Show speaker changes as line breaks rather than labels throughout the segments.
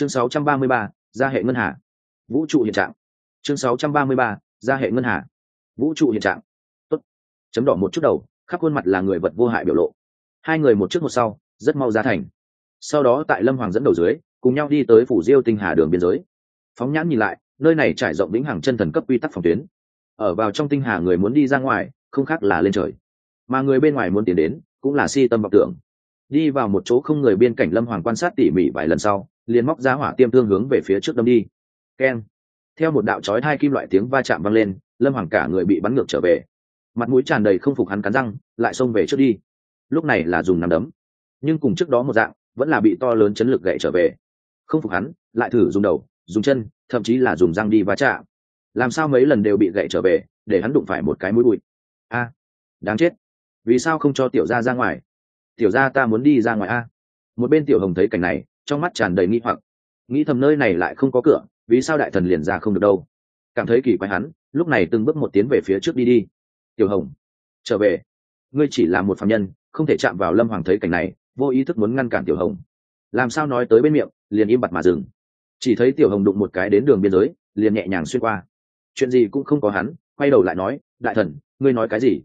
chương 633, gia hệ ngân hà. Vũ trụ hiện trạng. Chương 633, gia hệ ngân hà. Vũ trụ hiện trạng. Tốt. chấm đỏ một chút đầu khắp khuôn mặt là người vật vô hại biểu lộ. Hai người một trước một sau rất mau ra thành. Sau đó tại lâm hoàng dẫn đầu dưới cùng nhau đi tới phủ diêu tinh hà đường biên giới. Phóng nhãn nhìn lại nơi này trải rộng vĩnh hàng chân thần cấp quy tắc phòng tuyến. Ở vào trong tinh hà người muốn đi ra ngoài không khác là lên trời. Mà người bên ngoài muốn tiến đến cũng là si tâm vọng tưởng. Đi vào một chỗ không người biên cảnh lâm hoàng quan sát tỉ mỉ vài lần sau liền móc ra hỏa tiêm thương hướng về phía trước đâm đi. Keng. Theo một đạo chói hai kim loại tiếng va chạm vang lên, lâm hoàng cả người bị bắn ngược trở về. Mặt mũi tràn đầy không phục hắn cắn răng, lại xông về trước đi. Lúc này là dùng nắm đấm. Nhưng cùng trước đó một dạng, vẫn là bị to lớn chấn lực gậy trở về. Không phục hắn, lại thử dùng đầu, dùng chân, thậm chí là dùng răng đi va chạm. Làm sao mấy lần đều bị gậy trở về, để hắn đụng phải một cái mũi bụi? A, đáng chết. Vì sao không cho tiểu gia ra ngoài? Tiểu gia ta muốn đi ra ngoài a. Một bên tiểu hồng thấy cảnh này trong mắt tràn đầy nghi hoặc. Nghĩ thầm nơi này lại không có cửa, vì sao đại thần liền ra không được đâu? Cảm thấy kỳ quái hắn, lúc này từng bước một tiến về phía trước đi đi. Tiểu hồng, trở về. Ngươi chỉ là một phạm nhân, không thể chạm vào lâm hoàng thấy cảnh này, vô ý thức muốn ngăn cản tiểu hồng. Làm sao nói tới bên miệng, liền im bặt mà dừng. Chỉ thấy tiểu hồng đụng một cái đến đường biên giới, liền nhẹ nhàng xuyên qua. Chuyện gì cũng không có hắn, quay đầu lại nói, đại thần, ngươi nói cái gì?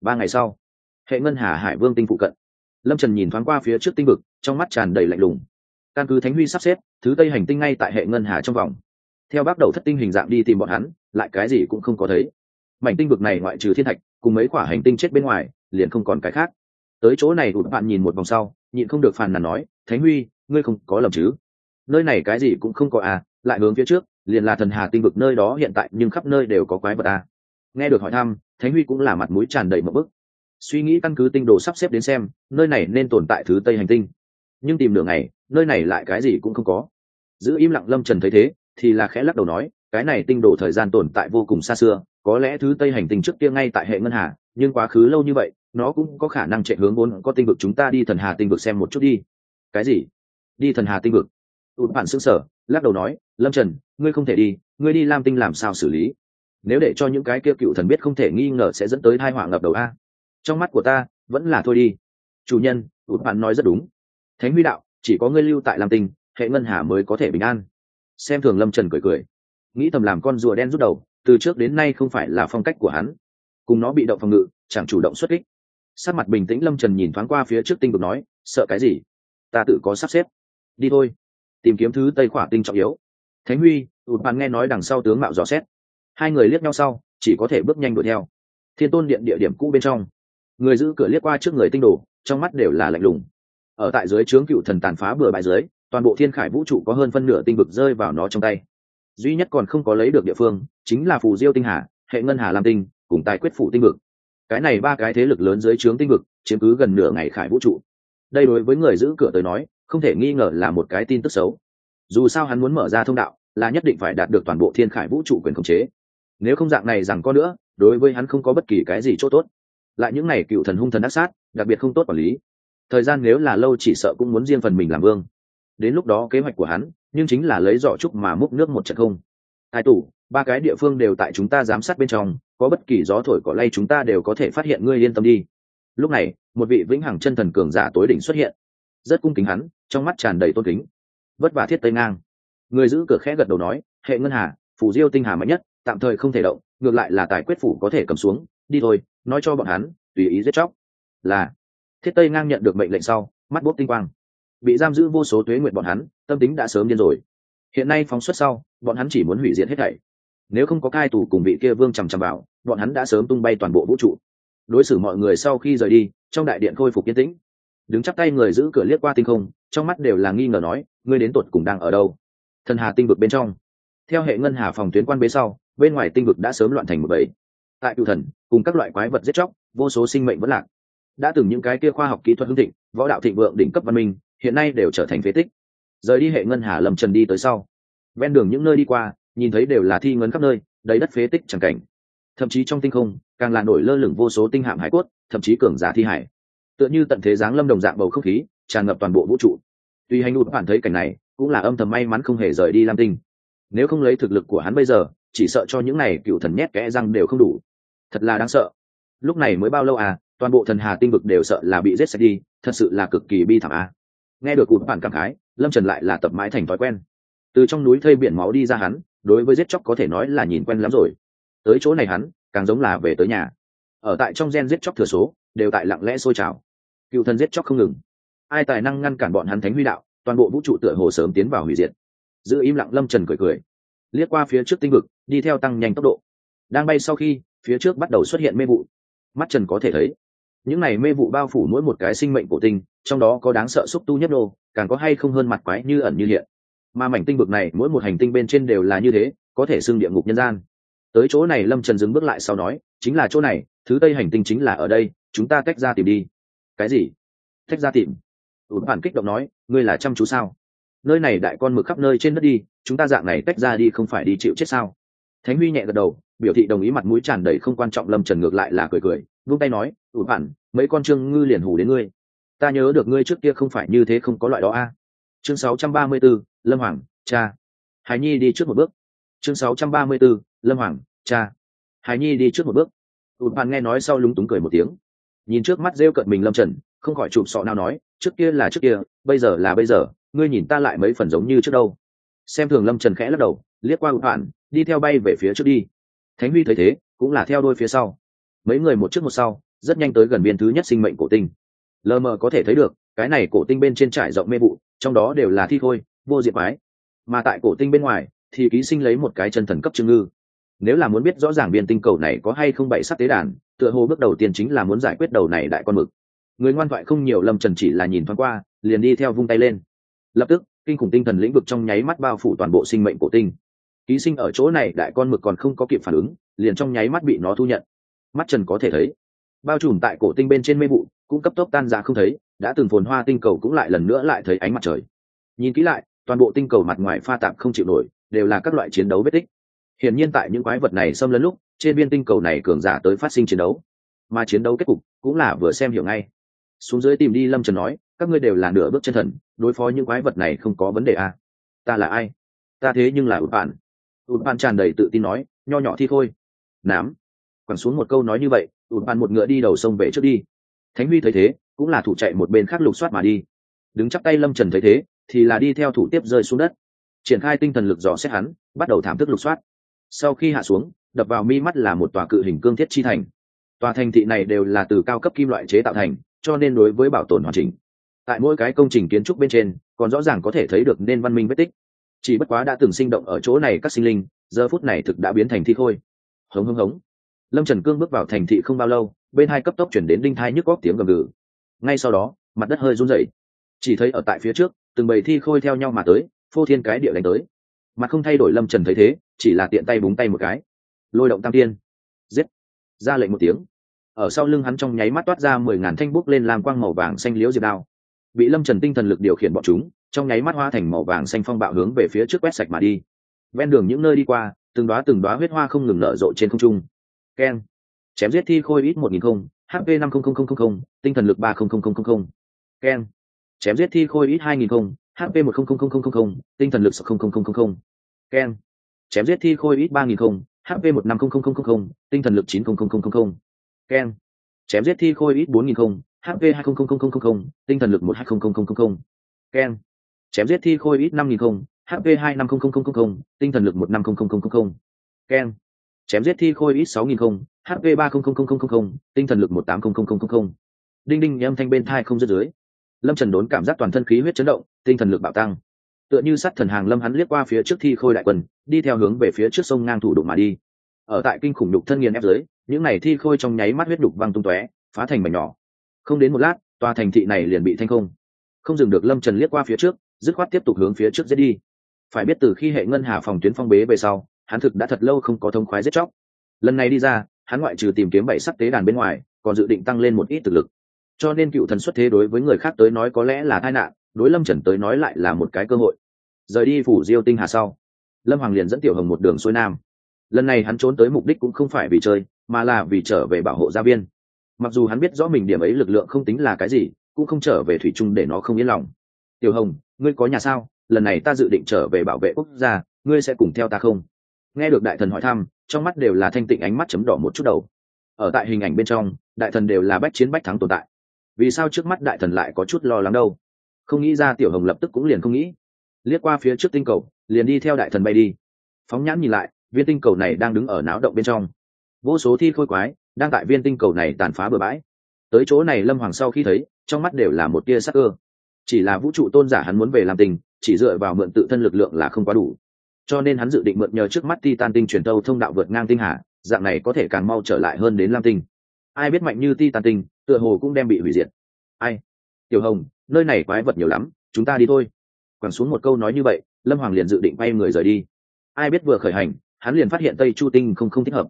Ba ngày sau, hệ ngân hà hải vương tinh phụ cận. Lâm trần nhìn thoáng qua phía trước tinh vực, trong mắt tràn đầy lạnh lùng căn cứ thánh huy sắp xếp, thứ tây hành tinh ngay tại hệ ngân hà trong vòng. Theo bác đầu thất tinh hình dạng đi tìm bọn hắn, lại cái gì cũng không có thấy. Mảnh tinh vực này ngoại trừ thiên thạch, cùng mấy quả hành tinh chết bên ngoài, liền không còn cái khác. Tới chỗ này hụt bạn nhìn một vòng sau, nhịn không được phàn nàn nói, thánh huy, ngươi không có lầm chứ? Nơi này cái gì cũng không có à lại hướng phía trước, liền là thần hà tinh vực nơi đó hiện tại, nhưng khắp nơi đều có quái vật à. Nghe được hỏi thăm, thánh huy cũng là mặt mũi tràn đầy một bức. Suy nghĩ căn cứ tinh đồ sắp xếp đến xem, nơi này nên tồn tại thứ tây hành tinh nhưng tìm đường này nơi này lại cái gì cũng không có. Giữ im lặng lâm trần thấy thế, thì là khẽ lắc đầu nói, cái này tinh đồ thời gian tồn tại vô cùng xa xưa, có lẽ thứ tây hành tinh trước kia ngay tại hệ ngân hà, nhưng quá khứ lâu như vậy, nó cũng có khả năng chạy hướng vốn, có tinh vực chúng ta đi thần hà tinh vực xem một chút đi. Cái gì? Đi thần hà tinh vực? Tụt bản xương sở lắc đầu nói, lâm trần, ngươi không thể đi, ngươi đi lam tinh làm sao xử lý? Nếu để cho những cái kia cựu thần biết không thể nghi ngờ sẽ dẫn tới thai họa ngập đầu a. Trong mắt của ta, vẫn là thôi đi. Chủ nhân, tụt bản nói rất đúng thánh huy đạo, chỉ có ngươi lưu tại lam tinh, hệ ngân hà mới có thể bình an. Xem thường lâm trần cười cười. Nghĩ thầm làm con rùa đen rút đầu, từ trước đến nay không phải là phong cách của hắn. Cùng nó bị động phòng ngự, chẳng chủ động xuất kích. Sát mặt bình tĩnh lâm trần nhìn thoáng qua phía trước tinh vực nói, sợ cái gì? Ta tự có sắp xếp. Đi thôi. Tìm kiếm thứ tây khỏa tinh trọng yếu. Thánh huy ụt bàn nghe nói đằng sau tướng mạo dò xét. Hai người liếc nhau sau, chỉ có thể bước nhanh đuổi theo. Thiên tôn điện địa điểm cũ bên trong. Người giữ cửa liếc qua trước người tinh đồ, trong mắt đều là lạnh lùng ở tại dưới trướng cựu thần tàn phá bừa bãi dưới, toàn bộ thiên khải vũ trụ có hơn phân nửa tinh vực rơi vào nó trong tay. Duy nhất còn không có lấy được địa phương, chính là phù diêu tinh hà, hệ ngân hà lam tinh, cùng tài quyết phủ tinh vực. Cái này ba cái thế lực lớn dưới trướng tinh vực, chiếm cứ gần nửa ngày khải vũ trụ. Đây đối với người giữ cửa tới nói, không thể nghi ngờ là một cái tin tức xấu. Dù sao hắn muốn mở ra thông đạo, là nhất định phải đạt được toàn bộ thiên khải vũ trụ quyền khống chế. Nếu không dạng này rằng có nữa, đối với hắn không có bất kỳ cái gì chỗ tốt. Lại những này cựu thần hung thần ác sát, đặc biệt không tốt quản lý thời gian nếu là lâu chỉ sợ cũng muốn riêng phần mình làm vương. Đến lúc đó kế hoạch của hắn, nhưng chính là lấy giỏ trúc mà múc nước một trận không. Hai tủ, ba cái địa phương đều tại chúng ta giám sát bên trong, có bất kỳ gió thổi cỏ lay chúng ta đều có thể phát hiện ngươi yên tâm đi. Lúc này, một vị vĩnh hằng chân thần cường giả tối đỉnh xuất hiện. Rất cung kính hắn, trong mắt tràn đầy tôn kính. Vất vả thiết tây ngang. Người giữ cửa khẽ gật đầu nói, hệ ngân hà, phủ diêu tinh hà mạnh nhất, tạm thời không thể động, ngược lại là tài quyết phủ có thể cầm xuống. Đi thôi, nói cho bọn hắn, tùy ý giết chóc. Là thiết tây ngang nhận được mệnh lệnh sau mắt bút tinh quang. Bị giam giữ vô số tuế nguyện bọn hắn tâm tính đã sớm điên rồi. Hiện nay phóng xuất sau bọn hắn chỉ muốn hủy diệt hết thảy. Nếu không có cai tù cùng vị kia vương trầm trầm vào, bọn hắn đã sớm tung bay toàn bộ vũ trụ. Đối xử mọi người sau khi rời đi trong đại điện khôi phục yên tĩnh. Đứng chắp tay người giữ cửa liếc qua tinh không trong mắt đều là nghi ngờ nói ngươi đến tuột cùng đang ở đâu? Thần hà tinh vực bên trong. Theo hệ ngân hà phòng tuyến quan bế sau bên ngoài tinh vực đã sớm loạn thành một bầy. Tại cựu thần cùng các loại quái vật giết chóc vô số sinh mệnh vẫn lạc đã từng những cái kia khoa học kỹ thuật hưng thịnh, võ đạo thịnh vượng đỉnh cấp văn minh, hiện nay đều trở thành phế tích. Rời đi hệ ngân hà lầm trần đi tới sau. Ven đường những nơi đi qua, nhìn thấy đều là thi ngấn khắp nơi, đầy đất phế tích chẳng cảnh. Thậm chí trong tinh không, càng là nổi lơ lửng vô số tinh hạm hải cốt, thậm chí cường giả thi hải. Tựa như tận thế giáng lâm đồng dạng bầu không khí, tràn ngập toàn bộ vũ trụ. Tuy hành ụt phản thấy cảnh này, cũng là âm thầm may mắn không hề rời đi lam tinh. Nếu không lấy thực lực của hắn bây giờ, chỉ sợ cho những này cựu thần nhét kẽ răng đều không đủ. Thật là đáng sợ. Lúc này mới bao lâu à? Toàn bộ thần hà tinh vực đều sợ là bị giết sạch đi, thật sự là cực kỳ bi thảm à nghe được cụt bản cảm khái, lâm trần lại là tập mãi thành thói quen. Từ trong núi thây biển máu đi ra hắn, đối với giết chóc có thể nói là nhìn quen lắm rồi. Tới chỗ này hắn, càng giống là về tới nhà. Ở tại trong gen giết chóc thừa số, đều tại lặng lẽ sôi trào. Cựu thân giết chóc không ngừng. Ai tài năng ngăn cản bọn hắn thánh huy đạo, toàn bộ vũ trụ tựa hồ sớm tiến vào hủy diệt. Giữ im lặng lâm trần cười cười. Liếc qua phía trước tinh vực, đi theo tăng nhanh tốc độ. Đang bay sau khi, phía trước bắt đầu xuất hiện mê vụ. Mắt trần có thể thấy những này mê vụ bao phủ mỗi một cái sinh mệnh cổ tinh, trong đó có đáng sợ xúc tu nhất đô, càng có hay không hơn mặt quái như ẩn như hiện. Mà mảnh tinh vực này, mỗi một hành tinh bên trên đều là như thế, có thể xưng địa ngục nhân gian. Tới chỗ này lâm trần dừng bước lại sau nói, chính là chỗ này, thứ tây hành tinh chính là ở đây, chúng ta tách ra tìm đi. Cái gì? Tách ra tìm? Ủn bản kích động nói, ngươi là chăm chú sao? Nơi này đại con mực khắp nơi trên đất đi, chúng ta dạng này tách ra đi không phải đi chịu chết sao? Thánh huy nhẹ gật đầu, biểu thị đồng ý mặt mũi tràn đầy không quan trọng lâm trần ngược lại là cười cười, vung tay nói ủi bạn, mấy con trương ngư liền hủ đến ngươi. Ta nhớ được ngươi trước kia không phải như thế không có loại đó a. Chương 634, lâm hoàng cha. Hải nhi đi trước một bước. Chương 634, lâm hoàng cha. Hải nhi đi trước một bước. Ủi bạn nghe nói sau lúng túng cười một tiếng. Nhìn trước mắt rêu cận mình lâm trần không khỏi chụp sọ nào nói trước kia là trước kia bây giờ là bây giờ ngươi nhìn ta lại mấy phần giống như trước đâu. Xem thường lâm trần khẽ lắc đầu liếc qua ủn bản đi theo bay về phía trước đi. Thánh huy thấy thế cũng là theo đôi phía sau. Mấy người một trước một sau rất nhanh tới gần biên thứ nhất sinh mệnh cổ tinh. Lờ mờ có thể thấy được, cái này cổ tinh bên trên trải rộng mê vụ, trong đó đều là thi khôi, vô diệt mái mà tại cổ tinh bên ngoài, thì ký sinh lấy một cái chân thần cấp trương ngư. Nếu là muốn biết rõ ràng biên tinh cầu này có hay không bảy sắc tế đàn, tựa hồ bước đầu tiên chính là muốn giải quyết đầu này đại con mực. Người ngoan thoại không nhiều lâm trần chỉ là nhìn thoáng qua, liền đi theo vung tay lên. Lập tức, kinh khủng tinh thần lĩnh vực trong nháy mắt bao phủ toàn bộ sinh mệnh cổ tinh. Ký sinh ở chỗ này đại con mực còn không có kịp phản ứng, liền trong nháy mắt bị nó thu nhận. Mắt trần có thể thấy bao trùm tại cổ tinh bên trên mê vụ, cũng cấp tốc tan ra không thấy, đã từng phồn hoa tinh cầu cũng lại lần nữa lại thấy ánh mặt trời. Nhìn kỹ lại, toàn bộ tinh cầu mặt ngoài pha tạp không chịu nổi, đều là các loại chiến đấu vết tích. Hiển nhiên tại những quái vật này xâm lấn lúc, trên biên tinh cầu này cường giả tới phát sinh chiến đấu. Mà chiến đấu kết cục cũng là vừa xem hiểu ngay. Xuống dưới tìm đi lâm trần nói, các ngươi đều là nửa bước chân thần, đối phó những quái vật này không có vấn đề à. ta là ai? Ta thế nhưng là ụt bạn. Ụt bạn tràn đầy tự tin nói, nho nhỏ thi khôi. Nám. Quẳng xuống một câu nói như vậy ụt bàn một ngựa đi đầu sông về trước đi. Thánh huy thấy thế, cũng là thủ chạy một bên khác lục soát mà đi. Đứng chắc tay lâm trần thấy thế, thì là đi theo thủ tiếp rơi xuống đất. Triển khai tinh thần lực dò xét hắn, bắt đầu thảm thức lục soát. Sau khi hạ xuống, đập vào mi mắt là một tòa cự hình cương thiết chi thành. Tòa thành thị này đều là từ cao cấp kim loại chế tạo thành, cho nên đối với bảo tồn hoàn chỉnh. Tại mỗi cái công trình kiến trúc bên trên, còn rõ ràng có thể thấy được nên văn minh vết tích. Chỉ bất quá đã từng sinh động ở chỗ này các sinh linh, giờ phút này thực đã biến thành thi khôi. Hống hống hống lâm trần cương bước vào thành thị không bao lâu, bên hai cấp tốc chuyển đến đinh thai nhức góc tiếng gầm gừ. Ngay sau đó, mặt đất hơi run rẩy. Chỉ thấy ở tại phía trước, từng bầy thi khôi theo nhau mà tới, phô thiên cái địa đánh tới. Mặt không thay đổi lâm trần thấy thế, chỉ là tiện tay búng tay một cái. Lôi động tam tiên. Giết. Ra lệnh một tiếng. Ở sau lưng hắn trong nháy mắt toát ra mười ngàn thanh bút lên làm quang màu vàng xanh liễu diệp đao. Bị lâm trần tinh thần lực điều khiển bọn chúng, trong nháy mắt hoa thành màu vàng xanh phong bạo hướng về phía trước quét sạch mà đi. Ven đường những nơi đi qua, từng đoá từng đoá huyết hoa không ngừng nở rộ trên không trung keng chém giết thi khôi ít một nghìn không hp năm không không không không không tinh thần lực ba không không không không keng chém giết thi khôi ít hai nghìn không hp một không không không không không tinh thần lực sáu không không không không keng chém giết thi khôi ít ba nghìn không hp một năm không không không không không tinh thần lực chín không không không không keng chém giết thi khôi ít bốn nghìn không hp hai không không không không không tinh thần lực một hai không không không không keng chém giết thi khôi ít năm nghìn không hp hai năm không không không không tinh thần lực một năm không không không không keng chém giết thi khôi ít sáu nghìn không hp ba không không không không tinh thần lực một tám không không không không đinh đinh, âm thanh bên thai không dứt dưới. Lâm trần đốn cảm giác toàn thân khí huyết chấn động, tinh thần lực bạo tăng. Tựa như sát thần hàng lâm hắn liếc qua phía trước thi khôi đại quân đi theo hướng về phía trước sông ngang thủ đụng mà đi. Ở tại kinh khủng đục thân nghiền ép dưới, những này thi khôi trong nháy mắt huyết đục văng tung tóe, phá thành mảnh nhỏ. Không đến một lát, tòa thành thị này liền bị thanh không. Không dừng được lâm trần liếc qua phía trước, dứt khoát tiếp tục hướng phía trước giết đi. Phải biết từ khi hệ ngân hà phòng tuyến phong bế về sau hắn thực đã thật lâu không có thông khoái giết chóc. Lần này đi ra, hắn ngoại trừ tìm kiếm bảy sắc tế đàn bên ngoài, còn dự định tăng lên một ít thực lực. Cho nên cựu thần xuất thế đối với người khác tới nói có lẽ là tai nạn, đối lâm trần tới nói lại là một cái cơ hội. Rời đi phủ diêu tinh hà sau, lâm hoàng liền dẫn tiểu hồng một đường xuôi nam. Lần này hắn trốn tới mục đích cũng không phải vì chơi, mà là vì trở về bảo hộ gia viên. Mặc dù hắn biết rõ mình điểm ấy lực lượng không tính là cái gì, cũng không trở về thủy trung để nó không yên lòng. Tiểu hồng, ngươi có nhà sao? Lần này ta dự định trở về bảo vệ quốc gia, ngươi sẽ cùng theo ta không? Nghe được đại thần hỏi thăm, trong mắt đều là thanh tịnh ánh mắt chấm đỏ một chút đầu. Ở tại hình ảnh bên trong, đại thần đều là bách chiến bách thắng tồn tại. Vì sao trước mắt đại thần lại có chút lo lắng đâu? Không nghĩ ra tiểu hồng lập tức cũng liền không nghĩ. Liếc qua phía trước tinh cầu, liền đi theo đại thần bay đi. Phóng nhãn nhìn lại, viên tinh cầu này đang đứng ở náo động bên trong. Vô số thi khôi quái đang tại viên tinh cầu này tàn phá bừa bãi. Tới chỗ này lâm hoàng sau khi thấy, trong mắt đều là một tia sắc cơ. Chỉ là vũ trụ tôn giả hắn muốn về làm tình, chỉ dựa vào mượn tự thân lực lượng là không quá đủ cho nên hắn dự định mượn nhờ trước mắt titan tinh truyền thâu thông đạo vượt ngang tinh hà, dạng này có thể càng mau trở lại hơn đến lam tinh. Ai biết mạnh như titan tinh, tựa hồ cũng đem bị hủy diệt. Ai? Tiểu hồng, nơi này quái vật nhiều lắm, chúng ta đi thôi. Quẳng xuống một câu nói như vậy, lâm hoàng liền dự định bay người rời đi. Ai biết vừa khởi hành, hắn liền phát hiện tây chu tinh không không thích hợp.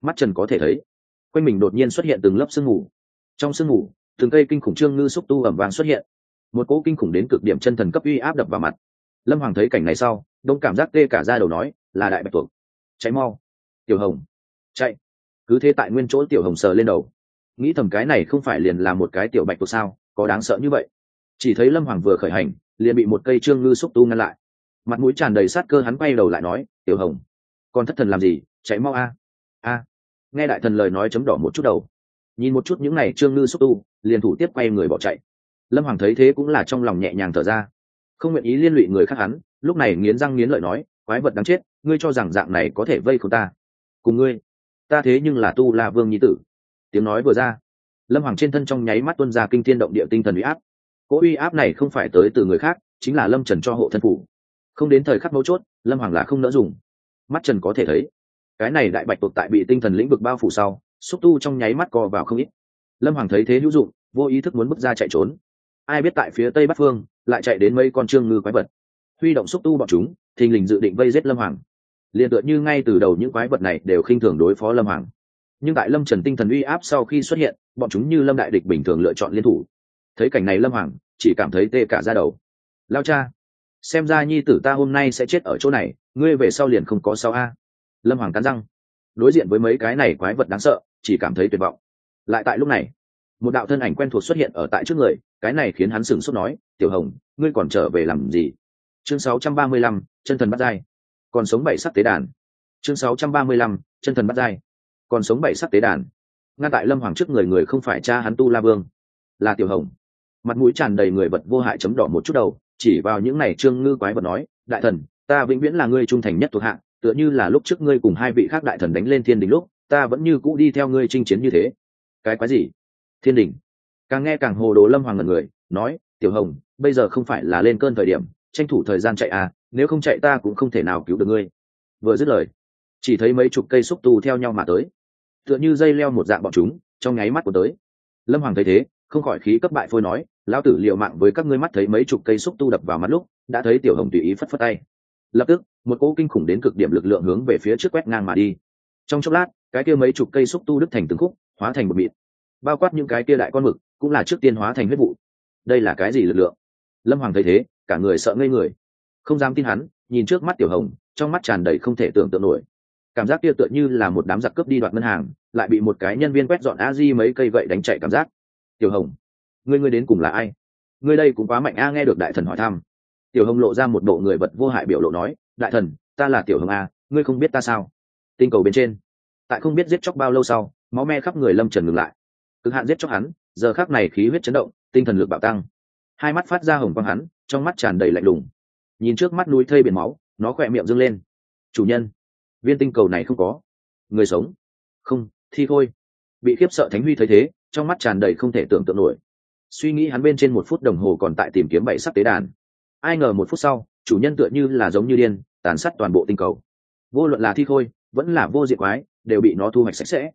Mắt trần có thể thấy, quanh mình đột nhiên xuất hiện từng lớp sương mù. Trong sương mù, từng cây kinh khủng trương ngư xúc tu ẩm vàng xuất hiện. Một cỗ kinh khủng đến cực điểm chân thần cấp uy áp đập vào mặt lâm hoàng thấy cảnh này sau, đông cảm giác tê cả ra đầu nói, là đại bạch tuộc. Cháy mau. Tiểu hồng. Chạy. Cứ thế tại nguyên chỗ tiểu hồng sờ lên đầu. Nghĩ thầm cái này không phải liền là một cái tiểu bạch tuộc sao, có đáng sợ như vậy. Chỉ thấy lâm hoàng vừa khởi hành, liền bị một cây trương ngư xúc tu ngăn lại. Mặt mũi tràn đầy sát cơ hắn quay đầu lại nói, tiểu hồng, con thất thần làm gì? Chạy mau a. A. Nghe đại thần lời nói chấm đỏ một chút đầu. Nhìn một chút những n à y trương ngư xúc tu, liền thủ tiếp quay người bỏ chạy. Lâm hoàng thấy thế cũng là trong lòng nhẹ nhàng thở ra không nguyện ý liên lụy người khác hắn, lúc này nghiến răng nghiến lợi nói, quái vật đáng chết, ngươi cho rằng dạng này có thể vây không ta. Cùng ngươi, ta thế nhưng là tu la vương nhi tử. Tiếng nói vừa ra, lâm hoàng trên thân trong nháy mắt tuân ra kinh thiên động địa tinh thần uy áp. Cỗ uy áp này không phải tới từ người khác, chính là lâm trần cho hộ thân phủ. Không đến thời khắc mấu chốt, lâm hoàng là không nỡ dùng. Mắt trần có thể thấy, cái này đại bạch tột tại bị tinh thần lĩnh vực bao phủ sau, xúc tu trong nháy mắt co vào không ít. Lâm hoàng thấy thế hữu dụng, vô ý thức muốn bước ra chạy trốn ai biết tại phía tây bắc phương, lại chạy đến mấy con trương ngư quái vật. Huy động xúc tu bọn chúng, thình lình dự định vây giết lâm hoàng. Liền tựa như ngay từ đầu những quái vật này đều khinh thường đối phó lâm hoàng. Nhưng tại lâm trần tinh thần uy áp sau khi xuất hiện, bọn chúng như lâm đại địch bình thường lựa chọn liên thủ. Thấy cảnh này lâm hoàng, chỉ cảm thấy tê cả ra đầu. Lao cha, xem ra nhi tử ta hôm nay sẽ chết ở chỗ này, ngươi về sau liền không có sao a. Lâm hoàng cắn răng. Đối diện với mấy cái này quái vật đáng sợ, chỉ cảm thấy tuyệt vọng. Lại tại lúc này, một đạo thân ảnh quen thuộc xuất hiện ở tại trước người cái này khiến hắn sửng sốt nói tiểu hồng ngươi còn trở về làm gì? Chương 635, chân thần bắt dai còn sống bảy sắc tế đàn. Chương 635, chân thần bắt dai còn sống bảy sắc tế đàn. Nga tại lâm hoàng trước người người không phải cha hắn tu la vương là tiểu hồng. Mặt mũi tràn đầy người vật vô hại chấm đỏ một chút đầu chỉ vào những này trương ngư quái vật nói đại thần ta vĩnh viễn là ngươi trung thành nhất thuộc hạ tựa như là lúc trước ngươi cùng hai vị khác đại thần đánh lên thiên đình lúc ta vẫn như cũ đi theo ngươi chinh chiến như thế. Cái quái gì? Thiên đình càng nghe càng hồ đồ lâm hoàng ngần người, nói, tiểu hồng, bây giờ không phải là lên cơn thời điểm, tranh thủ thời gian chạy à nếu không chạy ta cũng không thể nào cứu được ngươi. Vừa dứt lời, chỉ thấy mấy chục cây xúc tu theo nhau mà tới. Tựa như dây leo một dạng bọn chúng, trong nháy mắt của tới. Lâm hoàng thấy thế, không khỏi khí cấp bại phôi nói, lão tử liệu mạng với các ngươi mắt thấy mấy chục cây xúc tu đập vào mắt lúc, đã thấy tiểu hồng tùy ý phất phất tay. Lập tức, một cỗ kinh khủng đến cực điểm lực lượng hướng về phía trước quét ngang mà đi. Trong chốc lát, cái kia mấy chục cây xúc tu đứt thành từng khúc, hóa thành một mịt bao quát những cái kia đại con mực cũng là trước tiên hóa thành huyết vụ. Đây là cái gì lực lượng? Lâm hoàng thấy thế, cả người sợ ngây người. Không dám tin hắn, nhìn trước mắt tiểu hồng, trong mắt tràn đầy không thể tưởng tượng nổi. Cảm giác kia tựa như là một đám giặc cướp đi đoạt ngân hàng, lại bị một cái nhân viên quét dọn a di mấy cây gậy đánh chạy cảm giác. Tiểu hồng, ngươi ngươi đến cùng là ai? Ngươi đây cũng quá mạnh a, nghe được đại thần hỏi thăm. Tiểu hồng lộ ra một bộ người vật vô hại biểu lộ nói, đại thần, ta là tiểu hồng a, ngươi không biết ta sao? Tinh cầu bên trên. Tại không biết giết chóc bao lâu sau, máu me khắp người lâm trần ngừng lại cực hạn giết chóc hắn giờ khác này khí huyết chấn động tinh thần lực bạo tăng. Hai mắt phát ra hồng quang hắn trong mắt tràn đầy lạnh lùng. Nhìn trước mắt núi thây biển máu nó khỏe miệng dâng lên. Chủ nhân viên tinh cầu này không có. Người sống. Không thi khôi, bị khiếp sợ thánh huy thấy thế trong mắt tràn đầy không thể tưởng tượng nổi. Suy nghĩ hắn bên trên một phút đồng hồ còn tại tìm kiếm bảy sắc tế đàn. Ai ngờ một phút sau chủ nhân tựa như là giống như điên tàn sát toàn bộ tinh cầu. Vô luận là thi khôi vẫn là vô diệt quái đều bị nó thu hoạch sạch sẽ.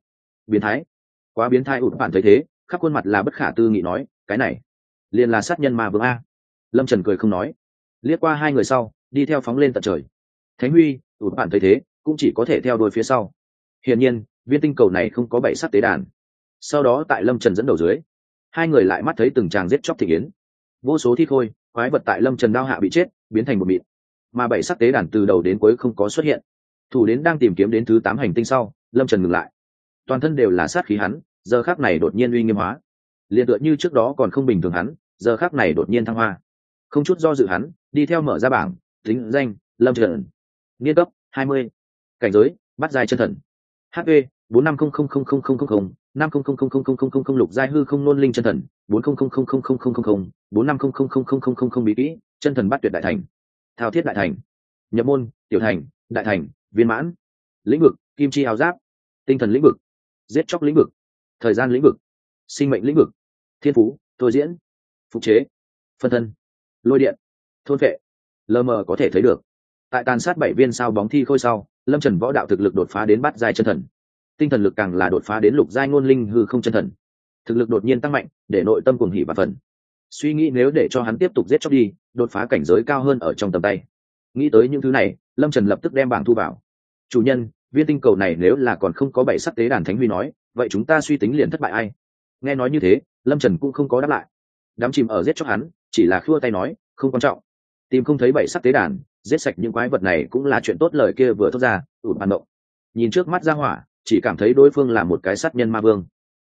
Biến thái quá biến thái ụt bản thấy thế, khắp khuôn mặt là bất khả tư nghị nói, cái này, liền là sát nhân mà vương a. Lâm trần cười không nói. Liếc qua hai người sau, đi theo phóng lên tận trời. Thánh huy, ụt bản thấy thế, cũng chỉ có thể theo đôi phía sau. Hiển nhiên, viên tinh cầu này không có bảy sắc tế đàn. Sau đó tại lâm trần dẫn đầu dưới, hai người lại mắt thấy từng tràng giết chóc thị kiến. Vô số thi khôi, quái vật tại lâm trần đao hạ bị chết, biến thành một mịt mà bảy sắc tế đàn từ đầu đến cuối không có xuất hiện. Thủ đến đang tìm kiếm đến thứ tám hành tinh sau, lâm trần ngừng lại toàn thân đều là sát khí hắn giờ khác này đột nhiên uy nghiêm hóa liền tựa như trước đó còn không bình thường hắn giờ khác này đột nhiên thăng hoa không chút do dự hắn đi theo mở ra bảng tính danh lâm trần nghiên cấp hai mươi cảnh giới bắt dài chân thần hp bốn năm không không không không không không không năm không không không không không không không không lục giai hư không nôn linh chân thần bốn không không không không không không không không bốn năm không không không không không không không bí kỹ chân thần bắt tuyệt đại thành thao thiết đại thành nhập môn tiểu thành đại thành viên mãn lĩnh vực kim chi áo giáp tinh thần lĩnh vực giết chóc lĩnh vực, thời gian lĩnh vực, sinh mệnh lĩnh vực, thiên phú, thôi diễn, phục chế, phân thân, lôi điện, thôn vệ, lờ mờ có thể thấy được. Tại tàn sát bảy viên sao bóng thi khôi sau, lâm trần võ đạo thực lực đột phá đến bát giai chân thần. Tinh thần lực càng là đột phá đến lục giai ngôn linh hư không chân thần. Thực lực đột nhiên tăng mạnh, để nội tâm cùng hỉ và phần suy nghĩ nếu để cho hắn tiếp tục giết chóc đi, đột phá cảnh giới cao hơn ở trong tầm tay. Nghĩ tới những thứ này, lâm trần lập tức đem bảng thu vào. Chủ nhân viên tinh cầu này nếu là còn không có bảy sắc tế đàn thánh huy nói, vậy chúng ta suy tính liền thất bại ai? Nghe nói như thế, lâm trần cũng không có đáp lại. Đám chìm ở giết chóc hắn, chỉ là khua tay nói, không quan trọng. Tìm không thấy bảy sắc tế đàn, giết sạch những quái vật này cũng là chuyện tốt lời kia vừa thốt ra ủn bàn động. Nhìn trước mắt ra hỏa, chỉ cảm thấy đối phương là một cái sát nhân ma vương.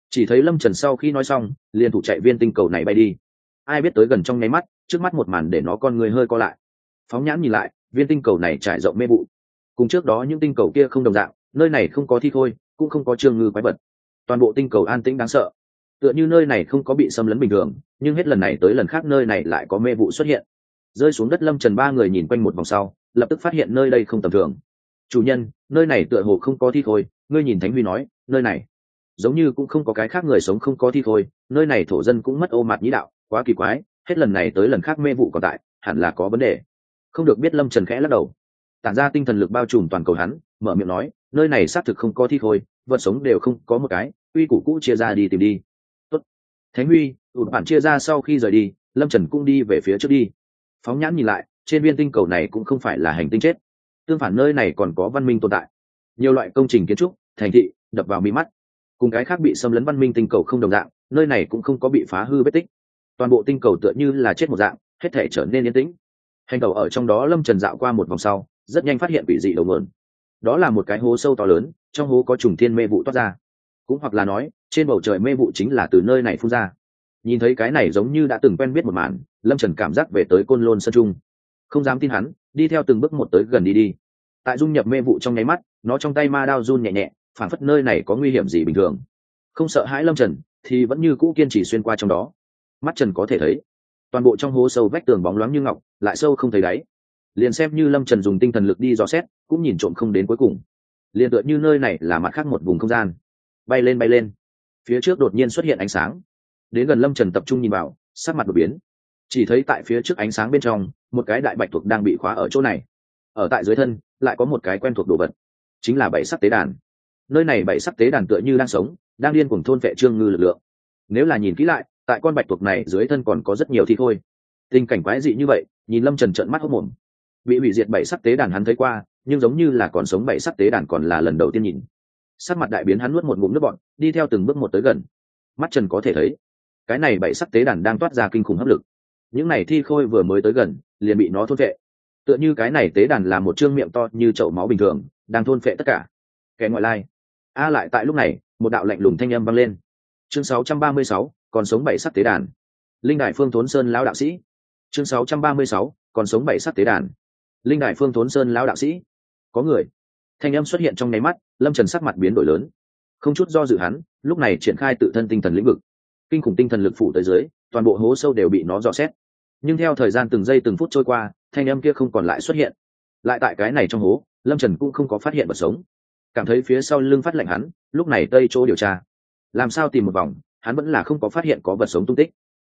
Chỉ thấy lâm trần sau khi nói xong, liền thủ chạy viên tinh cầu này bay đi. Ai biết tới gần trong nháy mắt, trước mắt một màn để nó con người hơi co lại. Phóng nhãn nhìn lại, viên tinh cầu này trải rộng mê vụ cùng trước đó những tinh cầu kia không đồng dạng, nơi này không có thi khôi, cũng không có trương ngư quái vật. Toàn bộ tinh cầu an tĩnh đáng sợ. Tựa như nơi này không có bị xâm lấn bình thường, nhưng hết lần này tới lần khác nơi này lại có mê vụ xuất hiện. Rơi xuống đất lâm trần ba người nhìn quanh một vòng sau, lập tức phát hiện nơi đây không tầm thường. Chủ nhân, nơi này tựa hồ không có thi khôi, ngươi nhìn thánh huy nói, nơi này, giống như cũng không có cái khác người sống không có thi khôi, nơi này thổ dân cũng mất ô mặt nhĩ đạo, quá kỳ quái, hết lần này tới lần khác mê vụ còn tại, hẳn là có vấn đề. Không được biết lâm trần khẽ lắc đầu tản ra tinh thần lực bao trùm toàn cầu hắn, mở miệng nói, nơi này xác thực không có thi khôi, vật sống đều không có một cái uy củ cũ chia ra đi tìm đi. Tốt. thánh huy, ụt bản chia ra sau khi rời đi, lâm trần cũng đi về phía trước đi. Phóng nhãn nhìn lại, trên viên tinh cầu này cũng không phải là hành tinh chết. Tương phản nơi này còn có văn minh tồn tại. Nhiều loại công trình kiến trúc, thành thị, đập vào mi mắt. Cùng cái khác bị xâm lấn văn minh tinh cầu không đồng dạng, nơi này cũng không có bị phá hư vết tích. Toàn bộ tinh cầu tựa như là chết một dạng, hết thể trở nên yên tĩnh. Hành cầu ở trong đó lâm trần dạo qua một vòng sau rất nhanh phát hiện bị dị đầu mượn. Đó là một cái hố sâu to lớn, trong hố có trùng thiên mê vụ toát ra. Cũng hoặc là nói, trên bầu trời mê vụ chính là từ nơi này phun ra. Nhìn thấy cái này giống như đã từng quen biết một màn, lâm trần cảm giác về tới côn lôn sân trung. Không dám tin hắn, đi theo từng bước một tới gần đi đi. Tại dung nhập mê vụ trong nháy mắt, nó trong tay ma đao run nhẹ nhẹ, phản phất nơi này có nguy hiểm gì bình thường. Không sợ hãi lâm trần, thì vẫn như cũ kiên trì xuyên qua trong đó. Mắt trần có thể thấy, toàn bộ trong hố sâu vách tường bóng loáng như ngọc, lại sâu không thấy đáy liền xem như lâm trần dùng tinh thần lực đi dò xét, cũng nhìn trộm không đến cuối cùng. Liền tựa như nơi này là mặt khác một vùng không gian. Bay lên bay lên. Phía trước đột nhiên xuất hiện ánh sáng. Đến gần lâm trần tập trung nhìn vào, sắc mặt đột biến. Chỉ thấy tại phía trước ánh sáng bên trong, một cái đại bạch thuộc đang bị khóa ở chỗ này. Ở tại dưới thân, lại có một cái quen thuộc đồ vật. Chính là bảy sắc tế đàn. Nơi này bảy sắc tế đàn tựa như đang sống, đang điên cùng thôn vệ trương ngư lực lượng. Nếu là nhìn kỹ lại, tại con bạch thuộc này dưới thân còn có rất nhiều thi khôi tình cảnh quái dị như vậy, nhìn lâm trần trợn mắt hốc mồm bị hủy diệt bảy sắc tế đàn hắn thấy qua nhưng giống như là còn sống bảy sắc tế đàn còn là lần đầu tiên nhìn. Sắc mặt đại biến hắn nuốt một ngụm nước bọn đi theo từng bước một tới gần. Mắt trần có thể thấy cái này bảy sắc tế đàn đang toát ra kinh khủng hấp lực. Những này thi khôi vừa mới tới gần liền bị nó thôn vệ tựa như cái này tế đàn là một chương miệng to như chậu máu bình thường đang thôn phệ tất cả. Kẻ ngoại lai. A lại tại lúc này một đạo lạnh lùng thanh âm vang lên. Chương 636, còn sống bảy sắc tế đàn. Linh đại phương thốn sơn lão đạo sĩ. Chương 636, còn sống bảy sắc tế đàn linh đại phương thốn sơn lão đạo sĩ. Có người. Thanh âm xuất hiện trong nháy mắt, lâm trần sắc mặt biến đổi lớn. Không chút do dự hắn, lúc này triển khai tự thân tinh thần lĩnh vực. Kinh khủng tinh thần lực phủ tới dưới, toàn bộ hố sâu đều bị nó dò xét. Nhưng theo thời gian từng giây từng phút trôi qua, thanh âm kia không còn lại xuất hiện. Lại tại cái này trong hố, lâm trần cũng không có phát hiện vật sống. Cảm thấy phía sau lưng phát lạnh hắn, lúc này tây chỗ điều tra. Làm sao tìm một vòng, hắn vẫn là không có phát hiện có vật sống tung tích.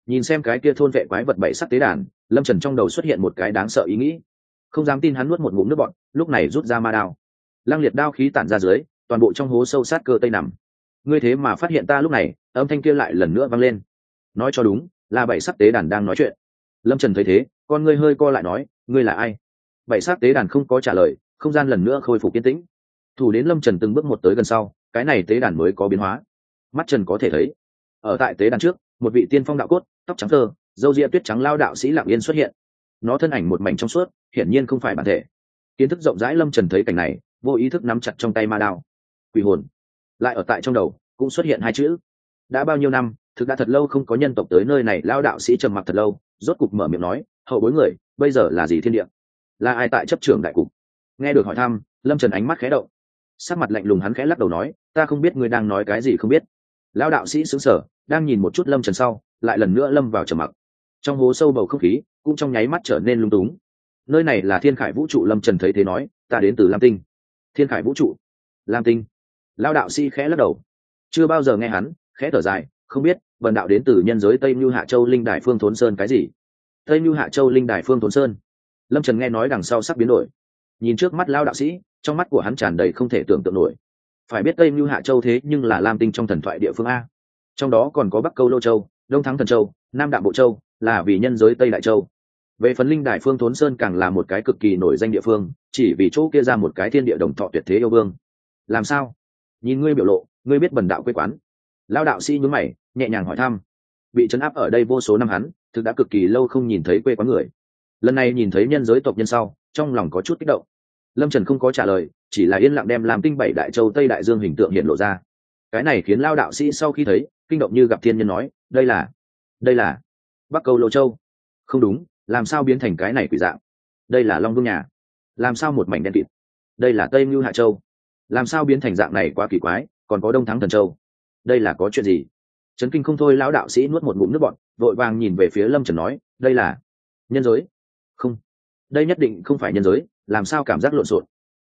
Nhìn xem cái kia thôn vệ quái vật bảy sắc tế đàn, lâm trần trong đầu xuất hiện một cái đáng sợ ý nghĩ không dám tin hắn nuốt một ngụm nước bọn lúc này rút ra ma đao. Lăng liệt đao khí tản ra dưới, toàn bộ trong hố sâu sát cơ tây nằm. Ngươi thế mà phát hiện ta lúc này, âm thanh kia lại lần nữa vang lên. Nói cho đúng, là bảy sắc tế đàn đang nói chuyện. Lâm trần thấy thế, con ngươi hơi co lại nói, ngươi là ai? Bảy sắc tế đàn không có trả lời, không gian lần nữa khôi phục yên tĩnh. Thủ đến lâm trần từng bước một tới gần sau, cái này tế đàn mới có biến hóa. Mắt trần có thể thấy, ở tại tế đàn trước, một vị tiên phong đạo cốt, tóc trắng thơ dâu ria tuyết trắng lao đạo sĩ lạng yên xuất hiện nó thân ảnh một mảnh trong suốt, hiển nhiên không phải bản thể. Kiến thức rộng rãi lâm trần thấy cảnh này, vô ý thức nắm chặt trong tay ma đao. Quỷ hồn. Lại ở tại trong đầu, cũng xuất hiện hai chữ. Đã bao nhiêu năm, thực đã thật lâu không có nhân tộc tới nơi này lao đạo sĩ trầm mặc thật lâu, rốt cục mở miệng nói, hậu bối người, bây giờ là gì thiên địa? Là ai tại chấp trưởng đại cục? Nghe được hỏi thăm, lâm trần ánh mắt khé động. Sắc mặt lạnh lùng hắn khẽ lắc đầu nói, ta không biết ngươi đang nói cái gì không biết. Lao đạo sĩ xứng sở đang nhìn một chút lâm trần sau, lại lần nữa lâm vào trầm mặc. Trong hố sâu bầu không khí cũng trong nháy mắt trở nên lung túng. Nơi này là thiên khải vũ trụ, lâm trần thấy thế nói, ta đến từ lam tinh. Thiên khải vũ trụ? Lam tinh. Lao đạo sĩ khẽ lắc đầu. Chưa bao giờ nghe hắn, khẽ thở dài, không biết vần đạo đến từ nhân giới tây mưu hạ châu linh đài phương thốn sơn cái gì? Tây mưu hạ châu linh đài phương thốn sơn. Lâm trần nghe nói đằng sau sắc biến đổi. Nhìn trước mắt lao đạo sĩ, trong mắt của hắn tràn đầy không thể tưởng tượng nổi. Phải biết tây mưu hạ châu thế nhưng là lam tinh trong thần thoại địa phương a. Trong đó còn có bắc câu lô châu, đông thắng thần châu, nam đạm bộ châu, là vì nhân giới tây đại châu về phần linh đại phương thốn sơn càng là một cái cực kỳ nổi danh địa phương, chỉ vì chỗ kia ra một cái thiên địa đồng thọ tuyệt thế yêu vương. Làm sao? Nhìn ngươi biểu lộ, ngươi biết bần đạo quê quán. Lao đạo sĩ nhún mày, nhẹ nhàng hỏi thăm. Bị chấn áp ở đây vô số năm hắn, thực đã cực kỳ lâu không nhìn thấy quê quán người. Lần này nhìn thấy nhân giới tộc nhân sau, trong lòng có chút kích động. Lâm trần không có trả lời, chỉ là yên lặng đem làm tinh bảy đại châu tây đại dương hình tượng hiện lộ ra. Cái này khiến lao đạo sĩ sau khi thấy, kinh động như gặp thiên nhân nói, đây là đây là bắc câu lô châu. Không đúng làm sao biến thành cái này quỷ dạng? Đây là long vương nhà. Làm sao một mảnh đen kịt? Đây là tây mưu hạ châu. Làm sao biến thành dạng này quá kỳ quái, còn có đông thắng thần châu? Đây là có chuyện gì? Trấn kinh không thôi, lão đạo sĩ nuốt một ngụm nước bọn vội vàng nhìn về phía lâm trần nói, đây là nhân giới. Không, đây nhất định không phải nhân giới, làm sao cảm giác lộn xộn?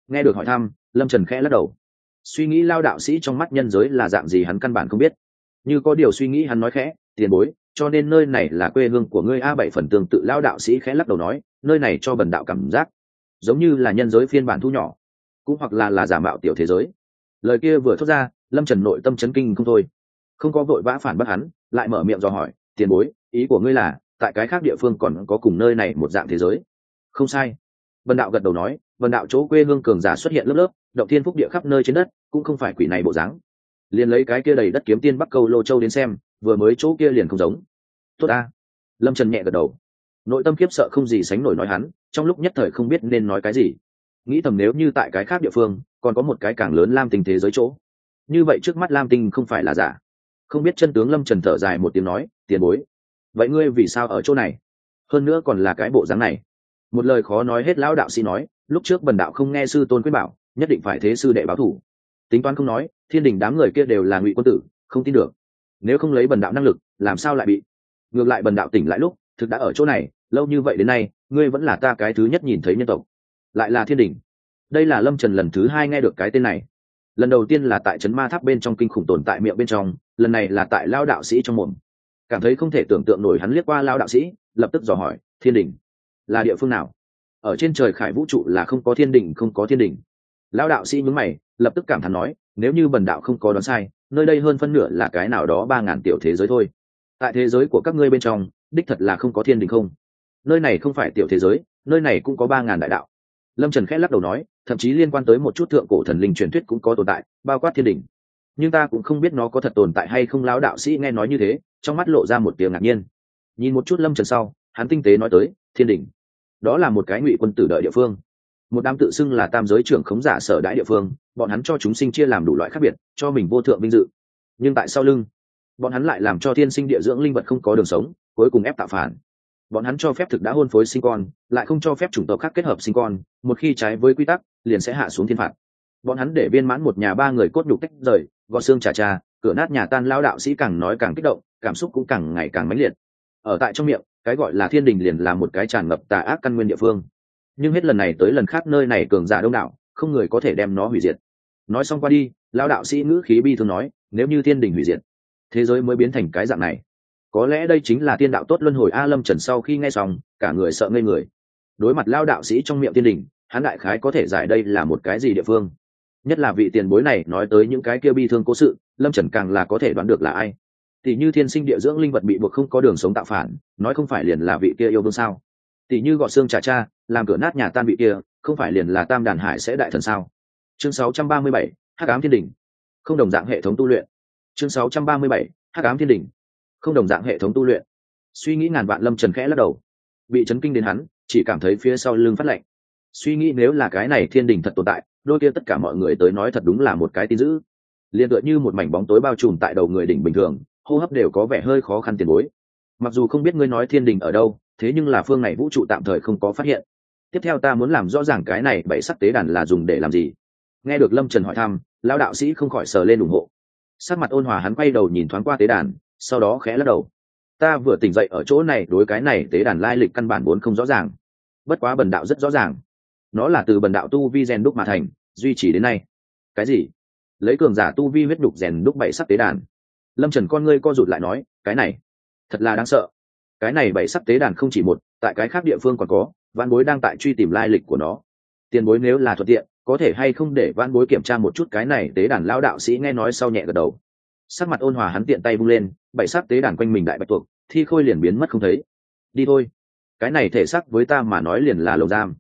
Nghe được hỏi thăm, lâm trần khẽ lắc đầu. Suy nghĩ lao đạo sĩ trong mắt nhân giới là dạng gì hắn căn bản không biết. Như có điều suy nghĩ hắn nói khẽ, tiền bối cho nên nơi này là quê hương của ngươi a bảy phần tương tự lao đạo sĩ khẽ lắc đầu nói, nơi này cho bần đạo cảm giác, giống như là nhân giới phiên bản thu nhỏ, cũng hoặc là là giả mạo tiểu thế giới. Lời kia vừa thốt ra, lâm trần nội tâm chấn kinh không thôi. Không có vội vã phản bác hắn, lại mở miệng do hỏi, tiền bối, ý của ngươi là, tại cái khác địa phương còn có cùng nơi này một dạng thế giới? Không sai. Vần đạo gật đầu nói vần đạo chỗ quê hương cường giả xuất hiện lớp lớp, động thiên phúc địa khắp nơi trên đất, cũng không phải quỷ này bộ dáng. Liền lấy cái kia đầy đất kiếm tiên bắc câu lô châu đến xem vừa mới chỗ kia liền không giống. Tốt ta. Lâm trần nhẹ gật đầu. Nội tâm khiếp sợ không gì sánh nổi nói hắn, trong lúc nhất thời không biết nên nói cái gì. Nghĩ thầm nếu như tại cái khác địa phương, còn có một cái càng lớn lam tinh thế giới chỗ. Như vậy trước mắt lam tinh không phải là giả. Không biết chân tướng lâm trần thở dài một tiếng nói, tiền bối, vậy ngươi vì sao ở chỗ này? Hơn nữa còn là cái bộ dáng này. Một lời khó nói hết lão đạo sĩ nói, lúc trước bần đạo không nghe sư tôn quyết bảo, nhất định phải thế sư đệ báo thủ. Tính toán không nói, thiên đình đám người kia đều là ngụy quân tử, không tin được nếu không lấy bần đạo năng lực, làm sao lại bị? Ngược lại bần đạo tỉnh lại lúc, thực đã ở chỗ này, lâu như vậy đến nay, ngươi vẫn là ta cái thứ nhất nhìn thấy nhân tộc. Lại là thiên đình đây là lâm trần lần thứ hai nghe được cái tên này. Lần đầu tiên là tại trấn ma tháp bên trong kinh khủng tồn tại miệng bên trong, lần này là tại lao đạo sĩ trong mồm. Cảm thấy không thể tưởng tượng nổi hắn liếc qua lao đạo sĩ, lập tức dò hỏi, thiên đình là địa phương nào? Ở trên trời khải vũ trụ là không có thiên đình không có thiên đình lao đạo sĩ nhúng mày, lập tức cảm thán nói, nếu như bần đạo không có đoán sai nơi đây hơn phân nửa là cái nào đó ba ngàn tiểu thế giới thôi. Tại thế giới của các ngươi bên trong, đích thật là không có thiên đình không? Nơi này không phải tiểu thế giới, nơi này cũng có ba ngàn đại đạo. Lâm trần khẽ lắc đầu nói, thậm chí liên quan tới một chút thượng cổ thần linh truyền thuyết cũng có tồn tại, bao quát thiên đình. Nhưng ta cũng không biết nó có thật tồn tại hay không, lão đạo sĩ nghe nói như thế, trong mắt lộ ra một tiếng ngạc nhiên. Nhìn một chút lâm trần sau, hắn tinh tế nói tới, thiên đình. Đó là một cái ngụy quân tử đợi địa phương một đám tự xưng là tam giới trưởng khống giả sở đại địa phương, bọn hắn cho chúng sinh chia làm đủ loại khác biệt, cho mình vô thượng vinh dự. Nhưng tại sau lưng, bọn hắn lại làm cho thiên sinh địa dưỡng linh vật không có đường sống, cuối cùng ép tạo phản. Bọn hắn cho phép thực đã hôn phối sinh con, lại không cho phép chủng tộc khác kết hợp sinh con, một khi trái với quy tắc, liền sẽ hạ xuống thiên phạt. Bọn hắn để viên mãn một nhà ba người cốt nhục tách rời, gò xương trà trà cửa nát nhà tan lao đạo sĩ càng nói càng kích động, cảm xúc cũng càng ngày càng mãnh liệt. Ở tại trong miệng, cái gọi là thiên đình liền là một cái tràn ngập tà ác căn nguyên địa phương nhưng hết lần này tới lần khác nơi này cường giả đông đảo, không người có thể đem nó hủy diệt. Nói xong qua đi lao đạo sĩ ngữ khí bi thường nói, nếu như thiên đình hủy diệt, thế giới mới biến thành cái dạng này. Có lẽ đây chính là tiên đạo tốt luân hồi a lâm trần sau khi nghe xong, cả người sợ ngây người. Đối mặt lao đạo sĩ trong miệng tiên đình, hắn đại khái có thể giải đây là một cái gì địa phương. Nhất là vị tiền bối này nói tới những cái kia bi thương cố sự, lâm trần càng là có thể đoán được là ai. Tỷ như thiên sinh địa dưỡng linh vật bị buộc không có đường sống tạo phản, nói không phải liền là vị kia yêu vương sao? Tỷ như gọt xương trà cha làm cửa nát nhà tan bị kia không phải liền là tam đàn hải sẽ đại thần sao? Chương 637, hắc ám thiên đình không đồng dạng hệ thống tu luyện. Chương 637, hắc ám thiên đình không đồng dạng hệ thống tu luyện. Suy nghĩ ngàn vạn lâm trần khẽ lắc đầu. Bị chấn kinh đến hắn chỉ cảm thấy phía sau lưng phát lạnh. Suy nghĩ nếu là cái này thiên đình thật tồn tại đôi kia tất cả mọi người tới nói thật đúng là một cái tin dữ. Liền tựa như một mảnh bóng tối bao trùm tại đầu người đỉnh bình thường hô hấp đều có vẻ hơi khó khăn tiền bối. Mặc dù không biết ngươi nói thiên đình ở đâu thế nhưng là phương này vũ trụ tạm thời không có phát hiện. Tiếp theo ta muốn làm rõ ràng cái này bảy sắc tế đàn là dùng để làm gì. Nghe được lâm trần hỏi thăm lao đạo sĩ không khỏi sờ lên ủng hộ. Sắc mặt ôn hòa hắn quay đầu nhìn thoáng qua tế đàn, sau đó khẽ lắc đầu. Ta vừa tỉnh dậy ở chỗ này, đối cái này tế đàn lai lịch căn bản vốn không rõ ràng. Bất quá bần đạo rất rõ ràng. Nó là từ bần đạo tu vi rèn đúc mà thành, duy trì đến nay. Cái gì? Lấy cường giả tu vi huyết đục rèn đúc bảy sắc tế đàn. Lâm trần con ngươi co rụt lại nói, cái này, thật là đáng sợ cái này bảy sắc tế đàn không chỉ một, tại cái khác địa phương còn có văn bối đang tại truy tìm lai lịch của nó. Tiền bối nếu là thuận tiện, có thể hay không để văn bối kiểm tra một chút cái này tế đàn lao đạo sĩ nghe nói sau nhẹ gật đầu. Sắc mặt ôn hòa hắn tiện tay bung lên, bảy sắc tế đàn quanh mình đại bạch tuộc, thi khôi liền biến mất không thấy. Đi thôi. Cái này thể sắc với ta mà nói liền là lầu giam.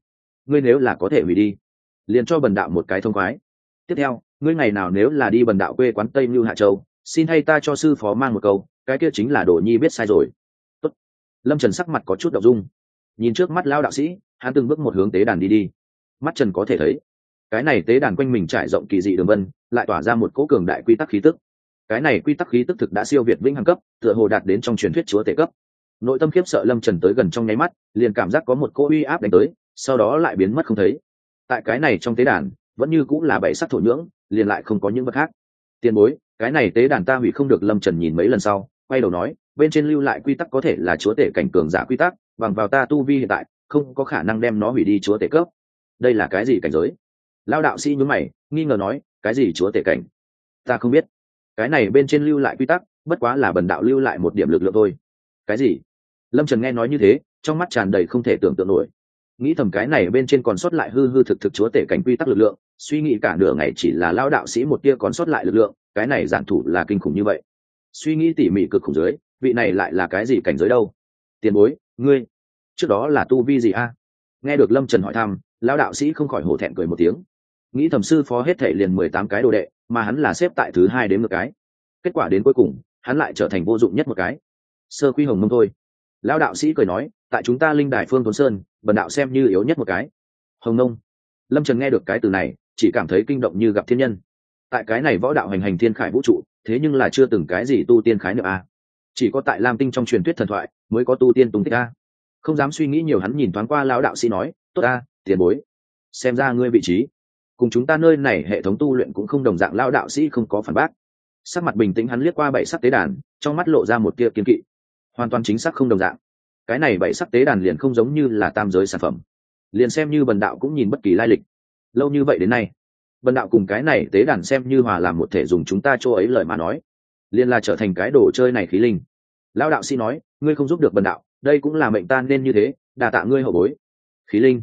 Ngươi nếu là có thể hủy đi, liền cho bần đạo một cái thông khoái. Tiếp theo, ngươi ngày nào nếu là đi bần đạo quê quán tây mưu hạ châu, xin hay ta cho sư phó mang một câu, cái kia chính là đồ nhi biết sai rồi lâm trần sắc mặt có chút đậu dung. Nhìn trước mắt lao đạo sĩ, hắn từng bước một hướng tế đàn đi đi. Mắt trần có thể thấy, cái này tế đàn quanh mình trải rộng kỳ dị đường vân, lại tỏa ra một cỗ cường đại quy tắc khí tức. Cái này quy tắc khí tức thực đã siêu việt vĩnh hằng cấp, tựa hồ đạt đến trong truyền thuyết chúa tể cấp. Nội tâm khiếp sợ lâm trần tới gần trong nháy mắt, liền cảm giác có một cỗ uy áp đánh tới, sau đó lại biến mất không thấy. Tại cái này trong tế đàn, vẫn như cũng là bảy sắc thổ nhưỡng, liền lại không có những vật khác. Tiền bối, cái này tế đàn ta hủy không được lâm trần nhìn mấy lần sau quay đầu nói, bên trên lưu lại quy tắc có thể là chúa tể cảnh cường giả quy tắc, bằng vào ta tu vi hiện tại, không có khả năng đem nó hủy đi chúa tể cấp. Đây là cái gì cảnh giới? Lao đạo sĩ nhún mày, nghi ngờ nói, cái gì chúa tể cảnh? Ta không biết. Cái này bên trên lưu lại quy tắc, bất quá là bần đạo lưu lại một điểm lực lượng thôi. Cái gì? Lâm trần nghe nói như thế, trong mắt tràn đầy không thể tưởng tượng nổi. Nghĩ thầm cái này bên trên còn sót lại hư hư thực thực chúa tể cảnh quy tắc lực lượng, suy nghĩ cả nửa ngày chỉ là lao đạo sĩ một tia còn sót lại lực lượng, cái này giản thủ là kinh khủng như vậy suy nghĩ tỉ mỉ cực khủng dưới, vị này lại là cái gì cảnh giới đâu? Tiền bối, ngươi, trước đó là tu vi gì a? Nghe được lâm trần hỏi thăm, lão đạo sĩ không khỏi hổ thẹn cười một tiếng. Nghĩ thẩm sư phó hết thể liền mười tám cái đồ đệ, mà hắn là xếp tại thứ hai đến một cái. Kết quả đến cuối cùng, hắn lại trở thành vô dụng nhất một cái. Sơ quy hồng mông thôi. Lão đạo sĩ cười nói, tại chúng ta linh đài phương tuấn sơn, bần đạo xem như yếu nhất một cái. Hồng nông lâm trần nghe được cái từ này, chỉ cảm thấy kinh động như gặp thiên nhân. Tại cái này võ đạo hành hành thiên khải vũ trụ thế nhưng là chưa từng cái gì tu tiên khái niệm a. Chỉ có tại lam tinh trong truyền thuyết thần thoại mới có tu tiên tùng tích a. Không dám suy nghĩ nhiều, hắn nhìn thoáng qua lão đạo sĩ nói, tốt a, tiền bối, xem ra ngươi vị trí. Cùng chúng ta nơi này hệ thống tu luyện cũng không đồng dạng, lão đạo sĩ không có phản bác. Sắc mặt bình tĩnh, hắn liếc qua bảy sắc tế đàn, trong mắt lộ ra một tia kiên kỵ. Hoàn toàn chính xác không đồng dạng. Cái này bảy sắc tế đàn liền không giống như là tam giới sản phẩm. Liền xem như bần đạo cũng nhìn bất kỳ lai lịch. Lâu như vậy đến nay bần đạo cùng cái này tế đàn xem như hòa làm một thể dùng chúng ta chỗ ấy lời mà nói. Liền là trở thành cái đồ chơi này khí linh. Lão đạo sĩ nói, ngươi không giúp được bần đạo, đây cũng là mệnh tan nên như thế, đà tạ ngươi hậu bối. Khí linh.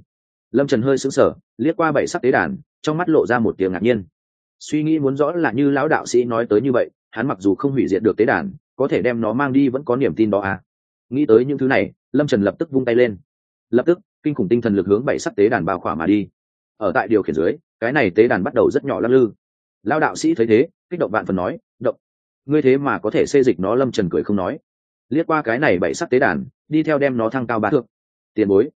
Lâm trần hơi sững sờ, liếc qua bảy sắc tế đàn, trong mắt lộ ra một tiếng ngạc nhiên. Suy nghĩ muốn rõ là như lão đạo sĩ nói tới như vậy, hắn mặc dù không hủy diệt được tế đàn, có thể đem nó mang đi vẫn có niềm tin đó à. Nghĩ tới những thứ này, lâm trần lập tức vung tay lên. Lập tức, kinh khủng tinh thần lực hướng bảy sắc tế đàn bao khỏa mà đi ở tại điều khiển dưới, cái này tế đàn bắt đầu rất nhỏ lắc lư. Lao đạo sĩ thấy thế, kích động vạn phần nói, động, ngươi thế mà có thể xê dịch nó? Lâm trần cười không nói. Liếc qua cái này bảy sắc tế đàn, đi theo đem nó thăng cao ba thước. tiền bối,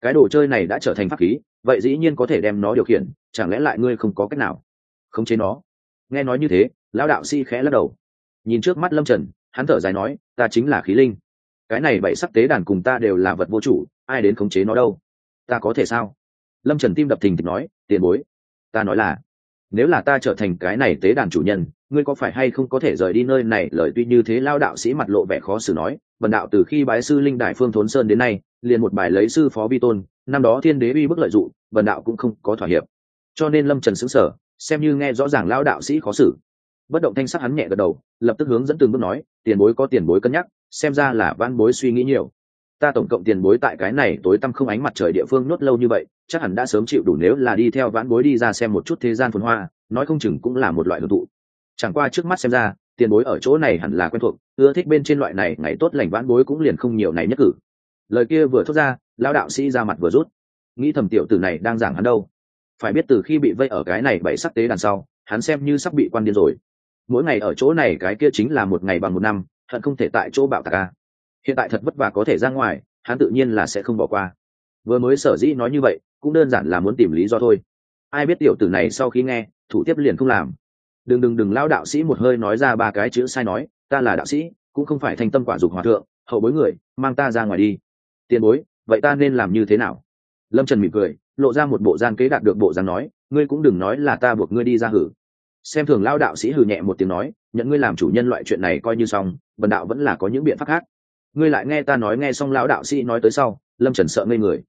cái đồ chơi này đã trở thành pháp khí, vậy dĩ nhiên có thể đem nó điều khiển, chẳng lẽ lại ngươi không có cách nào? Khống chế nó. Nghe nói như thế lão đạo sĩ khẽ lắc đầu. Nhìn trước mắt lâm trần, hắn thở dài nói, ta chính là khí linh. Cái này bảy sắc tế đàn cùng ta đều là vật vô chủ, ai đến khống chế nó đâu? Ta có thể sao? Lâm trần tim đập thình thịch nói, tiền bối, ta nói là, nếu là ta trở thành cái này tế đàn chủ nhân, ngươi có phải hay không có thể rời đi nơi này? Lời tuy như thế lao đạo sĩ mặt lộ vẻ khó xử nói vần đạo từ khi bái sư linh đại phương thốn sơn đến nay, liền một bài lấy sư phó vi tôn, năm đó thiên đế uy bức lợi dụng vần đạo cũng không có thỏa hiệp. Cho nên lâm trần xứng sở xem như nghe rõ ràng lao đạo sĩ khó xử. Bất động thanh sắc hắn nhẹ gật đầu, lập tức hướng dẫn từng bước nói, tiền bối có tiền bối cân nhắc, xem ra là van bối suy nghĩ nhiều ta tổng cộng tiền bối tại cái này tối tăm không ánh mặt trời địa phương nuốt lâu như vậy, chắc hẳn đã sớm chịu đủ nếu là đi theo vãn bối đi ra xem một chút thế gian phồn hoa, nói không chừng cũng là một loại hưởng thụ. Chẳng qua trước mắt xem ra, tiền bối ở chỗ này hẳn là quen thuộc, ưa thích bên trên loại này, ngày tốt lành vãn bối cũng liền không nhiều này nhất cử. Lời kia vừa thốt ra lao đạo sĩ ra mặt vừa rút. Nghĩ thầm tiểu tử này đang giảng hắn đâu? Phải biết từ khi bị vây ở cái này bảy sắc tế đằng sau, hắn xem như sắp bị quan điên rồi. Mỗi ngày ở chỗ này cái kia chính là một ngày bằng một năm, hận không thể tại chỗ bạo tạc ca hiện tại thật vất vả có thể ra ngoài, hắn tự nhiên là sẽ không bỏ qua. Vừa mới sở dĩ nói như vậy, cũng đơn giản là muốn tìm lý do thôi. Ai biết tiểu tử này sau khi nghe, thủ tiếp liền không làm. Đừng đừng đừng lao đạo sĩ một hơi nói ra ba cái chữ sai nói, ta là đạo sĩ, cũng không phải thanh tâm quả dục hòa thượng, hậu bối người, mang ta ra ngoài đi. Tiền bối, vậy ta nên làm như thế nào? Lâm trần mỉm cười, lộ ra một bộ gian kế đạt được bộ gian nói, ngươi cũng đừng nói là ta buộc ngươi đi ra hử. Xem thường lao đạo sĩ hử nhẹ một tiếng nói, nhận ngươi làm chủ nhân loại chuyện này coi như xong bần đạo vẫn là có những biện pháp khác ngươi lại nghe ta nói nghe xong lão đạo sĩ nói tới sau lâm trần sợ ngây người.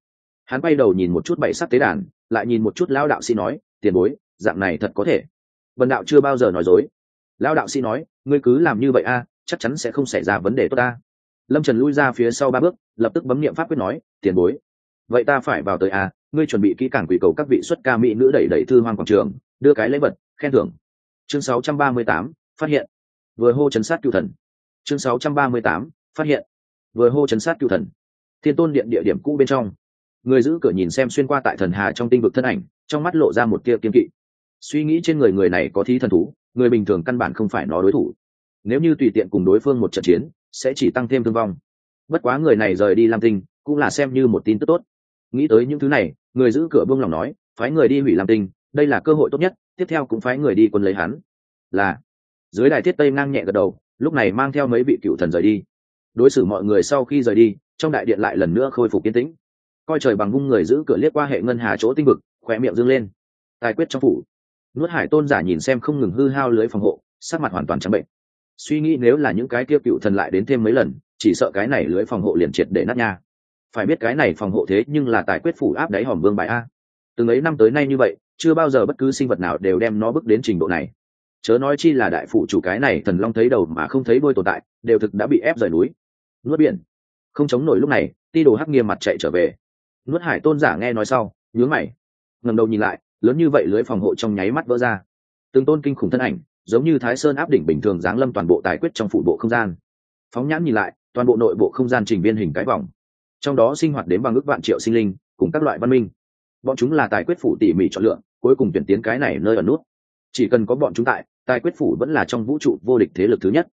Hắn quay đầu nhìn một chút bảy sắc tế đàn lại nhìn một chút lão đạo sĩ nói tiền bối dạng này thật có thể. Vần đạo chưa bao giờ nói dối. Lão đạo sĩ nói ngươi cứ làm như vậy a chắc chắn sẽ không xảy ra vấn đề tốt ta. Lâm trần lui ra phía sau ba bước lập tức bấm n i ệ m pháp quyết nói tiền bối vậy ta phải vào tới a ngươi chuẩn bị kỹ càng quỷ cầu các vị xuất ca mỹ nữ đẩy đẩy thư hoang quảng trường đưa cái lễ vật khen thưởng. Chương 638, phát hiện. Vừa hô chấn sát cựu thần. Chương 638, phát hiện vừa hô chấn sát cựu thần. Thiên tôn điện địa điểm cũ bên trong. Người giữ cửa nhìn xem xuyên qua tại thần hà trong tinh vực thân ảnh, trong mắt lộ ra một tia kiên kỵ. Suy nghĩ trên người người này có thí thần thú, người bình thường căn bản không phải nó đối thủ. Nếu như tùy tiện cùng đối phương một trận chiến, sẽ chỉ tăng thêm thương vong. Bất quá người này rời đi lam tinh, cũng là xem như một tin tức tốt. Nghĩ tới những thứ này, người giữ cửa buông lòng nói, phái người đi hủy lam tinh, đây là cơ hội tốt nhất, tiếp theo cũng phái người đi quân lấy hắn. Là, dưới đài thiết tây ngang nhẹ gật đầu, lúc này mang theo mấy vị cựu thần rời đi đối xử mọi người sau khi rời đi, trong đại điện lại lần nữa khôi phục yên tĩnh. Coi trời bằng vung người giữ cửa liếc qua hệ ngân hà chỗ tinh vực khỏe miệng dâng lên. Tài quyết trong phủ. Nuốt hải tôn giả nhìn xem không ngừng hư hao lưới phòng hộ, sắc mặt hoàn toàn trắng bệnh. Suy nghĩ nếu là những cái kia cựu thần lại đến thêm mấy lần, chỉ sợ cái này lưới phòng hộ liền triệt để nát nha. Phải biết cái này phòng hộ thế nhưng là tài quyết phủ áp đáy hòm vương bài a. Từng ấy năm tới nay như vậy, chưa bao giờ bất cứ sinh vật nào đều đem nó bước đến trình độ này. Chớ nói chi là đại phụ chủ cái này thần long thấy đầu mà không thấy đôi tồn tại, đều thực đã bị ép rời núi nuốt biển. Không chống nổi lúc này, ti đồ hắc nghiêm mặt chạy trở về. Nuốt hải tôn giả nghe nói sau, nhướng mày. Ngầm đầu nhìn lại, lớn như vậy lưới phòng hộ trong nháy mắt vỡ ra. Từng tôn kinh khủng thân ảnh, giống như thái sơn áp đỉnh bình thường giáng lâm toàn bộ tài quyết trong phủ bộ không gian. Phóng nhãn nhìn lại, toàn bộ nội bộ không gian trình viên hình cái vòng. Trong đó sinh hoạt đến bằng ước vạn triệu sinh linh, cùng các loại văn minh. Bọn chúng là tài quyết phủ tỉ mỉ chọn lựa, cuối cùng tuyển tiến cái này nơi ở nút. Chỉ cần có bọn chúng tại, tài quyết phủ vẫn là trong vũ trụ vô địch thế lực thứ nhất.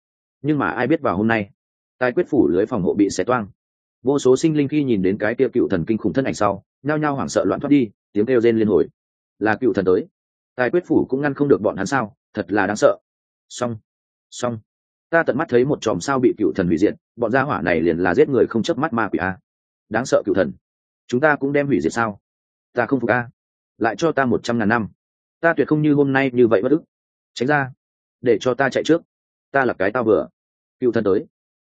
Nhưng mà ai biết vào hôm nay? Tài quyết phủ lưới phòng hộ bị xé toang. Vô số sinh linh khi nhìn đến cái kia cựu thần kinh khủng thân ảnh sau, nhao nhao hoảng sợ loạn thoát đi, tiếng kêu rên liên hồi. Là cựu thần tới. Tài quyết phủ cũng ngăn không được bọn hắn sao, thật là đáng sợ. Xong. Xong. Ta tận mắt thấy một chòm sao bị cựu thần hủy diệt, bọn gia hỏa này liền là giết người không chớp mắt ma quỷ a. Đáng sợ cựu thần. Chúng ta cũng đem hủy diệt sao? Ta không phục a. Lại cho ta một trăm ngàn năm. Ta tuyệt không như hôm nay như vậy bất ức. Tránh ra. Để cho ta chạy trước. Ta là cái tao vừa. Cựu thần tới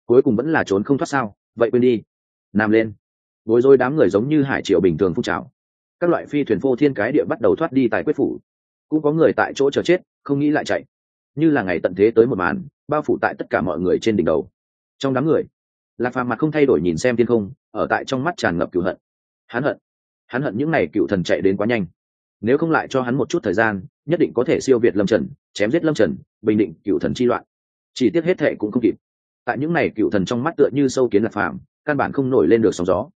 cuối cùng vẫn là trốn không thoát sao? Vậy quên đi. Nam lên. Bối rối đám người giống như hải triều bình thường phun trào. Các loại phi thuyền phô thiên cái địa bắt đầu thoát đi tại quyết phủ. Cũng có người tại chỗ chờ chết, không nghĩ lại chạy. Như là ngày tận thế tới một màn, bao phủ tại tất cả mọi người trên đỉnh đầu. Trong đám người, lạc phàm mặt không thay đổi nhìn xem thiên không, ở tại trong mắt tràn ngập cựu hận. Hắn hận. Hắn hận những n à y cựu thần chạy đến quá nhanh. Nếu không lại cho hắn một chút thời gian, nhất định có thể siêu việt lâm trần, chém giết lâm trần, bình định cựu thần chi loạn. Chỉ tiếc hết thệ cũng không kịp tại những này cựu thần trong mắt tựa như sâu kiến lạc phàm, căn bản không nổi lên được sóng gió.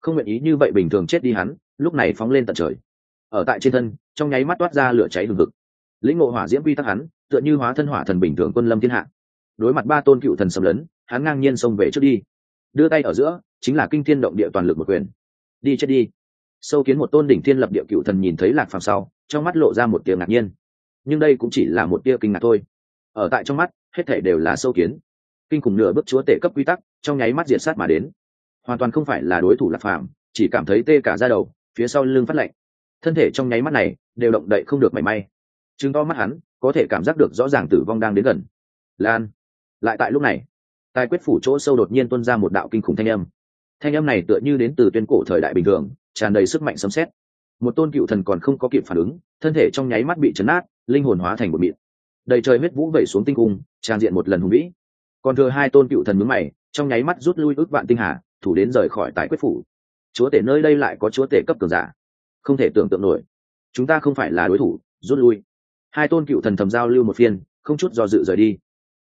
Không nguyện ý như vậy bình thường chết đi hắn, lúc này phóng lên tận trời. Ở tại trên thân, trong nháy mắt toát ra lửa cháy hừng hực. Lĩnh ngộ hỏa diễm quy tắc hắn, tựa như hóa thân hỏa thần bình thường quân lâm thiên hạ. Đối mặt ba tôn cựu thần xâm lấn, hắn ngang nhiên xông về trước đi. Đưa tay ở giữa, chính là kinh thiên động địa toàn lực một quyền. Đi chết đi. Sâu kiến một tôn đỉnh thiên lập địa cựu thần nhìn thấy lạc phàm sau, trong mắt lộ ra một tia ngạc nhiên. Nhưng đây cũng chỉ là một tia kinh ngạc thôi. Ở tại trong mắt, hết thể đều là sâu kiến kinh khủng nửa bước chúa tể cấp quy tắc, trong nháy mắt diệt sát mà đến. Hoàn toàn không phải là đối thủ lạc phàm, chỉ cảm thấy tê cả ra đầu, phía sau lưng phát lạnh. Thân thể trong nháy mắt này đều động đậy không được mảy may. Chứng to mắt hắn, có thể cảm giác được rõ ràng tử vong đang đến gần. Lan. Lại tại lúc này, tài quyết phủ chỗ sâu đột nhiên tuân ra một đạo kinh khủng thanh âm. Thanh âm này tựa như đến từ tuyên cổ thời đại bình thường, tràn đầy sức mạnh sấm xét một tôn cựu thần còn không có kịp phản ứng, thân thể trong nháy mắt bị chấn át linh hồn hóa thành một mịn. Đầy trời huyết vũ vẩy xuống tinh cung, tràn diện một lần hùng vĩ còn thừa hai tôn cựu thần mướn mày, trong nháy mắt rút lui ước vạn tinh hà, thủ đến rời khỏi tài quyết phủ. Chúa tể nơi đây lại có chúa tể cấp cường giả. Không thể tưởng tượng nổi. Chúng ta không phải là đối thủ, rút lui. Hai tôn cựu thần thầm giao lưu một phiên, không chút do dự rời đi.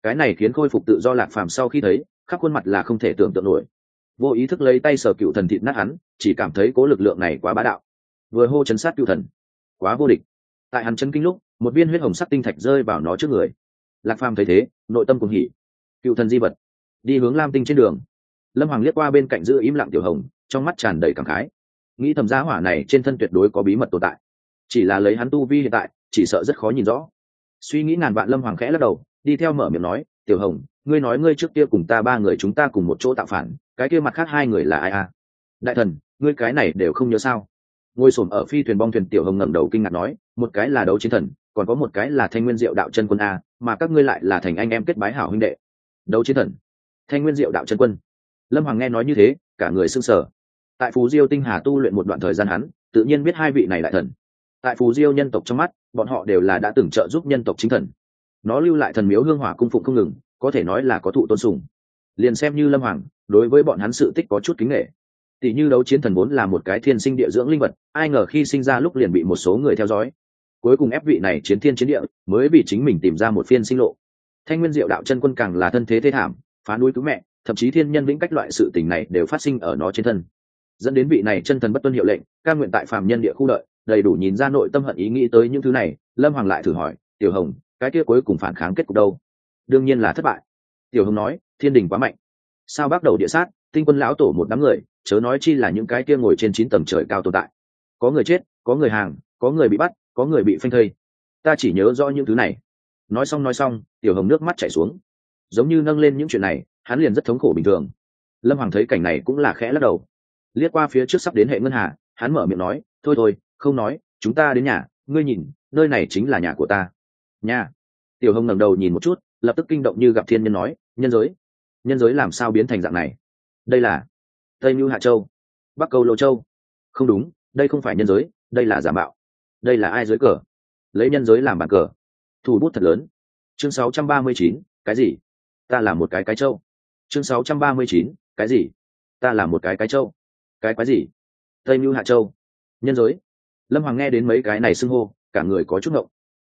Cái này khiến khôi phục tự do lạc phàm sau khi thấy, khắp khuôn mặt là không thể tưởng tượng nổi. Vô ý thức lấy tay sờ cựu thần thịt nát hắn, chỉ cảm thấy cố lực lượng này quá bá đạo. Vừa hô chấn sát cựu thần. Quá vô địch. Tại hắn chân kinh lúc, một viên huyết hồng sắc tinh thạch rơi vào nó trước người. Lạc phàm thấy thế, nội tâm cùng hỉ cựu thần di vật. Đi hướng lam tinh trên đường. Lâm hoàng liếc qua bên cạnh giữ im lặng tiểu hồng, trong mắt tràn đầy cảm khái. Nghĩ thầm giá hỏa này trên thân tuyệt đối có bí mật tồn tại. Chỉ là lấy hắn tu vi hiện tại, chỉ sợ rất khó nhìn rõ. Suy nghĩ ngàn vạn lâm hoàng khẽ lắc đầu, đi theo mở miệng nói, tiểu hồng, ngươi nói ngươi trước kia cùng ta ba người chúng ta cùng một chỗ tạo phản, cái kia mặt khác hai người là ai à? Đại thần, ngươi cái này đều không nhớ sao? Ngồi s ở phi thuyền bong thuyền tiểu hồng ngẩng đầu kinh ngạc nói, một cái là đấu chiến thần, còn có một cái là thanh nguyên diệu đạo chân quân a, mà các ngươi lại là thành anh em kết bái hảo huynh đệ đấu chiến thần, thanh nguyên diệu đạo chân quân. Lâm hoàng nghe nói như thế, cả người s ư n g sở tại phú diêu tinh hà tu luyện một đoạn thời gian hắn tự nhiên biết hai vị này đại thần. Tại phú diêu nhân tộc trong mắt, bọn họ đều là đã từng trợ giúp nhân tộc chính thần. Nó lưu lại thần miếu hương hỏa cung phụng không ngừng, có thể nói là có thụ tôn sùng. Liền xem như lâm hoàng, đối với bọn hắn sự tích có chút kính nghệ tỷ như đấu chiến thần vốn là một cái thiên sinh địa dưỡng linh vật, ai ngờ khi sinh ra lúc liền bị một số người theo dõi. Cuối cùng ép vị này chiến thiên chiến địa, mới vì chính mình tìm ra một phiên sinh lộ thanh nguyên diệu đạo chân quân càng là thân thế thế thảm phá núi cứu mẹ thậm chí thiên nhân vĩnh cách loại sự tình này đều phát sinh ở nó trên thân. Dẫn đến vị này chân thần bất tuân hiệu lệnh ca nguyện tại phàm nhân địa khu lợi, đầy đủ nhìn ra nội tâm hận ý nghĩ tới những thứ này lâm hoàng lại thử hỏi tiểu hồng cái kia cuối cùng phản kháng kết cục đâu? Đương nhiên là thất bại. Tiểu hồng nói thiên đình quá mạnh. Sao bắt đầu địa sát tinh quân lão tổ một đám người chớ nói chi là những cái kia ngồi trên chín tầng trời cao tồn tại. Có người chết có người hàng có người bị bắt có người bị phanh thây. Ta chỉ nhớ rõ những thứ này nói xong nói xong, tiểu hồng nước mắt chảy xuống. Giống như nâng lên những chuyện này, hắn liền rất thống khổ bình thường. Lâm hoàng thấy cảnh này cũng là khẽ lắc đầu. Liếc qua phía trước sắp đến hệ ngân hà, hắn mở miệng nói, thôi thôi, không nói, chúng ta đến nhà, ngươi nhìn, nơi này chính là nhà của ta. Nhà? Tiểu hồng ngẩng đầu nhìn một chút, lập tức kinh động như gặp thiên nhân nói, nhân giới? Nhân giới làm sao biến thành dạng này? Đây là tây mưu hạ châu, bắc cầu lô châu. Không đúng, đây không phải nhân giới, đây là giả mạo. Đây là ai dưới cờ? Lấy nhân giới làm bàn cờ thủ bút thật lớn. Chương 639, cái gì? Ta là một cái cái châu chương 639, cái gì? Ta là một cái cái châu cái quái gì? Tây mưu hạ châu. Nhân giới. Lâm hoàng nghe đến mấy cái này xưng hô cả người có chút ngộng.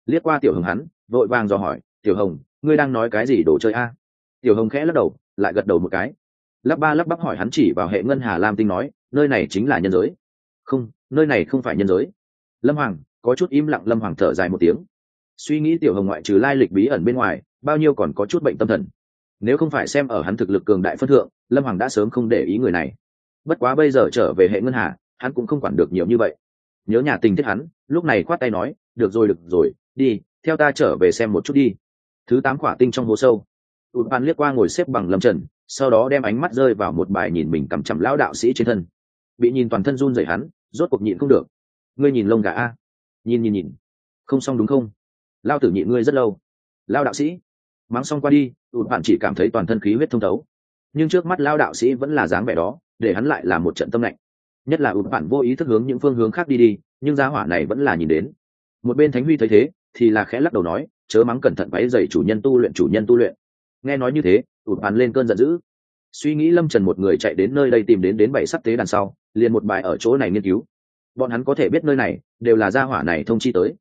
Liếc qua tiểu hồng hắn vội vàng dò hỏi tiểu hồng ngươi đang nói cái gì đồ chơi a? Tiểu hồng khẽ lắc đầu lại gật đầu một cái. Lắp ba lắp bắp hỏi hắn chỉ vào hệ ngân hà lam tinh nói nơi này chính là nhân giới. Không nơi này không phải nhân giới. Lâm hoàng có chút im lặng lâm hoàng thở dài một tiếng suy nghĩ tiểu hồng ngoại trừ lai lịch bí ẩn bên ngoài, bao nhiêu còn có chút bệnh tâm thần. Nếu không phải xem ở hắn thực lực cường đại phân thượng, lâm hoàng đã sớm không để ý người này. Bất quá bây giờ trở về hệ ngân hà, hắn cũng không quản được nhiều như vậy. Nhớ nhà tình thiết hắn, lúc này khoát tay nói, được rồi được rồi, đi, theo ta trở về xem một chút đi. Thứ tám quả tinh trong hố sâu. Tụt pan liếc qua ngồi xếp bằng lâm trần, sau đó đem ánh mắt rơi vào một bài nhìn mình cầm chằm lão đạo sĩ trên thân. Bị nhìn toàn thân run rẩy hắn, rốt cuộc nhịn không được. Ngươi nhìn lông gà a? Nhìn nhìn nhìn. Không xong đúng không? Lao tử nhịn ngươi rất lâu. Lao đạo sĩ, mắng xong qua đi, tụt bạn chỉ cảm thấy toàn thân khí huyết thông thấu. Nhưng trước mắt lao đạo sĩ vẫn là dáng vẻ đó, để hắn lại là một trận tâm lạnh. Nhất là ụt bạn vô ý thức hướng những phương hướng khác đi đi, nhưng giá hỏa này vẫn là nhìn đến. Một bên thánh huy thấy thế, thì là khẽ lắc đầu nói, chớ mắng cẩn thận váy dày chủ nhân tu luyện, chủ nhân tu luyện. Nghe nói như thế ụt bạn lên cơn giận dữ. Suy nghĩ lâm trần một người chạy đến nơi đây tìm đến đến bảy sắp tế đằng sau, liền một bài ở chỗ này nghiên cứu. Bọn hắn có thể biết nơi này, đều là gia hỏa này thông chi tới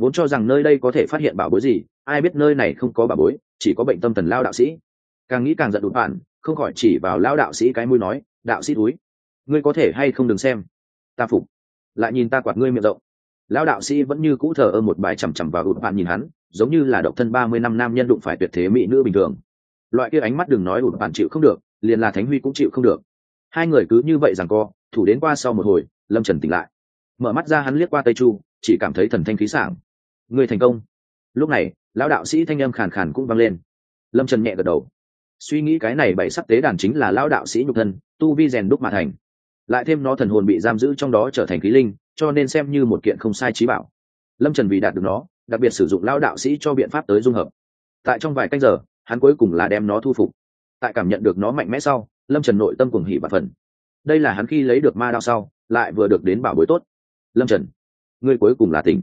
vốn cho rằng nơi đây có thể phát hiện bảo bối gì, ai biết nơi này không có bảo bối, chỉ có bệnh tâm thần lao đạo sĩ. Càng nghĩ càng giận đụt bạn không khỏi chỉ vào lao đạo sĩ cái mũi nói, đạo sĩ túi ngươi có thể hay không đừng xem? Ta phục. Lại nhìn ta quạt ngươi miệng rộng. Lao đạo sĩ vẫn như cũ thờ ơ một bài chằm chằm vào đụt bạn nhìn hắn, giống như là độc thân ba mươi năm nam nhân đụng phải tuyệt thế mỹ nữ bình thường. Loại kia ánh mắt đừng nói đụt bạn chịu không được, liền là thánh huy cũng chịu không được. Hai người cứ như vậy rằng co, thủ đến qua sau một hồi, lâm trần tỉnh lại. Mở mắt ra hắn liếc qua tây chu, chỉ cảm thấy thần thanh khí sảng người thành công. Lúc này, lão đạo sĩ thanh âm khàn khàn cũng vang lên. Lâm trần nhẹ gật đầu. Suy nghĩ cái này bảy sắc tế đàn chính là lão đạo sĩ nhục thân, tu vi rèn đúc mà thành. Lại thêm nó thần hồn bị giam giữ trong đó trở thành khí linh, cho nên xem như một kiện không sai trí bảo. Lâm trần vì đạt được nó, đặc biệt sử dụng lão đạo sĩ cho biện pháp tới dung hợp. Tại trong vài canh giờ, hắn cuối cùng là đem nó thu phục. Tại cảm nhận được nó mạnh mẽ sau, lâm trần nội tâm cùng hỉ và phần đây là hắn khi lấy được ma đao sau, lại vừa được đến bảo bối tốt. Lâm trần, ngươi cuối cùng là tỉnh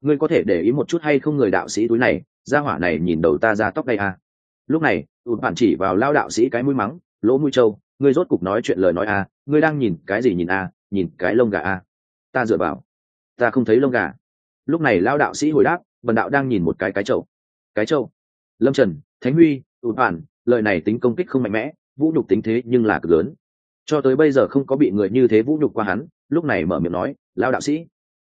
ngươi có thể để ý một chút hay không người đạo sĩ túi này ra hỏa này nhìn đầu ta ra tóc đây à. lúc này tụt bản chỉ vào lao đạo sĩ cái mũi mắng lỗ mũi trâu ngươi rốt cục nói chuyện lời nói à, ngươi đang nhìn cái gì nhìn à, nhìn cái lông gà à. ta dựa vào. Ta không thấy lông gà. Lúc này lao đạo sĩ hồi đáp bần đạo đang nhìn một cái cái trâu. Cái trâu? Lâm trần thánh huy tụt bản lời này tính công kích không mạnh mẽ vũ nhục tính thế nhưng là cực lớn. Cho tới bây giờ không có bị người như thế vũ nhục qua hắn lúc này mở miệng nói lao đạo sĩ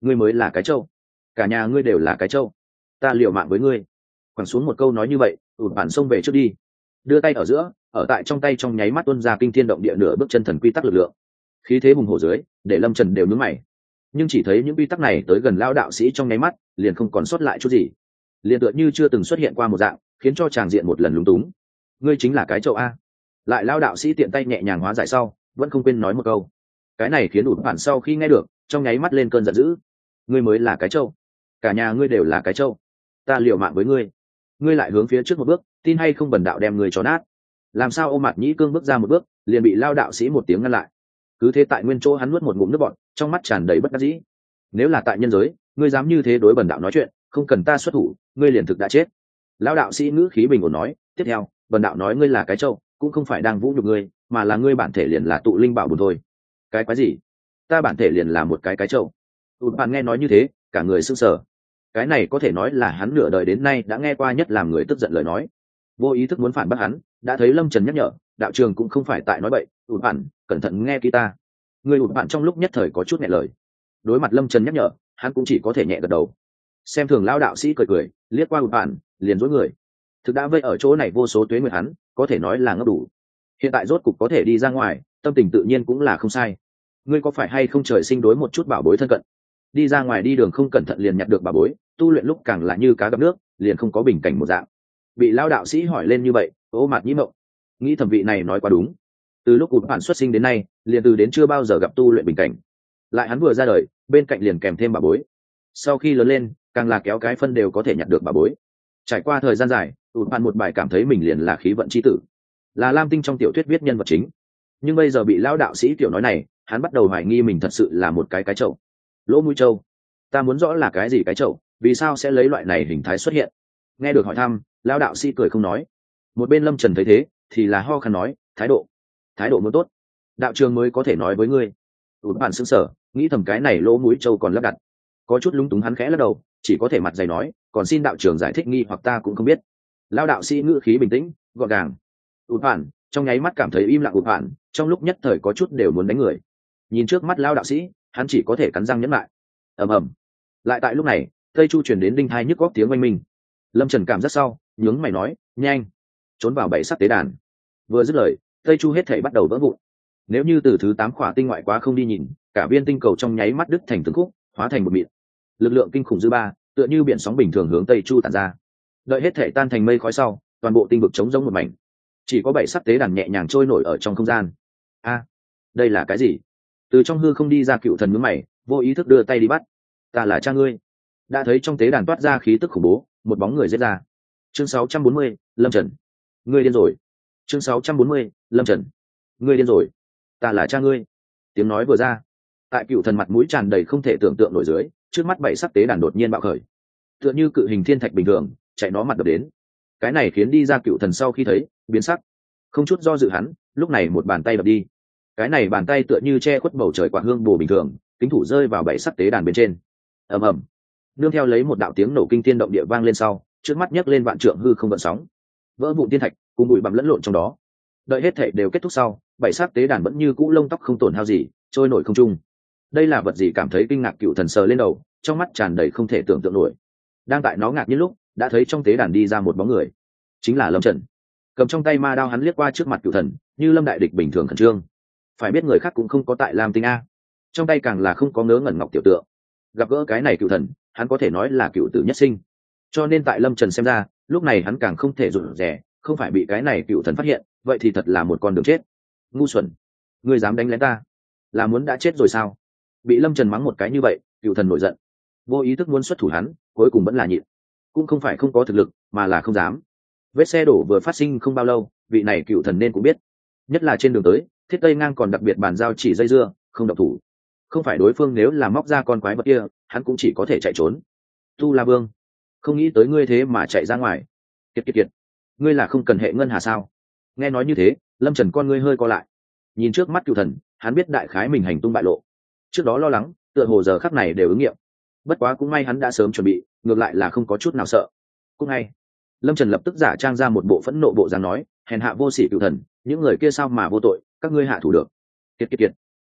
ngươi mới là cái trâu cả nhà ngươi đều là cái trâu. Ta liều mạng với ngươi. Quẳng xuống một câu nói như vậy ụt bản xông về trước đi. Đưa tay ở giữa, ở tại trong tay trong nháy mắt tuân ra kinh thiên động địa nửa bước chân thần quy tắc lực lượng. Khí thế hùng hổ dưới, để lâm trần đều nướng mày. Nhưng chỉ thấy những quy tắc này tới gần lao đạo sĩ trong nháy mắt, liền không còn sót lại chút gì. Liền tựa như chưa từng xuất hiện qua một dạng, khiến cho tràng diện một lần lúng túng. Ngươi chính là cái chậu a. Lại lao đạo sĩ tiện tay nhẹ nhàng hóa giải sau, vẫn không quên nói một câu. Cái này khiến ụt bản sau khi nghe được, trong nháy mắt lên cơn giận dữ. Ngươi mới là cái trâu cả nhà ngươi đều là cái trâu. Ta liều mạng với ngươi. Ngươi lại hướng phía trước một bước, tin hay không bần đạo đem ngươi cho nát. Làm sao ô mặt nhĩ cương bước ra một bước, liền bị lao đạo sĩ một tiếng ngăn lại. Cứ thế tại nguyên chỗ hắn nuốt một ngụm nước bọt, trong mắt tràn đầy bất đắc dĩ. Nếu là tại nhân giới, ngươi dám như thế đối bần đạo nói chuyện, không cần ta xuất thủ, ngươi liền thực đã chết. Lão đạo sĩ ngữ khí bình ổn nói, tiếp theo, bần đạo nói ngươi là cái trâu, cũng không phải đang vũ nhục ngươi, mà là ngươi bản thể liền là tụ linh bảo bùn thôi. Cái quái gì? Ta bản thể liền là một cái cái trâu. Tụt bạn nghe nói như thế, cả người sưng sờ cái này có thể nói là hắn nửa đời đến nay đã nghe qua nhất làm người tức giận lời nói. Vô ý thức muốn phản bác hắn, đã thấy lâm trần nhắc nhở, đạo trường cũng không phải tại nói bậy ụt bạn cẩn thận nghe ký ta. Người ụt bạn trong lúc nhất thời có chút nhẹ lời. Đối mặt lâm trần nhắc nhở, hắn cũng chỉ có thể nhẹ gật đầu. Xem thường lao đạo sĩ cười cười, liếc qua ụt bạn liền dối người. Thực đã vây ở chỗ này vô số tuế nguyệt hắn, có thể nói là ngấp đủ. Hiện tại rốt cục có thể đi ra ngoài, tâm tình tự nhiên cũng là không sai. Ngươi có phải hay không trời sinh đối một chút bảo bối thân cận? Đi ra ngoài đi đường không cẩn thận liền nhặt được bà bối, tu luyện lúc càng là như cá gặp nước, liền không có bình cảnh một dạng. Bị lao đạo sĩ hỏi lên như vậy, ô mặt nhĩ mộng, nghĩ thẩm vị này nói quá đúng. Từ lúc cụt bản xuất sinh đến nay, liền từ đến chưa bao giờ gặp tu luyện bình cảnh. Lại hắn vừa ra đời, bên cạnh liền kèm thêm bà bối. Sau khi lớn lên, càng là kéo cái phân đều có thể nhặt được bà bối. Trải qua thời gian dài tụt bản một bài cảm thấy mình liền là khí vận c h i tử. Là lam tinh trong tiểu thuyết viết nhân vật chính. Nhưng bây giờ bị lão đạo sĩ tiểu nói này, hắn bắt đầu hoài nghi mình thật sự là một cái cái trậu lỗ mũi trâu. Ta muốn rõ là cái gì cái trâu vì sao sẽ lấy loại này hình thái xuất hiện? Nghe được hỏi thăm, lão đạo sĩ cười không nói. Một bên lâm trần thấy thế, thì là ho khăn nói, thái độ thái độ muốn tốt. Đạo trường mới có thể nói với ngươi. Tụt bản xứng sở nghĩ thầm cái này lỗ mũi trâu còn lắp đặt. Có chút lúng túng hắn khẽ lắc đầu, chỉ có thể mặt dày nói, còn xin đạo trường giải thích nghi hoặc ta cũng không biết. Lao đạo sĩ ngữ khí bình tĩnh, gọn gàng. Ụt bản trong nháy mắt cảm thấy im lặng ụt bản trong lúc nhất thời có chút đều muốn đánh người. Nhìn trước mắt lao đạo sĩ hắn chỉ có thể cắn răng nhẫn lại. Ầm ầm. Lại tại lúc này, tây chu chuyển đến đinh thai nhức góp tiếng oanh minh. Lâm trần cảm rất sau, nhướng mày nói, nhanh, trốn vào bảy sắc tế đàn. Vừa dứt lời, tây chu hết thể bắt đầu vỡ vụn. Nếu như từ thứ tám khỏa tinh ngoại quá không đi nhìn, cả viên tinh cầu trong nháy mắt đứt thành từng khúc, hóa thành một mịn. Lực lượng kinh khủng dư ba, tựa như biển sóng bình thường hướng tây chu tàn ra. Đợi hết thể tan thành mây khói sau, toàn bộ tinh vực chống giống một mảnh. Chỉ có bảy sắc tế đàn nhẹ nhàng trôi nổi ở trong không gian. A, đây là cái gì? Từ trong hư không đi ra cựu thần mướn mày vô ý thức đưa tay đi bắt. Ta là cha ngươi. Đã thấy trong tế đàn toát ra khí tức khủng bố một bóng người giết ra. Chương 640, lâm trần. Ngươi điên rồi. Chương 640, lâm trần. Ngươi điên rồi. Ta là cha ngươi. Tiếng nói vừa ra tại cựu thần mặt mũi tràn đầy không thể tưởng tượng nổi dưới trước mắt bảy sắc tế đàn đột nhiên bạo khởi. Tựa như cự hình thiên thạch bình thường chạy nó mặt đập đến. Cái này khiến đi ra cựu thần sau khi thấy biến sắc. Không chút do dự hắn lúc này một bàn tay đập đi cái này bàn tay tựa như che khuất bầu trời quạt hương bồ bình thường, kính thủ rơi vào bảy sắc tế đàn bên trên. Ầm ầm. Nương theo lấy một đạo tiếng nổ kinh tiên động địa vang lên sau, trước mắt nhấc lên vạn trượng hư không vận sóng. Vỡ vụ tiên thạch, cùng bụi bặm lẫn lộn trong đó. Đợi hết thể đều kết thúc sau, bảy sắc tế đàn vẫn như cũ lông tóc không tổn hao gì, trôi nổi không trung. Đây là vật gì cảm thấy kinh ngạc cựu thần sờ lên đầu, trong mắt tràn đầy không thể tưởng tượng nổi. Đang tại nó ngạc nhiên lúc, đã thấy trong tế đàn đi ra một bóng người. Chính là lâm trần. Cầm trong tay ma đao hắn liếc qua trước mặt cựu thần, như lâm đại địch bình thường khẩn trương phải biết người khác cũng không có tại lam tinh a. Trong tay càng là không có ngớ ngẩn ngọc tiểu tượng. Gặp gỡ cái này cựu thần, hắn có thể nói là cựu tử nhất sinh. Cho nên tại lâm trần xem ra, lúc này hắn càng không thể rụt rè, không phải bị cái này cựu thần phát hiện, vậy thì thật là một con đường chết. Ngu xuẩn. Ngươi dám đánh lén ta? Là muốn đã chết rồi sao? Bị lâm trần mắng một cái như vậy, cựu thần nổi giận. Vô ý thức muốn xuất thủ hắn, cuối cùng vẫn là nhịn. Cũng không phải không có thực lực, mà là không dám. Vết xe đổ vừa phát sinh không bao lâu, vị này cựu thần nên cũng biết. Nhất là trên đường tới thiết tây ngang còn đặc biệt bàn giao chỉ dây dưa, không độc thủ. Không phải đối phương nếu là móc ra con quái vật kia, hắn cũng chỉ có thể chạy trốn. Tu la vương, không nghĩ tới ngươi thế mà chạy ra ngoài. Kiệt kiệt kiệt. Ngươi là không cần hệ ngân hà sao? Nghe nói như thế, lâm trần con ngươi hơi co lại. Nhìn trước mắt cựu thần, hắn biết đại khái mình hành tung bại lộ. Trước đó lo lắng, tựa hồ giờ khắc này đều ứng nghiệm. Bất quá cũng may hắn đã sớm chuẩn bị, ngược lại là không có chút nào sợ. Cũng ngay lâm trần lập tức giả trang ra một bộ phẫn nộ bộ dáng nói, hèn hạ vô sỉ cựu thần, những người kia sao mà vô tội? Các ngươi hạ thủ được. Kiệt kiệt kiệt.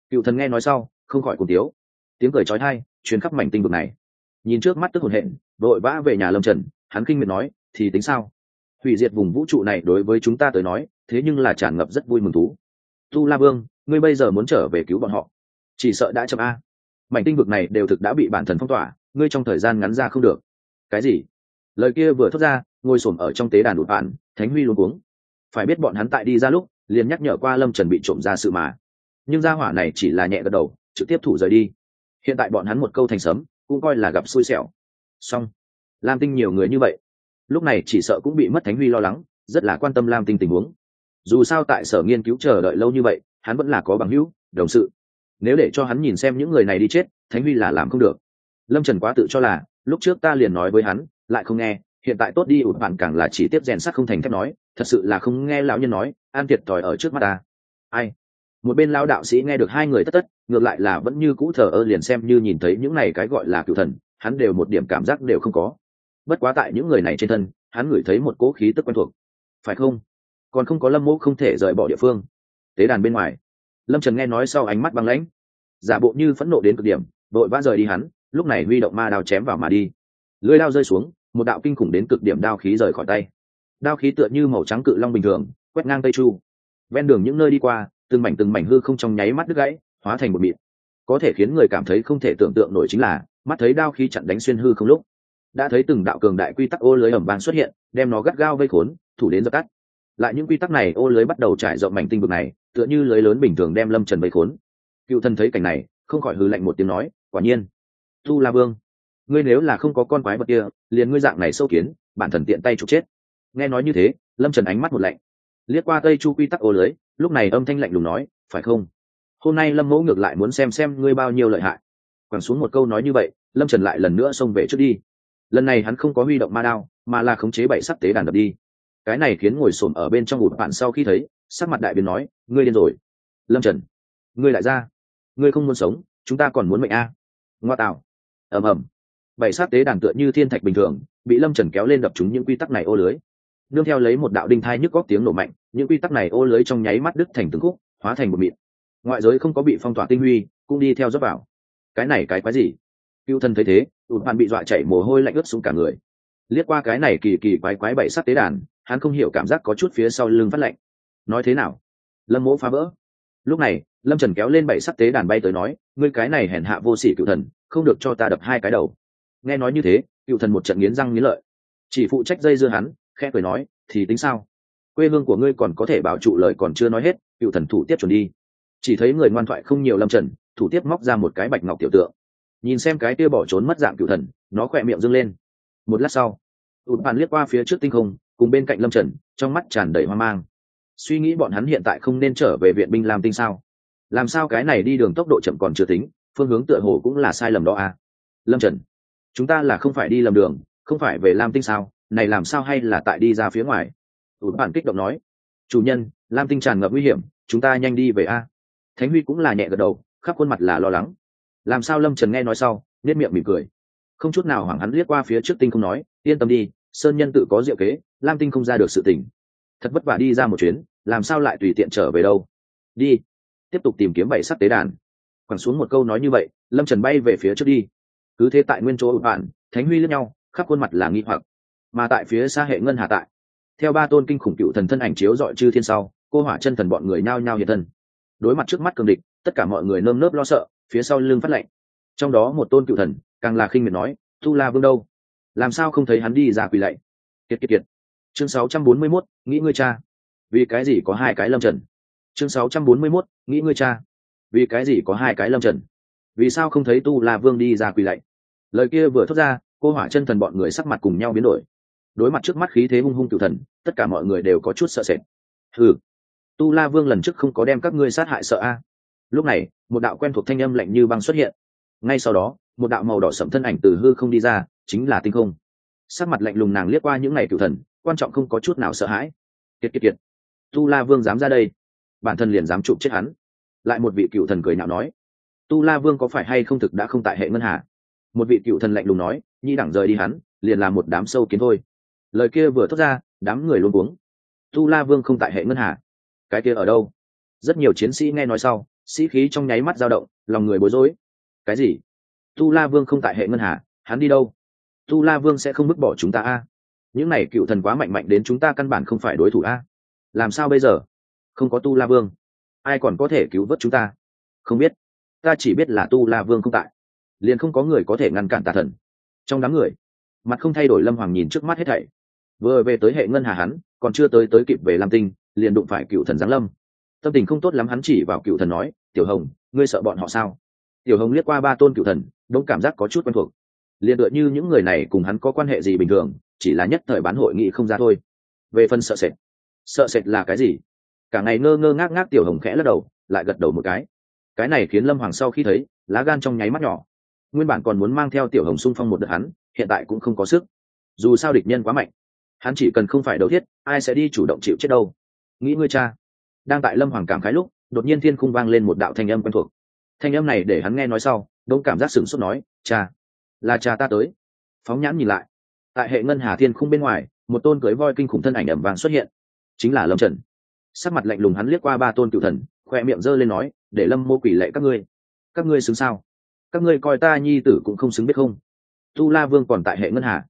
Cựu thần nghe nói sau, không khỏi cùng tiếu. Tiếng cười trói thai chuyến khắp mảnh tinh vực này. Nhìn trước mắt tức hồn hện, vội vã về nhà lâm trần, hắn kinh miệt nói, thì tính sao? Hủy diệt vùng vũ trụ này đối với chúng ta tới nói, thế nhưng là tràn ngập rất vui mừng thú. Tu la vương, ngươi bây giờ muốn trở về cứu bọn họ. Chỉ sợ đã chậm a. Mảnh tinh vực này đều thực đã bị bản thần phong tỏa, ngươi trong thời gian ngắn ra không được. Cái gì? Lời kia vừa thốt ra, ngồi s ở trong tế đàn đụt bản thánh huy luôn cuống. Phải biết bọn hắn tại đi ra lúc liền nhắc nhở qua lâm trần bị trộm ra sự mà. Nhưng gia hỏa này chỉ là nhẹ gật đầu, trực tiếp thủ rời đi. Hiện tại bọn hắn một câu thành sấm, cũng coi là gặp xui xẻo. Song lam tinh nhiều người như vậy. Lúc này chỉ sợ cũng bị mất thánh huy lo lắng, rất là quan tâm lam tinh tình huống. Dù sao tại sở nghiên cứu chờ đợi lâu như vậy, hắn vẫn là có bằng hữu, đồng sự. Nếu để cho hắn nhìn xem những người này đi chết, thánh huy là làm không được. Lâm trần quá tự cho là, lúc trước ta liền nói với hắn, lại không nghe, hiện tại tốt đi ụt bạn càng là chỉ tiếp rèn sắc không thành thép nói thật sự là không nghe lão nhân nói an thiệt thòi ở trước mắt ta. Ai? Một bên lão đạo sĩ nghe được hai người tất tất, ngược lại là vẫn như cũ thờ ơ liền xem như nhìn thấy những này cái gọi là cựu thần, hắn đều một điểm cảm giác đều không có. Bất quá tại những người này trên thân, hắn ngửi thấy một cỗ khí tức quen thuộc. Phải không? Còn không có lâm mẫu không thể rời bỏ địa phương. Tế đàn bên ngoài. Lâm trần nghe nói sau ánh mắt băng lãnh. Giả bộ như phẫn nộ đến cực điểm, đội vã rời đi hắn, lúc này huy động ma đào chém vào mà đi. Lưới đao rơi xuống, một đạo kinh khủng đến cực điểm đao khí rời khỏi tay đao khí tựa như màu trắng cự long bình thường, quét ngang tây chu. Ven đường những nơi đi qua, từng mảnh từng mảnh hư không trong nháy mắt đứt gãy, hóa thành một mịn có thể khiến người cảm thấy không thể tưởng tượng nổi chính là, mắt thấy đao khí chặn đánh xuyên hư không lúc, đã thấy từng đạo cường đại quy tắc ô lưới ẩm vàng xuất hiện, đem nó gắt gao vây khốn, thủ đến dập tắt. Lại những quy tắc này ô lưới bắt đầu trải rộng mảnh tinh vực này, tựa như lưới lớn bình thường đem lâm trần vây khốn. Cựu thần thấy cảnh này, không khỏi hư lạnh một tiếng nói, quả nhiên tu la vương, ngươi nếu là không có con quái vật kia, liền ngươi dạng này sâu kiến, bản thần tiện tay trục chết nghe nói như thế, lâm trần ánh mắt một lạnh. Liếc qua tây chu quy tắc ô lưới, lúc này âm thanh lạnh lùng nói, phải không? Hôm nay lâm mẫu ngược lại muốn xem xem ngươi bao nhiêu lợi hại. Quẳng xuống một câu nói như vậy, lâm trần lại lần nữa xông về trước đi. Lần này hắn không có huy động ma đao, mà là khống chế bảy sắc tế đàn đập đi. Cái này khiến ngồi xổm ở bên trong ụt bạn sau khi thấy, sắc mặt đại biến nói, ngươi điên rồi. Lâm trần, ngươi lại ra. Ngươi không muốn sống, chúng ta còn muốn mệnh a. Ngoa tạo ầm ầm. Bảy sát tế đàn tựa như thiên thạch bình thường, bị lâm trần kéo lên đập chúng những quy tắc này ô lưới nương theo lấy một đạo đinh thai nhức góc tiếng nổ mạnh, những quy tắc này ô lưới trong nháy mắt đứt thành từng khúc, hóa thành một mịn. Ngoại giới không có bị phong tỏa tinh huy, cũng đi theo dốc vào. Cái này cái quái gì? Cựu thân thấy thế tụt bạn bị dọa chảy mồ hôi lạnh ướt xuống cả người. Liếc qua cái này kỳ kỳ quái quái bảy sắc tế đàn, hắn không hiểu cảm giác có chút phía sau lưng phát lạnh. Nói thế nào? Lâm mỗ phá vỡ. Lúc này, lâm trần kéo lên bảy sắc tế đàn bay tới nói, ngươi cái này hèn hạ vô sỉ cựu thần, không được cho ta đập hai cái đầu. Nghe nói như thế, cựu thần một trận nghiến răng nghiến lợi. Chỉ phụ trách dây dưa hắn khẽ cười nói, thì tính sao? Quê hương của ngươi còn có thể bảo trụ lời còn chưa nói hết, cựu thần thủ tiếp chuẩn đi. Chỉ thấy người ngoan thoại không nhiều lâm trần, thủ tiếp móc ra một cái bạch ngọc tiểu tượng. Nhìn xem cái kia bỏ trốn mất dạng cựu thần, nó khỏe miệng dâng lên. Một lát sau ụt bàn liếc qua phía trước tinh không, cùng bên cạnh lâm trần, trong mắt tràn đầy hoang mang. Suy nghĩ bọn hắn hiện tại không nên trở về viện binh làm tinh sao? Làm sao cái này đi đường tốc độ chậm còn chưa tính, phương hướng tựa hồ cũng là sai lầm đó à? Lâm trần, chúng ta là không phải đi lầm đường, không phải về lam tinh sao? Này làm sao hay là tại đi ra phía ngoài? Ụt bản kích động nói. Chủ nhân, lam tinh tràn ngập nguy hiểm, chúng ta nhanh đi về a. Thánh huy cũng là nhẹ gật đầu, khắp khuôn mặt là lo lắng. Làm sao lâm trần nghe nói sau nết miệng mỉm cười. Không chút nào hoảng hắn liếc qua phía trước tinh không nói, yên tâm đi, sơn nhân tự có diệu kế, lam tinh không ra được sự tỉnh thật vất vả đi ra một chuyến, làm sao lại tùy tiện trở về đâu? Đi. Tiếp tục tìm kiếm bảy sắc tế đàn. Quẳng xuống một câu nói như vậy, lâm trần bay về phía trước đi. Cứ thế tại nguyên chỗ ủn bạn, thánh huy lẫn nhau, khắp khuôn mặt là nghi hoặc mà tại phía xa hệ ngân hà tại. Theo ba tôn kinh khủng cựu thần thân ảnh chiếu dọi chư thiên sau cô hỏa chân thần bọn người nhao nhao hiện thân. Đối mặt trước mắt cường địch tất cả mọi người nơm nớp lo sợ phía sau lưng phát lệnh. Trong đó một tôn cựu thần càng là khinh miệt nói tu la vương đâu? Làm sao không thấy hắn đi ra quỳ lạy? Kiệt kiệt kiệt. Chương 641, nghĩ ngươi cha. Vì cái gì có hai cái lâm trần? Chương 641, nghĩ ngươi cha. Vì cái gì có hai cái lâm trần? Vì sao không thấy tu la vương đi ra quỳ lạy? Lời kia vừa thốt ra cô hỏa chân thần bọn người sắc mặt cùng nhau biến đổi đối mặt trước mắt khí thế hung hung cựu thần, tất cả mọi người đều có chút sợ sệt. Ừ tu la vương lần trước không có đem các ngươi sát hại sợ a. Lúc này, một đạo quen thuộc thanh âm lạnh như băng xuất hiện. Ngay sau đó, một đạo màu đỏ sẫm thân ảnh từ hư không đi ra, chính là tinh không. Sắc mặt lạnh lùng nàng liếc qua những ngày cựu thần, quan trọng không có chút nào sợ hãi. Kiệt kiệt kiệt. Tu la vương dám ra đây. Bản thân liền dám chụp chết hắn. Lại một vị cựu thần cười nhạo nói. Tu la vương có phải hay không thực đã không tại hệ ngân hà? Một vị cựu thần lạnh lùng nói nhi đẳng rời đi hắn, liền là một đám sâu kiến thôi lời kia vừa thốt ra, đám người luôn cuống. Tu la vương không tại hệ ngân hà. Cái kia ở đâu? Rất nhiều chiến sĩ nghe nói sau, sĩ khí trong nháy mắt dao động, lòng người bối rối. Cái gì? Tu la vương không tại hệ ngân hà, hắn đi đâu? Tu la vương sẽ không vứt bỏ chúng ta a? Những này cựu thần quá mạnh mạnh đến chúng ta căn bản không phải đối thủ a. Làm sao bây giờ? Không có tu la vương. Ai còn có thể cứu vớt chúng ta? Không biết. Ta chỉ biết là tu la vương không tại. Liền không có người có thể ngăn cản tà thần. Trong đám người, mặt không thay đổi lâm hoàng nhìn trước mắt hết thảy vừa về tới hệ ngân hà hắn, còn chưa tới tới kịp về lam tinh, liền đụng phải cựu thần giáng lâm. Tâm tình không tốt lắm hắn chỉ vào cựu thần nói, tiểu hồng, ngươi sợ bọn họ sao? Tiểu hồng liếc qua ba tôn cựu thần đông cảm giác có chút quen thuộc. Liền tựa như những người này cùng hắn có quan hệ gì bình thường, chỉ là nhất thời bán hội nghị không ra thôi. Về phần sợ sệt sợ sệt là cái gì? Cả ngày ngơ ngơ ngác ngác tiểu hồng khẽ lắc đầu, lại gật đầu một cái. Cái này khiến lâm hoàng sau khi thấy, lá gan trong nháy mắt nhỏ. Nguyên bản còn muốn mang theo tiểu hồng xung phong một đợt hắn, hiện tại cũng không có sức. Dù sao địch nhân quá mạnh hắn chỉ cần không phải đầu thiết, ai sẽ đi chủ động chịu chết đâu. Nghĩ ngươi cha. Đang tại lâm hoàng cảm khái lúc, đột nhiên thiên khung vang lên một đạo thanh âm quen thuộc. Thanh âm này để hắn nghe nói sau đông cảm giác sửng sốt nói, cha, là cha ta tới. Phóng nhãn nhìn lại. Tại hệ ngân hà thiên khung bên ngoài, một tôn cưới voi kinh khủng thân ảnh ẩm vàng xuất hiện. Chính là lâm trần. Sắc mặt lạnh lùng hắn liếc qua ba tôn cựu thần, khoe miệng giơ lên nói, để lâm mô quỷ lệ các ngươi. Các ngươi xứng sao? Các ngươi coi ta nhi tử cũng không xứng biết không? Tu la vương còn tại hệ ngân hà.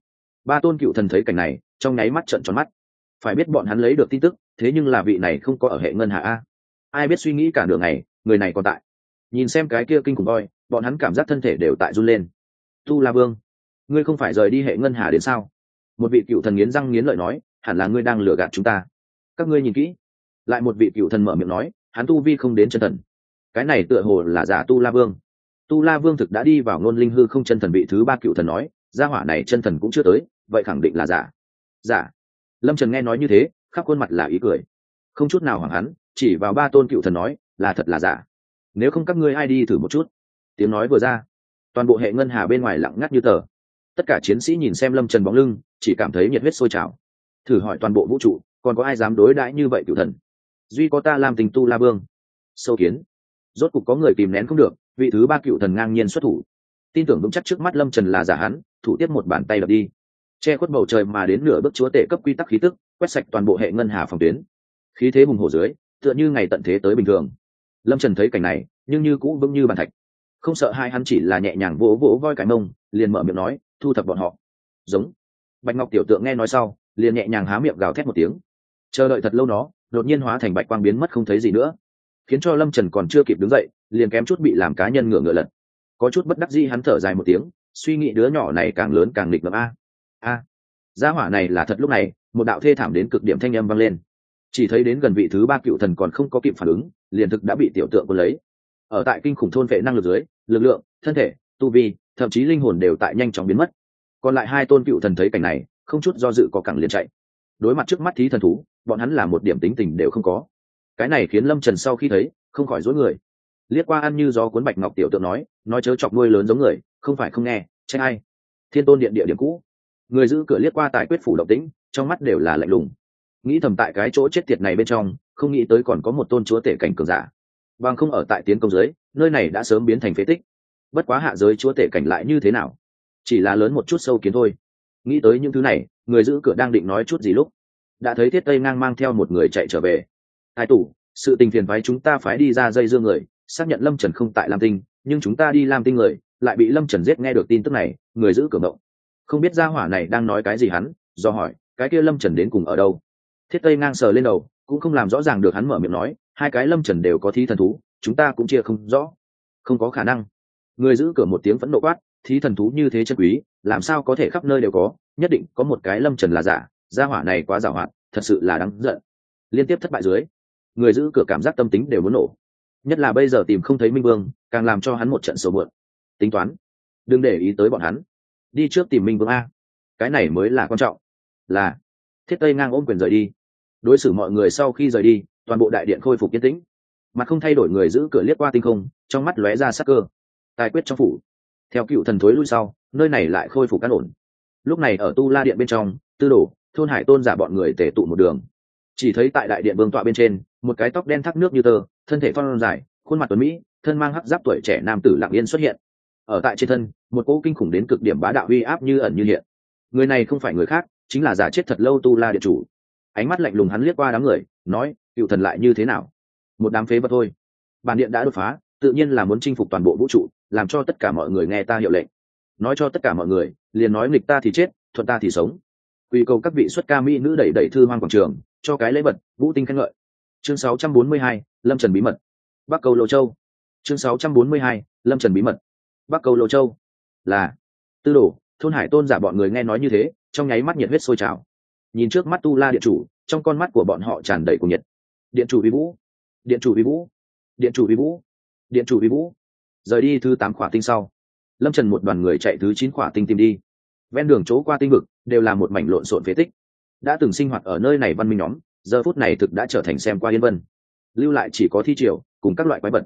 Ba tôn cựu thần thấy cảnh này trong nháy mắt trận tròn mắt. Phải biết bọn hắn lấy được tin tức, thế nhưng là vị này không có ở hệ ngân hạ a. Ai biết suy nghĩ cả đường này người này còn tại. Nhìn xem cái kia kinh khủng voi, bọn hắn cảm giác thân thể đều tại run lên. Tu la vương, ngươi không phải rời đi hệ ngân hà đến sao? Một vị cựu thần nghiến răng nghiến lợi nói, hẳn là ngươi đang lừa gạt chúng ta. Các ngươi nhìn kỹ. Lại một vị cựu thần mở miệng nói, hắn tu vi không đến chân thần. Cái này tựa hồ là giả tu la vương. Tu la vương thực đã đi vào ngôn linh hư không chân thần vị thứ ba cựu thần nói, gia hỏa này chân thần cũng chưa tới, vậy khẳng định là giả giả lâm trần nghe nói như thế, khắp khuôn mặt là ý cười. Không chút nào hoảng hắn chỉ vào ba tôn cựu thần nói, là thật là giả nếu không các ngươi ai đi thử một chút. Tiếng nói vừa ra, toàn bộ hệ ngân hà bên ngoài lặng ngắt như tờ. Tất cả chiến sĩ nhìn xem lâm trần bóng lưng, chỉ cảm thấy nhiệt huyết sôi trào. Thử hỏi toàn bộ vũ trụ, còn có ai dám đối đãi như vậy cựu thần? Duy có ta làm tình tu la vương. Sâu kiến. Rốt cục có người kìm nén không được, vị thứ ba cựu thần ngang nhiên xuất thủ. Tin tưởng vững chắc trước mắt lâm trần là giả hắn, thủ tiếp một bàn tay đập đi che khuất bầu trời mà đến nửa bước chúa tể cấp quy tắc khí tức, quét sạch toàn bộ hệ ngân hà phòng tuyến. Khí thế hùng hổ dưới, tựa như ngày tận thế tới bình thường. Lâm trần thấy cảnh này, nhưng như cũ vững như bàn thạch. Không sợ hai hắn chỉ là nhẹ nhàng vỗ vỗ voi cái mông, liền mở miệng nói, thu thập bọn họ. Giống. Bạch ngọc tiểu tượng nghe nói sau, liền nhẹ nhàng há miệng gào thét một tiếng. Chờ đợi thật lâu nó, đột nhiên hóa thành bạch quang biến mất không thấy gì nữa. Khiến cho lâm trần còn chưa kịp đứng dậy, liền kém chút bị làm cá nhân ngựa ngựa lật. Có chút bất đắc dĩ hắn thở dài một tiếng, suy nghĩ đứa nhỏ này càng lớn càng nghịch ngợm a a, gia hỏa này là thật lúc này, một đạo thê thảm đến cực điểm thanh âm vang lên. Chỉ thấy đến gần vị thứ ba cựu thần còn không có kịp phản ứng, liền thực đã bị tiểu tượng quân lấy. Ở tại kinh khủng thôn vệ năng lực dưới, lực lượng, thân thể, tu vi, thậm chí linh hồn đều tại nhanh chóng biến mất. Còn lại hai tôn cựu thần thấy cảnh này, không chút do dự có cẳng liền chạy. Đối mặt trước mắt thí thần thú, bọn hắn là một điểm tính tình đều không có. Cái này khiến lâm trần sau khi thấy, không khỏi dối người. Liếc qua ăn như gió cuốn bạch ngọc tiểu tượng nói nói chớ chọc nuôi lớn giống người, không phải không nghe tranh ai. Thiên tôn điện địa điểm cũ người giữ cửa liếc qua tại quyết phủ động tĩnh, trong mắt đều là lạnh lùng. Nghĩ thầm tại cái chỗ chết tiệt này bên trong, không nghĩ tới còn có một tôn chúa tể cảnh cường giả. Bằng không ở tại tiến công giới, nơi này đã sớm biến thành phế tích. Bất quá hạ giới chúa tể cảnh lại như thế nào? Chỉ là lớn một chút sâu kiến thôi. Nghĩ tới những thứ này, người giữ cửa đang định nói chút gì lúc, đã thấy thiết tây ngang mang theo một người chạy trở về. Hai tủ sự tình phiền phái chúng ta phải đi ra dây dương người, xác nhận lâm trần không tại lam tinh, nhưng chúng ta đi lam tinh người, lại bị lâm trần giết nghe được tin tức này, người giữ cửa mộng không biết gia hỏa này đang nói cái gì hắn, do hỏi, cái kia lâm trần đến cùng ở đâu? Thiết tây ngang sờ lên đầu, cũng không làm rõ ràng được hắn mở miệng nói, hai cái lâm trần đều có thi thần thú, chúng ta cũng chia không rõ. Không có khả năng. Người giữ cửa một tiếng phẫn nộ quát, thí thần thú như thế chân quý, làm sao có thể khắp nơi đều có? Nhất định có một cái lâm trần là giả, gia hỏa này quá giả hoạt, thật sự là đáng giận. Liên tiếp thất bại dưới, người giữ cửa cảm giác tâm tính đều muốn nổ. Nhất là bây giờ tìm không thấy minh vương, càng làm cho hắn một trận sầu mượn tính toán, đừng để ý tới bọn hắn đi trước tìm minh vương a. Cái này mới là quan trọng. Là, thiết tây ngang ôm quyền rời đi. Đối xử mọi người sau khi rời đi, toàn bộ đại điện khôi phục yên tĩnh. Mặt không thay đổi người giữ cửa liếc qua tinh không, trong mắt lóe ra sắc cơ. Tài quyết trong phủ. Theo cựu thần thối lui sau, nơi này lại khôi phục căn ổn. Lúc này ở tu la điện bên trong, tư đồ, thôn hải tôn giả bọn người tể tụ một đường. Chỉ thấy tại đại điện vương tọa bên trên, một cái tóc đen thác nước như tơ, thân thể phong dài, khuôn mặt tuấn mỹ, thân mang hắc giáp tuổi trẻ nam tử lặng yên xuất hiện. Ở tại trên thân một cỗ kinh khủng đến cực điểm bá đạo uy áp như ẩn như hiện. Người này không phải người khác chính là giả chết thật lâu tu la điện chủ. Ánh mắt lạnh lùng hắn liếc qua đám người nói cựu thần lại như thế nào? Một đám phế vật thôi. Bản điện đã đột phá tự nhiên là muốn chinh phục toàn bộ vũ trụ làm cho tất cả mọi người nghe ta hiệu lệnh. Nói cho tất cả mọi người liền nói nghịch ta thì chết thuận ta thì sống. Quy cầu các vị xuất ca mỹ nữ đẩy đẩy thư hoang quảng trường cho cái lễ vật vũ tinh khen ngợi. Chương 642, lâm trần bí mật. Bắc cầu lô châu. Chương 642, lâm trần bí mật. Bắc cầu lô châu là tư đồ, thôn hải tôn giả bọn người nghe nói như thế, trong nháy mắt nhiệt huyết sôi trào. Nhìn trước mắt tu la điện chủ, trong con mắt của bọn họ tràn đầy cùng nhiệt. Điện chủ vi vũ, điện chủ vi vũ, điện chủ vi vũ, điện chủ vi vũ. Rời đi thứ tám khỏa tinh sau, lâm trần một đoàn người chạy thứ chín khỏa tinh tìm đi. Ven đường chỗ qua tinh vực đều là một mảnh lộn xộn phế tích. Đã từng sinh hoạt ở nơi này văn minh nhóm, giờ phút này thực đã trở thành xem qua yên vân. Lưu lại chỉ có thi triều cùng các loại quái vật.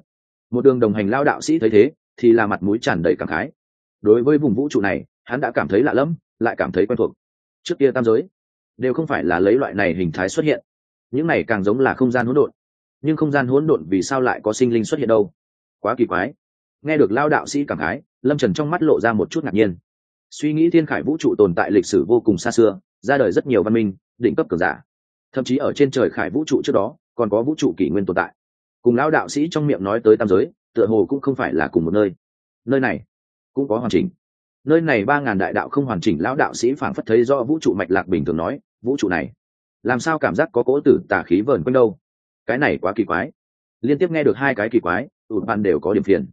Một đường đồng hành lao đạo sĩ thấy thế, thì là mặt mũi tràn đầy cảm khái đối với vùng vũ trụ này, hắn đã cảm thấy lạ lẫm, lại cảm thấy quen thuộc. Trước kia tam giới, đều không phải là lấy loại này hình thái xuất hiện. Những này càng giống là không gian hỗn độn. Nhưng không gian hỗn độn vì sao lại có sinh linh xuất hiện đâu? Quá kỳ quái. Nghe được lao đạo sĩ cảm khái, lâm trần trong mắt lộ ra một chút ngạc nhiên. Suy nghĩ thiên khải vũ trụ tồn tại lịch sử vô cùng xa xưa, ra đời rất nhiều văn minh định cấp cường giả. Thậm chí ở trên trời khải vũ trụ trước đó, còn có vũ trụ kỷ nguyên tồn tại. Cùng lao đạo sĩ trong miệng nói tới tam giới, tựa hồ cũng không phải là cùng một nơi. Nơi này cũng có hoàn chỉnh. Nơi này ba ngàn đại đạo không hoàn chỉnh, lão đạo sĩ phảng phất thấy do vũ trụ mạch lạc bình thường nói, vũ trụ này, làm sao cảm giác có cỗ tử tà khí vờn quanh đâu? Cái này quá kỳ quái. Liên tiếp nghe được hai cái kỳ quái tụt bạn đều có điểm phiền.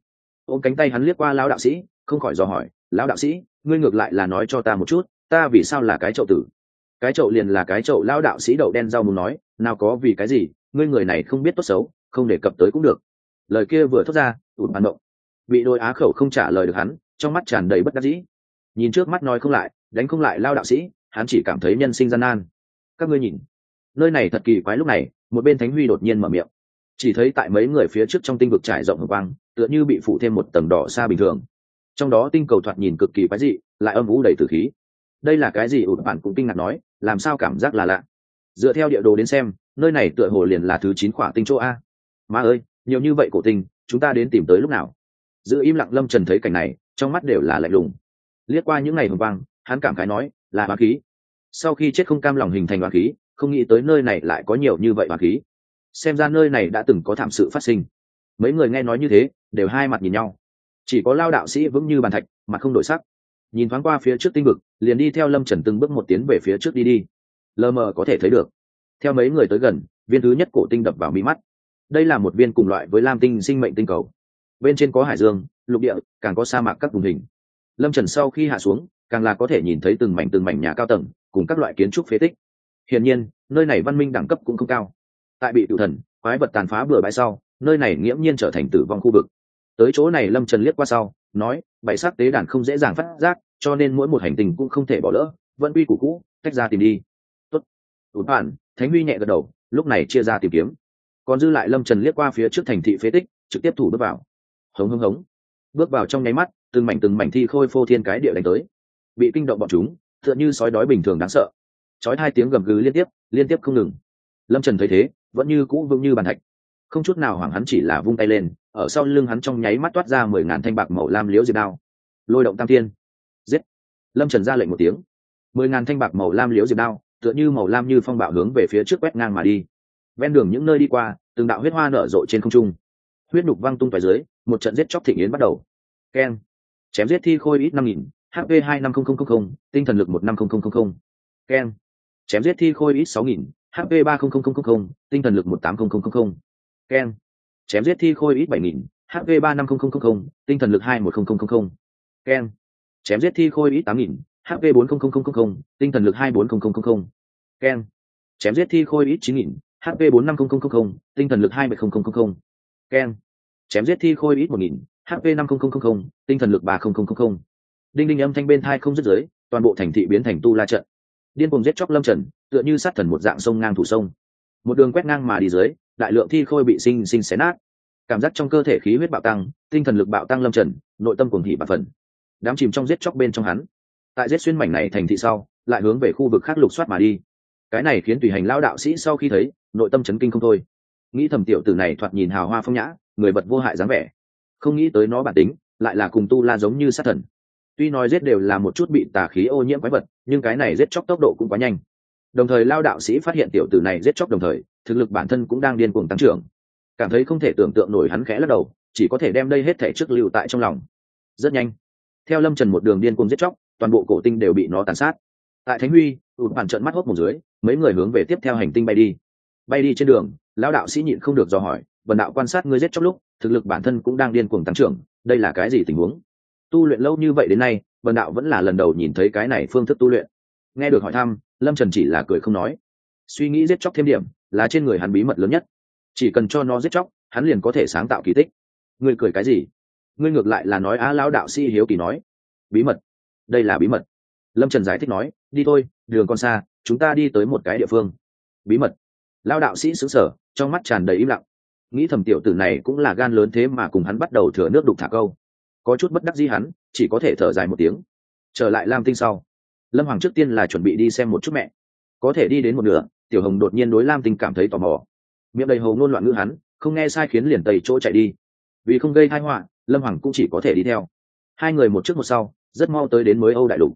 Ôm cánh tay hắn liếc qua lão đạo sĩ, không khỏi dò hỏi, lão đạo sĩ, ngươi ngược lại là nói cho ta một chút, ta vì sao là cái chậu tử? Cái chậu liền là cái chậu lão đạo sĩ đậu đen rau muốn nói, nào có vì cái gì, ngươi người này không biết tốt xấu, không đề cập tới cũng được. Lời kia vừa thốt ra tụt bạn động. Bị đôi á khẩu không trả lời được hắn trong mắt tràn đầy bất đắc dĩ. Nhìn trước mắt nói không lại, đánh không lại lao đạo sĩ, hắn chỉ cảm thấy nhân sinh gian nan. Các ngươi nhìn, nơi này thật kỳ quái lúc này, một bên thánh huy đột nhiên mở miệng. Chỉ thấy tại mấy người phía trước trong tinh vực trải rộng hồng quang, tựa như bị phủ thêm một tầng đỏ xa bình thường. Trong đó tinh cầu thoạt nhìn cực kỳ quái dị, lại âm vũ đầy tử khí. Đây là cái gì? Ụt bạn cũng kinh ngạc nói, làm sao cảm giác là lạ? Dựa theo địa đồ đến xem, nơi này tựa hồ liền là thứ chín khỏa tinh chỗ a. Má ơi, nhiều như vậy cổ tinh, chúng ta đến tìm tới lúc nào? Giữ im lặng lâm trần thấy cảnh này trong mắt đều là lạnh lùng. Liếc qua những ngày hồng quang, hắn cảm khái nói, là hoa khí. Sau khi chết không cam lòng hình thành hoa khí, không nghĩ tới nơi này lại có nhiều như vậy hoa khí. Xem ra nơi này đã từng có thảm sự phát sinh. Mấy người nghe nói như thế, đều hai mặt nhìn nhau. Chỉ có lao đạo sĩ vững như bàn thạch, mà không đổi sắc. Nhìn thoáng qua phía trước tinh vực, liền đi theo lâm trần từng bước một tiến về phía trước đi đi. Lờ mờ có thể thấy được. Theo mấy người tới gần, viên thứ nhất cổ tinh đập vào mi mắt. Đây là một viên cùng loại với lam tinh sinh mệnh tinh cầu bên trên có hải dương, lục địa, càng có sa mạc các vùng hình. Lâm trần sau khi hạ xuống, càng là có thể nhìn thấy từng mảnh từng mảnh nhà cao tầng, cùng các loại kiến trúc phế tích. Hiển nhiên, nơi này văn minh đẳng cấp cũng không cao. Tại bị tự thần, quái vật tàn phá bừa bãi sau, nơi này nghiễm nhiên trở thành tử vong khu vực. Tới chỗ này lâm trần liếc qua sau, nói, bảy sắc tế đàn không dễ dàng phát giác, cho nên mỗi một hành tình cũng không thể bỏ lỡ, vẫn uy củ cũ, tách ra tìm đi. Tốt. Tụt bản thánh huy nhẹ gật đầu, lúc này chia ra tìm kiếm. Còn dư lại lâm trần liếc qua phía trước thành thị phế tích, trực tiếp thủ bước vào hống hống hống. Bước vào trong nháy mắt, từng mảnh từng mảnh thi khôi phô thiên cái địa đánh tới. Bị kinh động bọn chúng, tựa như sói đói bình thường đáng sợ. Chói hai tiếng gầm gừ liên tiếp liên tiếp không ngừng. Lâm trần thấy thế, vẫn như cũ vững như bàn thạch. Không chút nào hoảng hắn chỉ là vung tay lên, ở sau lưng hắn trong nháy mắt toát ra mười ngàn thanh bạc màu lam liễu diệt đao. Lôi động tam tiên giết. Lâm trần ra lệnh một tiếng. Mười ngàn thanh bạc màu lam liễu diệt đao, tựa như màu lam như phong bạo hướng về phía trước quét ngang mà đi. Ven đường những nơi đi qua, từng đạo huyết hoa nở rộ trên không trung huyết nhục văng tung phải dưới một trận giết chóc thịnh yến bắt đầu keng chém giết thi khôi ít năm nghìn hp hai năm nghìn tinh thần lực một năm nghìn keng chém giết thi khôi ít sáu nghìn hp ba nghìn tinh thần lực một tám nghìn keng chém giết thi khôi ít bảy nghìn hp ba năm nghìn tinh thần lực hai một nghìn keng chém giết thi khôi ít tám nghìn hp bốn nghìn tinh thần lực hai bốn nghìn keng chém giết thi khôi ít chín nghìn hp bốn năm nghìn tinh thần lực hai bảy nghìn keng chém giết thi khôi ít một nghìn hp năm nghìn tinh thần lực ba nghìn đinh đinh âm thanh bên thai không dứt giới toàn bộ thành thị biến thành tu la trận. Điên cùng giết chóc lâm trần, tựa như sát thần một dạng sông ngang thủ sông. Một đường quét ngang mà đi dưới, đại lượng thi khôi bị sinh sinh xé nát. Cảm giác trong cơ thể khí huyết bạo tăng, tinh thần lực bạo tăng lâm trần, nội tâm cuồng thị bạc phần. Đám chìm trong giết chóc bên trong hắn. Tại giết xuyên mảnh này thành thị sau, lại hướng về khu vực khác lục soát mà đi. Cái này khiến tùy hành lao đạo sĩ sau khi thấy, nội tâm chấn kinh không thôi nghĩ thầm tiểu tử này thoạt nhìn hào hoa phong nhã, người vật vô hại dáng vẻ. Không nghĩ tới nó bản tính, lại là cùng tu la giống như sát thần. Tuy nói giết đều là một chút bị tà khí ô nhiễm quái vật, nhưng cái này giết chóc tốc độ cũng quá nhanh. Đồng thời lao đạo sĩ phát hiện tiểu tử này giết chóc đồng thời, thực lực bản thân cũng đang điên cuồng tăng trưởng. Cảm thấy không thể tưởng tượng nổi hắn khẽ lắc đầu, chỉ có thể đem đây hết thể trước lưu tại trong lòng. Rất nhanh, theo lâm trần một đường điên cuồng giết chóc, toàn bộ cổ tinh đều bị nó tàn sát. Tại thánh huy ụt bản trận mắt hốt một dưới, mấy người hướng về tiếp theo hành tinh bay đi. Bay đi trên đường lão đạo sĩ nhịn không được dò hỏi vần đạo quan sát ngươi giết chóc lúc, thực lực bản thân cũng đang điên cuồng tăng trưởng, đây là cái gì tình huống? Tu luyện lâu như vậy đến nay vần đạo vẫn là lần đầu nhìn thấy cái này phương thức tu luyện. Nghe được hỏi thăm, lâm trần chỉ là cười không nói. Suy nghĩ giết chóc thêm điểm, là trên người hắn bí mật lớn nhất. Chỉ cần cho nó giết chóc, hắn liền có thể sáng tạo kỳ tích. Ngươi cười cái gì? Ngươi ngược lại là nói á, lão đạo sĩ hiếu kỳ nói. Bí mật? Đây là bí mật. Lâm trần giải thích nói, đi thôi, đường còn xa, chúng ta đi tới một cái địa phương. Bí mật? Lao đạo sĩ xứng sở trong mắt tràn đầy im lặng. Nghĩ thầm tiểu tử này cũng là gan lớn thế mà cùng hắn bắt đầu thừa nước đục thả câu. Có chút bất đắc dĩ hắn, chỉ có thể thở dài một tiếng. Trở lại lam tinh sau. Lâm hoàng trước tiên là chuẩn bị đi xem một chút mẹ. Có thể đi đến một nửa, tiểu hồng đột nhiên đối lam tinh cảm thấy tò mò. Miệng đầy hầu ngôn loạn ngữ hắn, không nghe sai khiến liền tây chỗ chạy đi. Vì không gây thai họa, lâm hoàng cũng chỉ có thể đi theo. Hai người một trước một sau, rất mau tới đến mới âu đại lục.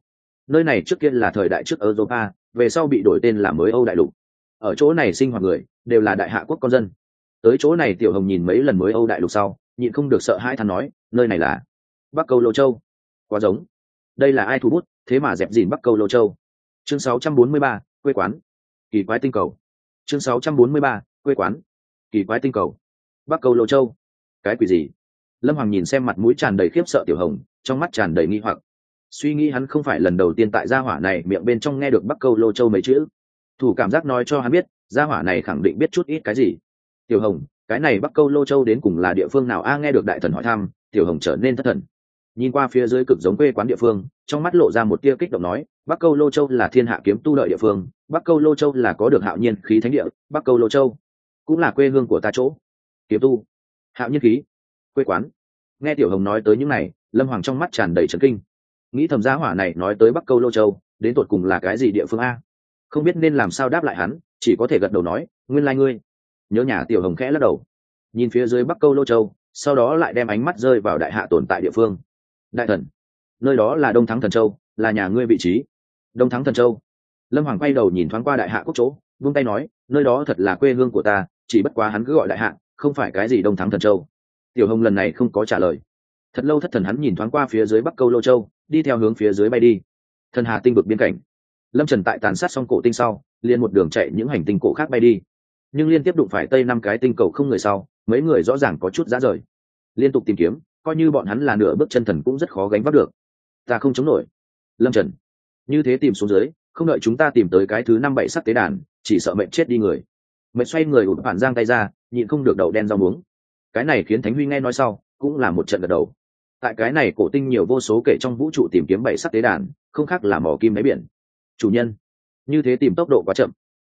Nơi này trước kia là thời đại trước europa, về sau bị đổi tên là mới âu đại lục ở chỗ này sinh hoạt người đều là đại hạ quốc con dân. Tới chỗ này tiểu hồng nhìn mấy lần mới âu đại lục sau nhịn không được sợ hai thằng nói nơi này là bắc câu lô châu. Quá giống. Đây là ai thu bút thế mà dẹp dìn bắc câu lô châu? Chương 643, quê quán. Kỳ quái tinh cầu. Chương 643, quê quán. Kỳ quái tinh cầu. Bắc câu lô châu. Cái quỷ gì? Lâm hoàng nhìn xem mặt mũi tràn đầy khiếp sợ tiểu hồng trong mắt tràn đầy nghi hoặc. Suy nghĩ hắn không phải lần đầu tiên tại gia hỏa này miệng bên trong nghe được bắc câu lô châu mấy chữ thủ cảm giác nói cho hắn biết, gia hỏa này khẳng định biết chút ít cái gì. Tiểu hồng, cái này bắc câu lô châu đến cùng là địa phương nào? A, nghe được đại thần hỏi thăm, tiểu hồng trở nên thất thần. Nhìn qua phía dưới cực giống quê quán địa phương, trong mắt lộ ra một tia kích động nói, bắc câu lô châu là thiên hạ kiếm tu lợi địa phương, bắc câu lô châu là có được hạo nhiên khí thánh địa, bắc câu lô châu cũng là quê hương của ta chỗ. Kiếm tu, hạo nhiên khí, quê quán. Nghe tiểu hồng nói tới những này, lâm hoàng trong mắt tràn đầy trấn kinh. Nghĩ thầm giá hỏa này nói tới bắc câu lô châu, đến tột cùng là cái gì địa phương a? Không biết nên làm sao đáp lại hắn, chỉ có thể gật đầu nói, nguyên lai、like、ngươi. Nhớ nhà tiểu hồng khẽ lắc đầu. Nhìn phía dưới bắc câu lô châu, sau đó lại đem ánh mắt rơi vào đại hạ tồn tại địa phương. Đại thần, nơi đó là đông thắng thần châu, là nhà ngươi vị trí. Đông thắng thần châu. Lâm hoàng quay đầu nhìn thoáng qua đại hạ quốc chỗ vung tay nói, nơi đó thật là quê hương của ta, chỉ bất quá hắn cứ gọi đại hạ, không phải cái gì đông thắng thần châu. Tiểu hồng lần này không có trả lời. Thật lâu thất thần hắn nhìn thoáng qua phía dưới bắc câu lô châu, đi theo hướng phía dưới bay đi. Thần hà tinh vực biên cảnh lâm trần tại tàn sát xong cổ tinh sau, liền một đường chạy những hành tinh cổ khác bay đi. Nhưng liên tiếp đụng phải tây năm cái tinh cầu không người sau, mấy người rõ ràng có chút giá rời. Liên tục tìm kiếm, coi như bọn hắn là nửa bước chân thần cũng rất khó gánh vác được. Ta không chống nổi. Lâm trần, như thế tìm xuống dưới, không đợi chúng ta tìm tới cái thứ năm bảy sắc tế đàn, chỉ sợ mệnh chết đi người. Mệnh xoay người ụt bản giang tay ra, nhịn không được đậu đen rau muống. Cái này khiến thánh huy nghe nói sau, cũng là một trận gật đầu. Tại cái này cổ tinh nhiều vô số kể trong vũ trụ tìm kiếm bảy sắc tế đàn, không khác là mỏ kim đáy biển chủ nhân, như thế tìm tốc độ quá chậm,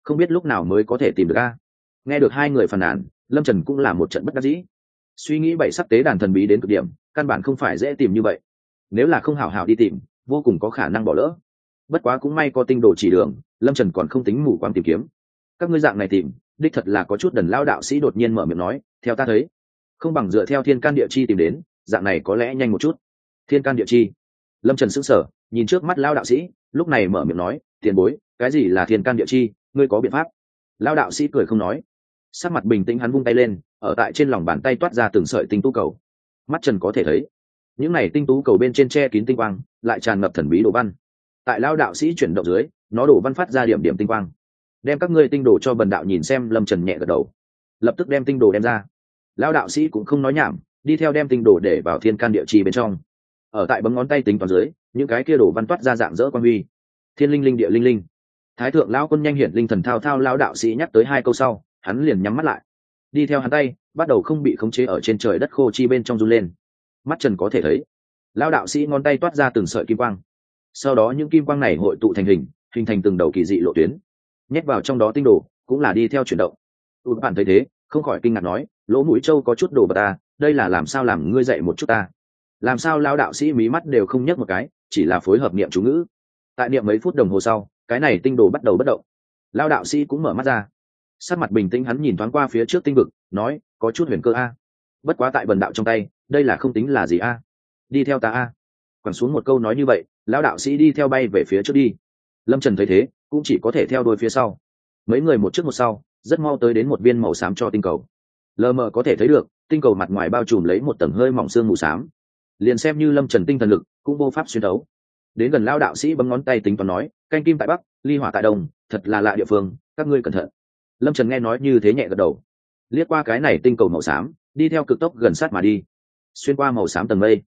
không biết lúc nào mới có thể tìm được a. Nghe được hai người phàn nàn, lâm trần cũng là một trận bất đắc dĩ. Suy nghĩ bảy sắc tế đàn thần bí đến cực điểm, căn bản không phải dễ tìm như vậy. Nếu là không hảo hảo đi tìm, vô cùng có khả năng bỏ lỡ. Bất quá cũng may có tinh đồ chỉ đường, lâm trần còn không tính mù quáng tìm kiếm. Các ngươi dạng này tìm, đích thật là có chút đần lao đạo sĩ đột nhiên mở miệng nói, theo ta thấy, không bằng dựa theo thiên can địa chi tìm đến, dạng này có lẽ nhanh một chút. Thiên can địa chi? Lâm trần s ữ n g sở nhìn trước mắt lao đạo sĩ, lúc này mở miệng nói, tiền bối, cái gì là thiên can địa chi? Ngươi có biện pháp? Lao đạo sĩ cười không nói. Sắc mặt bình tĩnh hắn vung tay lên, ở tại trên lòng bàn tay toát ra từng sợi tinh tú cầu. Mắt trần có thể thấy, những này tinh tú cầu bên trên tre kín tinh quang, lại tràn ngập thần bí đồ văn. Tại lao đạo sĩ chuyển động dưới, nó đổ văn phát ra điểm điểm tinh quang. Đem các ngươi tinh đồ cho bần đạo nhìn xem, lâm trần nhẹ gật đầu. Lập tức đem tinh đồ đem ra. Lao đạo sĩ cũng không nói nhảm, đi theo đem tinh đồ để vào thiên can địa chi bên trong. Ở tại bấm ngón tay tính toàn dưới những cái kia đổ văn toát ra dạng dỡ quan huy. Thiên linh linh địa linh linh. Thái thượng lão quân nhanh hiển linh thần thao thao lao đạo sĩ nhắc tới hai câu sau, hắn liền nhắm mắt lại. Đi theo hắn tay, bắt đầu không bị khống chế ở trên trời đất khô chi bên trong run lên. Mắt trần có thể thấy lao đạo sĩ ngón tay toát ra từng sợi kim quang. Sau đó những kim quang này hội tụ thành hình hình thành từng đầu kỳ dị lộ tuyến. Nhét vào trong đó tinh đồ, cũng là đi theo chuyển động. Tụt bản thấy thế, không khỏi kinh ngạc nói, lỗ mũi trâu có chút đồ bà ta, đây là làm sao làm ngươi dạy một chút ta? Làm sao lao đạo sĩ mí mắt đều không nhấc một cái, chỉ là phối hợp niệm chú ngữ. Tại niệm mấy phút đồng hồ sau, cái này tinh đồ bắt đầu bất động. Lao đạo sĩ cũng mở mắt ra. Sắc mặt bình tĩnh hắn nhìn thoáng qua phía trước tinh vực, nói, có chút huyền cơ a. Bất quá tại bần đạo trong tay, đây là không tính là gì a. Đi theo ta a. Quẳng xuống một câu nói như vậy lão đạo sĩ đi theo bay về phía trước đi. Lâm trần thấy thế, cũng chỉ có thể theo đôi phía sau. Mấy người một trước một sau, rất mau tới đến một viên màu xám cho tinh cầu. Lờ mờ có thể thấy được, tinh cầu mặt ngoài bao trùm lấy một tầng hơi mỏng xương mù xám liền xem như lâm trần tinh thần lực cũng vô pháp xuyên đấu đến gần lao đạo sĩ bấm ngón tay tính toán nói, canh kim tại bắc, ly hỏa tại đông, thật là lạ địa phương, các ngươi cẩn thận. Lâm trần nghe nói như thế nhẹ gật đầu. Liếc qua cái này tinh cầu màu xám, đi theo cực tốc gần sát mà đi. Xuyên qua màu xám tầng mây,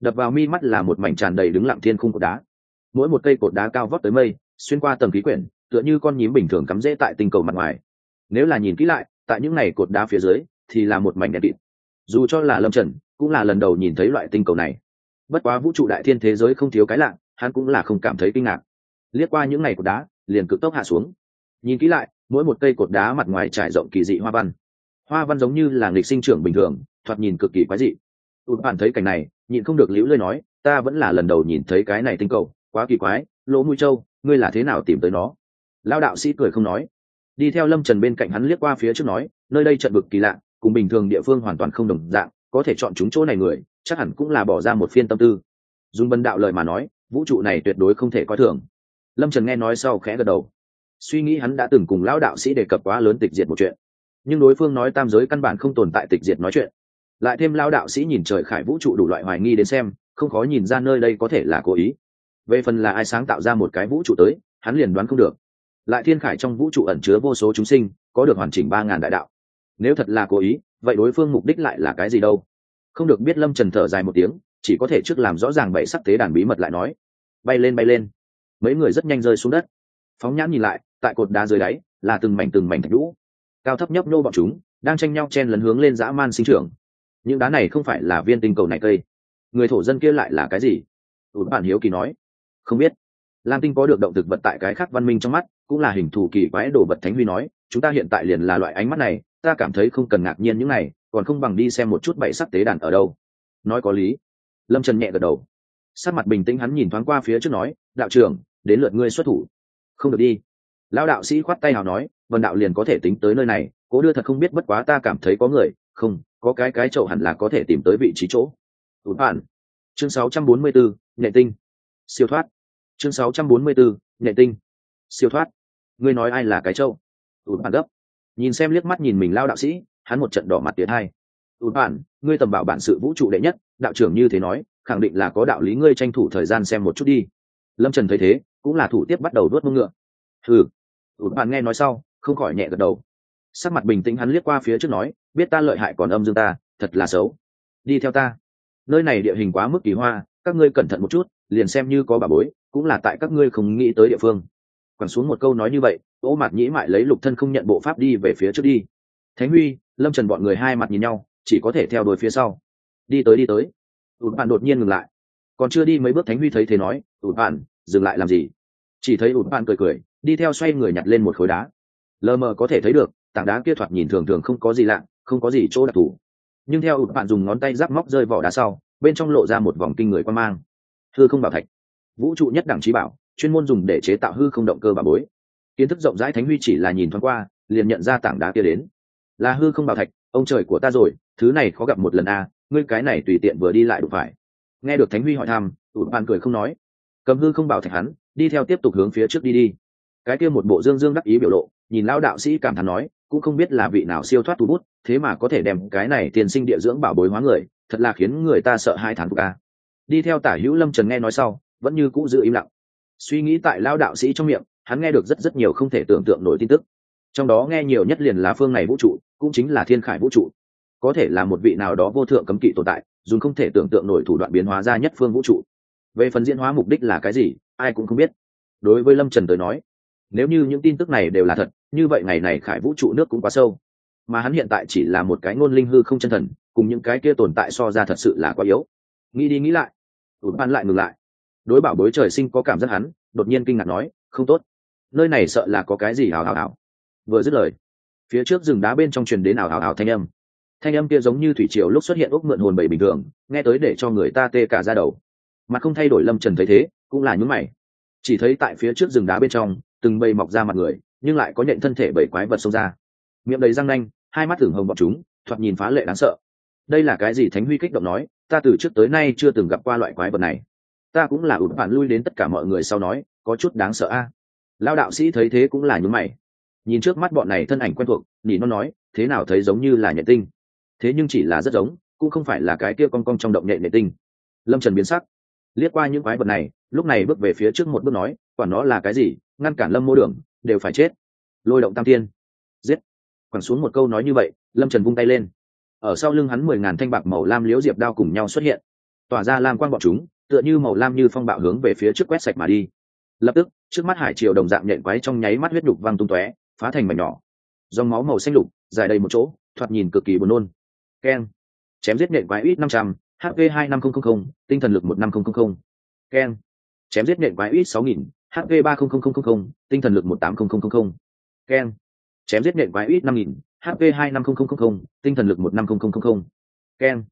đập vào mi mắt là một mảnh tràn đầy đứng lặng thiên khung cột đá. Mỗi một cây cột đá cao vót tới mây, xuyên qua tầng khí quyển, tựa như con nhím bình thường cắm rễ tại tinh cầu mặt ngoài. Nếu là nhìn kỹ lại, tại những này cột đá phía dưới, thì là một mảnh đèn kịt. Dù cho là lâm trần cũng là lần đầu nhìn thấy loại tinh cầu này. Bất quá vũ trụ đại thiên thế giới không thiếu cái lạ, hắn cũng là không cảm thấy kinh ngạc. Liếc qua những ngày cột đá, liền cực tốc hạ xuống. Nhìn kỹ lại, mỗi một cây cột đá mặt ngoài trải rộng kỳ dị hoa văn. Hoa văn giống như là nghịch sinh trưởng bình thường, thoạt nhìn cực kỳ quái dị. Tụt bạn thấy cảnh này, nhịn không được liễu lơi nói, ta vẫn là lần đầu nhìn thấy cái này tinh cầu, quá kỳ quái, lỗ mũi trâu ngươi là thế nào tìm tới nó? Lao đạo sĩ cười không nói. Đi theo lâm trần bên cạnh hắn liếc qua phía trước nói, nơi đây trận vực kỳ lạ, cùng bình thường địa phương hoàn toàn không đồng dạng có thể chọn chúng chỗ này người, chắc hẳn cũng là bỏ ra một phiên tâm tư. Dùng bần đạo lời mà nói, vũ trụ này tuyệt đối không thể coi thường. Lâm trần nghe nói sau khẽ gật đầu. Suy nghĩ hắn đã từng cùng lão đạo sĩ đề cập quá lớn tịch diệt một chuyện. Nhưng đối phương nói tam giới căn bản không tồn tại tịch diệt nói chuyện. Lại thêm lão đạo sĩ nhìn trời khải vũ trụ đủ loại hoài nghi đến xem, không khó nhìn ra nơi đây có thể là cố ý. Về phần là ai sáng tạo ra một cái vũ trụ tới, hắn liền đoán không được. Lại thiên khải trong vũ trụ ẩn chứa vô số chúng sinh, có được hoàn chỉnh ba ngàn đại đạo. Nếu thật là cố ý vậy đối phương mục đích lại là cái gì đâu? Không được biết lâm trần thở dài một tiếng, chỉ có thể trước làm rõ ràng bảy sắc tế đàn bí mật lại nói. Bay lên bay lên. Mấy người rất nhanh rơi xuống đất. Phóng nhãn nhìn lại, tại cột đá dưới đáy, là từng mảnh từng mảnh thạch lũ cao thấp nhấp nhô bọn chúng, đang tranh nhau chen lấn hướng lên dã man sinh trưởng. Những đá này không phải là viên tinh cầu này cây. Người thổ dân kia lại là cái gì? Ủn bản hiếu kỳ nói. Không biết. Lam tinh có được động thực vật tại cái khác văn minh trong mắt, cũng là hình thù kỳ quái đồ vật thánh huy nói. Chúng ta hiện tại liền là loại ánh mắt này ta cảm thấy không cần ngạc nhiên những này còn không bằng đi xem một chút bảy sắc tế đàn ở đâu. Nói có lý. Lâm trần nhẹ gật đầu. Sát mặt bình tĩnh hắn nhìn thoáng qua phía trước nói đạo trưởng đến lượt ngươi xuất thủ. Không được đi. Lão đạo sĩ khoát tay nào nói vần đạo liền có thể tính tới nơi này cố đưa thật không biết bất quá ta cảm thấy có người không có cái cái chậu hẳn là có thể tìm tới vị trí chỗ. Tụt bản chương 644, nệ tinh. Siêu thoát. Chương 644, nệ tinh. Siêu thoát. Ngươi nói ai là cái châu tụt bản gấp nhìn xem liếc mắt nhìn mình lao đạo sĩ, hắn một trận đỏ mặt tiến hai. Tụt bản, ngươi tầm bảo bản sự vũ trụ đệ nhất, đạo trưởng như thế nói, khẳng định là có đạo lý ngươi tranh thủ thời gian xem một chút đi. Lâm trần thấy thế, cũng là thủ tiếp bắt đầu đuốt mông ngựa. Ừ tụt bản nghe nói sau, không khỏi nhẹ gật đầu. Sắc mặt bình tĩnh hắn liếc qua phía trước nói, biết ta lợi hại còn âm dương ta, thật là xấu. Đi theo ta. Nơi này địa hình quá mức kỳ hoa, các ngươi cẩn thận một chút, liền xem như có bà bối, cũng là tại các ngươi không nghĩ tới địa phương. Quẳng xuống một câu nói như vậy ô mạt nhĩ mại lấy lục thân không nhận bộ pháp đi về phía trước đi. Thánh huy, lâm trần bọn người hai mặt nhìn nhau, chỉ có thể theo đuổi phía sau. Đi tới đi tới. Ụt bạn đột nhiên ngừng lại. Còn chưa đi mấy bước thánh huy thấy thế nói ụt bạn dừng lại làm gì? Chỉ thấy ụt bạn cười cười, đi theo xoay người nhặt lên một khối đá. Lờ mờ có thể thấy được, tảng đá kia thoạt nhìn thường thường không có gì lạ, không có gì chỗ đặc thù. Nhưng theo ụt bạn dùng ngón tay giáp móc rơi vỏ đá sau, bên trong lộ ra một vòng kinh người quan mang. Hư không bảo thạch. Vũ trụ nhất đẳng trí bảo, chuyên môn dùng để chế tạo hư không động cơ bà bối kiến thức rộng rãi thánh huy chỉ là nhìn thoáng qua liền nhận ra tảng đá kia đến. Là hư không bảo thạch ông trời của ta rồi thứ này khó gặp một lần a à, ngươi cái này tùy tiện vừa đi lại đủ phải. Nghe được thánh huy hỏi thăm tụt bàn cười không nói. Cầm hư không bảo thạch hắn đi theo tiếp tục hướng phía trước đi đi. Cái kia một bộ dương dương đắc ý biểu lộ nhìn lao đạo sĩ cảm thán nói cũng không biết là vị nào siêu thoát tu bút thế mà có thể đem cái này tiền sinh địa dưỡng bảo bối hóa người thật là khiến người ta sợ hai thán phục a đi theo tả hữu lâm trần nghe nói sau vẫn như cũ giữ im lặng. Suy nghĩ tại lao đạo sĩ trong miệng hắn nghe được rất rất nhiều không thể tưởng tượng nổi tin tức. Trong đó nghe nhiều nhất liền là phương này vũ trụ, cũng chính là thiên khải vũ trụ. Có thể là một vị nào đó vô thượng cấm kỵ tồn tại, dùng không thể tưởng tượng nổi thủ đoạn biến hóa ra nhất phương vũ trụ. Về phần diễn hóa mục đích là cái gì, ai cũng không biết. Đối với lâm trần tới nói, nếu như những tin tức này đều là thật, như vậy ngày này khải vũ trụ nước cũng quá sâu. Mà hắn hiện tại chỉ là một cái ngôn linh hư không chân thần, cùng những cái kia tồn tại so ra thật sự là quá yếu. Nghĩ đi nghĩ lại tụt ban lại ngừng lại. Đối bảo bối trời sinh có cảm giác hắn, đột nhiên kinh ngạc nói, không tốt nơi này sợ là có cái gì hào hào hào. Vừa dứt lời, phía trước rừng đá bên trong truyền đến ảo ảo ảo thanh âm. Thanh âm kia giống như thủy triều lúc xuất hiện ốc mượn hồn bảy bình thường, nghe tới để cho người ta tê cả ra đầu. Mặt không thay đổi lâm trần thấy thế, cũng là nhún mày. Chỉ thấy tại phía trước rừng đá bên trong, từng bầy mọc ra mặt người, nhưng lại có nhện thân thể bảy quái vật xông ra. Miệng đầy răng nanh, hai mắt thường hồng bọc chúng, thoạt nhìn phá lệ đáng sợ. Đây là cái gì thánh huy kích động nói, ta từ trước tới nay chưa từng gặp qua loại quái vật này. Ta cũng là ụt bạn lui đến tất cả mọi người sau nói, có chút đáng sợ a lao đạo sĩ thấy thế cũng là nhúm mày. Nhìn trước mắt bọn này thân ảnh quen thuộc nhìn nó nói, thế nào thấy giống như là nhện tinh? Thế nhưng chỉ là rất giống, cũng không phải là cái kia con cong trong động nhện nhện tinh. Lâm trần biến sắc. Liếc qua những quái vật này, lúc này bước về phía trước một bước nói, quản nó là cái gì, ngăn cản lâm mô đường, đều phải chết. Lôi động tam tiên giết. Quẳng xuống một câu nói như vậy, lâm trần vung tay lên. Ở sau lưng hắn mười ngàn thanh bạc màu lam liếu diệp đao cùng nhau xuất hiện. Tỏa ra lam quang bọn chúng, tựa như màu lam như phong bạo hướng về phía trước quét sạch mà đi lập tức trước mắt hải triều đồng dạng nhện quái trong nháy mắt huyết nhục văng tung tóe phá thành mảnh nhỏ dòng máu màu xanh lục dài đầy một chỗ thoạt nhìn cực kỳ buồn nôn keng chém giết nhện quái ít năm trăm hp hai năm nghìn tinh thần lực một năm nghìn keng chém giết nhện quái ít sáu nghìn hp ba nghìn tinh thần lực một tám nghìn keng chém giết nhện quái ít năm nghìn hp hai năm không không không không tinh thần lực một năm không không không keng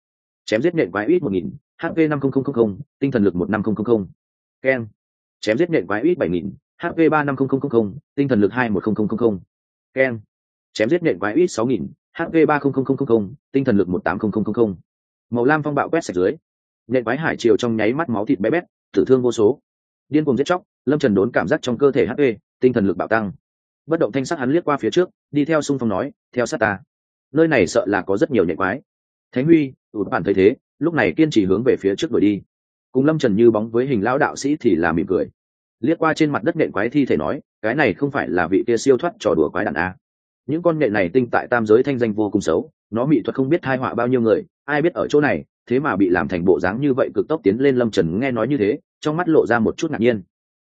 chém giết nhện quái ít một nghìn hp năm không không không không tinh thần lực một năm không không không keng chém giết nện quái ít bảy nghìn hp ba năm không không không không, tinh thần lực hai một keng. Chém giết nện quái ít sáu nghìn hp ba không không không không không, tinh thần lực một tám không không không không. Màu lam phong bạo quét sạch dưới. Nện quái hải triều trong nháy mắt máu thịt bé bét, tử thương vô số. Điên cùng giết chóc, lâm trần đốn cảm giác trong cơ thể hp tinh thần lực bạo tăng. Bất động thanh sắc hắn liếc qua phía trước, đi theo xung phong nói, theo sát ta. Nơi này sợ là có rất nhiều nhện quái. Thánh huy tụt bản thấy thế, lúc này kiên trì hướng về phía trước đuổi đi cùng lâm trần như bóng với hình lão đạo sĩ thì là mỉm cười. Liếc qua trên mặt đất nện quái thi thể nói, cái này không phải là vị kia siêu thoát trò đùa quái đàn a. Những con nghệ này tinh tại tam giới thanh danh vô cùng xấu, nó mỹ thuật không biết thai họa bao nhiêu người, ai biết ở chỗ này, thế mà bị làm thành bộ dáng như vậy cực tốc tiến lên lâm trần nghe nói như thế, trong mắt lộ ra một chút ngạc nhiên.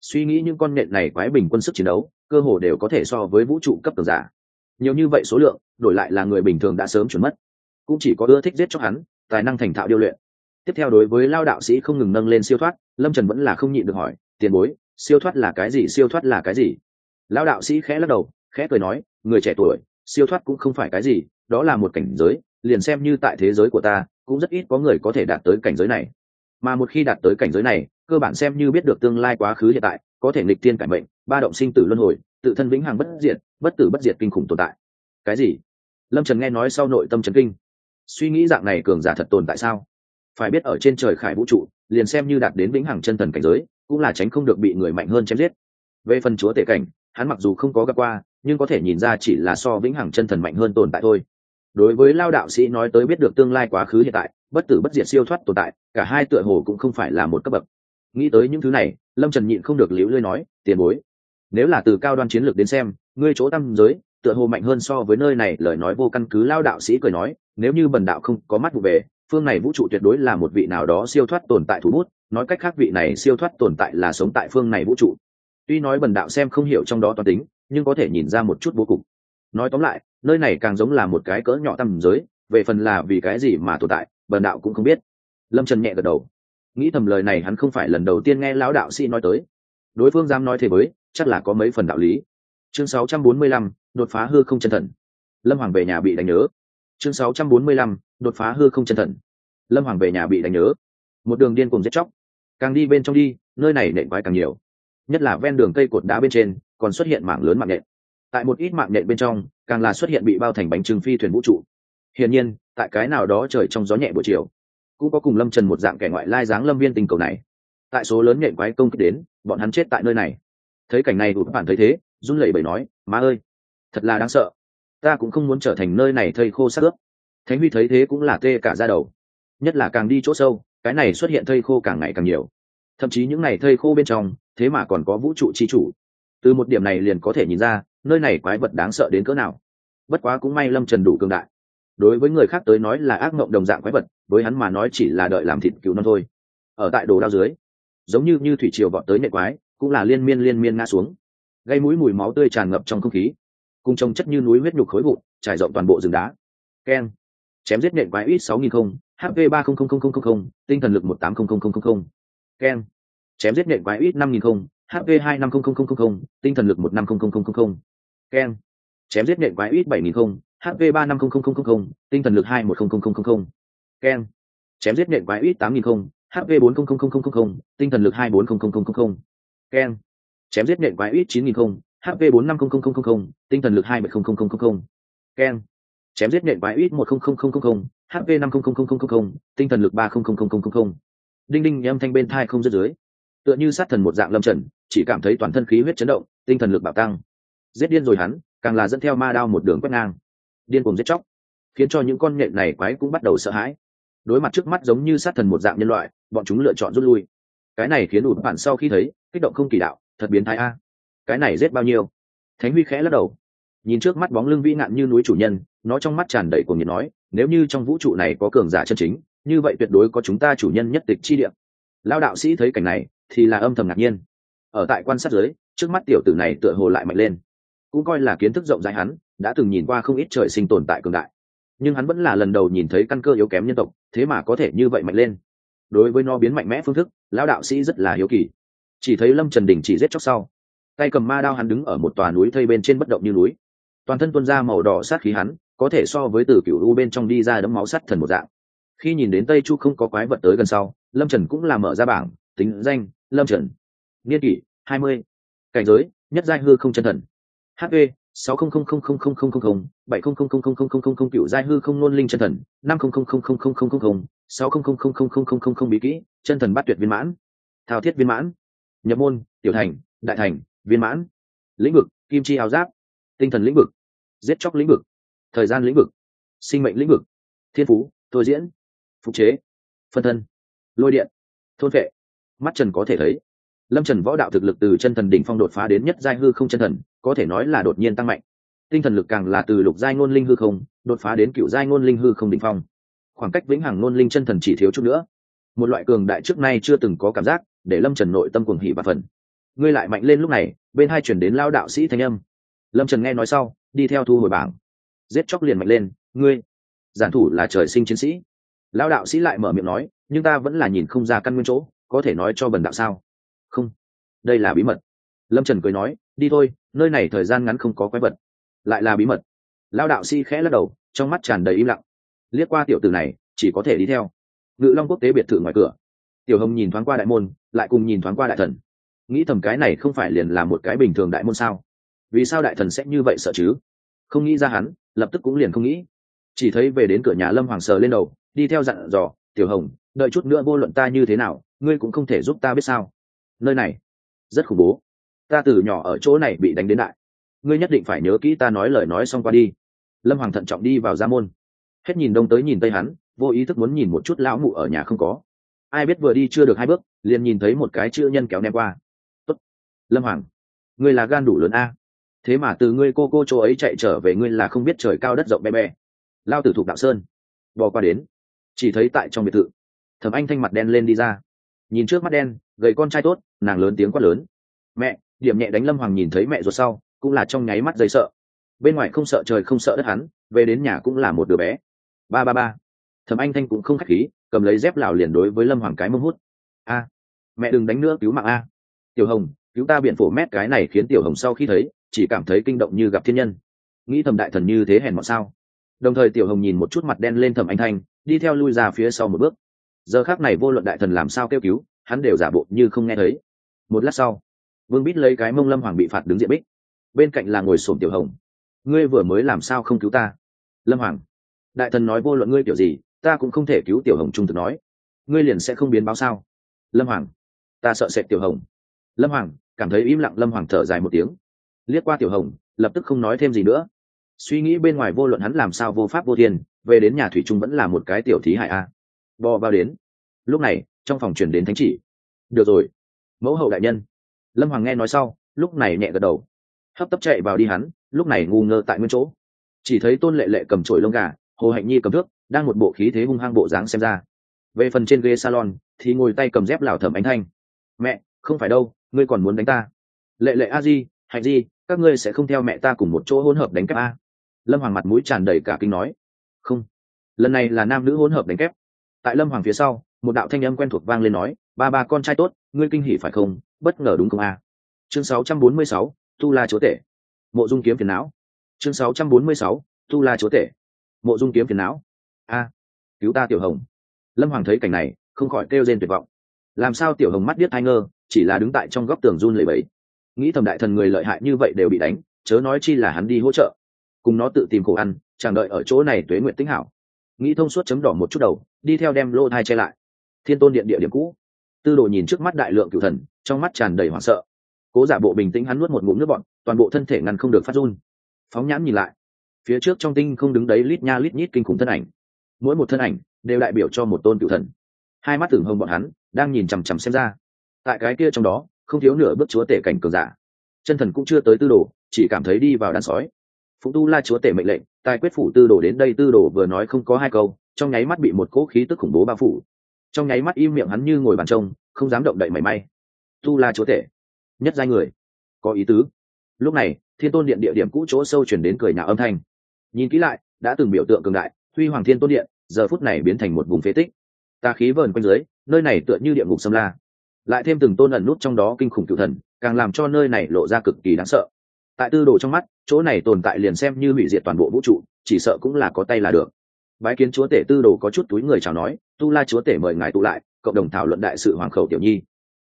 Suy nghĩ những con nghệ này quái bình quân sức chiến đấu, cơ hồ đều có thể so với vũ trụ cấp tường giả. Nhiều như vậy số lượng, đổi lại là người bình thường đã sớm chuẩn mất. Cũng chỉ có ưa thích giết cho hắn, tài năng thành thạo điêu luyện tiếp theo đối với lao đạo sĩ không ngừng nâng lên siêu thoát, lâm trần vẫn là không nhịn được hỏi, tiền bối, siêu thoát là cái gì, siêu thoát là cái gì? Lao đạo sĩ khẽ lắc đầu, khẽ cười nói, người trẻ tuổi, siêu thoát cũng không phải cái gì, đó là một cảnh giới, liền xem như tại thế giới của ta, cũng rất ít có người có thể đạt tới cảnh giới này. Mà một khi đạt tới cảnh giới này, cơ bản xem như biết được tương lai quá khứ hiện tại, có thể nghịch tiên cải mệnh, ba động sinh tử luân hồi, tự thân vĩnh hằng bất diệt, bất tử bất diệt kinh khủng tồn tại. Cái gì? Lâm trần nghe nói sau nội tâm trấn kinh. Suy nghĩ dạng này cường giả thật tồn tại sao? Phải biết ở trên trời khải vũ trụ, liền xem như đạt đến vĩnh hằng chân thần cảnh giới, cũng là tránh không được bị người mạnh hơn chém giết. Về phần chúa tể cảnh, hắn mặc dù không có gặp qua, nhưng có thể nhìn ra chỉ là so vĩnh hằng chân thần mạnh hơn tồn tại thôi. Đối với lao đạo sĩ nói tới biết được tương lai quá khứ hiện tại, bất tử bất diệt siêu thoát tồn tại, cả hai tựa hồ cũng không phải là một cấp bậc. Nghĩ tới những thứ này, lâm trần nhịn không được liễu lơi nói, tiền bối, nếu là từ cao đoan chiến lược đến xem, ngươi chỗ tâm giới, tựa hồ mạnh hơn so với nơi này, lời nói vô căn cứ lao đạo sĩ cười nói, nếu như bần đạo không có mắt vụ về phương này vũ trụ tuyệt đối là một vị nào đó siêu thoát tồn tại thủ bút nói cách khác vị này siêu thoát tồn tại là sống tại phương này vũ trụ. Tuy nói bần đạo xem không hiểu trong đó toàn tính nhưng có thể nhìn ra một chút vô cùng. Nói tóm lại nơi này càng giống là một cái cỡ nhỏ tầm giới về phần là vì cái gì mà tồn tại bần đạo cũng không biết. Lâm trần nhẹ gật đầu. Nghĩ thầm lời này hắn không phải lần đầu tiên nghe lão đạo sĩ nói tới. Đối phương dám nói thế với chắc là có mấy phần đạo lý. Chương 645, đột phá hư không chân thần. Lâm hoàng về nhà bị đánh nhớ chương 645, đột phá hư không chân thần. Lâm hoàng về nhà bị đánh nhớ. Một đường điên cùng giết chóc. Càng đi bên trong đi nơi này nện quái càng nhiều. Nhất là ven đường cây cột đá bên trên còn xuất hiện mạng lớn mạng nện tại một ít mạng nện bên trong càng là xuất hiện bị bao thành bánh trưng phi thuyền vũ trụ. Hiển nhiên tại cái nào đó trời trong gió nhẹ buổi chiều cũng có cùng lâm trần một dạng kẻ ngoại lai dáng lâm viên tình cầu này. Tại số lớn nện quái công kích đến bọn hắn chết tại nơi này. Thấy cảnh này đủ bạn thấy thế run lẩy bẩy nói má ơi thật là đáng sợ ta cũng không muốn trở thành nơi này thây khô sắc ướp. Thánh huy thấy thế cũng là tê cả ra đầu. Nhất là càng đi chỗ sâu, cái này xuất hiện thây khô càng ngày càng nhiều. Thậm chí những này thây khô bên trong, thế mà còn có vũ trụ chi chủ. Từ một điểm này liền có thể nhìn ra, nơi này quái vật đáng sợ đến cỡ nào. Bất quá cũng may lâm trần đủ cường đại. Đối với người khác tới nói là ác mộng đồng dạng quái vật, với hắn mà nói chỉ là đợi làm thịt cứu non thôi. Ở tại đồ đao dưới, giống như như thủy triều vọt tới nệ quái, cũng là liên miên liên miên ngã xuống. Gây mũi mùi máu tươi tràn ngập trong không khí cùng trông chất như núi huyết nhục khối vụn trải rộng toàn bộ rừng đá keng chém giết nện quái ít sáu nghìn không hp ba không không không không không tinh thần lực một tám không không không không keng chém giết nện quái ít năm nghìn không hp hai năm không không không không tinh thần lực một năm không không không không keng chém giết nện quái ít bảy nghìn không hp ba năm không không không không tinh thần lực hai một không không không không keng chém giết nện quái ít tám nghìn không hp bốn không không không không tinh thần lực hai bốn không không không không keng chém giết nện quái ít chín nghìn không hp bốn năm không không không không tinh thần lực hai bảy không keng chém giết nện quái ít một hp năm không không không không tinh thần lực ba không không không không đinh đinh âm thanh bên thai không dứt dưới tựa như sát thần một dạng lâm trần chỉ cảm thấy toàn thân khí huyết chấn động tinh thần lực bạo tăng giết điên rồi hắn càng là dẫn theo ma đao một đường quét ngang điên cùng giết chóc khiến cho những con nhện này quái cũng bắt đầu sợ hãi đối mặt trước mắt giống như sát thần một dạng nhân loại bọn chúng lựa chọn rút lui cái này khiến ụt bản sau khi thấy kích động không kỳ đạo thật biến thái a cái này giết bao nhiêu? Thánh huy khẽ lắc đầu. Nhìn trước mắt bóng lưng vĩ nạn như núi chủ nhân, nó trong mắt tràn đầy của nhiệt nói, nếu như trong vũ trụ này có cường giả chân chính, như vậy tuyệt đối có chúng ta chủ nhân nhất tịch chi địa. Lao đạo sĩ thấy cảnh này, thì là âm thầm ngạc nhiên. Ở tại quan sát giới trước mắt tiểu tử này tựa hồ lại mạnh lên. Cũng coi là kiến thức rộng rãi hắn, đã từng nhìn qua không ít trời sinh tồn tại cường đại. Nhưng hắn vẫn là lần đầu nhìn thấy căn cơ yếu kém nhân tộc, thế mà có thể như vậy mạnh lên. Đối với nó biến mạnh mẽ phương thức, lão đạo sĩ rất là hiếu kỳ. Chỉ thấy lâm trần đình chỉ giết chóc sau tay cầm ma đao hắn đứng ở một tòa núi thây bên trên bất động như núi toàn thân tuân ra màu đỏ sát khí hắn có thể so với từ cựu u bên trong đi ra đấm máu sắt thần một dạng khi nhìn đến tây chu không có quái vật tới gần sau lâm trần cũng làm mở ra bảng tính danh lâm trần niên kỷ hai mươi cảnh giới nhất giai hư không chân thần hp sáu không không không không không không không không bảy không không không không không không không không cựu giai hư không nôn linh chân thần năm không không không không không không không không sáu không không không không không không không không bí kỹ chân thần bát tuyệt viên mãn thao thiết viên mãn nhập môn tiểu thành đại thành viên mãn. Lĩnh vực, kim chi áo giáp. Tinh thần lĩnh vực, giết chóc lĩnh vực. Thời gian lĩnh vực, sinh mệnh lĩnh vực. Thiên phú, thôi diễn. Phục chế, phân thân. Lôi điện, thôn vệ. Mắt trần có thể thấy, lâm trần võ đạo thực lực từ chân thần đỉnh phong đột phá đến nhất giai hư không chân thần, có thể nói là đột nhiên tăng mạnh. Tinh thần lực càng là từ lục giai ngôn linh hư không, đột phá đến cựu giai ngôn linh hư không đỉnh phong. Khoảng cách vĩnh hằng ngôn linh chân thần chỉ thiếu chút nữa. Một loại cường đại trước nay chưa từng có cảm giác, để lâm trần nội tâm cuồng hỉ và phần ngươi lại mạnh lên lúc này, bên hai chuyển đến lao đạo sĩ thanh âm. Lâm trần nghe nói sau, đi theo thu hồi bảng. Giết chóc liền mạnh lên, ngươi, giản thủ là trời sinh chiến sĩ. Lao đạo sĩ lại mở miệng nói, nhưng ta vẫn là nhìn không ra căn nguyên chỗ, có thể nói cho bần đạo sao? Không, đây là bí mật. Lâm trần cười nói, đi thôi, nơi này thời gian ngắn không có quái vật. Lại là bí mật. Lao đạo sĩ khẽ lắc đầu, trong mắt tràn đầy im lặng. Liếc qua tiểu tử này, chỉ có thể đi theo. Ngự long quốc tế biệt thự ngoài cửa. Tiểu hồng nhìn thoáng qua đại môn, lại cùng nhìn thoáng qua đại thần nghĩ thầm cái này không phải liền là một cái bình thường đại môn sao? Vì sao đại thần sẽ như vậy sợ chứ? Không nghĩ ra hắn, lập tức cũng liền không nghĩ. Chỉ thấy về đến cửa nhà lâm hoàng sờ lên đầu, đi theo dặn dò, tiểu hồng, đợi chút nữa vô luận ta như thế nào, ngươi cũng không thể giúp ta biết sao? Nơi này. Rất khủng bố. Ta từ nhỏ ở chỗ này bị đánh đến đại. Ngươi nhất định phải nhớ kỹ ta nói lời nói xong qua đi. Lâm hoàng thận trọng đi vào gia môn. Hết nhìn đông tới nhìn tây hắn, vô ý thức muốn nhìn một chút lão mụ ở nhà không có. Ai biết vừa đi chưa được hai bước, liền nhìn thấy một cái chữ nhân kéo nem qua lâm hoàng, ngươi là gan đủ lớn a. Thế mà từ ngươi cô cô chỗ ấy chạy trở về ngươi là không biết trời cao đất rộng bé bé. Lao tử thục đạo sơn. Bò qua đến. Chỉ thấy tại trong biệt thự, thẩm anh thanh mặt đen lên đi ra. Nhìn trước mắt đen, gầy con trai tốt, nàng lớn tiếng quát lớn. Mẹ, điểm nhẹ đánh lâm hoàng nhìn thấy mẹ ruột sau, cũng là trong nháy mắt dây sợ. Bên ngoài không sợ trời không sợ đất hắn, về đến nhà cũng là một đứa bé. Ba ba ba. Thẩm anh thanh cũng không khách khí, cầm lấy dép lào liền đối với lâm hoàng cái mông hút. A, mẹ đừng đánh nữa, cứu mạng a. Tiểu hồng cứu ta biện phổ mét cái này khiến tiểu hồng sau khi thấy, chỉ cảm thấy kinh động như gặp thiên nhân. Nghĩ thầm đại thần như thế hèn mọn sao? Đồng thời tiểu hồng nhìn một chút mặt đen lên thẩm anh thanh, đi theo lui ra phía sau một bước. Giờ khác này vô luận đại thần làm sao kêu cứu, hắn đều giả bộ như không nghe thấy. Một lát sau, vương bít lấy cái mông lâm hoàng bị phạt đứng diện bích. Bên cạnh là ngồi sổm tiểu hồng. Ngươi vừa mới làm sao không cứu ta? Lâm hoàng, đại thần nói vô luận ngươi kiểu gì, ta cũng không thể cứu tiểu hồng trung thực nói. Ngươi liền sẽ không biến báo sao? Lâm hoàng, ta sợ sệt tiểu hồng. Lâm hoàng cảm thấy im lặng lâm hoàng thở dài một tiếng. Liếc qua tiểu hồng, lập tức không nói thêm gì nữa. Suy nghĩ bên ngoài vô luận hắn làm sao vô pháp vô thiên, về đến nhà thủy trung vẫn là một cái tiểu thí hại a. À. bò vào đến. Lúc này, trong phòng chuyển đến thánh chỉ. Được rồi. Mẫu hậu đại nhân. Lâm hoàng nghe nói sau, lúc này nhẹ gật đầu. Hấp tấp chạy vào đi hắn, lúc này ngu ngơ tại nguyên chỗ. Chỉ thấy tôn lệ lệ cầm trổi lông gà, hồ hạnh nhi cầm thước, đang một bộ khí thế hung hăng bộ dáng xem ra. Về phần trên ghế salon, thì ngồi tay cầm dép lào thẩm ánh thanh. Mẹ, không phải đâu ngươi còn muốn đánh ta? Lệ lệ a di hạnh di các ngươi sẽ không theo mẹ ta cùng một chỗ hỗn hợp đánh kép a? Lâm hoàng mặt mũi tràn đầy cả kinh nói. Không. Lần này là nam nữ hỗn hợp đánh kép tại lâm hoàng phía sau một đạo thanh âm quen thuộc vang lên nói ba ba con trai tốt ngươi kinh hỉ phải không? Bất ngờ đúng không a? Chương 646, tu la chúa tể. Mộ dung kiếm phiền não. Chương 646, tu la chúa tể. Mộ dung kiếm phiền não. A. Cứu ta tiểu hồng. Lâm hoàng thấy cảnh này không khỏi kêu rên tuyệt vọng. Làm sao tiểu hồng mắt biết hai ngơ? Chỉ là đứng tại trong góc tường run lẩy bẩy. Nghĩ thầm đại thần người lợi hại như vậy đều bị đánh, chớ nói chi là hắn đi hỗ trợ. Cùng nó tự tìm khổ ăn, chẳng đợi ở chỗ này tuế nguyện tính hảo. Nghĩ thông suốt chấm đỏ một chút đầu, đi theo đem lô thai che lại. Thiên tôn điện địa điểm cũ. Tư đồ nhìn trước mắt đại lượng cựu thần, trong mắt tràn đầy hoảng sợ. Cố giả bộ bình tĩnh hắn nuốt một ngụm nước bọn toàn bộ thân thể ngăn không được phát run. Phóng nhãn nhìn lại. Phía trước trong tinh không đứng đấy lít nha lít nhít kinh khủng thân ảnh. Mỗi một thân ảnh đều đại biểu cho một tôn cựu thần. Hai mắt tưởng hông bọn hắn, đang nhìn chằm chằm xem ra tại cái kia trong đó, không thiếu nửa bước chúa tể cảnh cường giả. Chân thần cũng chưa tới tư đồ, chỉ cảm thấy đi vào đàn sói. Phụng tu la chúa tể mệnh lệnh, tài quyết phủ tư đồ đến đây tư đồ vừa nói không có hai câu, trong nháy mắt bị một cỗ khí tức khủng bố bao phủ. Trong nháy mắt im miệng hắn như ngồi bàn trông, không dám động đậy mảy may. Tu la chúa tể, nhất giai người, có ý tứ. Lúc này, thiên tôn điện địa điểm cũ chỗ sâu chuyển đến cười nhà âm thanh. Nhìn kỹ lại, đã từng biểu tượng cường đại, huy hoàng thiên tôn điện, giờ phút này biến thành một vùng phế tích. Ta khí vờn quanh dưới, nơi này tựa như địa ngục sâm la lại thêm từng tôn ẩn nút trong đó kinh khủng cựu thần, càng làm cho nơi này lộ ra cực kỳ đáng sợ. Tại tư đồ trong mắt, chỗ này tồn tại liền xem như hủy diệt toàn bộ vũ trụ, chỉ sợ cũng là có tay là được. Bái kiến chúa tể tư đồ có chút túi người chào nói, tu la chúa tể mời ngài tụ lại, cộng đồng thảo luận đại sự hoàng khẩu tiểu nhi.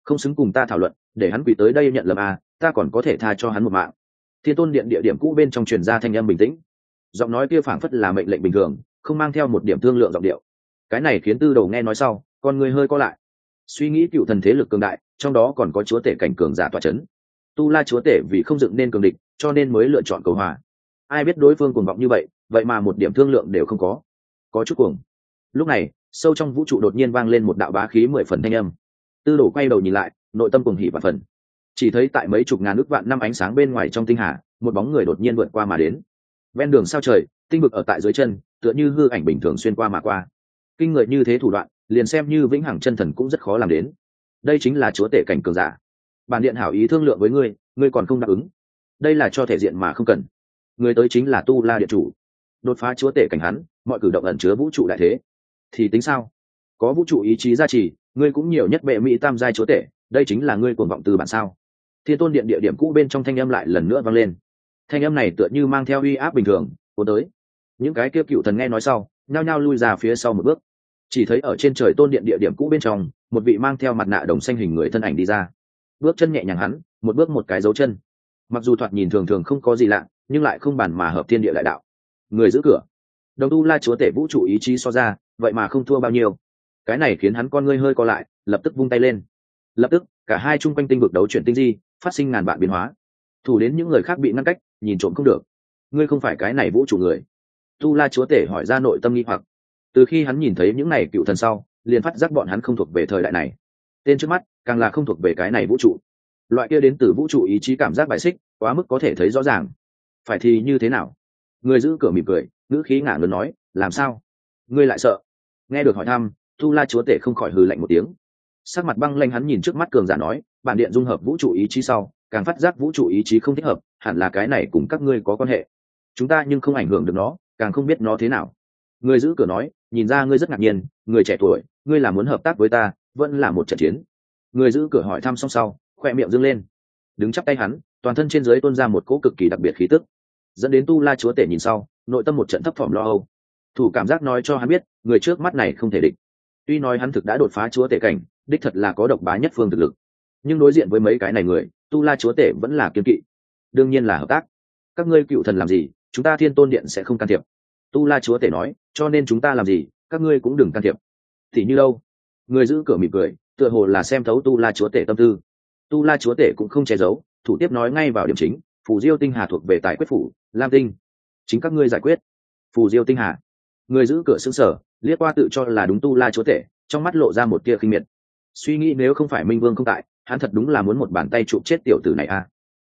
Không xứng cùng ta thảo luận, để hắn quỳ tới đây nhận lầm à ta còn có thể tha cho hắn một mạng. Thiên tôn điện địa điểm cũ bên trong truyền ra thanh âm bình tĩnh. Giọng nói kia phảng phất là mệnh lệnh bình thường, không mang theo một điểm thương lượng giọng điệu. Cái này khiến tư đầu nghe nói sau, con người hơi co lại suy nghĩ cựu thần thế lực cường đại, trong đó còn có chúa tể cảnh cường giả tòa c h ấ n tu la chúa tể vì không dựng nên cường địch, cho nên mới lựa chọn cầu hòa. Ai biết đối phương cuồng vọng như vậy vậy mà một điểm thương lượng đều không có. Có chút cuồng. Lúc này, sâu trong vũ trụ đột nhiên vang lên một đạo bá khí mười phần thanh âm. Tư đổ quay đầu nhìn lại, nội tâm cùng hỉ và phần chỉ thấy tại mấy chục ngàn ước vạn năm ánh sáng bên ngoài trong tinh hà, một bóng người đột nhiên vượt qua mà đến. Ven đường sao trời, tinh vực ở tại dưới chân, tựa như hư ảnh bình thường xuyên qua mà qua. Kinh người như thế thủ đoạn liền xem như vĩnh hằng chân thần cũng rất khó làm đến. Đây chính là chúa tể cảnh cường giả. Bản điện hảo ý thương lượng với ngươi ngươi còn không đáp ứng. Đây là cho thể diện mà không cần. Người tới chính là tu la điện chủ. Đột phá chúa tể cảnh hắn, mọi cử động ẩn chứa vũ trụ đại thế. Thì tính sao? Có vũ trụ ý chí gia trì, ngươi cũng nhiều nhất bệ mỹ tam giai chúa tể, đây chính là ngươi cuồng vọng từ bản sao? Thiên tôn điện địa điểm cũ bên trong thanh âm lại lần nữa vang lên. Thanh âm này tựa như mang theo uy áp bình thường, cuốn tới. Những cái kia cựu thần nghe nói sau, nhao nhao lui ra phía sau một bước chỉ thấy ở trên trời tôn điện địa điểm cũ bên trong, một vị mang theo mặt nạ đồng xanh hình người thân ảnh đi ra. Bước chân nhẹ nhàng hắn, một bước một cái dấu chân. Mặc dù thoạt nhìn thường thường không có gì lạ, nhưng lại không bàn mà hợp thiên địa đại đạo. Người giữ cửa. Đồng tu la chúa tể vũ trụ ý chí so ra, vậy mà không thua bao nhiêu. Cái này khiến hắn con ngươi hơi co lại, lập tức vung tay lên. Lập tức, cả hai chung quanh tinh vực đấu chuyển tinh di, phát sinh ngàn vạn biến hóa. Thủ đến những người khác bị ngăn cách, nhìn trộm không được. Ngươi không phải cái này vũ trụ người. Tu la chúa tể hỏi ra nội tâm nghi hoặc từ khi hắn nhìn thấy những này cựu thần sau, liền phát giác bọn hắn không thuộc về thời đại này. Tên trước mắt, càng là không thuộc về cái này vũ trụ. Loại kia đến từ vũ trụ ý chí cảm giác bài xích, quá mức có thể thấy rõ ràng. Phải thì như thế nào? Người giữ cửa mỉm cười, ngữ khí ngả lớn nói, làm sao? Ngươi lại sợ? Nghe được hỏi thăm tu la chúa tể không khỏi hừ lạnh một tiếng. Sắc mặt băng lanh hắn nhìn trước mắt cường giả nói, bản điện dung hợp vũ trụ ý chí sau, càng phát giác vũ trụ ý chí không thích hợp, hẳn là cái này cùng các ngươi có quan hệ. Chúng ta nhưng không ảnh hưởng được nó, càng không biết nó thế nào người giữ cửa nói, nhìn ra ngươi rất ngạc nhiên, người trẻ tuổi, ngươi là muốn hợp tác với ta, vẫn là một trận chiến. Người giữ cửa hỏi thăm xong sau, khoe miệng dâng lên. Đứng chắp tay hắn, toàn thân trên dưới tuôn ra một cỗ cực kỳ đặc biệt khí tức. Dẫn đến tu la chúa tể nhìn sau, nội tâm một trận thấp thỏm lo âu. Thủ cảm giác nói cho hắn biết, người trước mắt này không thể địch. Tuy nói hắn thực đã đột phá chúa tể cảnh, đích thật là có độc bá nhất phương thực lực. Nhưng đối diện với mấy cái này người, tu la chúa tể vẫn là kiên kỵ. Đương nhiên là hợp tác. Các ngươi cựu thần làm gì, chúng ta thiên tôn điện sẽ không can thiệp tu la chúa tể nói, cho nên chúng ta làm gì, các ngươi cũng đừng can thiệp. Thì như đâu? Người giữ cửa mỉm cười, tựa hồ là xem thấu tu la chúa tể tâm tư. Tu la chúa tể cũng không che giấu, thủ tiếp nói ngay vào điểm chính, phù diêu tinh hà thuộc về tài quyết phủ, lam tinh. Chính các ngươi giải quyết. Phù diêu tinh hà. Người giữ cửa xứng sở liếc qua tự cho là đúng tu la chúa tể, trong mắt lộ ra một tia khinh miệt. Suy nghĩ nếu không phải minh vương không tại, hắn thật đúng là muốn một bàn tay chụp chết tiểu tử này à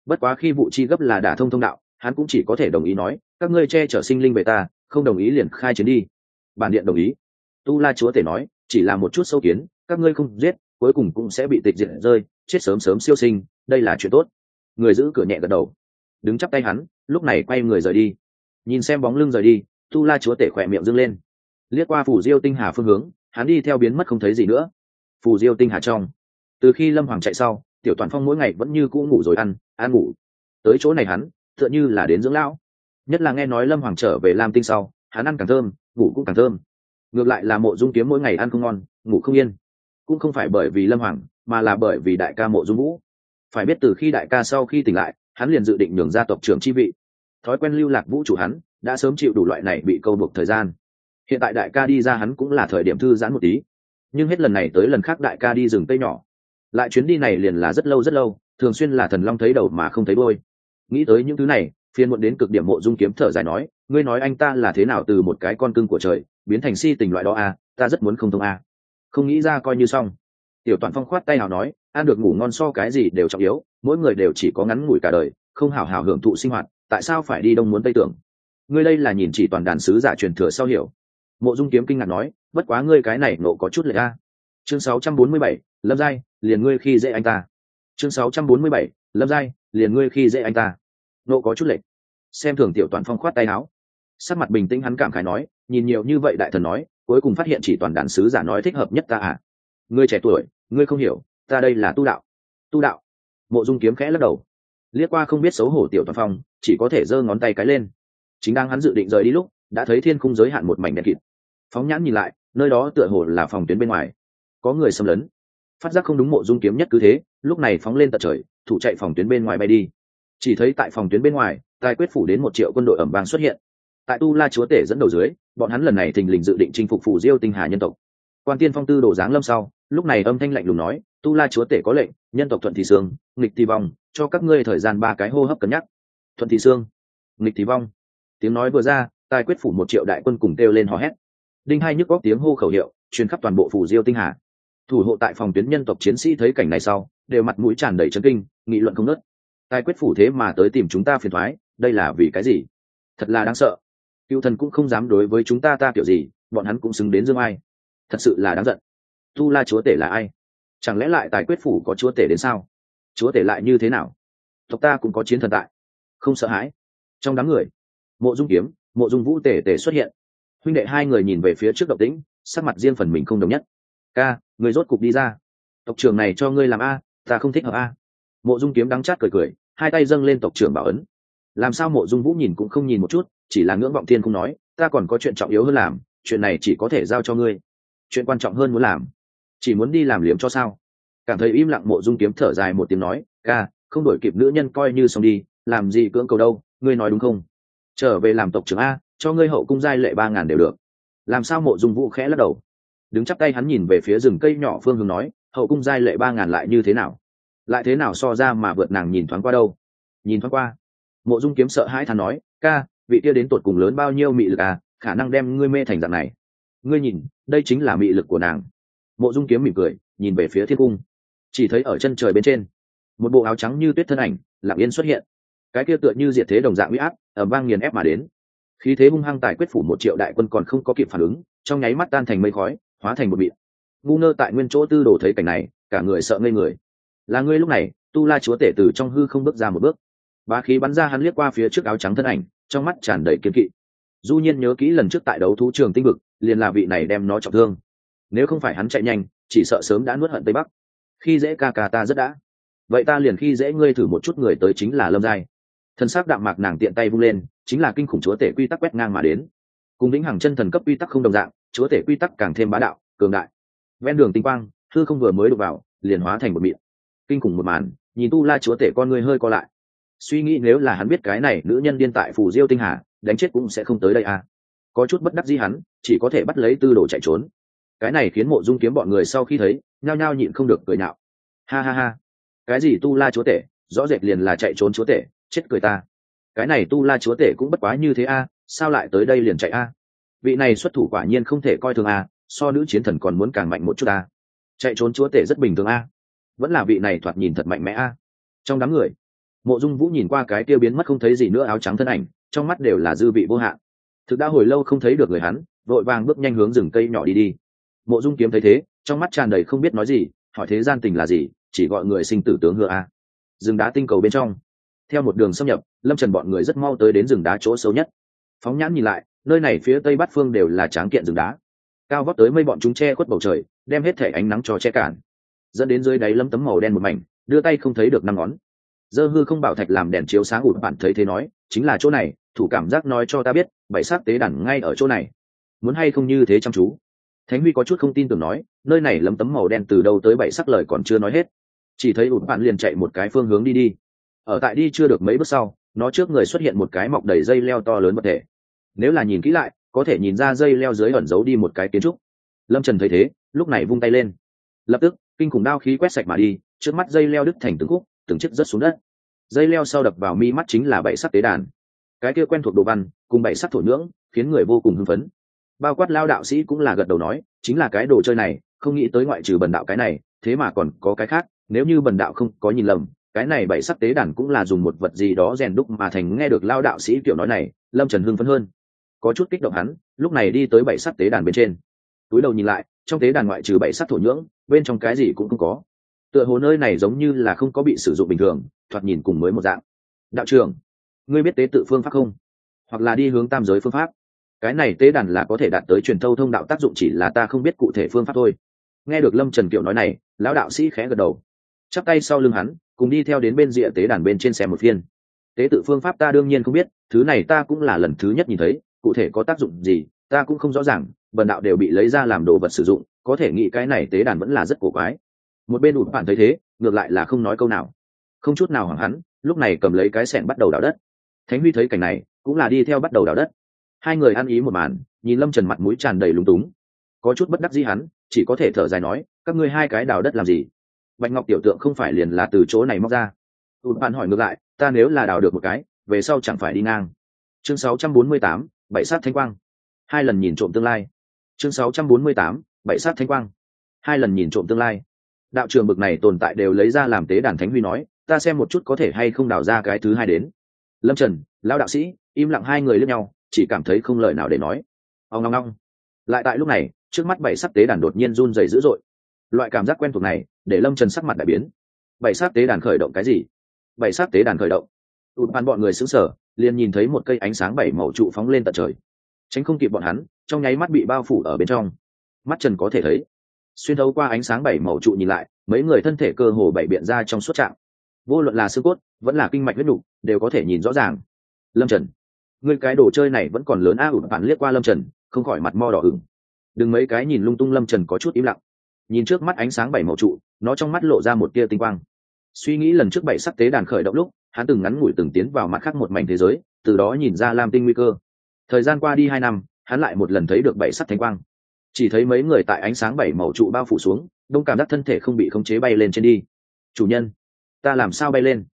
bất quá khi vụ chi gấp là đả thông thông đạo, hắn cũng chỉ có thể đồng ý nói, các ngươi che chở sinh linh về ta không đồng ý liền khai chiến đi. Bản điện đồng ý. Tu la chúa tể nói, chỉ là một chút sâu kiến, các ngươi không giết, cuối cùng cũng sẽ bị tịch diệt rơi, chết sớm sớm siêu sinh, đây là chuyện tốt. Người giữ cửa nhẹ gật đầu. Đứng chắp tay hắn, lúc này quay người rời đi. Nhìn xem bóng lưng rời đi, tu la chúa tể khỏe miệng dâng lên. Liếc qua phủ diêu tinh hà phương hướng, hắn đi theo biến mất không thấy gì nữa. Phù diêu tinh hà trong. Từ khi lâm hoàng chạy sau, tiểu toàn phong mỗi ngày vẫn như cũ ngủ rồi ăn ăn ngủ. Tới chỗ này hắn, tựa như là đến dưỡng lão nhất là nghe nói lâm hoàng trở về lam tinh sau, hắn ăn càng thơm, ngủ cũng càng thơm. Ngược lại là mộ dung kiếm mỗi ngày ăn không ngon, ngủ không yên. Cũng không phải bởi vì lâm hoàng, mà là bởi vì đại ca mộ dung vũ. Phải biết từ khi đại ca sau khi tỉnh lại, hắn liền dự định nhường gia tộc trưởng chi vị. Thói quen lưu lạc vũ chủ hắn, đã sớm chịu đủ loại này bị câu buộc thời gian. Hiện tại đại ca đi ra hắn cũng là thời điểm thư giãn một tí. Nhưng hết lần này tới lần khác đại ca đi rừng tây nhỏ. Lại chuyến đi này liền là rất lâu rất lâu, thường xuyên là thần long thấy đầu mà không thấy đôi nghĩ tới những thứ này phiên muộn đến cực điểm mộ dung kiếm thở dài nói ngươi nói anh ta là thế nào từ một cái con cưng của trời biến thành si tình loại đó à, ta rất muốn không thông à. không nghĩ ra coi như xong. Tiểu toàn phong khoát tay nào nói ăn được ngủ ngon so cái gì đều trọng yếu mỗi người đều chỉ có ngắn ngủi cả đời không hảo hảo hưởng thụ sinh hoạt tại sao phải đi đông muốn tây tưởng? Ngươi đây là nhìn chỉ toàn đàn sứ giả truyền thừa sau hiểu. Mộ dung kiếm kinh ngạc nói bất quá ngươi cái này nộ có chút lệ a. Chương 647, lâm giai liền ngươi khi dễ anh ta. Chương 647, lâm giai liền ngươi khi dễ anh ta nộ có chút lệ xem thường tiểu toàn phong khoát tay áo. Sắc mặt bình tĩnh hắn cảm khái nói, nhìn nhiều như vậy đại thần nói, cuối cùng phát hiện chỉ toàn đàn sứ giả nói thích hợp nhất ta à. Ngươi trẻ tuổi, ngươi không hiểu, ta đây là tu đạo. Tu đạo. Mộ dung kiếm khẽ lắc đầu. Liếc qua không biết xấu hổ tiểu toàn phong, chỉ có thể giơ ngón tay cái lên. Chính đang hắn dự định rời đi lúc, đã thấy thiên khung giới hạn một mảnh đen kịt. Phóng nhãn nhìn lại, nơi đó tựa hồ là phòng tuyến bên ngoài. Có người xâm lấn. Phát giác không đúng mộ dung kiếm nhất cứ thế, lúc này phóng lên tận trời, thủ chạy phòng tuyến bên ngoài bay đi chỉ thấy tại phòng tuyến bên ngoài, tài quyết phủ đến một triệu quân đội ẩm vàng xuất hiện. Tại tu la chúa tể dẫn đầu dưới, bọn hắn lần này thình lình dự định chinh phục phủ diêu tinh hà nhân tộc. Quan tiên phong tư đồ giáng lâm sau, lúc này âm thanh lạnh lùng nói, tu la chúa tể có lệnh, nhân tộc thuận thị sương, nghịch thì vong, cho các ngươi thời gian ba cái hô hấp cân nhắc. Thuận thị sương, nghịch thì vong. Tiếng nói vừa ra, tài quyết phủ một triệu đại quân cùng kêu lên hò hét. Đinh hai nhức góp tiếng hô khẩu hiệu, truyền khắp toàn bộ phủ diêu tinh hà. Thủ hộ tại phòng tuyến nhân tộc chiến sĩ thấy cảnh này sau, đều mặt mũi tràn đầy chấn kinh, nghị luận không nớt tài quyết phủ thế mà tới tìm chúng ta phiền thoái, đây là vì cái gì? Thật là đáng sợ. Cựu thần cũng không dám đối với chúng ta ta kiểu gì, bọn hắn cũng xứng đến dương ai. Thật sự là đáng giận. Tu la chúa tể là ai? Chẳng lẽ lại tài quyết phủ có chúa tể đến sao? Chúa tể lại như thế nào? Tộc ta cũng có chiến thần tại. Không sợ hãi. Trong đám người, mộ dung kiếm, mộ dung vũ tể tể xuất hiện. Huynh đệ hai người nhìn về phía trước động tĩnh, sắc mặt riêng phần mình không đồng nhất. Ca, người rốt cục đi ra. Tộc trường này cho ngươi làm a, ta không thích hợp a. Mộ dung kiếm đắng chát cười cười hai tay dâng lên tộc trưởng bảo ấn. Làm sao mộ dung vũ nhìn cũng không nhìn một chút, chỉ là ngưỡng vọng thiên không nói, ta còn có chuyện trọng yếu hơn làm, chuyện này chỉ có thể giao cho ngươi. Chuyện quan trọng hơn muốn làm, chỉ muốn đi làm liếm cho sao? Cảm thấy im lặng mộ dung kiếm thở dài một tiếng nói, ca, không đổi kịp nữ nhân coi như xong đi, làm gì cưỡng cầu đâu, ngươi nói đúng không? Trở về làm tộc trưởng a, cho ngươi hậu cung giai lệ ba ngàn đều được. Làm sao mộ dung vũ khẽ lắc đầu? Đứng chắp tay hắn nhìn về phía rừng cây nhỏ phương hướng nói, hậu cung giai lệ ba ngàn lại như thế nào? Lại thế nào so ra mà vượt nàng nhìn thoáng qua đâu? Nhìn thoáng qua. Mộ dung kiếm sợ hãi thà nói, ca, vị kia đến tột cùng lớn bao nhiêu mị lực à? Khả năng đem ngươi mê thành dạng này. Ngươi nhìn, đây chính là mị lực của nàng. Mộ dung kiếm mỉm cười, nhìn về phía thiên cung. Chỉ thấy ở chân trời bên trên, một bộ áo trắng như tuyết thân ảnh, lặng yên xuất hiện. Cái kia tựa như diệt thế đồng dạng uy áp ở bang nghiền ép mà đến. Khí thế hung hăng tài quyết phủ một triệu đại quân còn không có kịp phản ứng, trong nháy mắt tan thành mây khói, hóa thành một bịt ngu ngơ tại nguyên chỗ tư đồ thấy cảnh này, cả người sợ ngây người là ngươi lúc này, tu la chúa tể từ trong hư không bước ra một bước. Bá khí bắn ra hắn liếc qua phía trước áo trắng thân ảnh, trong mắt tràn đầy kiên kỵ. Du nhiên nhớ kỹ lần trước tại đấu thú trường tinh vực, liền là vị này đem nó trọng thương. Nếu không phải hắn chạy nhanh, chỉ sợ sớm đã nuốt hận tây bắc. Khi dễ ca ca ta rất đã. Vậy ta liền khi dễ ngươi thử một chút người tới chính là lâm giai. Thân xác đạm mạc nàng tiện tay vung lên, chính là kinh khủng chúa tể quy tắc quét ngang mà đến. Cùng lĩnh hàng chân thần cấp quy tắc không đồng dạng, chúa tể quy tắc càng thêm bá đạo, cường đại. Ven đường tinh quang thư không vừa mới đục vào, liền hóa thành một miệng kinh khủng một màn, nhìn tu la chúa tể con người hơi co lại. Suy nghĩ nếu là hắn biết cái này nữ nhân điên tại phù diêu tinh hà, đánh chết cũng sẽ không tới đây à. Có chút bất đắc gì hắn, chỉ có thể bắt lấy tư đồ chạy trốn. Cái này khiến mộ dung kiếm bọn người sau khi thấy, nhao nhao nhịn không được cười nhạo. Ha ha ha. Cái gì tu la chúa tể, rõ rệt liền là chạy trốn chúa tể, chết cười ta. Cái này tu la chúa tể cũng bất quá như thế a sao lại tới đây liền chạy a vị này xuất thủ quả nhiên không thể coi thường a so nữ chiến thần còn muốn càng mạnh một chút a chạy trốn chúa tể rất bình thường a vẫn là vị này thoạt nhìn thật mạnh mẽ a. Trong đám người, mộ dung vũ nhìn qua cái tiêu biến mất không thấy gì nữa áo trắng thân ảnh, trong mắt đều là dư vị vô hạn. Thực đã hồi lâu không thấy được người hắn, vội vàng bước nhanh hướng rừng cây nhỏ đi đi. Mộ dung kiếm thấy thế, trong mắt tràn đầy không biết nói gì, hỏi thế gian tình là gì, chỉ gọi người sinh tử tướng hựa a. Rừng đá tinh cầu bên trong, theo một đường xâm nhập, lâm trần bọn người rất mau tới đến rừng đá chỗ xấu nhất. Phóng nhãn nhìn lại, nơi này phía tây bát phương đều là tráng kiện rừng đá. Cao vóc tới mây bọn chúng che khuất bầu trời, đem hết thể ánh nắng cho che cản dẫn đến dưới đáy lâm tấm màu đen một mảnh, đưa tay không thấy được năm ngón. Dơ hư không bảo thạch làm đèn chiếu sáng ụt bạn thấy thế nói, chính là chỗ này, thủ cảm giác nói cho ta biết, bảy sắc tế đẳng ngay ở chỗ này. Muốn hay không như thế chăm chú? Thánh huy có chút không tin tưởng nói, nơi này lấm tấm màu đen từ đâu tới bảy sắc lời còn chưa nói hết. Chỉ thấy ụt bạn liền chạy một cái phương hướng đi đi. Ở tại đi chưa được mấy bước sau, nó trước người xuất hiện một cái mọc đầy dây leo to lớn vật thể. Nếu là nhìn kỹ lại, có thể nhìn ra dây leo dưới ẩn giấu đi một cái kiến trúc. Lâm trần thấy thế, lúc này vung tay lên lập tức, kinh khủng đao khí quét sạch mà đi, trước mắt dây leo đứt thành từng khúc, từng chiếc rớt xuống đất. Dây leo sau đập vào mi mắt chính là bảy sắc tế đàn. Cái kia quen thuộc đồ văn, cùng bảy sắc thổ nhưỡng, khiến người vô cùng hưng phấn. Bao quát lao đạo sĩ cũng là gật đầu nói, chính là cái đồ chơi này, không nghĩ tới ngoại trừ bần đạo cái này, thế mà còn có cái khác, nếu như bần đạo không có nhìn lầm, cái này bảy sắc tế đàn cũng là dùng một vật gì đó rèn đúc mà thành nghe được lao đạo sĩ kiểu nói này, lâm trần hưng phấn hơn. Có chút kích động hắn, lúc này đi tới bảy sắc tế đàn bên trên túi đầu nhìn lại, trong tế đàn ngoại trừ bảy sắc thổ nhưỡng, bên trong cái gì cũng không có. Tựa hồ nơi này giống như là không có bị sử dụng bình thường, thoạt nhìn cùng mới một dạng. Đạo trưởng, ngươi biết tế tự phương pháp không? Hoặc là đi hướng tam giới phương pháp? Cái này tế đàn là có thể đạt tới truyền thâu thông đạo tác dụng chỉ là ta không biết cụ thể phương pháp thôi. Nghe được lâm trần kiệu nói này, lão đạo sĩ khẽ gật đầu. Chắp tay sau lưng hắn, cùng đi theo đến bên rìa tế đàn bên trên xem một phiên. Tế tự phương pháp ta đương nhiên không biết, thứ này ta cũng là lần thứ nhất nhìn thấy, cụ thể có tác dụng gì, ta cũng không rõ ràng bần đạo đều bị lấy ra làm đồ vật sử dụng có thể nghĩ cái này tế đàn vẫn là rất cổ quái. Một bên ụt bạn thấy thế ngược lại là không nói câu nào. Không chút nào hoảng hắn lúc này cầm lấy cái sẻn bắt đầu đào đất. Thánh huy thấy cảnh này cũng là đi theo bắt đầu đào đất. Hai người ăn ý một màn nhìn lâm trần mặt mũi tràn đầy lúng túng. Có chút bất đắc dĩ hắn chỉ có thể thở dài nói các ngươi hai cái đào đất làm gì? Bạch ngọc tiểu tượng không phải liền là từ chỗ này móc ra. Ụt bạn hỏi ngược lại ta nếu là đào được một cái về sau chẳng phải đi ngang. Chương 648, bảy sát thanh quang. Hai lần nhìn trộm tương lai chương 648, bảy sát thanh quang. Hai lần nhìn trộm tương lai. Đạo trường bực này tồn tại đều lấy ra làm tế đàn thánh huy nói ta xem một chút có thể hay không đào ra cái thứ hai đến. Lâm trần lão đạo sĩ im lặng hai người lẫn nhau chỉ cảm thấy không lời nào để nói. Ông ong ong, lại tại lúc này trước mắt bảy sắc tế đàn đột nhiên run dày dữ dội. Loại cảm giác quen thuộc này để lâm trần sắc mặt đại biến. Bảy sắc tế đàn khởi động cái gì? Bảy sắc tế đàn khởi động. Tụt bàn bọn người xứng sở liền nhìn thấy một cây ánh sáng bảy màu trụ phóng lên tận trời tránh không kịp bọn hắn trong nháy mắt bị bao phủ ở bên trong. Mắt trần có thể thấy xuyên thấu qua ánh sáng bảy màu trụ nhìn lại mấy người thân thể cơ hồ bảy biện ra trong suốt trạng. Vô luận là xương cốt vẫn là kinh mạch huyết đủ, đều có thể nhìn rõ ràng. Lâm trần người cái đồ chơi này vẫn còn lớn a ủn bạn liếc qua lâm trần không khỏi mặt mo đỏ ửng. Đừng mấy cái nhìn lung tung lâm trần có chút im lặng. Nhìn trước mắt ánh sáng bảy màu trụ nó trong mắt lộ ra một tia tinh quang. Suy nghĩ lần trước bảy sắc tế đàn khởi động lúc hắn từng ngắn ngủi từng tiến vào mặt khác một mảnh thế giới từ đó nhìn ra lam tinh nguy cơ thời gian qua đi hai năm, hắn lại một lần thấy được bảy sắc thánh quang. Chỉ thấy mấy người tại ánh sáng bảy màu trụ bao phủ xuống, đông cảm giác thân thể không bị khống chế bay lên trên đi. Chủ nhân, ta làm sao bay lên?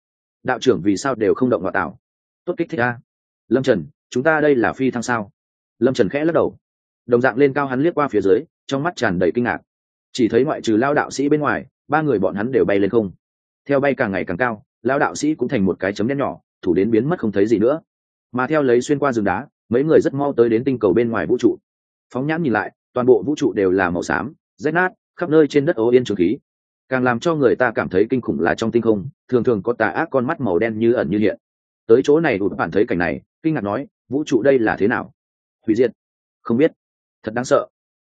Đạo trưởng vì sao đều không động ngoại tạo? Tốt kích thích a. Lâm trần, chúng ta đây là phi thăng sao? Lâm trần khẽ lắc đầu. Đồng dạng lên cao hắn liếc qua phía dưới, trong mắt tràn đầy kinh ngạc. Chỉ thấy ngoại trừ lao đạo sĩ bên ngoài, ba người bọn hắn đều bay lên không. Theo bay càng ngày càng cao, lao đạo sĩ cũng thành một cái chấm đen nhỏ, thủ đến biến mất không thấy gì nữa. Mà theo lấy xuyên qua rừng đá mấy người rất mau tới đến tinh cầu bên ngoài vũ trụ. Phóng nhãn nhìn lại, toàn bộ vũ trụ đều là màu xám, rách nát, khắp nơi trên đất ố yên trường khí. Càng làm cho người ta cảm thấy kinh khủng là trong tinh không, thường thường có tà ác con mắt màu đen như ẩn như hiện. Tới chỗ này đụt bạn thấy cảnh này, kinh ngạc nói, vũ trụ đây là thế nào? Hủy diệt. Không biết. Thật đáng sợ.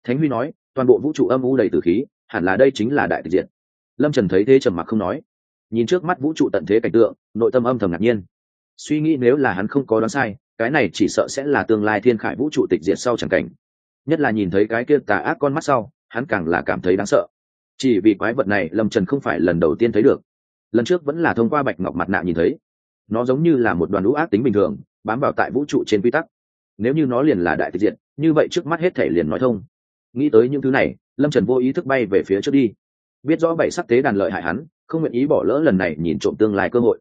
Thánh huy nói, toàn bộ vũ trụ âm u đầy tử khí, hẳn là đây chính là đại tịch diệt. Lâm trần thấy thế trầm mặc không nói. Nhìn trước mắt vũ trụ tận thế cảnh tượng, nội tâm âm thầm ngạc nhiên. Suy nghĩ nếu là hắn không có đoán sai cái này chỉ sợ sẽ là tương lai thiên khải vũ trụ tịch diệt sau chẳng cảnh. Nhất là nhìn thấy cái kia tà ác con mắt sau, hắn càng là cảm thấy đáng sợ. Chỉ vì quái vật này, lâm trần không phải lần đầu tiên thấy được. Lần trước vẫn là thông qua bạch ngọc mặt nạ nhìn thấy. Nó giống như là một đoàn lũ ác tính bình thường, bám vào tại vũ trụ trên quy tắc. Nếu như nó liền là đại tịch diện như vậy trước mắt hết thể liền nói thông. Nghĩ tới những thứ này, lâm trần vô ý thức bay về phía trước đi. Biết rõ bảy sắc tế đàn lợi hại hắn, không nguyện ý bỏ lỡ lần này nhìn trộm tương lai cơ hội.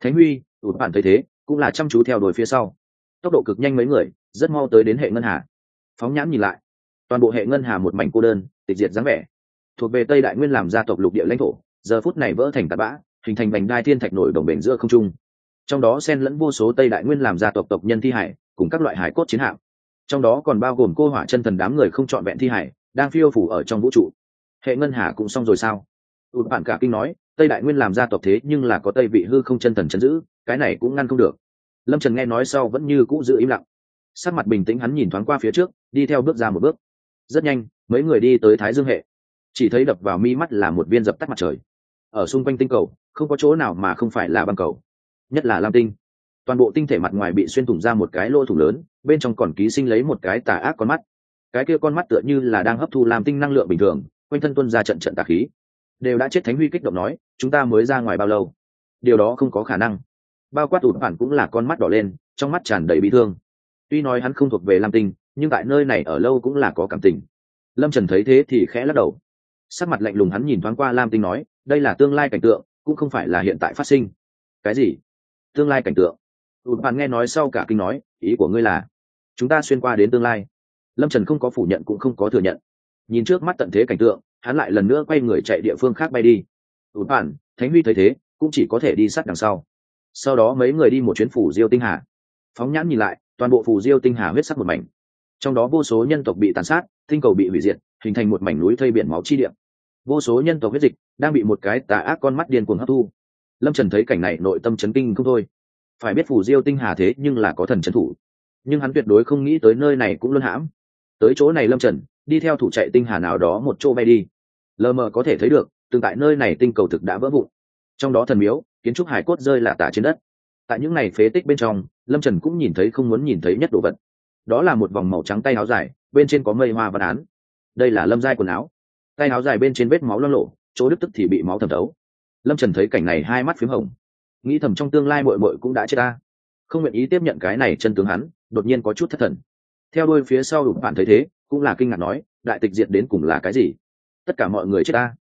Thánh huy tụt bản thấy thế, cũng là chăm chú theo đuổi phía sau tốc độ cực nhanh mấy người, rất mau tới đến hệ ngân hà. Phóng nhãn nhìn lại, toàn bộ hệ ngân hà một mảnh cô đơn, tịch diệt dáng vẻ. Thuộc về tây đại nguyên làm gia tộc lục địa lãnh thổ, giờ phút này vỡ thành tạt bã, hình thành vành đai thiên thạch nổi đồng bể giữa không trung. Trong đó xen lẫn vô số tây đại nguyên làm gia tộc tộc nhân thi hải, cùng các loại hải cốt chiến hạm. Trong đó còn bao gồm cô hỏa chân thần đám người không trọn vẹn thi hải, đang phiêu phủ ở trong vũ trụ. Hệ ngân hà cũng xong rồi sao? Ụt bản cả kinh nói, tây đại nguyên làm gia tộc thế nhưng là có tây vị hư không chân thần chấn giữ, cái này cũng ngăn không được lâm trần nghe nói sau vẫn như cũ giữ im lặng. Sắc mặt bình tĩnh hắn nhìn thoáng qua phía trước, đi theo bước ra một bước. Rất nhanh, mấy người đi tới thái dương hệ. Chỉ thấy đập vào mi mắt là một viên dập tắt mặt trời. Ở xung quanh tinh cầu, không có chỗ nào mà không phải là băng cầu. Nhất là lam tinh. Toàn bộ tinh thể mặt ngoài bị xuyên thủng ra một cái lỗ thủng lớn, bên trong còn ký sinh lấy một cái tà ác con mắt. Cái kia con mắt tựa như là đang hấp thu làm tinh năng lượng bình thường, quanh thân tuân ra trận trận tà khí. Đều đã chết thánh huy kích động nói, chúng ta mới ra ngoài bao lâu? Điều đó không có khả năng bao quát tụt bản cũng là con mắt đỏ lên trong mắt tràn đầy bị thương. Tuy nói hắn không thuộc về lam tinh nhưng tại nơi này ở lâu cũng là có cảm tình. Lâm trần thấy thế thì khẽ lắc đầu. Sắc mặt lạnh lùng hắn nhìn thoáng qua lam tinh nói đây là tương lai cảnh tượng cũng không phải là hiện tại phát sinh. Cái gì? Tương lai cảnh tượng? Tụt Bản nghe nói sau cả kinh nói ý của ngươi là chúng ta xuyên qua đến tương lai. Lâm trần không có phủ nhận cũng không có thừa nhận. Nhìn trước mắt tận thế cảnh tượng hắn lại lần nữa quay người chạy địa phương khác bay đi. Tụt Bản, thánh huy thấy thế cũng chỉ có thể đi sát đằng sau sau đó mấy người đi một chuyến phủ diêu tinh hà. Phóng nhãn nhìn lại, toàn bộ phủ diêu tinh hà huyết sắc một mảnh. Trong đó vô số nhân tộc bị tàn sát, tinh cầu bị hủy diệt, hình thành một mảnh núi thây biển máu chi điểm vô số nhân tộc huyết dịch đang bị một cái tà ác con mắt điên cuồng hấp thu. Lâm trần thấy cảnh này, nội tâm chấn kinh không thôi. Phải biết phủ diêu tinh hà thế nhưng là có thần trấn thủ. Nhưng hắn tuyệt đối không nghĩ tới nơi này cũng luân hãm. Tới chỗ này lâm trần, đi theo thủ chạy tinh hà nào đó một chỗ bay đi. Lờ mờ có thể thấy được từng tại nơi này tinh cầu thực đã vỡ vụn. Trong đó thần miếu kiến trúc hải cốt rơi là tả trên đất. Tại những này phế tích bên trong, lâm trần cũng nhìn thấy không muốn nhìn thấy nhất đồ vật. Đó là một vòng màu trắng tay áo dài, bên trên có mây hoa văn án. Đây là lâm giai quần áo. Tay áo dài bên trên vết máu lo lộ, chỗ đứt tức thì bị máu thẩm thấu. Lâm trần thấy cảnh này hai mắt p h í m hồng. Nghĩ thầm trong tương lai mội mội cũng đã chết ta. Không nguyện ý tiếp nhận cái này chân tướng hắn, đột nhiên có chút thất thần. Theo đuôi phía sau đụng bạn thấy thế, cũng là kinh ngạc nói, đại tịch diệt đến cùng là cái gì? Tất cả mọi người chết ta.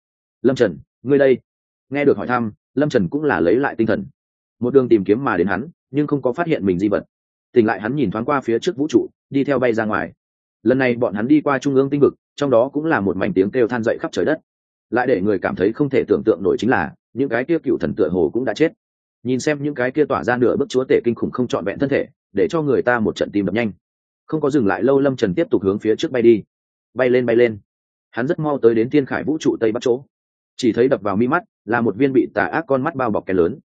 Lâm trần, ngươi đây. Nghe được hỏi thăm lâm trần cũng là lấy lại tinh thần. Một đường tìm kiếm mà đến hắn, nhưng không có phát hiện mình di vật. Tỉnh lại hắn nhìn thoáng qua phía trước vũ trụ, đi theo bay ra ngoài. Lần này bọn hắn đi qua trung ương tinh vực, trong đó cũng là một mảnh tiếng kêu than dậy khắp trời đất. Lại để người cảm thấy không thể tưởng tượng nổi chính là, những cái kia cựu thần tựa hồ cũng đã chết. Nhìn xem những cái kia tỏa ra nửa bức chúa tể kinh khủng không trọn vẹn thân thể, để cho người ta một trận tim đập nhanh. Không có dừng lại lâu lâm trần tiếp tục hướng phía trước bay đi. Bay lên bay lên. Hắn rất mau tới đến thiên khải vũ trụ tây bắc chỗ chỉ thấy đập vào mi mắt là một viên bị tà ác con mắt bao bọc kén lớn.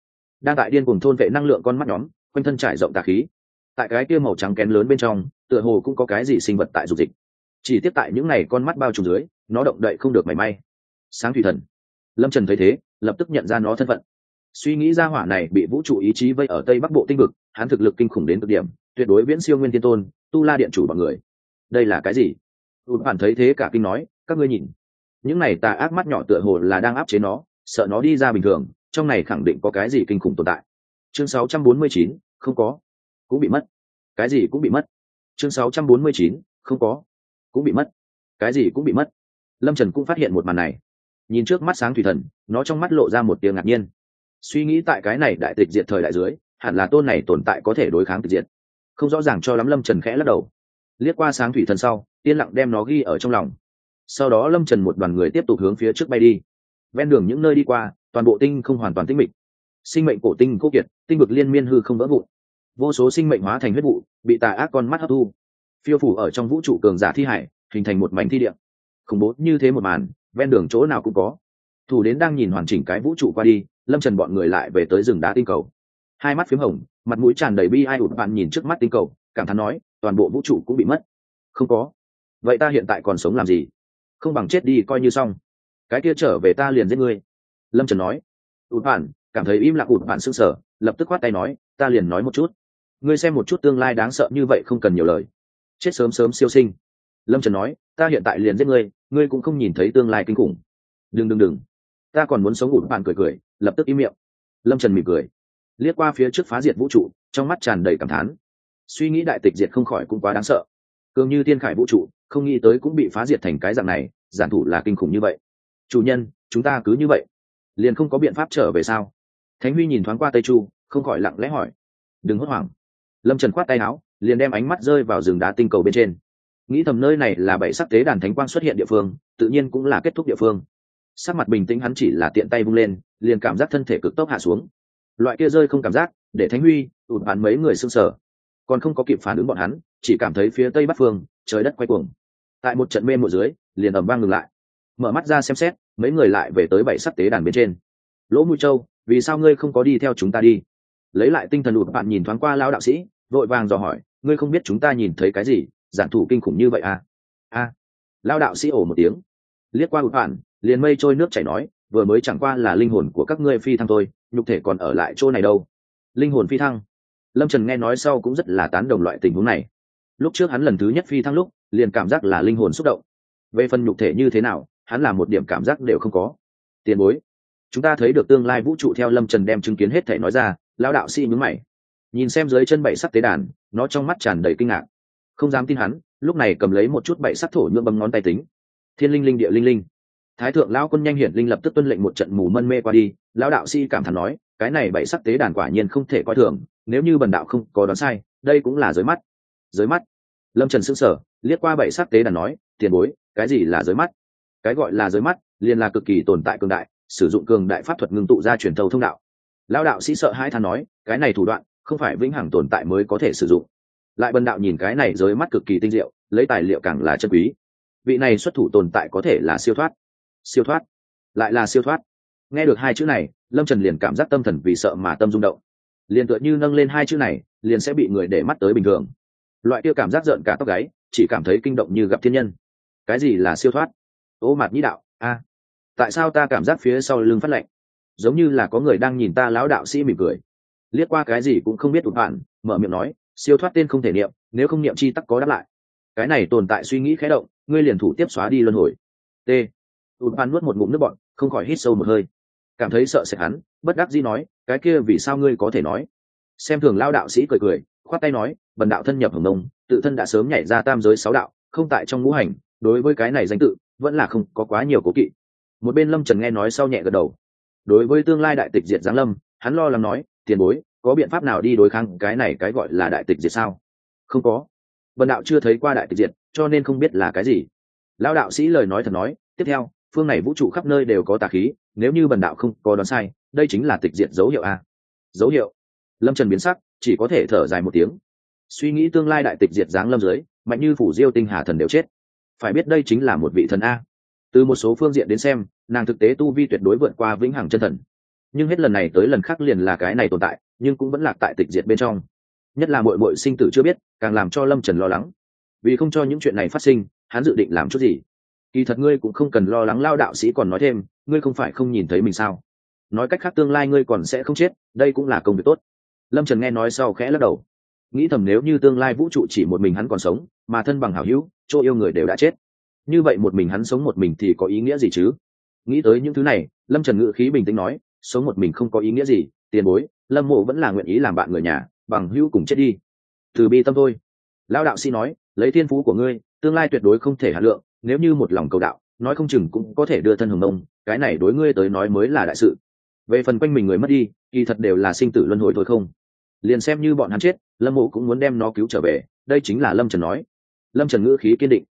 Đang tại điên cùng thôn vệ năng lượng con mắt nhóm, quanh thân trải rộng tà khí. Tại cái kia màu trắng kén lớn bên trong, tựa hồ cũng có cái gì sinh vật tại dục dịch. Chỉ tiếp tại những ngày con mắt bao trùm dưới, nó động đậy không được mảy may. Sáng thủy thần. Lâm trần thấy thế, lập tức nhận ra nó thân phận. Suy nghĩ ra hỏa này bị vũ trụ ý chí vây ở tây bắc bộ tinh vực, hắn thực lực kinh khủng đến cực điểm, tuyệt đối viễn siêu nguyên thiên tôn, tu la điện chủ bọn người. Đây là cái gì? Tụt bản thấy thế cả kinh nói, các ngươi nhìn những này tà ác mắt nhỏ tựa hồ là đang áp chế nó sợ nó đi ra bình thường trong này khẳng định có cái gì kinh khủng tồn tại. Chương 649, không có cũng bị mất. Cái gì cũng bị mất. Chương 649, không có cũng bị mất. Cái gì cũng bị mất. Lâm trần cũng phát hiện một màn này. Nhìn trước mắt sáng thủy thần nó trong mắt lộ ra một tiếng ngạc nhiên. Suy nghĩ tại cái này đại tịch diệt thời đại dưới hẳn là tôn này tồn tại có thể đối kháng tịch diệt. Không rõ ràng cho lắm lâm trần khẽ lắc đầu. Liếc qua sáng thủy thần sau yên lặng đem nó ghi ở trong lòng sau đó lâm trần một đoàn người tiếp tục hướng phía trước bay đi ven đường những nơi đi qua toàn bộ tinh không hoàn toàn tinh mịch sinh mệnh cổ tinh cốt kiệt tinh vực liên miên hư không vỡ vụn vô số sinh mệnh hóa thành huyết vụ bị tà ác con mắt hấp thu phiêu phủ ở trong vũ trụ cường giả thi hải hình thành một mảnh thi điện khủng bố như thế một màn ven đường chỗ nào cũng có thủ đến đang nhìn hoàn chỉnh cái vũ trụ qua đi lâm trần bọn người lại về tới rừng đá tinh cầu hai mắt p h í m hồng mặt mũi tràn đầy bi ai ụt bạn nhìn trước mắt tinh cầu cảm thán nói toàn bộ vũ trụ cũng bị mất không có vậy ta hiện tại còn sống làm gì không bằng chết đi, coi như xong. Cái kia trở về ta liền giết ngươi. Lâm trần nói. Ụt bạn cảm thấy im lặng. Ụt bạn s ư n g sở lập tức khoát tay nói, ta liền nói một chút. Ngươi xem một chút tương lai đáng sợ như vậy không cần nhiều lời. Chết sớm sớm siêu sinh. Lâm trần nói, ta hiện tại liền giết ngươi ngươi cũng không nhìn thấy tương lai kinh khủng. Đừng đừng đừng. Ta còn muốn sống ụt bạn cười cười, lập tức im miệng. Lâm trần mỉm cười. Liếc qua phía trước phá diệt vũ trụ, trong mắt tràn đầy cảm thán. Suy nghĩ đại tịch diệt không khỏi cũng quá đáng sợ. Cường như thiên khải vũ trụ không nghĩ tới cũng bị phá diệt thành cái dạng này, giản thủ là kinh khủng như vậy. Chủ nhân, chúng ta cứ như vậy. Liền không có biện pháp trở về sao? Thánh huy nhìn thoáng qua tây chu, không khỏi lặng lẽ hỏi. Đừng hốt hoảng. Lâm trần khoát tay áo, liền đem ánh mắt rơi vào rừng đá tinh cầu bên trên. Nghĩ thầm nơi này là bảy sắc tế đàn thánh quang xuất hiện địa phương, tự nhiên cũng là kết thúc địa phương. Sắc mặt bình tĩnh hắn chỉ là tiện tay vung lên, liền cảm giác thân thể cực tốc hạ xuống. Loại kia rơi không cảm giác, để thánh huy tụt bán mấy người s ư sở còn không có kịp phản ứng bọn hắn, chỉ cảm thấy phía tây bắc phương, trời đất quay cuồng. Tại một trận mê mộ dưới, liền ẩm vang ngừng lại. Mở mắt ra xem xét, mấy người lại về tới bảy sắc tế đàn bên trên. Lỗ mũi châu, vì sao ngươi không có đi theo chúng ta đi? Lấy lại tinh thần ụt bạn nhìn thoáng qua lao đạo sĩ, vội vàng dò hỏi, ngươi không biết chúng ta nhìn thấy cái gì? Giản thủ kinh khủng như vậy à? A. Lao đạo sĩ ổ một tiếng. Liếc qua ụt bạn, liền mây trôi nước chảy nói, vừa mới chẳng qua là linh hồn của các ngươi phi thăng thôi, nhục thể còn ở lại chỗ này đâu. Linh hồn phi thăng? Lâm trần nghe nói sau cũng rất là tán đồng loại tình huống này. Lúc trước hắn lần thứ nhất phi thăng lúc, liền cảm giác là linh hồn xúc động. Về phần nhục thể như thế nào, hắn là một điểm cảm giác đều không có. Tiền bối, chúng ta thấy được tương lai vũ trụ theo lâm trần đem chứng kiến hết thể nói ra lao đạo sĩ nhúng mày. Nhìn xem dưới chân bảy sắc tế đàn, nó trong mắt tràn đầy kinh ngạc. Không dám tin hắn, lúc này cầm lấy một chút bảy sắc thổ nhuộm bấm ngón tay tính. Thiên linh linh địa linh linh. Thái thượng lão quân nhanh hiển linh lập tức tuân lệnh một trận mù mân mê qua đi, lão đạo sĩ cảm thán nói, cái này bảy sắc tế đàn quả nhiên không thể coi thường nếu như bần đạo không có đoán sai, đây cũng là giới mắt. Giới mắt? Lâm trần sững sở liếc qua bảy sắc tế đàn nói, tiền bối, cái gì là giới mắt? Cái gọi là giới mắt, liền là cực kỳ tồn tại cường đại, sử dụng cường đại pháp thuật ngưng tụ ra truyền thầu thông đạo. Lão đạo sĩ sợ hai than nói, cái này thủ đoạn, không phải vĩnh hằng tồn tại mới có thể sử dụng. Lại bần đạo nhìn cái này giới mắt cực kỳ tinh diệu, lấy tài liệu càng là chân quý. Vị này xuất thủ tồn tại có thể là siêu thoát. Siêu thoát? Lại là siêu thoát? Nghe được hai chữ này, lâm trần liền cảm giác tâm thần vì sợ mà tâm rung động liền tựa như nâng lên hai chữ này, liền sẽ bị người để mắt tới bình thường. Loại kia cảm giác giận cả tóc gáy, chỉ cảm thấy kinh động như gặp thiên nhân. Cái gì là siêu thoát? Ô mặt nhĩ đạo, a. Tại sao ta cảm giác phía sau lưng phát lạnh? Giống như là có người đang nhìn ta lão đạo sĩ mỉm cười. Liếc qua cái gì cũng không biết tụt bạn mở miệng nói, siêu thoát tên không thể niệm, nếu không niệm chi tắc có đáp lại. Cái này tồn tại suy nghĩ khẽ động, ngươi liền thủ tiếp xóa đi luân hồi. T. Tụt pan nuốt một ngụm nước bọn không khỏi hít sâu một hơi. Cảm thấy sợ sệt hắn bất đắc dĩ nói, cái kia vì sao ngươi có thể nói? Xem thường lao đạo sĩ cười cười, khoát tay nói, bần đạo thân nhập hồng nông tự thân đã sớm nhảy ra tam giới sáu đạo, không tại trong ngũ hành, đối với cái này danh tự, vẫn là không có quá nhiều cố kỵ. Một bên lâm trần nghe nói sau nhẹ gật đầu. Đối với tương lai đại tịch diệt giáng lâm, hắn lo lắng nói, tiền bối, có biện pháp nào đi đối kháng cái này cái gọi là đại tịch diệt sao? Không có. Bần đạo chưa thấy qua đại tịch diệt, cho nên không biết là cái gì. Lão đạo sĩ lời nói thật nói, tiếp theo, phương này vũ trụ khắp nơi đều có tà khí, nếu như bần đạo không có đoán sai đây chính là tịch diệt dấu hiệu a. Dấu hiệu. Lâm trần biến sắc, chỉ có thể thở dài một tiếng. Suy nghĩ tương lai đại tịch diệt giáng lâm dưới, mạnh như phủ diêu tinh hà thần đều chết. Phải biết đây chính là một vị thần a. Từ một số phương diện đến xem, nàng thực tế tu vi tuyệt đối vượt qua vĩnh hằng chân thần. Nhưng hết lần này tới lần khác liền là cái này tồn tại, nhưng cũng vẫn lạc tại tịch diệt bên trong. Nhất là mội mội sinh tử chưa biết, càng làm cho lâm trần lo lắng. Vì không cho những chuyện này phát sinh, hắn dự định làm chút gì? Kỳ thật ngươi cũng không cần lo lắng lao đạo sĩ còn nói thêm, ngươi không phải không nhìn thấy mình sao? Nói cách khác tương lai ngươi còn sẽ không chết, đây cũng là công việc tốt. Lâm trần nghe nói sau khẽ lắc đầu. Nghĩ thầm nếu như tương lai vũ trụ chỉ một mình hắn còn sống, mà thân bằng hảo hữu, chỗ yêu người đều đã chết. Như vậy một mình hắn sống một mình thì có ý nghĩa gì chứ? Nghĩ tới những thứ này, lâm trần ngự khí bình tĩnh nói, sống một mình không có ý nghĩa gì, tiền bối, lâm mộ vẫn là nguyện ý làm bạn người nhà, bằng hữu cùng chết đi. Từ bi tâm thôi. Lão đạo sĩ nói, lấy thiên phú của ngươi, tương lai tuyệt đối không thể hạ lượng, nếu như một lòng cầu đạo, nói không chừng cũng có thể đưa thân hồng nông, cái này đối ngươi tới nói mới là đại sự về phần quanh mình người mất đi, kỳ thật đều là sinh tử luân hồi thôi không. Liền xem như bọn hắn chết, lâm mộ cũng muốn đem nó cứu trở về, đây chính là lâm trần nói. Lâm trần ngữ khí kiên định.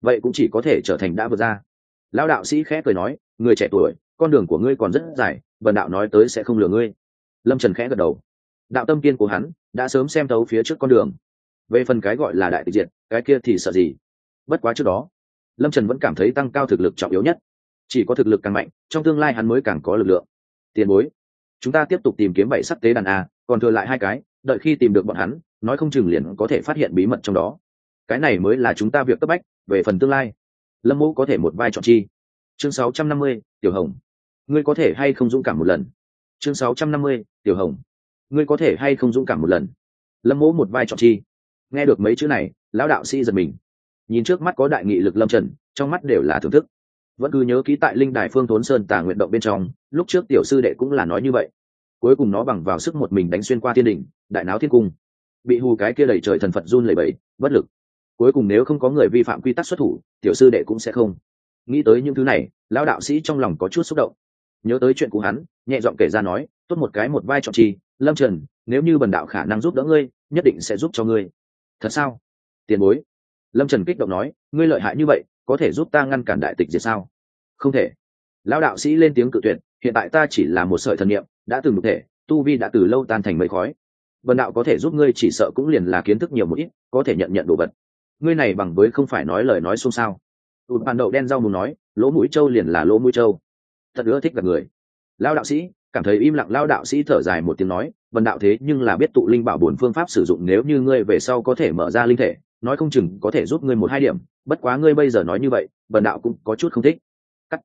Vậy cũng chỉ có thể trở thành đã vượt ra. Lão đạo sĩ khẽ cười nói, người trẻ tuổi, con đường của ngươi còn rất dài, vần đạo nói tới sẽ không lừa ngươi. Lâm trần khẽ gật đầu. Đạo tâm kiên của hắn, đã sớm xem thấu phía trước con đường. Về phần cái gọi là đại tịch diệt, cái kia thì sợ gì? Bất quá trước đó, lâm trần vẫn cảm thấy tăng cao thực lực trọng yếu nhất. Chỉ có thực lực càng mạnh, trong tương lai hắn mới càng có lực lượng tiền bối. Chúng ta tiếp tục tìm kiếm bảy sắc tế đàn a còn thừa lại hai cái đợi khi tìm được bọn hắn nói không chừng liền có thể phát hiện bí mật trong đó. Cái này mới là chúng ta việc cấp bách về phần tương lai. Lâm mũ có thể một vai chọn chi. Chương 650, tiểu hồng. Ngươi có thể hay không dũng cảm một lần? Chương 650, tiểu hồng. Ngươi có thể hay không dũng cảm một lần? Lâm mũ một vai chọn chi. Nghe được mấy chữ này lão đạo sĩ giật mình. Nhìn trước mắt có đại nghị lực lâm trần trong mắt đều là thưởng thức vẫn cứ nhớ ký tại linh đài phương thốn sơn tà nguyện động bên trong, lúc trước tiểu sư đệ cũng là nói như vậy. Cuối cùng nó bằng vào sức một mình đánh xuyên qua thiên đình đại náo thiên cung. Bị hù cái kia đẩy trời thần phật run lẩy bẩy, bất lực. Cuối cùng nếu không có người vi phạm quy tắc xuất thủ, tiểu sư đệ cũng sẽ không. Nghĩ tới những thứ này, lão đạo sĩ trong lòng có chút xúc động. Nhớ tới chuyện của hắn, nhẹ giọng kể ra nói, tốt một cái một vai trọng chi, lâm trần, nếu như bần đạo khả năng giúp đỡ ngươi, nhất định sẽ giúp cho ngươi. Thật sao? Tiền bối. Lâm trần kích động nói, ngươi lợi hại như vậy có thể giúp ta ngăn cản đại tịch diệt sao? Không thể. Lão đạo sĩ lên tiếng cự tuyệt, hiện tại ta chỉ là một sợi thần niệm, đã từng đục thể, tu vi đã từ lâu tan thành mây khói. Vần đạo có thể giúp ngươi chỉ sợ cũng liền là kiến thức nhiều một ít, có thể nhận nhận đồ vật. Ngươi này bằng với không phải nói lời nói xôn xao. Tụt bàn đậu đen rau mù nói, lỗ mũi trâu liền là lỗ mũi trâu. Thật ưa thích gặp người. Lao đạo sĩ, cảm thấy im lặng lao đạo sĩ thở dài một tiếng nói vần đạo thế nhưng là biết tụ linh bảo bổn phương pháp sử dụng, nếu như ngươi về sau có thể mở ra linh thể nói không chừng có thể giúp ngươi một hai điểm, bất quá ngươi bây giờ nói như vậy, bần đạo cũng có chút không thích. Cắt.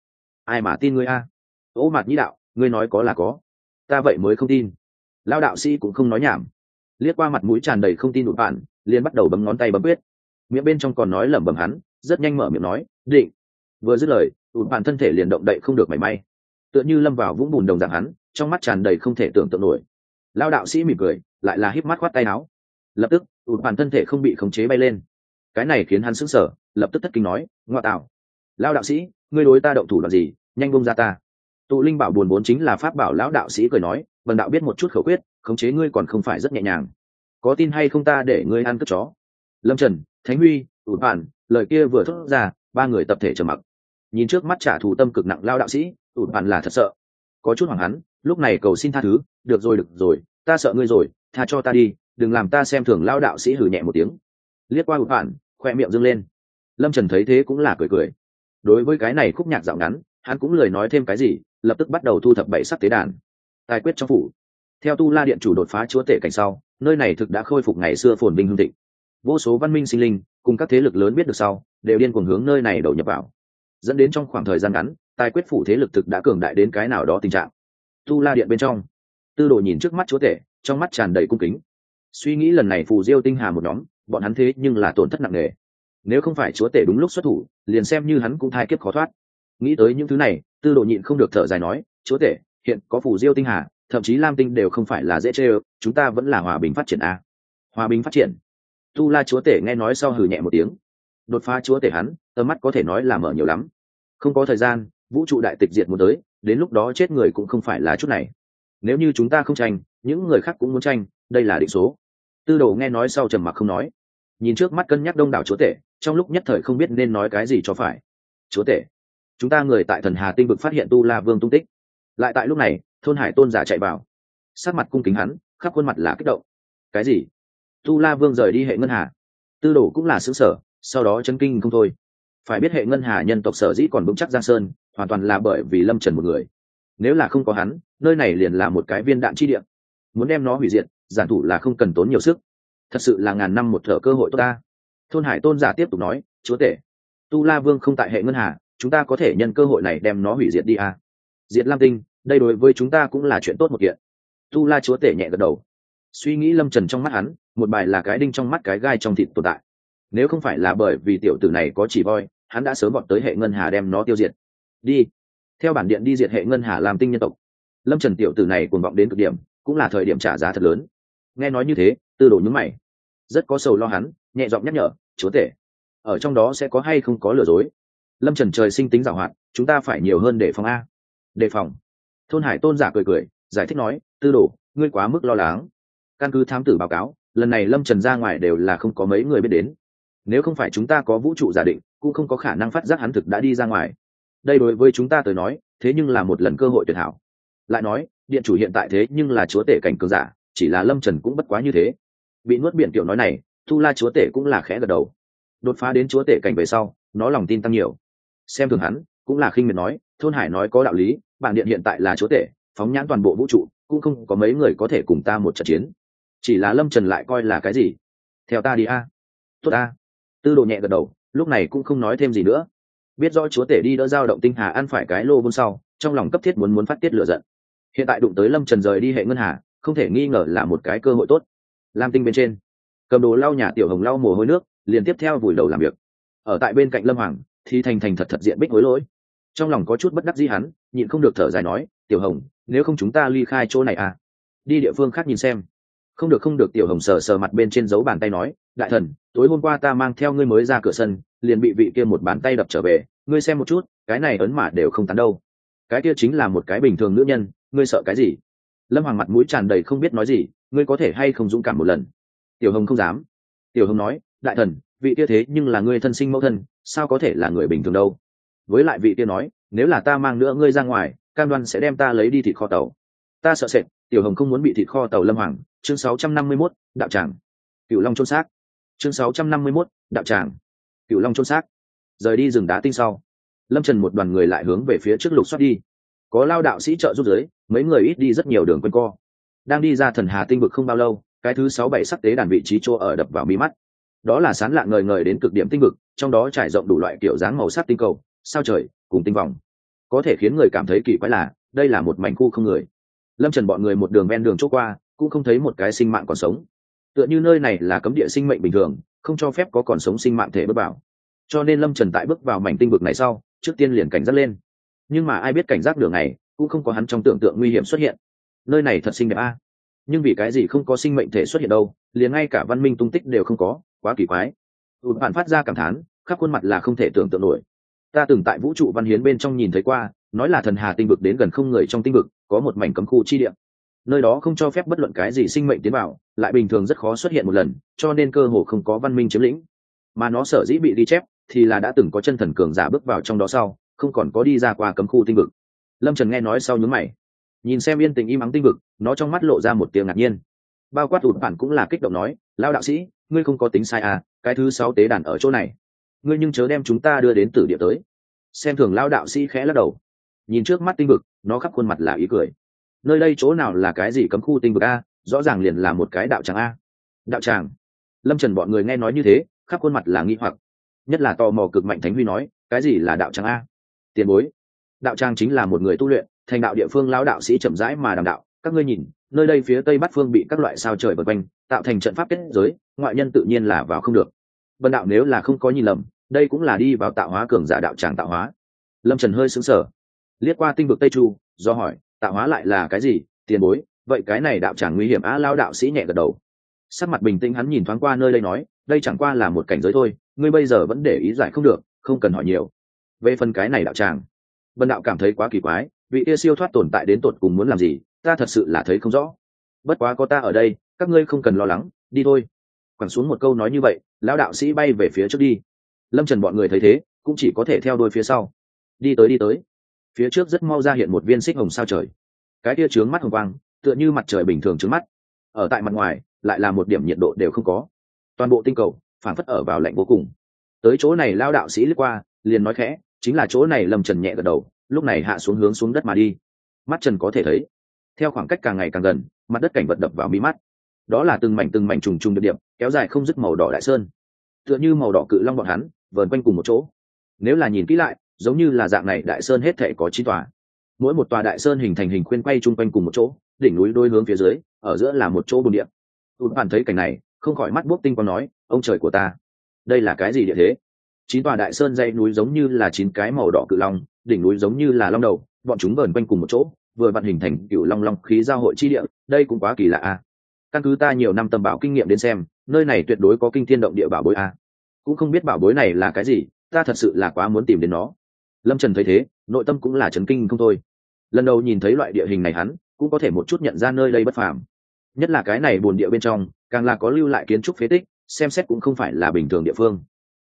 Ai mà tin ngươi a? Ô mạt nhĩ đạo, ngươi nói có là có. Ta vậy mới không tin. Lao đạo sĩ cũng không nói nhảm. Liếc qua mặt mũi tràn đầy không tin đụt bạn liền bắt đầu bấm ngón tay bấm quyết. Miệng bên trong còn nói lẩm bẩm hắn, rất nhanh mở miệng nói, định. Vừa dứt lời đụt bạn thân thể liền động đậy không được mảy may. Tựa như lâm vào vũng bùn đồng dạng hắn, trong mắt tràn đầy không thể tưởng tượng nổi. Lao đạo sĩ mỉm cười, lại là híp mắt khoát tay áo. Lập tức ụt bản thân thể không bị khống chế bay lên. Cái này khiến hắn sững sờ, lập tức thất kinh nói, ngoa tạo lao đạo sĩ, ngươi đối ta động thủ là gì? Nhanh bông ra ta. Tụ linh bảo buồn bốn chính là pháp bảo lão đạo sĩ cười nói vần đạo biết một chút khẩu quyết, khống chế ngươi còn không phải rất nhẹ nhàng. Có tin hay không ta để ngươi ăn cất chó? Lâm trần, thánh huy ụt bản, lời kia vừa thốt ra, ba người tập thể trầm mặc. Nhìn trước mắt trả thù tâm cực nặng lao đạo sĩ ụt bản là thật sợ. Có chút hoảng hắn lúc này cầu xin tha thứ, được rồi được rồi, ta sợ ngươi rồi, tha cho ta đi đừng làm ta xem thường lao đạo sĩ hử nhẹ một tiếng. Liếc qua hụt hoạn khoe miệng dâng lên. Lâm trần thấy thế cũng là cười cười. Đối với cái này khúc nhạc dạo ngắn, hắn cũng lời nói thêm cái gì, lập tức bắt đầu thu thập bảy sắc tế đàn. Tài quyết trong phủ. Theo tu la điện chủ đột phá chúa tể cảnh sau, nơi này thực đã khôi phục ngày xưa phồn vinh hương thịnh. Vô số văn minh sinh linh, cùng các thế lực lớn biết được sau, đều điên cuồng hướng nơi này đầu nhập vào. Dẫn đến trong khoảng thời gian ngắn, tài quyết phủ thế lực thực đã cường đại đến cái nào đó tình trạng. Tu la điện bên trong, tư đồ nhìn trước mắt chúa tể, trong mắt tràn đầy cung kính suy nghĩ lần này phù diêu tinh hà một nhóm, bọn hắn thế nhưng là tổn thất nặng nề. Nếu không phải chúa tể đúng lúc xuất thủ, liền xem như hắn cũng thai kiếp khó thoát. Nghĩ tới những thứ này, tư đồ nhịn không được thở dài nói, chúa tể, hiện có phù diêu tinh hà, thậm chí lam tinh đều không phải là dễ chê ơ, chúng ta vẫn là hòa bình phát triển a. Hòa bình phát triển? Tu la chúa tể nghe nói sau hừ nhẹ một tiếng. Đột phá chúa tể hắn, tầm mắt có thể nói là mở nhiều lắm. Không có thời gian, vũ trụ đại tịch diệt muốn tới, đến lúc đó chết người cũng không phải là chút này. Nếu như chúng ta không tranh, những người khác cũng muốn tranh, đây là định số tư đồ nghe nói sau trầm mặc không nói. Nhìn trước mắt cân nhắc đông đảo chúa tể, trong lúc nhất thời không biết nên nói cái gì cho phải. Chúa tể, chúng ta người tại thần hà tinh vực phát hiện tu la vương tung tích. Lại tại lúc này, thôn hải tôn giả chạy vào. Sát mặt cung kính hắn, khắp khuôn mặt là kích động. Cái gì? Tu la vương rời đi hệ ngân hà. Tư đồ cũng là xứ sở sau đó chấn kinh không thôi. Phải biết hệ ngân hà nhân tộc sở dĩ còn vững chắc giang sơn, hoàn toàn là bởi vì lâm trần một người. Nếu là không có hắn, nơi này liền là một cái viên đạn chi điện muốn đem nó hủy diệt, giản thủ là không cần tốn nhiều sức. Thật sự là ngàn năm một thở cơ hội tốt ta. Thôn hải tôn giả tiếp tục nói, chúa tể, tu la vương không tại hệ ngân hà, chúng ta có thể nhân cơ hội này đem nó hủy diệt đi à. diệt lam tinh, đây đối với chúng ta cũng là chuyện tốt một kiện. Tu la chúa tể nhẹ gật đầu. Suy nghĩ lâm trần trong mắt hắn, một bài là cái đinh trong mắt cái gai trong thịt tồn tại. Nếu không phải là bởi vì tiểu tử này có chỉ voi, hắn đã sớm bọn tới hệ ngân hà đem nó tiêu diệt. Đi. Theo bản điện đi diệt hệ ngân hà làm tinh nhân tộc. Lâm trần tiểu tử này cuồng vọng đến cực điểm cũng là thời điểm trả giá thật lớn. Nghe nói như thế, tư đồ nhúng mày. Rất có sầu lo hắn, nhẹ giọng nhắc nhở, chúa tể, ở trong đó sẽ có hay không có lừa dối? Lâm trần trời sinh tính giảo hoạt chúng ta phải nhiều hơn để phòng a. Đề phòng. Thôn hải tôn giả cười cười, giải thích nói, tư đồ, ngươi quá mức lo lắng. Căn cứ thám tử báo cáo, lần này lâm trần ra ngoài đều là không có mấy người biết đến. Nếu không phải chúng ta có vũ trụ giả định, cũng không có khả năng phát giác hắn thực đã đi ra ngoài. Đây đối với chúng ta tới nói, thế nhưng là một lần cơ hội tuyệt hảo. Lại nói điện chủ hiện tại thế nhưng là chúa tể cảnh cường giả, chỉ là lâm trần cũng bất quá như thế. Bị nuốt biển tiểu nói này, thu la chúa tể cũng là khẽ gật đầu. Đột phá đến chúa tể cảnh về sau, nó lòng tin tăng nhiều. Xem thường hắn, cũng là khinh miệt nói, thôn hải nói có đạo lý, bản điện hiện tại là chúa tể, phóng nhãn toàn bộ vũ trụ, cũng không có mấy người có thể cùng ta một trận chiến. Chỉ là lâm trần lại coi là cái gì? Theo ta đi a. Tốt a. Tư đồ nhẹ gật đầu, lúc này cũng không nói thêm gì nữa. Biết rõ chúa tể đi đỡ giao động tinh hà ăn phải cái lô vôn sau, trong lòng cấp thiết muốn muốn phát tiết lửa giận hiện tại đụng tới lâm trần rời đi hệ ngân hà, không thể nghi ngờ là một cái cơ hội tốt. Lam tinh bên trên, cầm đồ lau nhà tiểu hồng lau mồ hôi nước, liền tiếp theo vùi đầu làm việc. Ở tại bên cạnh lâm hoàng, thì thành thành thật thật diện bích hối lỗi. Trong lòng có chút bất đắc dĩ hắn, nhịn không được thở dài nói, tiểu hồng, nếu không chúng ta ly khai chỗ này à? Đi địa phương khác nhìn xem. Không được không được, tiểu hồng sờ sờ mặt bên trên dấu bàn tay nói, đại thần, tối hôm qua ta mang theo ngươi mới ra cửa sân, liền bị vị kia một bàn tay đập trở về, ngươi xem một chút, cái này ấn mà đều không tán đâu. Cái kia chính là một cái bình thường nữ nhân ngươi sợ cái gì? Lâm hoàng mặt mũi tràn đầy không biết nói gì ngươi có thể hay không dũng cảm một lần? Tiểu hồng không dám. Tiểu hồng nói đại thần vị kia thế nhưng là ngươi thân sinh mẫu thân sao có thể là người bình thường đâu? Với lại vị kia nói nếu là ta mang nữa ngươi ra ngoài cam đoan sẽ đem ta lấy đi thịt kho tàu. Ta sợ sệt tiểu hồng không muốn bị thịt kho tàu lâm hoàng. Chương 651, đạo tràng. Cựu long trôn xác. Chương 651, đạo tràng. Cựu long trôn xác. Rời đi rừng đá tinh sau. Lâm trần một đoàn người lại hướng về phía trước lục xoát đi có lao đạo sĩ trợ giúp giới, mấy người ít đi rất nhiều đường quân co. Đang đi ra thần hà tinh vực không bao lâu, cái thứ sáu bảy sắc tế đàn vị trí chỗ ở đập vào mi mắt. Đó là sán lạ ngời ngời đến cực điểm tinh vực, trong đó trải rộng đủ loại kiểu dáng màu sắc tinh cầu, sao trời, cùng tinh vòng. Có thể khiến người cảm thấy kỳ quái là, đây là một mảnh khu không người. Lâm trần bọn người một đường ven đường chỗ qua, cũng không thấy một cái sinh mạng còn sống. Tựa như nơi này là cấm địa sinh mệnh bình thường, không cho phép có còn sống sinh mạng thể bước vào. Cho nên lâm trần tại bước vào mảnh tinh vực này sau, trước tiên liền cảnh giác lên nhưng mà ai biết cảnh giác đường này cũng không có hắn trong tưởng tượng nguy hiểm xuất hiện. Nơi này thật xinh đẹp a. À? Nhưng vì cái gì không có sinh mệnh thể xuất hiện đâu, liền ngay cả văn minh tung tích đều không có, quá kỳ quái. Ụt bạn phát ra cảm thán, khắp khuôn mặt là không thể tưởng tượng nổi. Ta từng tại vũ trụ văn hiến bên trong nhìn thấy qua, nói là thần hà tinh vực đến gần không người trong tinh vực, có một mảnh cấm khu chi địa. Nơi đó không cho phép bất luận cái gì sinh mệnh tiến vào, lại bình thường rất khó xuất hiện một lần, cho nên cơ hồ không có văn minh chiếm lĩnh. Mà nó sở dĩ bị ghi chép, thì là đã từng có chân thần cường giả bước vào trong đó sau không còn có đi ra qua cấm khu tinh vực. Lâm trần nghe nói sau nhướng mày, nhìn xem yên tình im ắng tinh vực, nó trong mắt lộ ra một tiếng ngạc nhiên. Bao quát ụt bản cũng là kích động nói lao đạo sĩ, ngươi không có tính sai à cái thứ sáu tế đàn ở chỗ này. Ngươi nhưng chớ đem chúng ta đưa đến tử địa tới. Xem thường lao đạo sĩ khẽ lắc đầu. Nhìn trước mắt tinh vực, nó khắp khuôn mặt là ý cười. Nơi đây chỗ nào là cái gì cấm khu tinh vực a? Rõ ràng liền là một cái đạo tràng a. Đạo tràng? Lâm trần bọn người nghe nói như thế, khắp khuôn mặt là nghi hoặc. Nhất là tò mò cực mạnh thánh huy nói, cái gì là đạo tràng a? Tiền bối. Đạo trang chính là một người tu luyện, thành đạo địa phương lao đạo sĩ chậm rãi mà đàm đạo. Các ngươi nhìn, nơi đây phía tây bắc phương bị các loại sao trời vượt quanh, tạo thành trận pháp kết giới, ngoại nhân tự nhiên là vào không được. Vân đạo nếu là không có nhìn lầm, đây cũng là đi vào tạo hóa cường giả đạo tràng tạo hóa. Lâm trần hơi sững sờ. Liếc qua tinh vực tây chu, do hỏi, tạo hóa lại là cái gì? Tiền bối, vậy cái này đạo tràng nguy hiểm á lao đạo sĩ nhẹ gật đầu. Sắc mặt bình tĩnh hắn nhìn thoáng qua nơi đây nói, đây chẳng qua là một cảnh giới thôi, ngươi bây giờ vẫn để ý giải không được, không cần hỏi nhiều về phần cái này đạo tràng. Vân đạo cảm thấy quá kỳ quái, vị kia siêu thoát tồn tại đến tột cùng muốn làm gì, ta thật sự là thấy không rõ. Bất quá có ta ở đây, các ngươi không cần lo lắng, đi thôi. Quẳng xuống một câu nói như vậy, lão đạo sĩ bay về phía trước đi. Lâm trần bọn người thấy thế, cũng chỉ có thể theo đôi phía sau. Đi tới đi tới. Phía trước rất mau ra hiện một viên xích hồng sao trời. Cái tia trướng mắt hồng quang, tựa như mặt trời bình thường trướng mắt. Ở tại mặt ngoài, lại là một điểm nhiệt độ đều không có. Toàn bộ tinh cầu phản phất ở vào lạnh vô cùng. Tới chỗ này lao đạo sĩ lướt qua, liền nói khẽ chính là chỗ này lâm trần nhẹ gật đầu, lúc này hạ xuống hướng xuống đất mà đi. Mắt trần có thể thấy, theo khoảng cách càng ngày càng gần, mặt đất cảnh vật đập vào mi mắt. Đó là từng mảnh từng mảnh trùng trùng được điểm kéo dài không dứt màu đỏ đại sơn. Tựa như màu đỏ cự long bọn hắn, vờn quanh cùng một chỗ. Nếu là nhìn kỹ lại, giống như là dạng này đại sơn hết thể có chín tòa. Mỗi một tòa đại sơn hình thành hình khuyên quay chung quanh cùng một chỗ, đỉnh núi đôi hướng phía dưới, ở giữa là một chỗ bồn điện tụt bạn thấy cảnh này, không khỏi mắt bốc tinh quang nói, ông trời của ta, đây là cái gì địa thế? Chín tòa đại sơn dãy núi giống như là chín cái màu đỏ cự long, đỉnh núi giống như là long đầu, bọn chúng vờn quanh cùng một chỗ, vừa vặn hình thành cựu long long khí giao hội chi địa, đây cũng quá kỳ lạ a căn cứ ta nhiều năm tầm bảo kinh nghiệm đến xem, nơi này tuyệt đối có kinh thiên động địa bảo bối a cũng không biết bảo bối này là cái gì, ta thật sự là quá muốn tìm đến nó. Lâm trần thấy thế, nội tâm cũng là chấn kinh không thôi. Lần đầu nhìn thấy loại địa hình này hắn, cũng có thể một chút nhận ra nơi đây bất phàm. Nhất là cái này buồn địa bên trong, càng là có lưu lại kiến trúc phế tích, xem xét cũng không phải là bình thường địa phương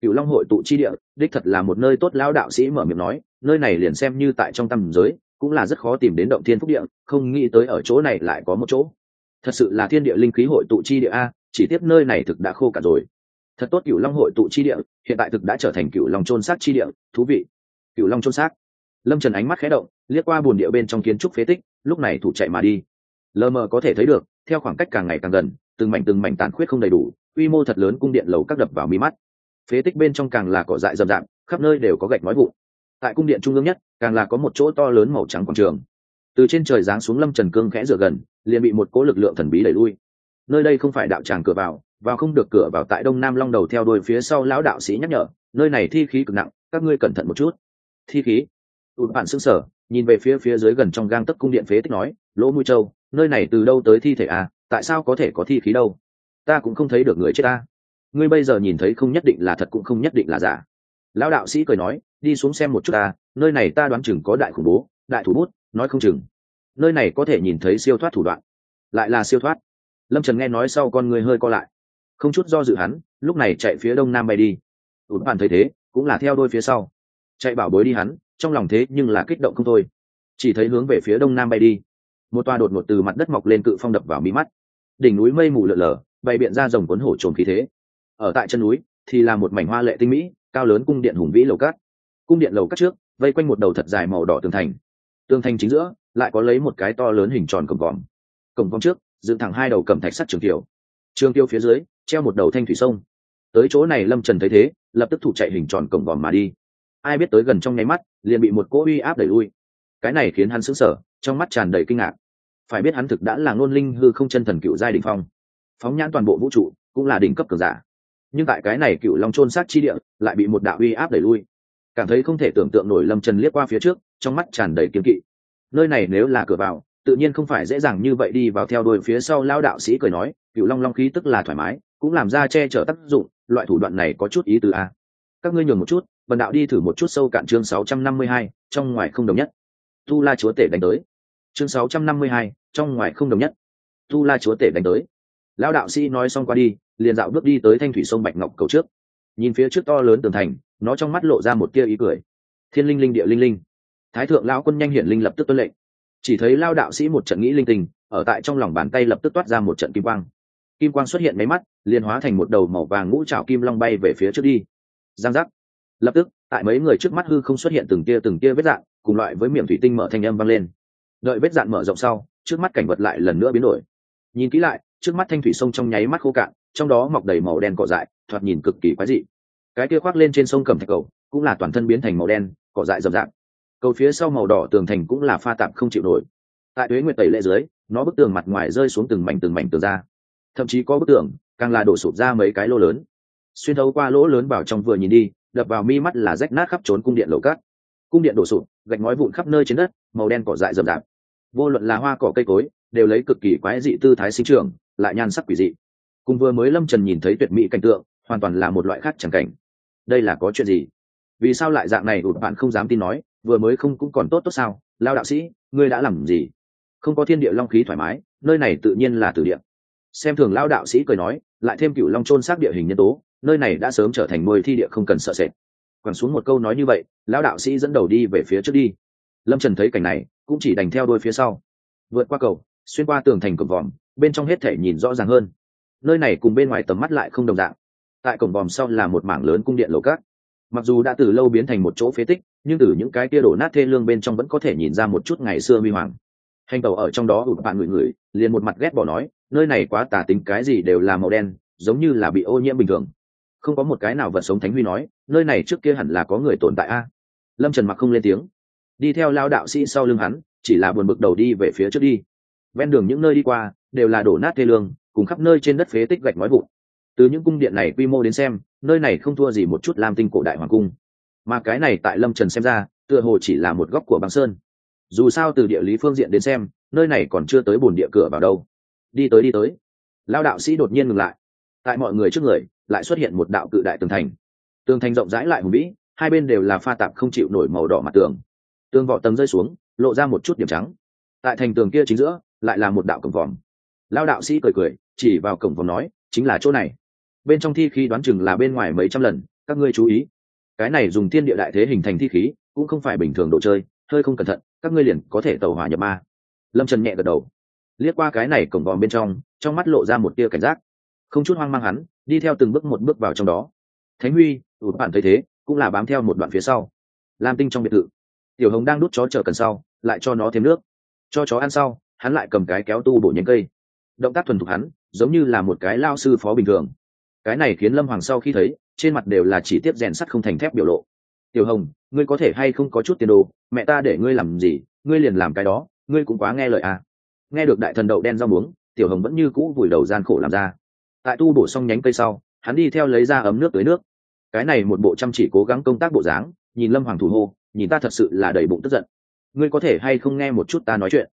cựu long hội tụ chi địa, đích thật là một nơi tốt, lão đạo sĩ mở miệng nói, nơi này liền xem như tại trong tầm giới, cũng là rất khó tìm đến động thiên phúc địa, không nghĩ tới ở chỗ này lại có một chỗ. Thật sự là thiên địa linh khí hội tụ chi địa a, chỉ tiếp nơi này thực đã khô cả rồi. Thật tốt cựu long hội tụ chi địa, hiện tại thực đã trở thành cựu long trôn xác chi địa, thú vị. Cựu long trôn xác. Lâm trần ánh mắt khé động, liếc qua bồn địa bên trong kiến trúc phế tích, lúc này thủ chạy mà đi. Lờ mờ có thể thấy được, theo khoảng cách càng ngày càng gần, từng mảnh từng mảnh tàn khuyết không đầy đủ, quy mô thật lớn cung điện lầu các đập vào mi mắt phế tích bên trong càng là cỏ dại rậm rạp, khắp nơi đều có gạch nói vụ tại cung điện trung ương nhất, càng là có một chỗ to lớn màu trắng quảng trường. Từ trên trời giáng xuống lâm trần cương khẽ rửa gần, liền bị một cố lực lượng thần bí đẩy lui. Nơi đây không phải đạo tràng cửa vào vào không được cửa vào tại đông nam long đầu theo đuôi phía sau lão đạo sĩ nhắc nhở, nơi này thi khí cực nặng, các ngươi cẩn thận một chút. Thi khí? Tụt bản xương sở nhìn về phía phía dưới gần trong gang tấc cung điện phế tích nói, lỗ mũi châu, nơi này từ đâu tới thi thể à? Tại sao có thể có thi khí đâu? Ta cũng không thấy được người chết ta ngươi bây giờ nhìn thấy không nhất định là thật cũng không nhất định là giả. Lão đạo sĩ cười nói, đi xuống xem một chút ta, nơi này ta đoán chừng có đại khủng bố, đại thủ bút, nói không chừng. Nơi này có thể nhìn thấy siêu thoát thủ đoạn. Lại là siêu thoát. Lâm trần nghe nói sau con người hơi co lại. Không chút do dự hắn, lúc này chạy phía đông nam bay đi. Tụt bạn thấy thế, cũng là theo đôi phía sau. Chạy bảo bối đi hắn, trong lòng thế nhưng là kích động không thôi. Chỉ thấy hướng về phía đông nam bay đi. Một toa đột ngột từ mặt đất mọc lên cự phong đập vào mí mắt. Đỉnh núi mây mù lợn lờ bày biện ra rồng cuốn hổ trồn khí thế ở tại chân núi, thì là một mảnh hoa lệ tinh mỹ, cao lớn cung điện hùng vĩ lầu cát. Cung điện lầu cát trước, vây quanh một đầu thật dài màu đỏ tường thành. Tường thành chính giữa, lại có lấy một cái to lớn hình tròn cổng vòm. Cổng vòm trước, dựng thẳng hai đầu cầm thạch sắt trường tiểu. Trường tiêu phía dưới, treo một đầu thanh thủy sông. Tới chỗ này lâm trần thấy thế, lập tức thủ chạy hình tròn cổng vòm mà đi. Ai biết tới gần trong nháy mắt, liền bị một cỗ uy áp đẩy lui. Cái này khiến hắn sững sờ, trong mắt tràn đầy kinh ngạc. Phải biết hắn thực đã là ngôn linh hư không chân thần cựu giai đình phong. Phóng nhãn toàn bộ vũ trụ, cũng là đỉnh cấp cường giả nhưng tại cái này cựu long trôn sát chi địa, lại bị một đạo uy áp đẩy lui. Cảm thấy không thể tưởng tượng nổi lâm trần liếc qua phía trước, trong mắt tràn đầy kiếm kỵ. Nơi này nếu là cửa vào, tự nhiên không phải dễ dàng như vậy đi vào theo đuôi phía sau lao đạo sĩ cười nói, cựu long long khí tức là thoải mái, cũng làm ra che chở tác dụng, loại thủ đoạn này có chút ý từ a à? các ngươi nhường một chút vần đạo đi thử một chút sâu cạn chương sáu trăm năm mươi hai, trong ngoài không đồng nhất. Tu la chúa tể đánh tới. Chương sáu trăm năm mươi hai, trong ngoài không đồng nhất. Tu la chúa tể đánh tới lão đạo sĩ nói xong qua đi liền dạo bước đi tới thanh thủy sông bạch ngọc cầu trước. Nhìn phía trước to lớn tường thành nó trong mắt lộ ra một tia ý cười. Thiên linh linh địa linh linh. Thái thượng lão quân nhanh hiển linh lập tức tuân lệnh. Chỉ thấy lao đạo sĩ một trận nghĩ linh tình, ở tại trong lòng bàn tay lập tức toát ra một trận kim quang. Kim quang xuất hiện máy mắt liền hóa thành một đầu màu vàng ngũ trào kim long bay về phía trước đi. Giang giác. Lập tức tại mấy người trước mắt hư không xuất hiện từng tia từng tia vết dạn cùng loại với miệng thủy tinh mở thanh âm vang lên. Đợi vết dạn mở rộng sau trước mắt cảnh vật lại lần nữa biến đổi nhìn kỹ lại, trước mắt thanh thủy sông trong nháy mắt khô cạn, trong đó mọc đầy màu đen cỏ dại, thoạt nhìn cực kỳ quái dị. Cái kia khoác lên trên sông cầm thạch cầu, cũng là toàn thân biến thành màu đen, cỏ dại rậm rạp. Cầu phía sau màu đỏ tường thành cũng là pha tạp không chịu nổi. Tại tuế nguyệt tẩy lệ dưới, nó bức tường mặt ngoài rơi xuống từng mảnh từng mảnh tường ra. Thậm chí có bức tường, càng là đổ sụp ra mấy cái lỗ lớn. Xuyên thấu qua lỗ lớn vào trong vừa nhìn đi, đập vào mi mắt là rách nát khắp trốn cung điện lầu cát. Cung điện đổ sụp, gạch ngói vụn khắp nơi trên đất, màu đen cỏ dại rậm rạp. Vô luận là hoa cỏ cây cối đều lấy cực kỳ quái dị tư thái sinh trưởng, lại nhan sắc quỷ dị. Cùng vừa mới lâm trần nhìn thấy tuyệt mỹ cảnh tượng, hoàn toàn là một loại khác chẳng cảnh. Đây là có chuyện gì? Vì sao lại dạng này ụt bạn không dám tin nói, vừa mới không cũng còn tốt tốt sao? Lao đạo sĩ, ngươi đã làm gì? Không có thiên địa long khí thoải mái, nơi này tự nhiên là tử địa. Xem thường lao đạo sĩ cười nói, lại thêm cựu long trôn xác địa hình nhân tố, nơi này đã sớm trở thành môi thi địa không cần sợ sệt. Quẳng xuống một câu nói như vậy lão đạo sĩ dẫn đầu đi về phía trước đi. Lâm trần thấy cảnh này, cũng chỉ đành theo đôi phía sau. Vượt qua cầu xuyên qua tường thành cổng vòm, bên trong hết thể nhìn rõ ràng hơn. Nơi này cùng bên ngoài tầm mắt lại không đồng dạng. Tại cổng vòm sau là một mảng lớn cung điện lầu cát. Mặc dù đã từ lâu biến thành một chỗ phế tích, nhưng từ những cái kia đổ nát thê lương bên trong vẫn có thể nhìn ra một chút ngày xưa huy hoàng. Hành tàu ở trong đó ụt bạn người người liền một mặt ghét bỏ nói, nơi này quá tà tính, cái gì đều là màu đen, giống như là bị ô nhiễm bình thường. Không có một cái nào vật sống thánh huy nói, nơi này trước kia hẳn là có người tồn tại a. Lâm trần mặc không lên tiếng. Đi theo lao đạo sĩ sau lưng hắn, chỉ là buồn bực đầu đi về phía trước đi ven đường những nơi đi qua đều là đổ nát thê lương, cùng khắp nơi trên đất phế tích gạch nói vụn. Từ những cung điện này quy mô đến xem, nơi này không thua gì một chút lam tinh cổ đại hoàng cung. Mà cái này tại lâm trần xem ra, tựa hồ chỉ là một góc của băng sơn. Dù sao từ địa lý phương diện đến xem, nơi này còn chưa tới bồn địa cửa vào đâu. Đi tới đi tới. Lao đạo sĩ đột nhiên ngừng lại. Tại mọi người trước người, lại xuất hiện một đạo cự đại tường thành. Tường thành rộng rãi lại hùng vĩ, hai bên đều là pha tạp không chịu nổi màu đỏ mặt tường. Tường vỏ tầng rơi xuống, lộ ra một chút điểm trắng. Tại thành tường kia chính giữa lại là một đạo cổng vòm. Lao đạo sĩ cười cười, chỉ vào cổng vòm nói, chính là chỗ này. Bên trong thi khí đoán chừng là bên ngoài mấy trăm lần, các ngươi chú ý. Cái này dùng thiên địa đại thế hình thành thi khí, cũng không phải bình thường đồ chơi, hơi không cẩn thận, các ngươi liền có thể tàu hỏa nhập ma. Lâm trần nhẹ gật đầu. Liếc qua cái này cổng vòm bên trong trong mắt lộ ra một tia cảnh giác. Không chút hoang mang hắn, đi theo từng bước một bước vào trong đó. Thánh huy ụt bạn thấy thế, cũng là bám theo một đoạn phía sau. Lam tinh trong biệt thự. Tiểu hồng đang đút chó chờ cần sau, lại cho nó thêm nước. Cho chó ăn sau hắn lại cầm cái kéo tu bổ nhánh cây. Động tác thuần thục hắn, giống như là một cái lao sư phó bình thường. Cái này khiến lâm hoàng sau khi thấy, trên mặt đều là chỉ tiếp rèn sắt không thành thép biểu lộ. Tiểu hồng, ngươi có thể hay không có chút tiền đồ? Mẹ ta để ngươi làm gì? Ngươi liền làm cái đó, ngươi cũng quá nghe lời à. Nghe được đại thần đậu đen rau muống, tiểu hồng vẫn như cũ vùi đầu gian khổ làm ra. Tại tu bổ xong nhánh cây sau, hắn đi theo lấy ra ấm nước tới nước. Cái này một bộ chăm chỉ cố gắng công tác bộ dáng, nhìn lâm hoàng thủ hô, nhìn ta thật sự là đầy bụng tức giận. Ngươi có thể hay không nghe một chút ta nói chuyện?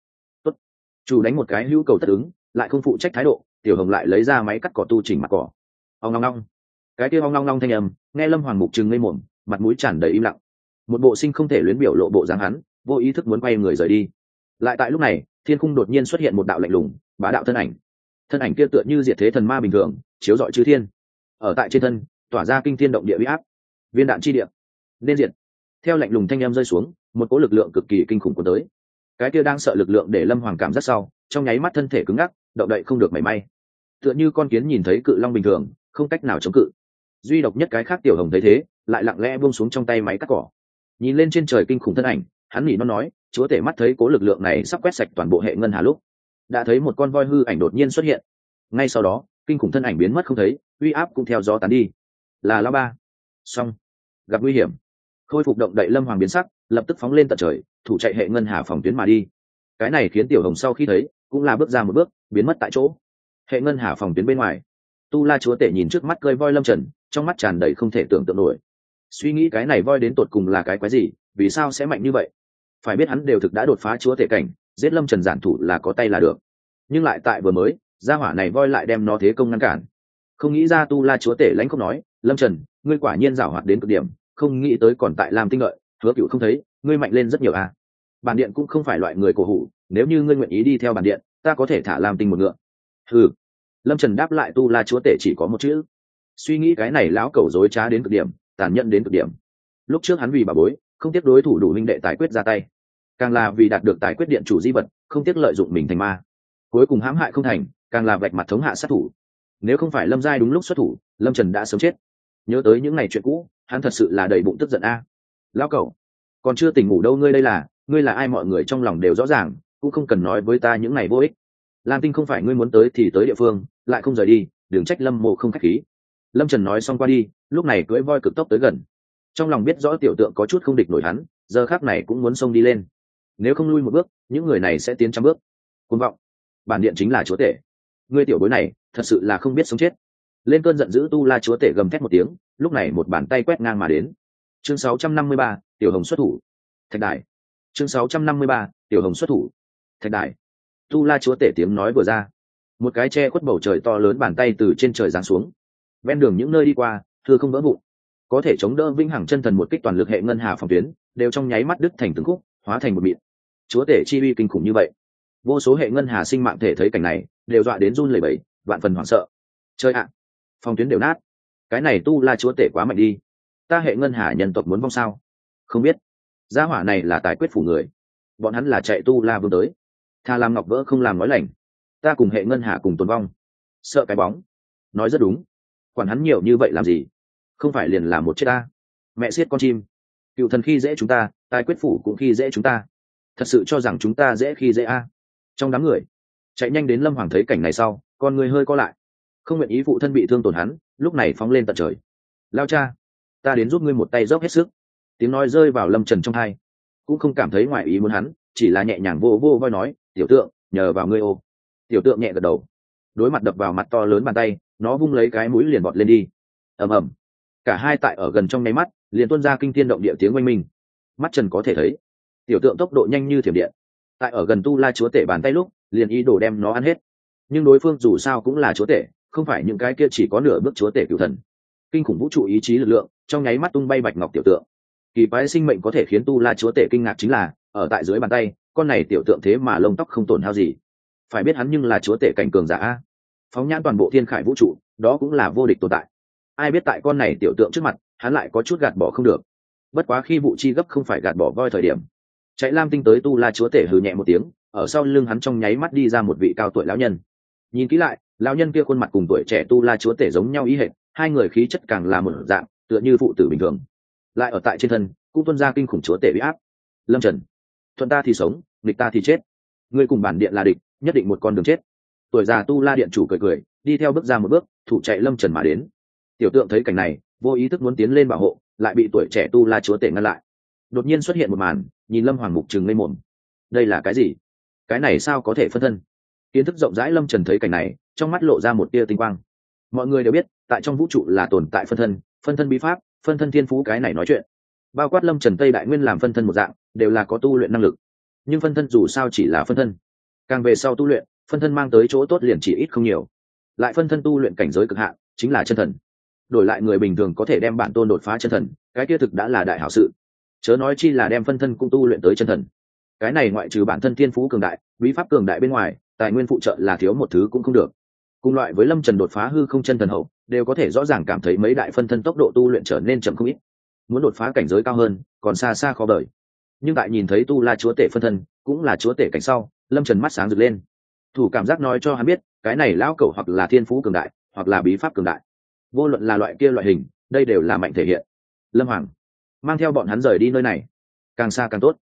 Chủ đánh một cái hữu cầu tất ứng, lại không phụ trách thái độ, tiểu hồng lại lấy ra máy cắt cỏ tu chỉnh mặt cỏ. Ông long long cái kia ong long long thanh âm, nghe lâm hoàng mục trừng ngây mồm, mặt mũi tràn đầy im lặng. Một bộ sinh không thể luyến biểu lộ bộ dáng hắn, vô ý thức muốn quay người rời đi. Lại tại lúc này, thiên khung đột nhiên xuất hiện một đạo lạnh lùng, bá đạo thân ảnh. Thân ảnh kia tựa như diệt thế thần ma bình thường, chiếu rọi chư thiên. Ở tại trên thân, tỏa ra kinh thiên động địa huy áp. Viên đạn chi địa. Nên diệt. Theo lạnh lùng thanh em rơi xuống, một cỗ lực lượng cực kỳ kinh khủng của tới cái kia đang sợ lực lượng để lâm hoàng cảm rất sau, trong nháy mắt thân thể cứng ngắc, động đậy không được mảy may. Tựa như con kiến nhìn thấy cự long bình thường, không cách nào chống cự. Duy độc nhất cái khác tiểu hồng thấy thế, lại lặng lẽ buông xuống trong tay máy cắt cỏ. Nhìn lên trên trời kinh khủng thân ảnh, hắn nghĩ nó nói, chúa tể mắt thấy cố lực lượng này sắp quét sạch toàn bộ hệ ngân hà lúc. Đã thấy một con voi hư ảnh đột nhiên xuất hiện. Ngay sau đó, kinh khủng thân ảnh biến mất không thấy, uy áp cũng theo gió tán đi. Là lao ba. Xong. Gặp nguy hiểm. Khôi phục động đậy lâm hoàng biến sắc, lập tức phóng lên tận trời thủ chạy hệ ngân hà phòng tuyến mà đi. Cái này khiến tiểu hồng sau khi thấy, cũng là bước ra một bước, biến mất tại chỗ. Hệ ngân hà phòng tuyến bên ngoài. Tu la chúa tể nhìn trước mắt cơi voi lâm trần, trong mắt tràn đầy không thể tưởng tượng nổi. Suy nghĩ cái này voi đến tột cùng là cái quái gì, vì sao sẽ mạnh như vậy? Phải biết hắn đều thực đã đột phá chúa tể cảnh, giết lâm trần giản thủ là có tay là được. Nhưng lại tại vừa mới, gia hỏa này voi lại đem nó thế công ngăn cản. Không nghĩ ra tu la chúa tể lãnh không nói, lâm trần, ngươi quả nhiên giảo hoạt đến cực điểm, không nghĩ tới còn tại làm tinh lợi, hứa cựu không thấy ngươi mạnh lên rất nhiều à. Bản điện cũng không phải loại người cổ hủ, nếu như ngươi nguyện ý đi theo bản điện, ta có thể thả làm tinh một ngựa. Ừ lâm trần đáp lại tu la chúa tể chỉ có một chữ. Suy nghĩ cái này lão cầu dối trá đến cực điểm, tàn nhẫn đến cực điểm. Lúc trước hắn vì bà bối, không tiếc đối thủ đủ minh đệ tài quyết ra tay. Càng là vì đạt được tài quyết điện chủ di vật, không tiếc lợi dụng mình thành ma. Cuối cùng hãm hại không thành, càng là vạch mặt thống hạ sát thủ. Nếu không phải lâm giai đúng lúc xuất thủ, lâm trần đã sớm chết. Nhớ tới những ngày chuyện cũ, hắn thật sự là đầy bụng tức giận a. Lão cẩu còn chưa tỉnh ngủ đâu ngươi đây là ngươi là ai mọi người trong lòng đều rõ ràng cũng không cần nói với ta những ngày vô ích. Lam tinh không phải ngươi muốn tới thì tới địa phương lại không rời đi đừng trách lâm mộ không k h á c h khí. Lâm trần nói xong qua đi lúc này cưỡi voi cực tốc tới gần. Trong lòng biết rõ tiểu tượng có chút không địch nổi hắn giờ khác này cũng muốn xông đi lên. Nếu không lui một bước những người này sẽ tiến trăm bước. Côn vọng. Bản điện chính là chúa tể. Ngươi tiểu bối này thật sự là không biết sống chết. Lên cơn giận dữ tu la chúa tể gầm thét một tiếng lúc này một bàn tay quét ngang mà đến. Chương 653, tiểu hồng xuất thủ. Thạch đại chương 653, tiểu hồng xuất thủ. Thạch đại tu la chúa tể tiếng nói vừa ra. Một cái che khuất bầu trời to lớn bàn tay từ trên trời giáng xuống. Ven đường những nơi đi qua thưa không vỡ vụn. Có thể chống đỡ vĩnh hằng chân thần một kích toàn lực hệ ngân hà phòng tuyến đều trong nháy mắt đứt thành từng khúc hóa thành một mịn. Chúa tể chi uy kinh khủng như vậy. Vô số hệ ngân hà sinh mạng thể thấy cảnh này đều dọa đến run lẩy bẩy vạn phần hoảng sợ. Chơi ạ! Phòng tuyến đều nát. Cái này tu la chúa tể quá mạnh đi. Ta hệ ngân hà nhân tộc muốn vong sao? Không biết. Gia hỏa này là tài quyết phủ người. Bọn hắn là chạy tu la vương tới. Tha làm ngọc vỡ không làm nói lành. Ta cùng hệ ngân hà cùng tồn vong. Sợ cái bóng. Nói rất đúng. Quản hắn nhiều như vậy làm gì? Không phải liền làm một chết ta. Mẹ siết con chim. Cựu thần khi dễ chúng ta, tài quyết phủ cũng khi dễ chúng ta. Thật sự cho rằng chúng ta dễ khi dễ a. Trong đám người, chạy nhanh đến lâm hoàng thấy cảnh này sau, con người hơi co lại. Không nguyện ý phụ thân bị thương tổn hắn, lúc này phóng lên tận trời. Lao cha, ta đến giúp ngươi một tay dốc hết sức tiếng nói rơi vào lâm trần trong hai. Cũng không cảm thấy ngoại ý muốn hắn, chỉ là nhẹ nhàng vô vô voi nói, tiểu tượng, nhờ vào ngươi ô. Tiểu tượng nhẹ gật đầu. Đối mặt đập vào mặt to lớn bàn tay, nó vung lấy cái mũi liền bọt lên đi. Ầm ầm. Cả hai tại ở gần trong nháy mắt, liền tuôn ra kinh tiên động địa tiếng oanh minh. Mắt trần có thể thấy, tiểu tượng tốc độ nhanh như thiểm điện. Tại ở gần tu la chúa tể bàn tay lúc, liền ý đồ đem nó ăn hết. Nhưng đối phương dù sao cũng là chúa tể, không phải những cái kia chỉ có nửa bước chúa tể cựu thần. Kinh khủng vũ trụ ý chí lực lượng, trong nháy mắt tung bay bạch ngọc tiểu tượng kỳ quái sinh mệnh có thể khiến tu la chúa tể kinh ngạc chính là, ở tại dưới bàn tay, con này tiểu tượng thế mà lông tóc không tổn hao gì. Phải biết hắn nhưng là chúa tể cảnh cường giả phóng nhãn toàn bộ thiên khải vũ trụ, đó cũng là vô địch tồn tại. Ai biết tại con này tiểu tượng trước mặt, hắn lại có chút gạt bỏ không được. Bất quá khi vụ chi gấp không phải gạt bỏ voi thời điểm. Chạy lam tinh tới tu la chúa tể hừ nhẹ một tiếng, ở sau lưng hắn trong nháy mắt đi ra một vị cao tuổi lão nhân. Nhìn kỹ lại, lão nhân kia khuôn mặt cùng tuổi trẻ tu la chúa tể giống nhau ý hệt, hai người khí chất càng là một dạng, tựa như phụ tử bình thường lại ở tại trên thân, cũng tuân ra kinh khủng chúa tể bị áp. Lâm trần, thuận ta thì sống địch ta thì chết. Người cùng bản điện là địch, nhất định một con đường chết. Tuổi già tu la điện chủ cười cười, đi theo bước ra một bước, thủ chạy lâm trần mà đến. Tiểu tượng thấy cảnh này, vô ý thức muốn tiến lên bảo hộ, lại bị tuổi trẻ tu la chúa tể ngăn lại. Đột nhiên xuất hiện một màn, nhìn lâm hoàng mục trừng lên mồm. Đây là cái gì? Cái này sao có thể phân thân? Kiến thức rộng rãi lâm trần thấy cảnh này, trong mắt lộ ra một tia tinh quang. Mọi người đều biết, tại trong vũ trụ là tồn tại phân thân phân thân bí pháp phân thân thiên phú cái này nói chuyện. Bao quát lâm trần tây đại nguyên làm phân thân một dạng, đều là có tu luyện năng lực. Nhưng phân thân dù sao chỉ là phân thân. Càng về sau tu luyện, phân thân mang tới chỗ tốt liền chỉ ít không nhiều. Lại phân thân tu luyện cảnh giới cực hạn, chính là chân thần. Đổi lại người bình thường có thể đem bản tôn đột phá chân thần, cái kia thực đã là đại hảo sự. Chớ nói chi là đem phân thân cũng tu luyện tới chân thần. Cái này ngoại trừ bản thân thiên phú cường đại, bí pháp cường đại bên ngoài, tài nguyên phụ trợ là thiếu một thứ cũng không được cùng loại với lâm trần đột phá hư không chân thần hậu, đều có thể rõ ràng cảm thấy mấy đại phân thân tốc độ tu luyện trở nên chậm không ít. Muốn đột phá cảnh giới cao hơn, còn xa xa khó đợi. Nhưng tại nhìn thấy tu la chúa tể phân thân, cũng là chúa tể cảnh sau, lâm trần mắt sáng rực lên. Thủ cảm giác nói cho hắn biết, cái này lão cầu hoặc là thiên phú cường đại, hoặc là bí pháp cường đại. Vô luận là loại kia loại hình, đây đều là mạnh thể hiện. Lâm hoàng, mang theo bọn hắn rời đi nơi này. Càng xa càng tốt.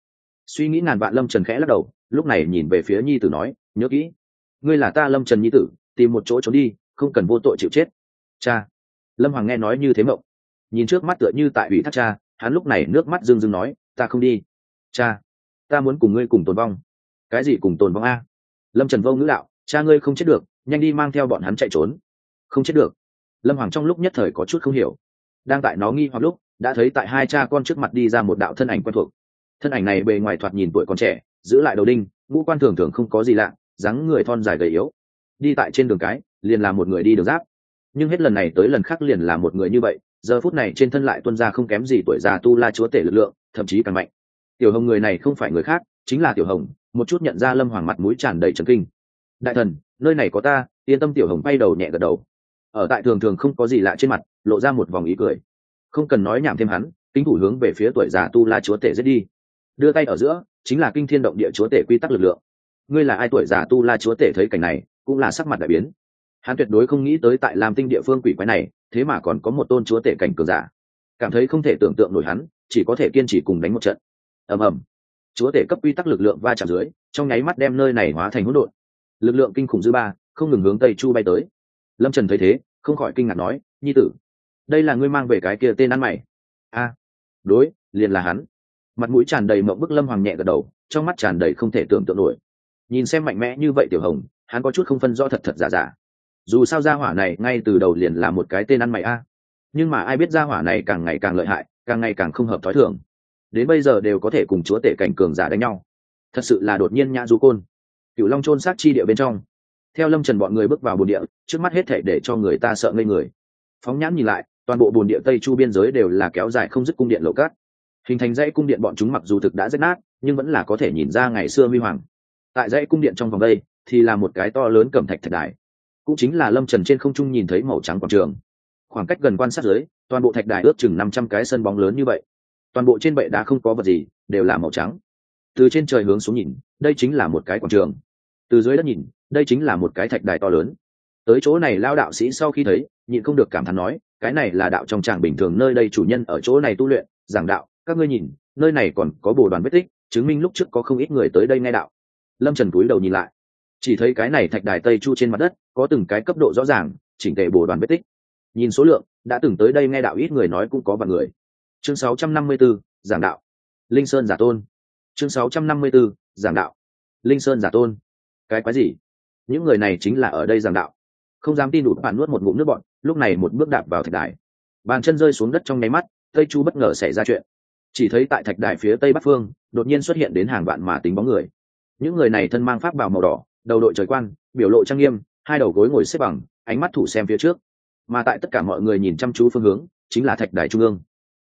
Suy nghĩ ngàn vạn lâm trần khẽ lắc đầu, lúc này nhìn về phía nhi tử nói, nhớ kỹ, ngươi là ta lâm trần nhi tử tìm một chỗ trốn đi, không cần vô tội chịu chết. Cha, lâm hoàng nghe nói như thế mộng. Nhìn trước mắt tựa như tại ủy thác cha, hắn lúc này nước mắt rưng rưng nói, ta không đi. Cha, ta muốn cùng ngươi cùng tồn vong. Cái gì cùng tồn vong a? Lâm trần vô ngữ đạo, cha ngươi không chết được, nhanh đi mang theo bọn hắn chạy trốn. Không chết được. Lâm hoàng trong lúc nhất thời có chút không hiểu. Đang tại nó nghi hoặc lúc, đã thấy tại hai cha con trước mặt đi ra một đạo thân ảnh quen thuộc. Thân ảnh này bề ngoài thoạt nhìn tuổi còn trẻ, giữ lại đầu đinh, ngũ quan thường thường không có gì lạ, dáng người thon dài gầy yếu đi tại trên đường cái, liền là một người đi đường giáp. Nhưng hết lần này tới lần khác liền là một người như vậy, giờ phút này trên thân lại tuân ra không kém gì tuổi già tu la chúa tể lực lượng, thậm chí càng mạnh. Tiểu hồng người này không phải người khác, chính là tiểu hồng, một chút nhận ra lâm hoàng mặt mũi tràn đầy trần kinh. Đại thần, nơi này có ta, yên tâm tiểu hồng bay đầu nhẹ gật đầu. Ở tại thường thường không có gì lạ trên mặt, lộ ra một vòng ý cười. Không cần nói nhảm thêm hắn, kính thủ hướng về phía tuổi già tu la chúa tể giết đi. Đưa tay ở giữa, chính là kinh thiên động địa chúa tể quy tắc lực lượng. Ngươi là ai tuổi già tu la chúa tể thấy cảnh này? Cũng là sắc mặt đại biến. Hắn tuyệt đối không nghĩ tới tại làm tinh địa phương quỷ quái này, thế mà còn có một tôn chúa tể cảnh cường giả. Cảm thấy không thể tưởng tượng nổi hắn, chỉ có thể kiên trì cùng đánh một trận. Ầm ầm. Chúa tể cấp quy tắc lực lượng va chạm dưới, trong nháy mắt đem nơi này hóa thành hỗn độn. Lực lượng kinh khủng dư ba, không ngừng hướng tây chu bay tới. Lâm trần thấy thế, không khỏi kinh ngạc nói, nhi tử, đây là ngươi mang về cái kia tên ăn mày. A, đối, liền là hắn. Mặt mũi tràn đầy mộng bức lâm hoàng nhẹ gật đầu, trong mắt tràn đầy không thể tưởng tượng nổi. Nhìn xem mạnh mẽ như vậy tiểu hồng hắn có chút không phân rõ thật thật giả giả. Dù sao gia hỏa này ngay từ đầu liền là một cái tên ăn mày a. Nhưng mà ai biết gia hỏa này càng ngày càng lợi hại, càng ngày càng không hợp thói thường. Đến bây giờ đều có thể cùng chúa tể cảnh cường giả đánh nhau. Thật sự là đột nhiên nhã du côn. Cựu long chôn sát chi địa bên trong. Theo lâm trần bọn người bước vào bồn địa, trước mắt hết thể để cho người ta sợ ngây người. Phóng nhãn nhìn lại, toàn bộ bồn địa tây chu biên giới đều là kéo dài không dứt cung điện lộ cát. Hình thành dãy cung điện bọn chúng mặc dù thực đã rách nát, nhưng vẫn là có thể nhìn ra ngày xưa huy hoàng. Tại dãy cung điện trong vòng đây thì là một cái to lớn cẩm thạch thạch đài. Cũng chính là lâm trần trên không trung nhìn thấy màu trắng quảng trường. Khoảng cách gần quan sát dưới, toàn bộ thạch đài ước chừng năm trăm cái sân bóng lớn như vậy. Toàn bộ trên bệ đá không có vật gì, đều là màu trắng. Từ trên trời hướng xuống nhìn, đây chính là một cái quảng trường. Từ dưới đất nhìn, đây chính là một cái thạch đài to lớn. Tới chỗ này lao đạo sĩ sau khi thấy, nhịn không được cảm thán nói, cái này là đạo trong tràng bình thường nơi đây chủ nhân ở chỗ này tu luyện, giảng đạo, các ngươi nhìn, nơi này còn có bồ đoàn vết tích, chứng minh lúc trước có không ít người tới đây nghe đạo. Lâm trần cúi đầu nhìn lại chỉ thấy cái này thạch đài tây chu trên mặt đất có từng cái cấp độ rõ ràng chỉnh tề bồ đoàn vết tích. Nhìn số lượng đã từng tới đây nghe đạo ít người nói cũng có vài người. Chương 654, giảng đạo. Linh sơn giả tôn. Chương 654, giảng đạo. Linh sơn giả tôn. Cái quái gì? Những người này chính là ở đây giảng đạo. Không dám tin đủ bạn nuốt một ngụm nước bọn lúc này một bước đạp vào thạch đài. Bàn chân rơi xuống đất trong nháy mắt tây chu bất ngờ xảy ra chuyện. Chỉ thấy tại thạch đài phía tây bắc phương đột nhiên xuất hiện đến hàng vạn mà tính bóng người. Những người này thân mang pháp bào màu đỏ đầu đội trời quan, biểu lộ trang nghiêm, hai đầu gối ngồi xếp bằng, ánh mắt thủ xem phía trước. Mà tại tất cả mọi người nhìn chăm chú phương hướng, chính là thạch đài trung ương.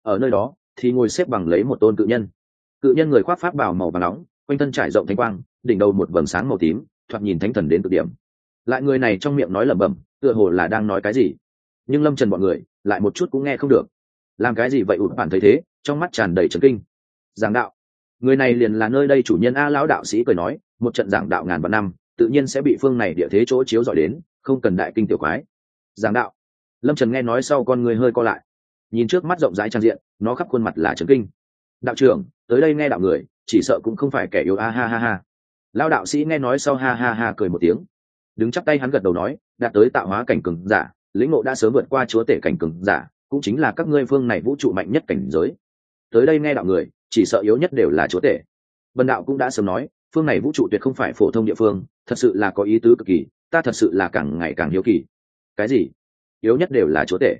Ở nơi đó, thì ngồi xếp bằng lấy một tôn cự nhân. Cự nhân người khoác pháp bảo màu và nóng, quanh thân trải rộng thanh quang, đỉnh đầu một vầng sáng màu tím, thoạt nhìn thánh thần đến cực điểm. Lại người này trong miệng nói lẩm bẩm, tựa hồ là đang nói cái gì. Nhưng lâm trần bọn người, lại một chút cũng nghe không được. Làm cái gì vậy ụt bản thấy thế, trong mắt tràn đầy trấn kinh. Giảng đạo. Người này liền là nơi đây chủ nhân a lão đạo sĩ cười nói, một trận giảng đạo ngàn vạn năm tự nhiên sẽ bị phương này địa thế chỗ chiếu dọi đến, không cần đại kinh tiểu quái. Giảng đạo. Lâm trần nghe nói sau con người hơi co lại. Nhìn trước mắt rộng rãi trang diện, nó khắp khuôn mặt là trấn kinh. Đạo trưởng, tới đây nghe đạo người, chỉ sợ cũng không phải kẻ yếu, a ha ha ha. Lao đạo sĩ nghe nói sau ha ha ha cười một tiếng. Đứng chắp tay hắn gật đầu nói, đã tới tạo hóa cảnh cường giả, lĩnh ngộ đã sớm vượt qua chúa tể cảnh cường giả, cũng chính là các ngươi phương này vũ trụ mạnh nhất cảnh giới. Tới đây nghe đạo người, chỉ sợ yếu nhất đều là chúa tể. Bần đạo cũng đã sớm nói, phương này vũ trụ tuyệt không phải phổ thông địa phương thật sự là có ý tứ cực kỳ, ta thật sự là càng ngày càng hiếu kỳ. Cái gì? Yếu nhất đều là chúa tể.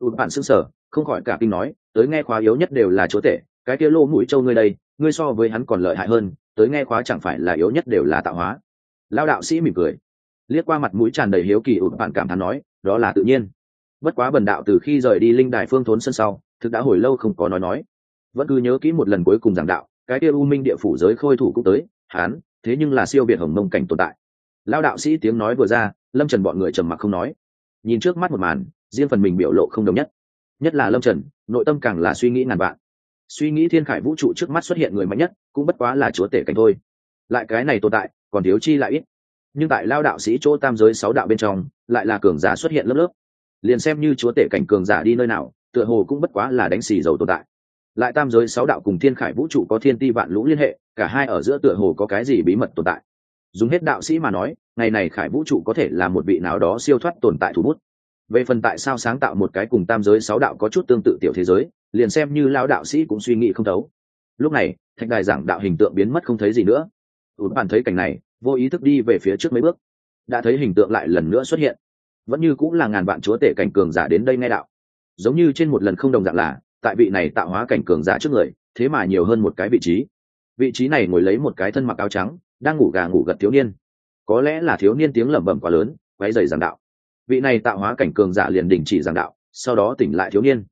Tụt bạn xưng sở không khỏi cả kinh nói, tới nghe khóa yếu nhất đều là chúa tể, cái kia lô mũi châu ngươi đây, ngươi so với hắn còn lợi hại hơn, tới nghe khóa chẳng phải là yếu nhất đều là tạo hóa. Lao đạo sĩ mỉm cười. Liếc qua mặt mũi tràn đầy hiếu kỳ ụt bạn cảm thán nói, đó là tự nhiên. Bất quá bần đạo từ khi rời đi linh đài phương thốn sân sau, thực đã hồi lâu không có nói nói. Vẫn cứ nhớ kỹ một lần cuối cùng giảng đạo, cái kia u minh địa phủ giới khôi thủ cũng tới hán thế nhưng là siêu việt hồng mông cảnh tồn tại. Lao đạo sĩ tiếng nói vừa ra, lâm trần bọn người trầm mặc không nói. Nhìn trước mắt một màn, riêng phần mình biểu lộ không đồng nhất. Nhất là lâm trần, nội tâm càng là suy nghĩ ngàn vạn. Suy nghĩ thiên khải vũ trụ trước mắt xuất hiện người mạnh nhất, cũng bất quá là chúa tể cảnh thôi. Lại cái này tồn tại, còn thiếu chi lại ít. Nhưng tại lao đạo sĩ chỗ tam giới sáu đạo bên trong, lại là cường giả xuất hiện lớp lớp. Liền xem như chúa tể cảnh cường giả đi nơi nào, tựa hồ cũng bất quá là đánh xì dầu tồn tại lại tam giới sáu đạo cùng thiên khải vũ trụ có thiên ti vạn lũ liên hệ, cả hai ở giữa tựa hồ có cái gì bí mật tồn tại. Dùng hết đạo sĩ mà nói, ngày này khải vũ trụ có thể là một vị nào đó siêu thoát tồn tại thủ bút. Về phần tại sao sáng tạo một cái cùng tam giới sáu đạo có chút tương tự tiểu thế giới, liền xem như lao đạo sĩ cũng suy nghĩ không thấu. Lúc này, thạch đài giảng đạo hình tượng biến mất không thấy gì nữa. Ủn bàn thấy cảnh này, vô ý thức đi về phía trước mấy bước. Đã thấy hình tượng lại lần nữa xuất hiện. Vẫn như cũng là ngàn vạn chúa tể cảnh cường giả đến đây ngay đạo. Giống như trên một lần không đồng dạng là tại vị này tạo hóa cảnh cường giả trước người, thế mà nhiều hơn một cái vị trí. Vị trí này ngồi lấy một cái thân mặc áo trắng, đang ngủ gà ngủ gật thiếu niên. Có lẽ là thiếu niên tiếng lẩm bẩm quá lớn quáy dày giảng đạo. Vị này tạo hóa cảnh cường giả liền đình chỉ giảng đạo, sau đó tỉnh lại thiếu niên.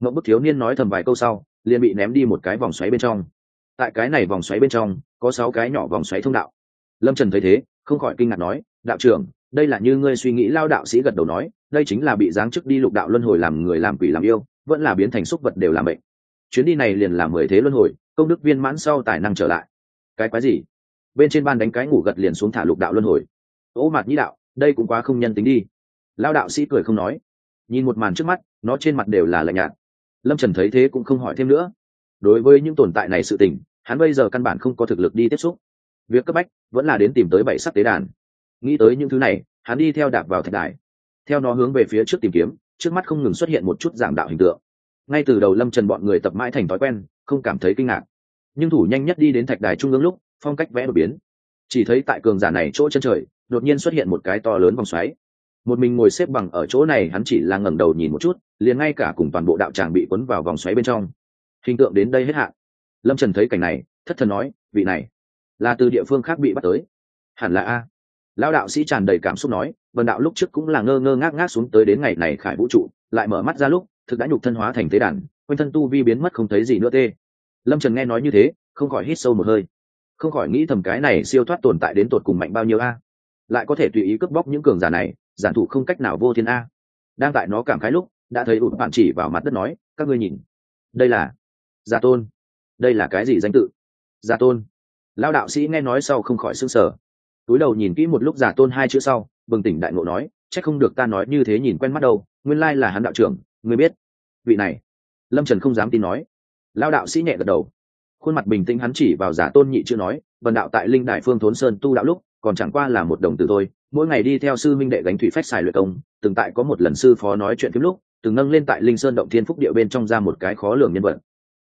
Ngẫu bức thiếu niên nói thầm vài câu sau, liền bị ném đi một cái vòng xoáy bên trong. Tại cái này vòng xoáy bên trong, có sáu cái nhỏ vòng xoáy thông đạo. Lâm trần thấy thế, không khỏi kinh ngạc nói, đạo trưởng, đây là như ngươi suy nghĩ, lao đạo sĩ gật đầu nói, đây chính là bị giáng chức đi lục đạo luân hồi làm người làm quỷ làm yêu vẫn là biến thành xúc vật đều làm bệnh chuyến đi này liền làm mười thế luân hồi, công đức viên mãn sau tài năng trở lại. Cái quái gì? Bên trên ban đánh cái ngủ gật liền xuống thả lục đạo luân hồi. Ô mặt nhĩ đạo, đây cũng quá không nhân tính đi. Lao đạo sĩ cười không nói. Nhìn một màn trước mắt, nó trên mặt đều là lạnh nhạt. Lâm trần thấy thế cũng không hỏi thêm nữa. Đối với những tồn tại này sự tình, hắn bây giờ căn bản không có thực lực đi tiếp xúc. Việc cấp bách vẫn là đến tìm tới bảy sắc tế đàn. Nghĩ tới những thứ này, hắn đi theo đạp vào thạch đài. Theo nó hướng về phía trước tìm kiếm trước mắt không ngừng xuất hiện một chút giảng đạo hình tượng. Ngay từ đầu lâm trần bọn người tập mãi thành thói quen, không cảm thấy kinh ngạc. Nhưng thủ nhanh nhất đi đến thạch đài trung ương lúc, phong cách vẽ đột biến. Chỉ thấy tại cường giả này chỗ chân trời, đột nhiên xuất hiện một cái to lớn vòng xoáy. Một mình ngồi xếp bằng ở chỗ này, hắn chỉ là ngẩng đầu nhìn một chút, liền ngay cả cùng toàn bộ đạo tràng bị cuốn vào vòng xoáy bên trong. Hình tượng đến đây hết hạn. Lâm trần thấy cảnh này, thất thần nói, vị này, là từ địa phương khác bị bắt tới. Hẳn là a. Lão đạo sĩ tràn đầy cảm xúc nói vân đạo lúc trước cũng là ngơ ngơ ngác ngác xuống tới đến ngày này khải vũ trụ, lại mở mắt ra lúc, thực đã nhục thân hóa thành tế đàn, quanh thân tu vi biến mất không thấy gì nữa tê. Lâm trần nghe nói như thế, không khỏi hít sâu một hơi. Không khỏi nghĩ thầm cái này siêu thoát tồn tại đến tột cùng mạnh bao nhiêu a? Lại có thể tùy ý cướp bóc những cường giả này, giản thủ không cách nào vô thiên a. Đang tại nó cảm khái lúc, đã thấy ụt bạn chỉ vào mặt đất nói, các ngươi nhìn, đây là gia tôn. Đây là cái gì danh tự? Gia tôn. Lao đạo sĩ nghe nói sau không khỏi s ư n g sở túi đầu nhìn kỹ một lúc giả tôn hai chữ sau bừng tỉnh đại ngộ nói, chắc không được ta nói như thế nhìn quen mắt đâu, nguyên lai là hắn đạo trưởng, ngươi biết. Vị này, lâm trần không dám tin nói. Lao đạo sĩ nhẹ gật đầu. Khuôn mặt bình tĩnh hắn chỉ vào giả tôn nhị chưa nói, vần đạo tại linh đại phương thốn sơn tu đạo lúc, còn chẳng qua là một đồng từ thôi, mỗi ngày đi theo sư minh đệ gánh thủy phách xài luyện công, từng tại có một lần sư phó nói chuyện kiếm lúc, từng nâng lên tại linh sơn động thiên phúc địa bên trong ra một cái khó lường nhân vật.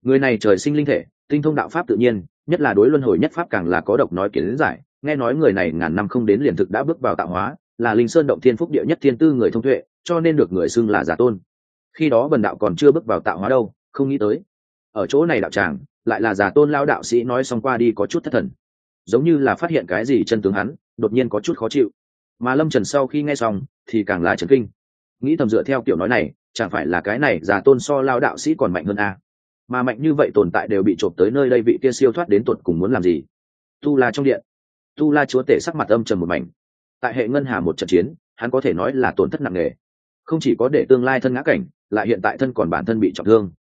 Người này trời sinh linh thể, tinh thông đạo pháp tự nhiên, nhất là đối luân hồi nhất pháp càng là có độc nói kiến giải, nghe nói người này ngàn năm không đến liền thực đã bước vào tạo hóa là linh sơn động thiên phúc địa nhất thiên tư người thông tuệ, cho nên được người xưng là giả tôn. Khi đó bần đạo còn chưa bước vào tạo hóa đâu, không nghĩ tới. Ở chỗ này đạo tràng, lại là giả tôn lao đạo sĩ nói xong qua đi có chút thất thần. Giống như là phát hiện cái gì chân tướng hắn, đột nhiên có chút khó chịu. Mà lâm trần sau khi nghe xong, thì càng là trần kinh. Nghĩ thầm dựa theo kiểu nói này, chẳng phải là cái này giả tôn so lao đạo sĩ còn mạnh hơn a à? Mà mạnh như vậy tồn tại đều bị trộm tới nơi đây vị kia siêu thoát đến tuột cùng muốn làm gì? Tu la trong điện. Tu la chúa tể sắc mặt âm trầm một mảnh tại hệ ngân hà một trận chiến hắn có thể nói là tổn thất nặng nề. Không chỉ có để tương lai thân ngã cảnh lại hiện tại thân còn bản thân bị trọng thương.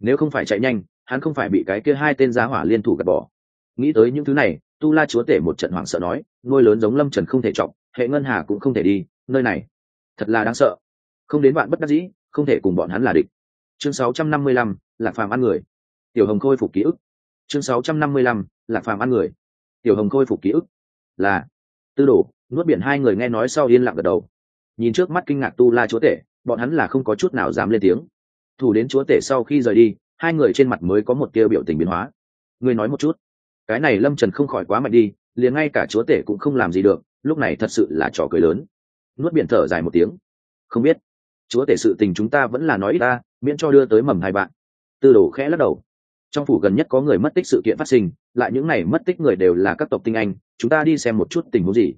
Nếu không phải chạy nhanh hắn không phải bị cái kia hai tên giá hỏa liên thủ gạt bỏ. Nghĩ tới những thứ này tu la chúa tể một trận hoảng sợ nói ngôi lớn giống lâm trần không thể trọng hệ ngân hà cũng không thể đi nơi này. Thật là đáng sợ. Không đến bạn bất đắc dĩ không thể cùng bọn hắn là địch. Chương 655, lạc phàm ăn người. Tiểu hồng khôi phục ký ức. Chương 655, lạc phàm ăn người. Tiểu hồng khôi phục ký ức. Là tư đồ nuốt biển hai người nghe nói sau yên lặng gật đầu. Nhìn trước mắt kinh ngạc tu la chúa tể, bọn hắn là không có chút nào dám lên tiếng. Thủ đến chúa tể sau khi rời đi, hai người trên mặt mới có một tia biểu tình biến hóa. Ngươi nói một chút. Cái này lâm trần không khỏi quá mạnh đi, liền ngay cả chúa tể cũng không làm gì được, lúc này thật sự là trò cười lớn. Nuốt biển thở dài một tiếng. Không biết. Chúa tể sự tình chúng ta vẫn là nói ít ta, miễn cho đưa tới mầm hai bạn. Tư đồ khẽ lắc đầu. Trong phủ gần nhất có người mất tích sự kiện phát sinh, lại những này mất tích người đều là các tộc tinh anh, chúng ta đi xem một chút tình huống gì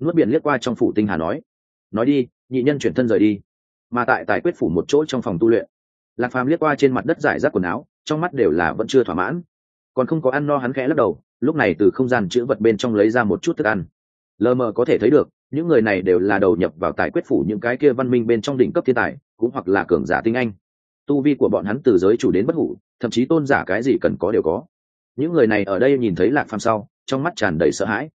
nuốt biển liếc qua trong phủ tinh hà nói nói đi, nhị nhân chuyển thân rời đi. Mà tại tài quyết phủ một chỗ trong phòng tu luyện, lạc phàm liếc qua trên mặt đất giải rác quần áo, trong mắt đều là vẫn chưa thỏa mãn. Còn không có ăn no hắn khẽ lắc đầu, lúc này từ không gian chữ vật bên trong lấy ra một chút thức ăn. Lờ mờ có thể thấy được, những người này đều là đầu nhập vào tài quyết phủ những cái kia văn minh bên trong đỉnh cấp thiên tài, cũng hoặc là cường giả tinh anh. Tu vi của bọn hắn từ giới chủ đến bất hủ, thậm chí tôn giả cái gì cần có đều có. Những người này ở đây nhìn thấy lạc phàm sau, trong mắt tràn đầy sợ hãi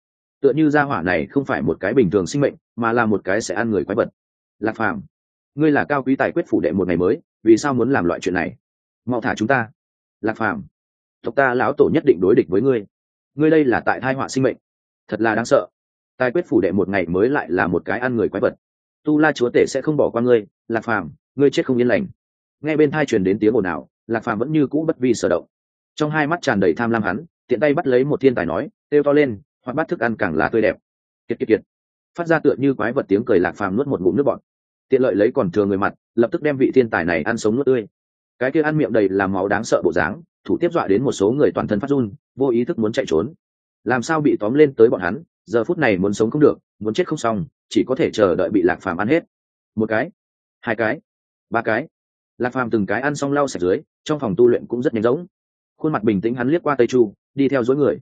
tựa như gia hỏa này không phải một cái bình thường sinh mệnh, mà là một cái sẽ ăn người quái vật. Lạc phàm, ngươi là cao quý tài quyết phủ đệ một ngày mới, vì sao muốn làm loại chuyện này? Mau thả chúng ta. Lạc phàm, tộc ta lão tổ nhất định đối địch với ngươi. Ngươi đây là tại thai họa sinh mệnh. Thật là đáng sợ. Tài quyết phủ đệ một ngày mới lại là một cái ăn người quái vật. Tu la chúa tể sẽ không bỏ qua ngươi, lạc phàm, ngươi chết không yên lành. Nghe bên thai truyền đến tiếng ồn ào, lạc phàm vẫn như cũ bất vi sở động. Trong hai mắt tràn đầy tham lam hắn, tiện tay bắt lấy một thiên tài nói têu to lên hoặc bắt thức ăn càng là tươi đẹp. Kiệt kiệt kiệt. Phát ra tựa như quái vật tiếng cười lạc phàm nuốt một ngụm nước bọn tiện lợi lấy còn thừa người mặt, lập tức đem vị thiên tài này ăn sống nuốt tươi. Cái kia ăn miệng đầy làm máu đáng sợ bộ dáng, thủ tiếp dọa đến một số người toàn thân phát run, vô ý thức muốn chạy trốn. Làm sao bị tóm lên tới bọn hắn, giờ phút này muốn sống không được, muốn chết không xong, chỉ có thể chờ đợi bị lạc phàm ăn hết. Một cái, hai cái, ba cái. Lạc phàm từng cái ăn xong lau sạch dưới, trong phòng tu luyện cũng rất nhanh rỗng. Khuôn mặt bình tĩnh hắn liếc qua tây chu, đi theo dối người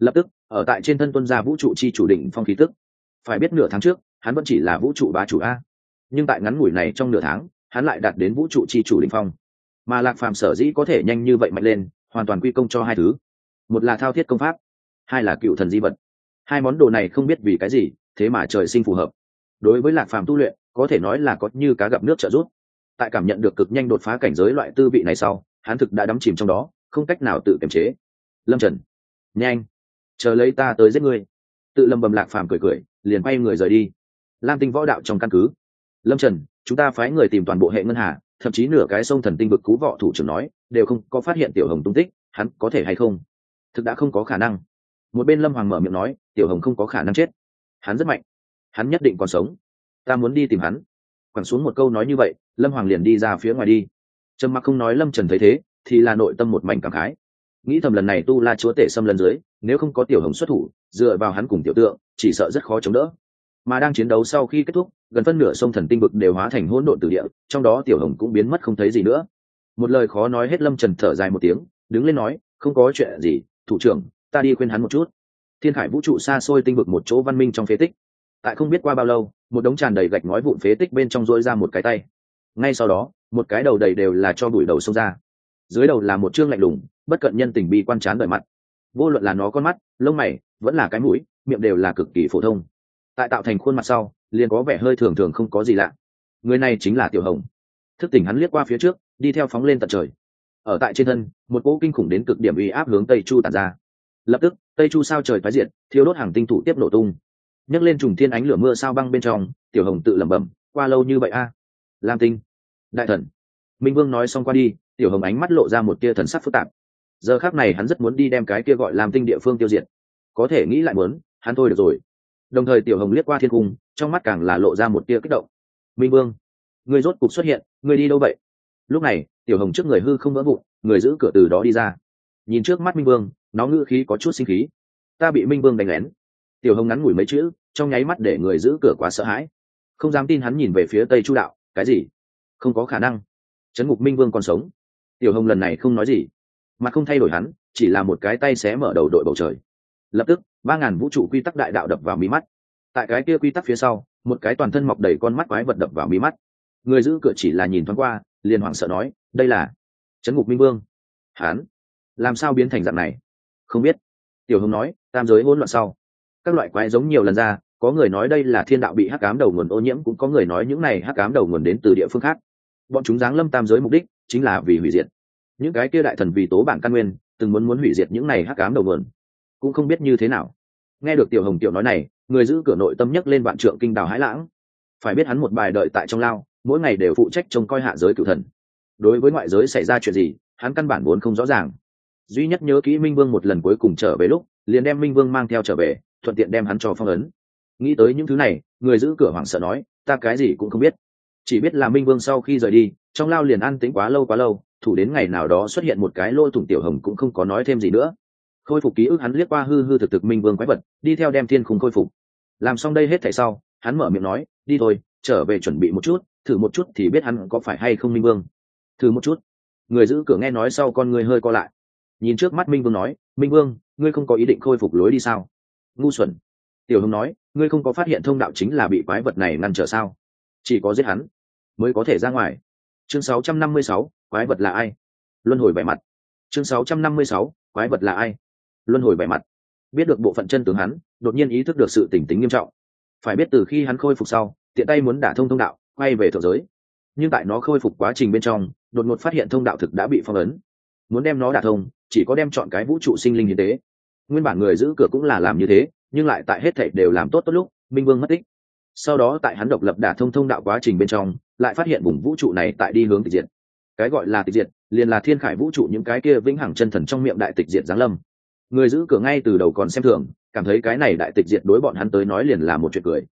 lập tức, ở tại trên thân tuân gia vũ trụ chi chủ định phong khí tức. Phải biết nửa tháng trước, hắn vẫn chỉ là vũ trụ bá chủ a. Nhưng tại ngắn ngủi này trong nửa tháng, hắn lại đạt đến vũ trụ chi chủ định phong. Mà lạc phàm sở dĩ có thể nhanh như vậy mạnh lên, hoàn toàn quy công cho hai thứ. Một là thao thiết công pháp, hai là cựu thần di vật. Hai món đồ này không biết vì cái gì, thế mà trời sinh phù hợp. Đối với lạc phàm tu luyện, có thể nói là có như cá gặp nước trợ giúp. Tại cảm nhận được cực nhanh đột phá cảnh giới loại tư vị này sau, hắn thực đã đắm chìm trong đó, không cách nào tự kiềm chế. Lâm trần, nhanh chờ lấy ta tới giết ngươi. Tự lâm bầm lạc phàm cười cười, liền bay người rời đi. Lam tinh võ đạo trong căn cứ. Lâm trần, chúng ta phái người tìm toàn bộ hệ ngân hà, thậm chí nửa cái sông thần tinh vực cú võ thủ trưởng nói, đều không có phát hiện tiểu hồng tung tích, hắn có thể hay không? Thực đã không có khả năng. Một bên lâm hoàng mở miệng nói, tiểu hồng không có khả năng chết. Hắn rất mạnh. Hắn nhất định còn sống. Ta muốn đi tìm hắn. Quẳng xuống một câu nói như vậy, lâm hoàng liền đi ra phía ngoài đi. Trầm mặc không nói lâm trần thấy thế, thì là nội tâm một mảnh cảm khái nghĩ thầm lần này tu la chúa tể xâm lần dưới, nếu không có tiểu hồng xuất thủ, dựa vào hắn cùng tiểu tượng, chỉ sợ rất khó chống đỡ. Mà đang chiến đấu sau khi kết thúc, gần phân nửa sông thần tinh vực đều hóa thành hỗn độn từ địa, trong đó tiểu hồng cũng biến mất không thấy gì nữa. Một lời khó nói hết lâm trần thở dài một tiếng, đứng lên nói, không có chuyện gì, thủ trưởng, ta đi khuyên hắn một chút. Thiên khải vũ trụ xa xôi tinh vực một chỗ văn minh trong phế tích. Tại không biết qua bao lâu, một đống tràn đầy gạch ngói vụn phế tích bên trong rỗi ra một cái tay. Ngay sau đó, một cái đầu đầy đều là cho bụi đầu xông ra dưới đầu là một chương lạnh lùng, bất cận nhân tình bi quan chán đời mặt. Vô luận là nó con mắt, lông mày, vẫn là cái mũi, miệng đều là cực kỳ phổ thông. Tại tạo thành khuôn mặt sau, liền có vẻ hơi thường thường không có gì lạ. Người này chính là tiểu hồng. Thức tỉnh hắn liếc qua phía trước, đi theo phóng lên tận trời. Ở tại trên thân, một cỗ kinh khủng đến cực điểm uy áp hướng tây chu tàn ra. Lập tức, tây chu sao trời phái diện thiếu đốt hàng tinh thủ tiếp nổ tung. Nhấc lên trùng thiên ánh lửa mưa sao băng bên trong, tiểu hồng tự lẩm bẩm, qua lâu như vậy a? Lam tinh. Đại thần. Minh vương nói xong qua đi tiểu hồng ánh mắt lộ ra một tia thần sắc phức tạp. Giờ khác này hắn rất muốn đi đem cái kia gọi làm tinh địa phương tiêu diệt. Có thể nghĩ lại muốn, hắn thôi được rồi. Đồng thời tiểu hồng liếc qua thiên cung, trong mắt càng là lộ ra một tia kích động. Minh vương người rốt cục xuất hiện người đi đâu vậy? Lúc này, tiểu hồng trước người hư không vỡ vụn, người giữ cửa từ đó đi ra. Nhìn trước mắt minh vương, nó ngữ khí có chút sinh khí. Ta bị minh vương đánh lén. Tiểu hồng ngắn ngủi mấy chữ, trong nháy mắt để người giữ cửa quá sợ hãi. Không dám tin hắn nhìn về phía tây chu đạo, cái gì? Không có khả năng. Trấn ngục minh vương còn sống tiểu hồng lần này không nói gì, mà không thay đổi hắn, chỉ là một cái tay xé mở đầu đội bầu trời. Lập tức, ba ngàn vũ trụ quy tắc đại đạo đập vào mí mắt. Tại cái kia quy tắc phía sau, một cái toàn thân mọc đầy con mắt quái vật đập vào mí mắt. Người giữ cửa chỉ là nhìn thoáng qua, liền hoảng sợ nói, đây là trấn ngục minh vương. Hán làm sao biến thành dạng này? Không biết. Tiểu hồng nói, tam giới hỗn loạn sau, các loại quái giống nhiều lần ra, có người nói đây là thiên đạo bị hắc cám đầu nguồn ô nhiễm, cũng có người nói những này hắc cám đầu nguồn đến từ địa phương khác. Bọn chúng giáng lâm tam giới mục đích chính là vì hủy diệt. Những cái kia đại thần vì tố bản căn nguyên, từng muốn muốn hủy diệt những này hắc cám đầu nguồn. Cũng không biết như thế nào. Nghe được tiểu hồng tiểu nói này, người giữ cửa nội tâm nhấc lên vạn trượng kinh đào hãi lãng. Phải biết hắn một bài đợi tại trong lao, mỗi ngày đều phụ trách trông coi hạ giới cựu thần. Đối với ngoại giới xảy ra chuyện gì, hắn căn bản vốn không rõ ràng. Duy nhất nhớ kỹ minh vương một lần cuối cùng trở về lúc, liền đem minh vương mang theo trở về, thuận tiện đem hắn cho phong ấn. Nghĩ tới những thứ này, người giữ cửa hoảng sợ nói, ta cái gì cũng không biết. Chỉ biết là minh vương sau khi rời đi trong lao liền ăn tính quá lâu quá lâu, thủ đến ngày nào đó xuất hiện một cái lô thủng tiểu hồng cũng không có nói thêm gì nữa. Khôi phục ký ức hắn liếc qua hư hư thực thực minh vương quái vật, đi theo đem thiên khung khôi phục. Làm xong đây hết thảy sau, hắn mở miệng nói, đi thôi, trở về chuẩn bị một chút, thử một chút thì biết hắn có phải hay không minh vương. Thử một chút. Người giữ cửa nghe nói sau con người hơi co lại. Nhìn trước mắt minh vương nói, minh vương, ngươi không có ý định khôi phục lối đi sao? Ngu xuẩn. Tiểu hồng nói, ngươi không có phát hiện thông đạo chính là bị quái vật này ngăn trở sao? Chỉ có giết hắn mới có thể ra ngoài chương 656, quái vật là ai? Luân hồi vẻ mặt. Chương 656, quái vật là ai? Luân hồi vẻ mặt. Biết được bộ phận chân tướng hắn đột nhiên ý thức được sự tỉnh tính nghiêm trọng. Phải biết từ khi hắn khôi phục sau tiện tay muốn đả thông thông đạo quay về thượng giới. Nhưng tại nó khôi phục quá trình bên trong đột ngột phát hiện thông đạo thực đã bị phong ấn. Muốn đem nó đả thông chỉ có đem chọn cái vũ trụ sinh linh hiến tế nguyên bản người giữ cửa cũng là làm như thế nhưng lại tại hết thảy đều làm tốt tốt lúc minh vương mất tích sau đó tại hắn độc lập đả thông thông đạo quá trình bên trong, lại phát hiện vùng vũ trụ này tại đi hướng tịch diệt. Cái gọi là tịch diệt, liền là thiên khải vũ trụ những cái kia vĩnh hằng chân thần trong miệng đại tịch diệt giáng lâm. Người giữ cửa ngay từ đầu còn xem thường, cảm thấy cái này đại tịch diệt đối bọn hắn tới nói liền là một chuyện cười.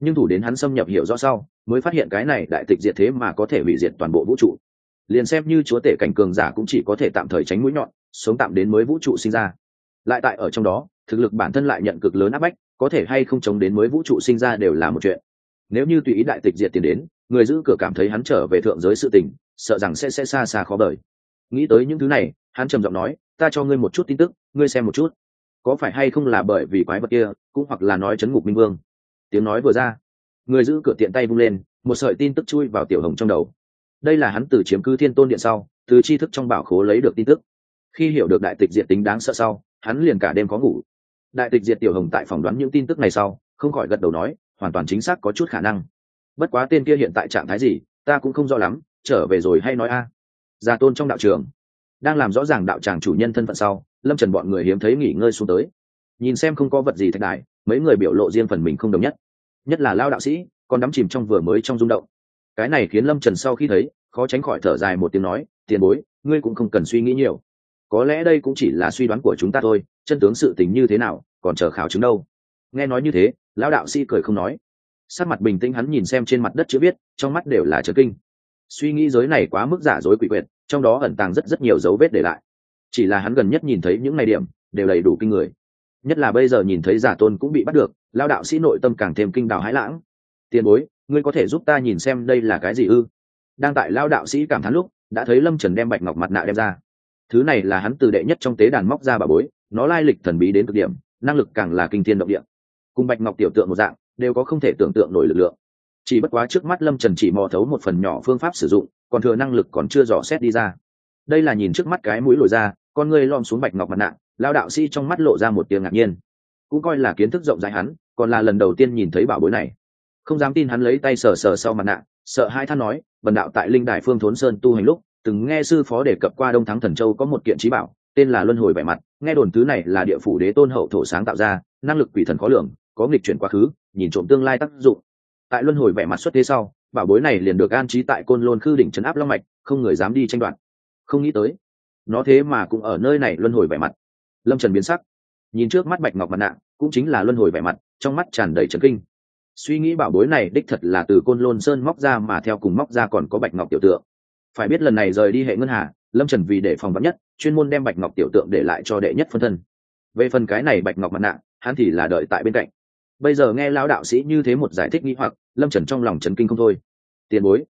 Nhưng thủ đến hắn xâm nhập hiểu rõ sau, mới phát hiện cái này đại tịch diệt thế mà có thể hủy diệt toàn bộ vũ trụ. Liền xem như chúa tể cảnh cường giả cũng chỉ có thể tạm thời tránh mũi nhọn, sống tạm đến mới vũ trụ sinh ra. Lại tại ở trong đó, thực lực bản thân lại nhận cực lớn áp bách có thể hay không chống đến mới vũ trụ sinh ra đều là một chuyện. Nếu như tùy ý đại tịch diệt tiền đến, người giữ cửa cảm thấy hắn trở về thượng giới sự tình, sợ rằng sẽ sẽ xa xa khó đời nghĩ tới những thứ này, hắn trầm giọng nói, ta cho ngươi một chút tin tức, ngươi xem một chút. Có phải hay không là bởi vì quái vật kia, cũng hoặc là nói chấn ngục minh vương? Tiếng nói vừa ra, người giữ cửa tiện tay vung lên, một sợi tin tức chui vào tiểu hồng trong đầu. Đây là hắn từ chiếm cứ thiên tôn điện sau, từ tri thức trong bảo khố lấy được tin tức. Khi hiểu được đại tịch diệt tính đáng sợ sau, hắn liền cả đêm có ngủ đại tịch diệt tiểu hồng tại phỏng đoán những tin tức này sau, không khỏi gật đầu nói, hoàn toàn chính xác có chút khả năng. Bất quá tên kia hiện tại trạng thái gì, ta cũng không rõ lắm, trở về rồi hay nói a. À. gia tôn trong đạo trường. Đang làm rõ ràng đạo tràng chủ nhân thân phận sau, lâm trần bọn người hiếm thấy nghỉ ngơi xuống tới. Nhìn xem không có vật gì thạch đại mấy người biểu lộ riêng phần mình không đồng nhất. Nhất là lao đạo sĩ, còn đắm chìm trong vừa mới trong rung động. Cái này khiến lâm trần sau khi thấy, khó tránh khỏi thở dài một tiếng nói, tiền bối, ngươi cũng không cần suy nghĩ nhiều có lẽ đây cũng chỉ là suy đoán của chúng ta thôi, chân tướng sự tình như thế nào, còn chờ khảo chứng đâu. Nghe nói như thế, lão đạo sĩ cười không nói. Sát mặt bình tĩnh hắn nhìn xem trên mặt đất chữ viết, trong mắt đều là trấn kinh. Suy nghĩ giới này quá mức giả dối quỷ quyệt, trong đó ẩn tàng rất rất nhiều dấu vết để lại. Chỉ là hắn gần nhất nhìn thấy những ngày điểm, đều đầy đủ kinh người. Nhất là bây giờ nhìn thấy giả tôn cũng bị bắt được lao đạo sĩ nội tâm càng thêm kinh đào hãi lãng. Tiền bối, ngươi có thể giúp ta nhìn xem đây là cái gì ư? Đang tại lao đạo sĩ cảm thán lúc, đã thấy lâm trần đem bạch ngọc mặt nạ đem ra thứ này là hắn từ đệ nhất trong tế đàn móc ra bà bối, nó lai lịch thần bí đến cực điểm, năng lực càng là kinh thiên động địa. Cùng bạch ngọc tiểu tượng một dạng, đều có không thể tưởng tượng nổi lực lượng. Chỉ bất quá trước mắt lâm trần chỉ mò thấu một phần nhỏ phương pháp sử dụng, còn thừa năng lực còn chưa dò xét đi ra. Đây là nhìn trước mắt cái mũi lồi ra, con ngươi lom xuống bạch ngọc mặt nạ, lao đạo sĩ trong mắt lộ ra một tiếng ngạc nhiên. Cũng coi là kiến thức rộng rãi hắn, còn là lần đầu tiên nhìn thấy bảo bối này. Không dám tin hắn lấy tay sờ sờ sau mặt nạ, sợ hai than nói, bần đạo tại linh đài phương thốn sơn tu hành lúc từng nghe sư phó đề cập qua đông thắng thần châu có một kiện trí bảo, tên là luân hồi vẻ mặt, nghe đồn thứ này là địa phủ đế tôn hậu thổ sáng tạo ra, năng lực quỷ thần khó lường, có nghịch chuyển quá khứ, nhìn trộm tương lai tác dụng. Tại luân hồi vẻ mặt xuất thế sau, bảo bối này liền được an trí tại côn lôn khư đỉnh trấn áp long mạch, không người dám đi tranh đoạt. Không nghĩ tới, nó thế mà cũng ở nơi này luân hồi vẻ mặt. Lâm trần biến sắc, nhìn trước mắt bạch ngọc mặt nạ, cũng chính là luân hồi vẻ mặt, trong mắt tràn đầy trấn kinh. Suy nghĩ bảo bối này đích thật là từ côn lôn sơn móc ra mà theo cùng móc ra còn có bạch ngọc tiểu tượng phải biết lần này rời đi hệ ngân hà, lâm trần vì để phòng vắn nhất, chuyên môn đem bạch ngọc tiểu tượng để lại cho đệ nhất phân thân. Về phần cái này bạch ngọc mặt nạ, hắn thì là đợi tại bên cạnh. Bây giờ nghe lão đạo sĩ như thế một giải thích nghĩ hoặc, lâm trần trong lòng trấn kinh không thôi. Tiền bối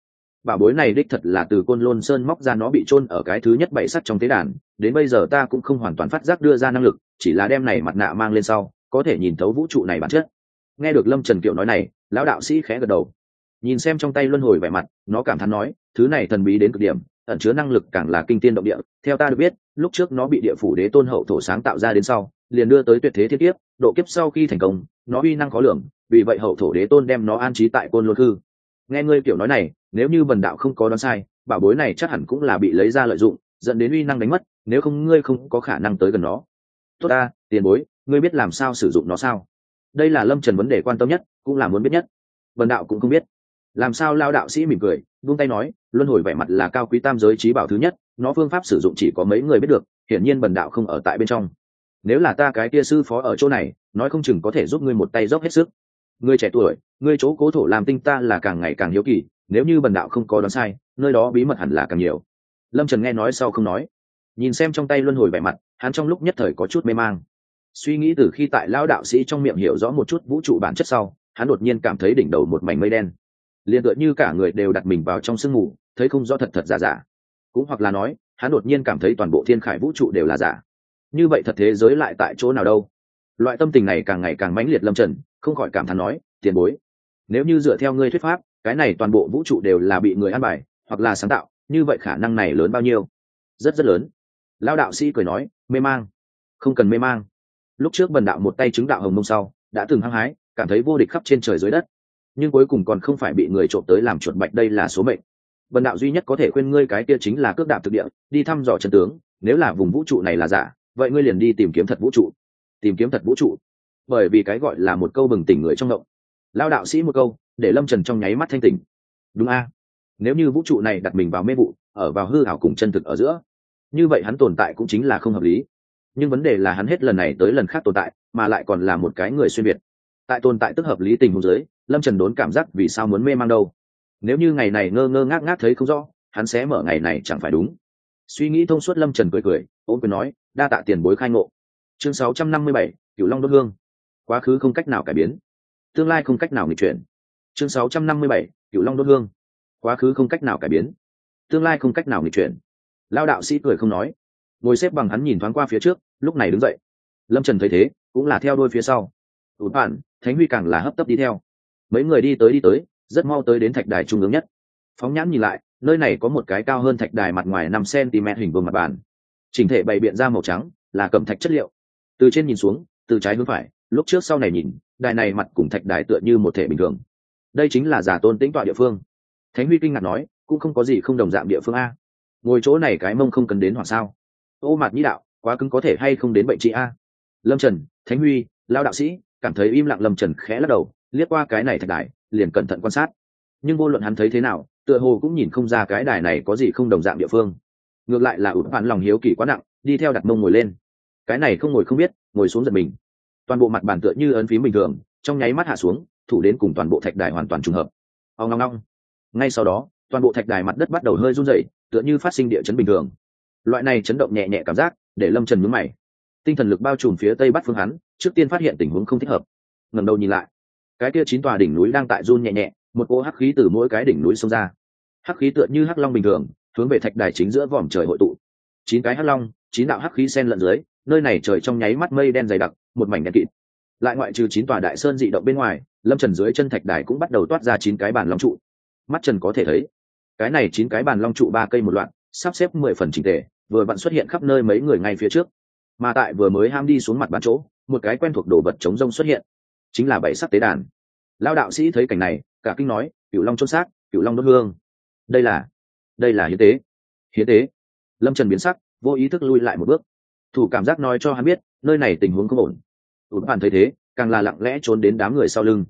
bảo bối này đích thật là từ côn lôn sơn móc ra nó bị chôn ở cái thứ nhất bảy sắt trong tế đàn, đến bây giờ ta cũng không hoàn toàn phát giác đưa ra năng lực, chỉ là đem này mặt nạ mang lên sau, có thể nhìn thấu vũ trụ này bản chất. Nghe được lâm trần kiệu nói này, lão đạo sĩ khẽ gật đầu nhìn xem trong tay luân hồi vẻ mặt, nó cảm thán nói, thứ này thần bí đến cực điểm, ẩn chứa năng lực càng là kinh tiên động địa. Theo ta được biết, lúc trước nó bị địa phủ đế tôn hậu thổ sáng tạo ra đến sau, liền đưa tới tuyệt thế thiết kiếp, độ kiếp sau khi thành công, nó uy năng khó lường, vì vậy hậu thổ đế tôn đem nó an trí tại côn lôn hư nghe ngươi kiểu nói này, nếu như bần đạo không có đoán sai, bảo bối này chắc hẳn cũng là bị lấy ra lợi dụng, dẫn đến uy năng đánh mất, nếu không ngươi không có khả năng tới gần nó. Tốt ta, tiền bối, ngươi biết làm sao sử dụng nó sao? Đây là lâm trần vấn đề quan tâm nhất, cũng là muốn biết nhất. Bần đạo cũng không biết làm sao lao đạo sĩ mỉm cười, vung tay nói, luân hồi vẻ mặt là cao quý tam giới trí bảo thứ nhất, nó phương pháp sử dụng chỉ có mấy người biết được, hiển nhiên bần đạo không ở tại bên trong. Nếu là ta cái kia sư phó ở chỗ này, nói không chừng có thể giúp ngươi một tay dốc hết sức. Ngươi trẻ tuổi, ngươi chỗ cố thổ làm tinh ta là càng ngày càng hiếu kỳ, nếu như bần đạo không có đoán sai, nơi đó bí mật hẳn là càng nhiều. Lâm trần nghe nói sau không nói. Nhìn xem trong tay luân hồi vẻ mặt, hắn trong lúc nhất thời có chút mê mang. Suy nghĩ từ khi tại lão đạo sĩ trong miệng hiểu rõ một chút vũ trụ bản chất sau, hắn đột nhiên cảm thấy đỉnh đầu một mảnh mây đen liền tựa như cả người đều đặt mình vào trong sương mù, thấy không rõ thật thật giả giả. Cũng hoặc là nói, hắn đột nhiên cảm thấy toàn bộ thiên khải vũ trụ đều là giả. Như vậy thật thế giới lại tại chỗ nào đâu? Loại tâm tình này càng ngày càng mãnh liệt lâm trần, không khỏi cảm thán nói, tiền bối, nếu như dựa theo ngươi thuyết pháp, cái này toàn bộ vũ trụ đều là bị người ăn bài, hoặc là sáng tạo, như vậy khả năng này lớn bao nhiêu? Rất rất lớn. Lao đạo sĩ cười nói, mê mang. Không cần mê mang. Lúc trước bần đạo một tay chứng đạo hồng mông sau, đã từng hăng hái, cảm thấy vô địch khắp trên trời dưới đất nhưng cuối cùng còn không phải bị người trộm tới làm chuột bạch đây là số mệnh. Vần đạo duy nhất có thể khuyên ngươi cái kia chính là cước đạp thực địa đi thăm dò chân tướng nếu là vùng vũ trụ này là giả vậy ngươi liền đi tìm kiếm thật vũ trụ. Tìm kiếm thật vũ trụ. Bởi vì cái gọi là một câu bừng tỉnh người trong động. Lao đạo sĩ một câu để lâm trần trong nháy mắt thanh tỉnh. Đúng a. Nếu như vũ trụ này đặt mình vào mê vụ ở vào hư ảo cùng chân thực ở giữa như vậy hắn tồn tại cũng chính là không hợp lý. Nhưng vấn đề là hắn hết lần này tới lần khác tồn tại mà lại còn là một cái người xuyên biệt, tại tồn tại tức hợp lý tình huống giới lâm trần đốn cảm giác vì sao muốn mê mang đâu. Nếu như ngày này ngơ ngơ ngác ngác thấy không rõ hắn sẽ mở ngày này chẳng phải đúng. Suy nghĩ thông suốt lâm trần cười cười ôm quyền nói đa tạ tiền bối khai ngộ. Chương 657, cửu long đốt hương. Quá khứ không cách nào cải biến tương lai không cách nào nghịch chuyển. Chương 657, cửu long đốt hương. Quá khứ không cách nào cải biến tương lai không cách nào nghịch chuyển. Lao đạo sĩ cười không nói. Ngồi xếp bằng hắn nhìn thoáng qua phía trước lúc này đứng dậy. Lâm trần thấy thế cũng là theo đôi phía sau. Ụt bạn thánh huy càng là hấp tấp đi theo mấy người đi tới đi tới, rất mau tới đến thạch đài trung ương nhất. Phóng nhãn nhìn lại, nơi này có một cái cao hơn thạch đài mặt ngoài năm cm hình vuông mặt bàn. Chỉnh thể bày biện ra màu trắng, là cẩm thạch chất liệu. Từ trên nhìn xuống, từ trái hướng phải, lúc trước sau này nhìn, đài này mặt cùng thạch đài tựa như một thể bình thường. Đây chính là giả tôn tĩnh tọa địa phương. Thánh huy kinh ngạc nói, cũng không có gì không đồng dạng địa phương a. Ngồi chỗ này cái mông không cần đến hoặc sao. Ô mạt nhĩ đạo, quá cứng có thể hay không đến bệnh trị a? Lâm trần, thánh huy lao đạo sĩ, cảm thấy im lặng lâm trần khẽ lắc đầu liếc qua cái này thạch đài, liền cẩn thận quan sát. Nhưng vô luận hắn thấy thế nào, tựa hồ cũng nhìn không ra cái đài này có gì không đồng dạng địa phương. Ngược lại là ụt bạn lòng hiếu kỳ quá nặng, đi theo đặt mông ngồi lên. Cái này không ngồi không biết, ngồi xuống giật mình. Toàn bộ mặt bàn tựa như ấn phím bình thường, trong nháy mắt hạ xuống, thủ đến cùng toàn bộ thạch đài hoàn toàn trùng hợp. Ông ngong ngong ngay sau đó, toàn bộ thạch đài mặt đất bắt đầu hơi run rẩy, tựa như phát sinh địa chấn bình thường. Loại này chấn động nhẹ nhẹ cảm giác, để lâm trần nhướng mày. Tinh thần lực bao trùm phía tây bắc phương hắn, trước tiên phát hiện tình huống không thích hợp. Ngầm đầu nhìn lại cái kia chín tòa đỉnh núi đang tại run nhẹ nhẹ, một cỗ hắc khí từ mỗi cái đỉnh núi xông ra. Hắc khí tựa như hắc long bình thường, hướng về thạch đài chính giữa vòm trời hội tụ. Chín cái hắc long, chín đạo hắc khí sen lẫn dưới, nơi này trời trong nháy mắt mây đen dày đặc, một mảnh đen kịt. Lại ngoại trừ chín tòa đại sơn dị động bên ngoài, lâm trần dưới chân thạch đài cũng bắt đầu toát ra chín cái bàn long trụ. Mắt trần có thể thấy, cái này chín cái bàn long trụ ba cây một loạt, sắp xếp mười phần trình tề, vừa vặn xuất hiện khắp nơi mấy người ngay phía trước. Mà tại vừa mới ham đi xuống mặt bàn chỗ, một cái quen thuộc đồ vật chống rông xuất hiện chính là bảy sắc tế đàn. Lao đạo sĩ thấy cảnh này, cả kinh nói cựu long chôn xác cựu long đốt hương. Đây là đây là hiến tế. Hiến tế. Lâm trần biến sắc, vô ý thức lui lại một bước. Thủ cảm giác nói cho hắn biết, nơi này tình huống không ổn. Tuấn bàn thấy thế, càng là lặng lẽ trốn đến đám người sau lưng.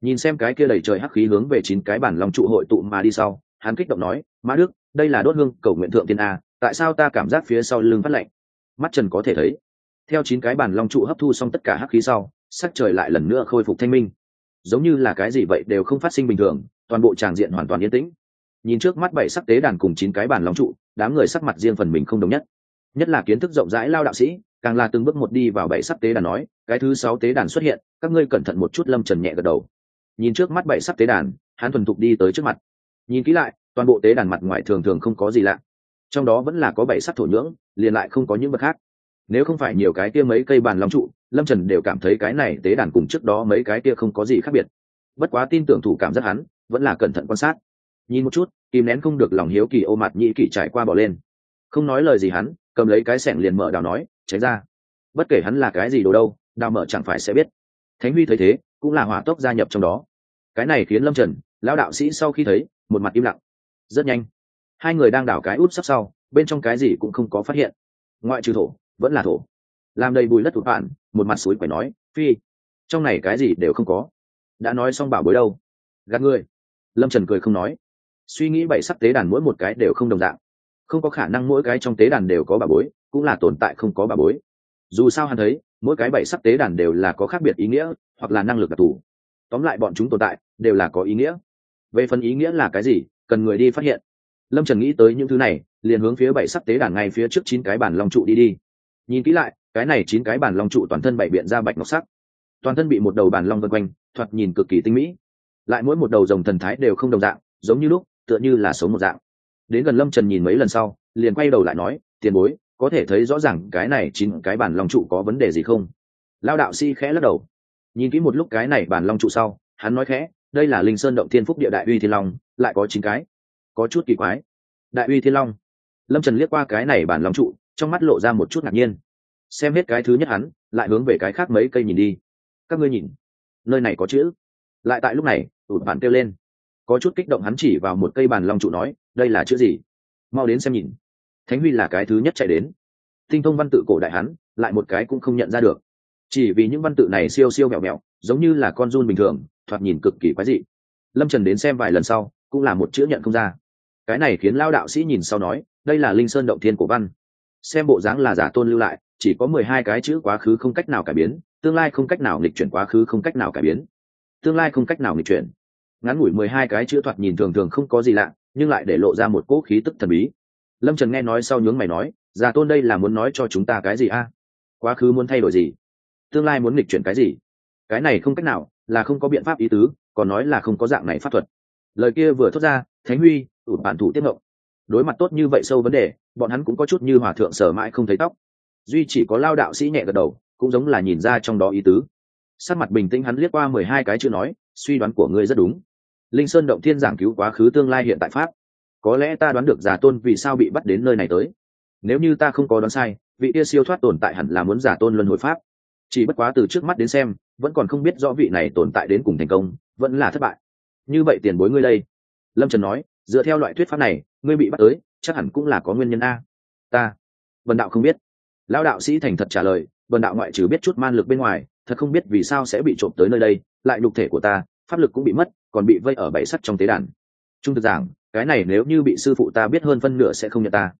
Nhìn xem cái kia đầy trời hắc khí hướng về chín cái bản lòng trụ hội tụ mà đi sau, hắn kích động nói, mã đức, đây là đốt hương cầu nguyện thượng tiên a, tại sao ta cảm giác phía sau lưng phát lạnh? Mắt trần có thể thấy, theo chín cái bản long trụ hấp thu xong tất cả hắc khí sau sắc trời lại lần nữa khôi phục thanh minh. Giống như là cái gì vậy đều không phát sinh bình thường, toàn bộ tràng diện hoàn toàn yên tĩnh. Nhìn trước mắt bảy sắc tế đàn cùng chín cái bản long trụ, đám người sắc mặt riêng phần mình không đồng nhất. Nhất là kiến thức rộng rãi lao đạo sĩ, càng là từng bước một đi vào bảy sắc tế đàn nói, cái thứ sáu tế đàn xuất hiện, các ngươi cẩn thận một chút. Lâm trần nhẹ gật đầu. Nhìn trước mắt bảy sắc tế đàn, hắn thuần thục đi tới trước mặt. Nhìn kỹ lại, toàn bộ tế đàn mặt ngoài thường thường không có gì lạ. Trong đó vẫn là có bảy sắc thổ nhưỡng, liền lại không có những vật khác nếu không phải nhiều cái kia mấy cây bàn long trụ, lâm trần đều cảm thấy cái này tế đàn cùng trước đó mấy cái kia không có gì khác biệt. Bất quá tin tưởng thủ cảm giác hắn, vẫn là cẩn thận quan sát. Nhìn một chút, kìm nén không được lòng hiếu kỳ ô mặt nhĩ kỳ trải qua bỏ lên. Không nói lời gì hắn, cầm lấy cái sẻng liền mở đào nói, tránh ra. Bất kể hắn là cái gì đồ đâu, đào mở chẳng phải sẽ biết. Thánh huy thấy thế, cũng là hỏa tốc gia nhập trong đó. Cái này khiến lâm trần, lão đạo sĩ sau khi thấy, một mặt im lặng. Rất nhanh. Hai người đang đảo cái út sắp sau, bên trong cái gì cũng không có phát hiện. Ngoại trừ thổ vẫn là thổ. Làm đầy bùi đất thụt bạn một mặt suối phải nói, phi, trong này cái gì đều không có. Đã nói xong bảo bối đâu? Gạt ngươi. Lâm trần cười không nói. Suy nghĩ bảy sắc tế đàn mỗi một cái đều không đồng dạng. Không có khả năng mỗi cái trong tế đàn đều có bà bối, cũng là tồn tại không có bà bối. Dù sao hắn thấy, mỗi cái bảy sắc tế đàn đều là có khác biệt ý nghĩa, hoặc là năng lực đặc thù. Tóm lại bọn chúng tồn tại, đều là có ý nghĩa. Về phần ý nghĩa là cái gì, cần người đi phát hiện. Lâm trần nghĩ tới những thứ này, liền hướng phía bảy sắc tế đàn ngay phía trước chín cái bản long trụ đi đi nhìn kỹ lại, cái này chín cái bản long trụ toàn thân bảy biện ra bạch ngọc sắc. Toàn thân bị một đầu bản long vân quanh, thoạt nhìn cực kỳ tinh mỹ. Lại mỗi một đầu dòng thần thái đều không đồng dạng, giống như lúc, tựa như là sống một dạng. Đến gần lâm trần nhìn mấy lần sau, liền quay đầu lại nói, tiền bối, có thể thấy rõ ràng cái này chín cái bản long trụ có vấn đề gì không? Lao đạo si khẽ lắc đầu. Nhìn kỹ một lúc cái này bản long trụ sau, hắn nói khẽ, đây là linh sơn động thiên phúc địa đại uy thiên long, lại có chín cái. Có chút kỳ quái. Đại uy thiên long. Lâm trần liếc qua cái này bản long trụ trong mắt lộ ra một chút ngạc nhiên. Xem hết cái thứ nhất hắn, lại hướng về cái khác mấy cây nhìn đi. Các ngươi nhìn, nơi này có chữ. Lại tại lúc này tụt bản kêu lên. Có chút kích động hắn chỉ vào một cây bàn long trụ nói, đây là chữ gì? Mau đến xem nhìn. Thánh huy là cái thứ nhất chạy đến. Tinh thông văn tự cổ đại hắn, lại một cái cũng không nhận ra được. Chỉ vì những văn tự này siêu siêu mẹo mẹo, giống như là con run bình thường, thoạt nhìn cực kỳ quái dị. Lâm trần đến xem vài lần sau, cũng là một chữ nhận không ra. Cái này khiến lao đạo sĩ nhìn sau nói, đây là linh sơn động thiên cổ văn xem bộ dáng là giả tôn lưu lại, chỉ có mười hai cái chữ quá khứ không cách nào cải biến, tương lai không cách nào nghịch chuyển quá khứ không cách nào cải biến. Tương lai không cách nào nghịch chuyển. Ngắn ngủi mười hai cái chữ thoạt nhìn thường thường không có gì lạ, nhưng lại để lộ ra một cỗ khí tức thần bí. Lâm trần nghe nói sau nhướng mày nói, giả tôn đây là muốn nói cho chúng ta cái gì a? Quá khứ muốn thay đổi gì? Tương lai muốn nghịch chuyển cái gì? Cái này không cách nào, là không có biện pháp ý tứ, còn nói là không có dạng này pháp thuật. Lời kia vừa thốt ra, thánh huy, ủ bản thủ tiết ngộng đối mặt tốt như vậy sâu vấn đề, bọn hắn cũng có chút như hòa thượng sở mãi không thấy tóc. Duy chỉ có lao đạo sĩ nhẹ gật đầu, cũng giống là nhìn ra trong đó ý tứ. Sắc mặt bình tĩnh hắn liếc qua mười hai cái chữ nói, suy đoán của ngươi rất đúng. Linh sơn động thiên giảng cứu quá khứ tương lai hiện tại pháp. Có lẽ ta đoán được giả tôn vì sao bị bắt đến nơi này tới. Nếu như ta không có đoán sai, vị kia siêu thoát tồn tại hẳn là muốn giả tôn luân hồi pháp. Chỉ bất quá từ trước mắt đến xem, vẫn còn không biết rõ vị này tồn tại đến cùng thành công, vẫn là thất bại. Như vậy tiền bối ngươi đây. Lâm trần nói, dựa theo loại thuyết pháp này ngươi bị bắt tới chắc hẳn cũng là có nguyên nhân a. Ta vần đạo không biết. Lão đạo sĩ thành thật trả lời vần đạo ngoại trừ biết chút man lực bên ngoài thật không biết vì sao sẽ bị trộm tới nơi đây lại nhục thể của ta pháp lực cũng bị mất còn bị vây ở bẫy sắt trong tế đàn. Trung thực giảng cái này nếu như bị sư phụ ta biết hơn phân nửa sẽ không nhận ta.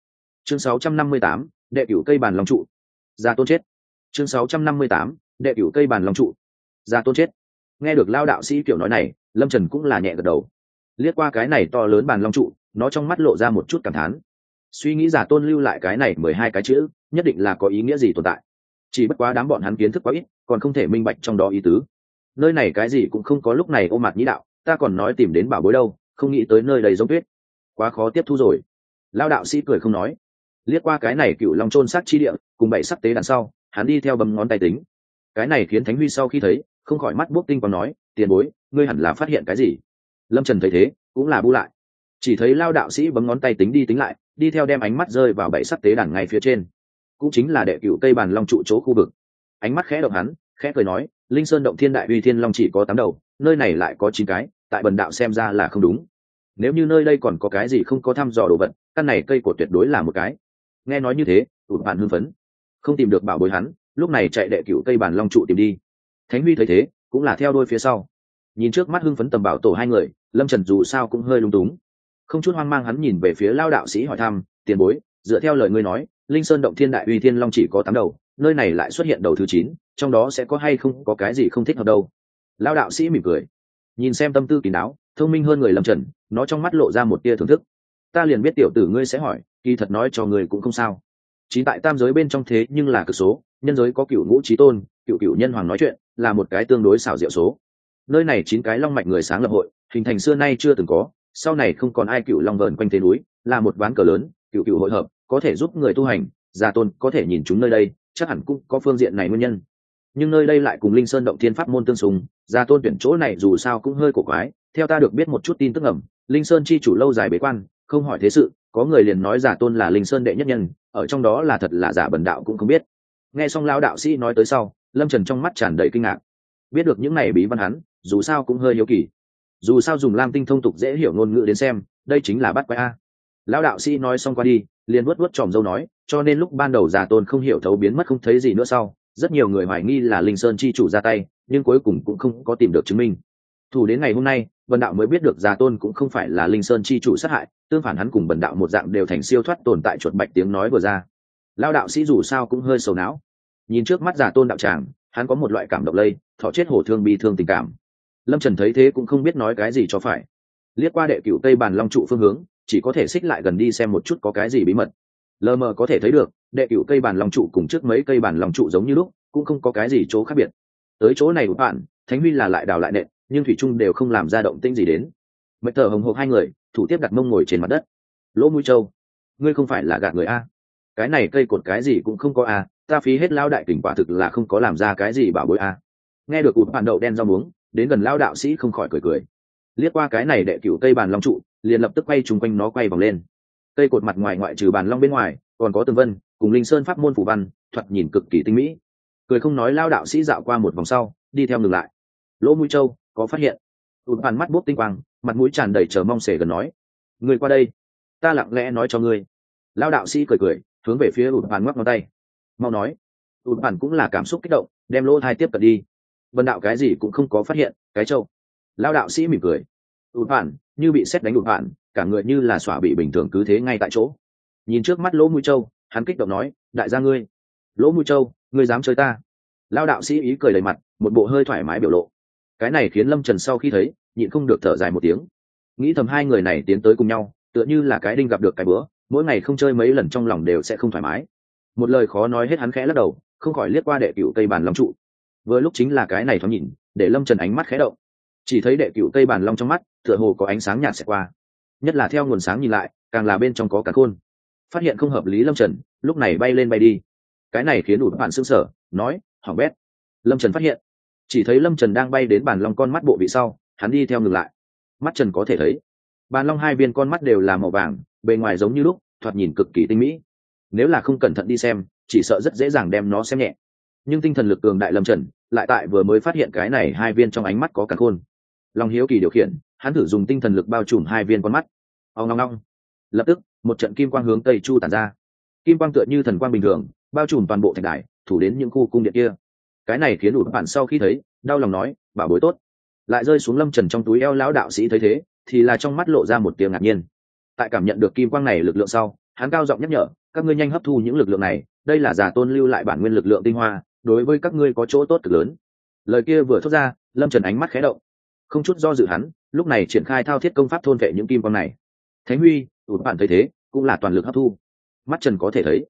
Chương 658, đệ cửu cây bàn long trụ. Gia tôn chết. Chương 658, đệ cửu cây bàn long trụ. Gia tôn chết. Nghe được lao đạo sĩ kiểu nói này lâm trần cũng là nhẹ gật đầu. Liếc qua cái này to lớn bàn long trụ nó trong mắt lộ ra một chút cảm thán. Suy nghĩ giả tôn lưu lại cái này mười hai cái chữ, nhất định là có ý nghĩa gì tồn tại. Chỉ bất quá đám bọn hắn kiến thức quá ít, còn không thể minh bạch trong đó ý tứ. Nơi này cái gì cũng không có lúc này ô mặt nhĩ đạo, ta còn nói tìm đến bảo bối đâu, không nghĩ tới nơi đầy giống tuyết. Quá khó tiếp thu rồi. Lao đạo sĩ cười không nói. Liếc qua cái này cựu long trôn sát chi địa, cùng bảy sắc tế đằng sau, hắn đi theo bấm ngón tay tính. Cái này khiến thánh huy sau khi thấy, không khỏi mắt buốc tinh còn nói, tiền bối, ngươi hẳn là phát hiện cái gì? Lâm trần thấy thế, cũng là bu lại chỉ thấy lao đạo sĩ bấm ngón tay tính đi tính lại, đi theo đem ánh mắt rơi vào bảy sắc tế đàn ngay phía trên. Cũng chính là đệ cựu cây bàn long trụ chỗ khu vực. Ánh mắt khẽ động hắn, khẽ cười nói, linh sơn động thiên đại uy thiên long chỉ có tám đầu, nơi này lại có chín cái, tại bần đạo xem ra là không đúng. Nếu như nơi đây còn có cái gì không có thăm dò đồ vật, căn này cây cột tuyệt đối là một cái. Nghe nói như thế tụt bạn hưng phấn. Không tìm được bảo bối hắn, lúc này chạy đệ cựu cây bàn long trụ tìm đi. Thánh huy thấy thế, cũng là theo đôi phía sau. Nhìn trước mắt hưng phấn tầm bảo tổ hai người, lâm trần dù sao cũng hơi lung túng không chút hoang mang hắn nhìn về phía lao đạo sĩ hỏi thăm, tiền bối, dựa theo lời ngươi nói, linh sơn động thiên đại uy thiên long chỉ có tám đầu, nơi này lại xuất hiện đầu thứ chín, trong đó sẽ có hay không có cái gì không thích hợp đâu? Lao đạo sĩ mỉm cười. Nhìn xem tâm tư kỳ đáo, thông minh hơn người lâm trần, nó trong mắt lộ ra một tia thưởng thức. Ta liền biết tiểu tử ngươi sẽ hỏi, kỳ thật nói cho người cũng không sao. Chỉ tại tam giới bên trong thế nhưng là cực số, nhân giới có cựu ngũ trí tôn, cựu cựu nhân hoàng nói chuyện, là một cái tương đối xảo diệu số. Nơi này chín cái long mạch người sáng lập hội, hình thành xưa nay chưa từng có sau này không còn ai cựu long vờn quanh thế núi, là một ván cờ lớn, cựu cựu hội hợp, có thể giúp người tu hành, gia tôn có thể nhìn chúng nơi đây, chắc hẳn cũng có phương diện này nguyên nhân. Nhưng nơi đây lại cùng linh sơn động thiên pháp môn tương xung, gia tôn tuyển chỗ này dù sao cũng hơi cổ quái, theo ta được biết một chút tin tức ẩm linh sơn chi chủ lâu dài bế quan, không hỏi thế sự, có người liền nói giả tôn là linh sơn đệ nhất nhân, ở trong đó là thật là giả bần đạo cũng không biết. Nghe xong lao đạo sĩ nói tới sau, lâm trần trong mắt tràn đầy kinh ngạc. Biết được những này bí văn hắn, dù sao cũng hơi yếu kỳ dù sao dùng lam tinh thông tục dễ hiểu ngôn ngữ đến xem, đây chính là bắt quái a. Lão đạo sĩ nói xong qua đi, liền vuốt vuốt tròm dâu nói, cho nên lúc ban đầu giả tôn không hiểu thấu biến mất không thấy gì nữa sau, rất nhiều người hoài nghi là linh sơn chi chủ ra tay, nhưng cuối cùng cũng không có tìm được chứng minh. Thủ đến ngày hôm nay vần đạo mới biết được già tôn cũng không phải là linh sơn chi chủ sát hại, tương phản hắn cùng bần đạo một dạng đều thành siêu thoát tồn tại chuột bạch tiếng nói vừa ra. Lao đạo sĩ dù sao cũng hơi sầu não. Nhìn trước mắt giả tôn đạo tràng, hắn có một loại cảm động lây, thọ chết hổ thương bi thương tình cảm lâm trần thấy thế cũng không biết nói cái gì cho phải. Liếc qua đệ cựu tây bàn long trụ phương hướng, chỉ có thể xích lại gần đi xem một chút có cái gì bí mật. Lờ mờ có thể thấy được, đệ cựu cây bàn long trụ cùng trước mấy cây bàn long trụ giống như lúc, cũng không có cái gì chỗ khác biệt. Tới chỗ này của bạn, thánh huy là lại đào lại nện, nhưng thủy trung đều không làm ra động tĩnh gì đến. Mệt thở hồng hộc hai người, thủ tiếp đặt mông ngồi trên mặt đất. Lỗ mũi trâu, ngươi không phải là gạt người a? Cái này cây cột cái gì cũng không có a, ta phí hết lao đại kình quả thực là không có làm ra cái gì bảo bối a. Nghe được ụt bàn đậu đen rau muống đến gần lao đạo sĩ không khỏi cười cười. Liếc qua cái này đệ cửu cây bàn long trụ, liền lập tức quay chung quanh nó quay vòng lên. Cây cột mặt ngoài ngoại trừ bàn long bên ngoài, còn có tường vân, cùng linh sơn pháp môn phủ văn, thoạt nhìn cực kỳ tinh mỹ. Cười không nói lao đạo sĩ dạo qua một vòng sau, đi theo ngừng lại. Lỗ mũi châu, có phát hiện? Tụt bàn mắt bút tinh quang, mặt mũi tràn đầy chờ mong sể gần nói. Người qua đây, ta lặng lẽ nói cho ngươi. Lao đạo sĩ cười cười, hướng về phía ụt bàn ngoắc ngón tay. Mau nói. Ụt bàn cũng là cảm xúc kích động, đem lỗ thai tiếp cận đi vân đạo cái gì cũng không có phát hiện cái châu. lao đạo sĩ mỉm cười. Ụt hoạn như bị xét đánh ụt hoạn cả người như là xỏa bị bình thường cứ thế ngay tại chỗ. Nhìn trước mắt lỗ mũi châu, hắn kích động nói đại gia ngươi lỗ mũi châu, ngươi dám chơi ta? Lao đạo sĩ ý cười đầy mặt một bộ hơi thoải mái biểu lộ. Cái này khiến lâm trần sau khi thấy nhịn không được thở dài một tiếng. Nghĩ thầm hai người này tiến tới cùng nhau tựa như là cái đinh gặp được cái bữa mỗi ngày không chơi mấy lần trong lòng đều sẽ không thoải mái. Một lời khó nói hết hắn khẽ lắc đầu không khỏi liếc qua đệ cựu cây bàn long trụ vừa lúc chính là cái này thoáng nhìn, để lâm trần ánh mắt khẽ động. Chỉ thấy đệ cựu cây bàn long trong mắt, tựa hồ có ánh sáng nhạt xẹt qua. Nhất là theo nguồn sáng nhìn lại, càng là bên trong có cả khôn. Phát hiện không hợp lý lâm trần, lúc này bay lên bay đi. Cái này khiến đủ bạn xương sở nói hỏng bét. Lâm trần phát hiện, chỉ thấy lâm trần đang bay đến bàn long con mắt bộ vị sau, hắn đi theo ngừng lại. Mắt trần có thể thấy, bàn long hai viên con mắt đều là màu vàng, bề ngoài giống như lúc, thoạt nhìn cực kỳ tinh mỹ. Nếu là không cẩn thận đi xem, chỉ sợ rất dễ dàng đem nó xem nhẹ nhưng tinh thần lực cường đại lâm trần lại tại vừa mới phát hiện cái này hai viên trong ánh mắt có cả khôn. Lòng hiếu kỳ điều khiển, hắn thử dùng tinh thần lực bao trùm hai viên con mắt. Ao ngong ngong lập tức, một trận kim quang hướng tây chu tàn ra. Kim quang tựa như thần quang bình thường, bao trùm toàn bộ thành đài, thủ đến những khu cung điện kia. Cái này khiến đủ bạn sau khi thấy, đau lòng nói, bảo bối tốt. Lại rơi xuống lâm trần trong túi eo lão đạo sĩ thấy thế, thì là trong mắt lộ ra một tiếng ngạc nhiên. Tại cảm nhận được kim quang này lực lượng sau, hắn cao giọng nhắc nhở, các ngươi nhanh hấp thu những lực lượng này, đây là giả tôn lưu lại bản nguyên lực lượng tinh hoa đối với các ngươi có chỗ tốt cực lớn. Lời kia vừa thốt ra, lâm trần ánh mắt khé động. Không chút do dự hắn, lúc này triển khai thao thiết công pháp thôn vệ những kim quang này. Thánh huy tụt bạn thấy thế, cũng là toàn lực hấp thu. Mắt trần có thể thấy,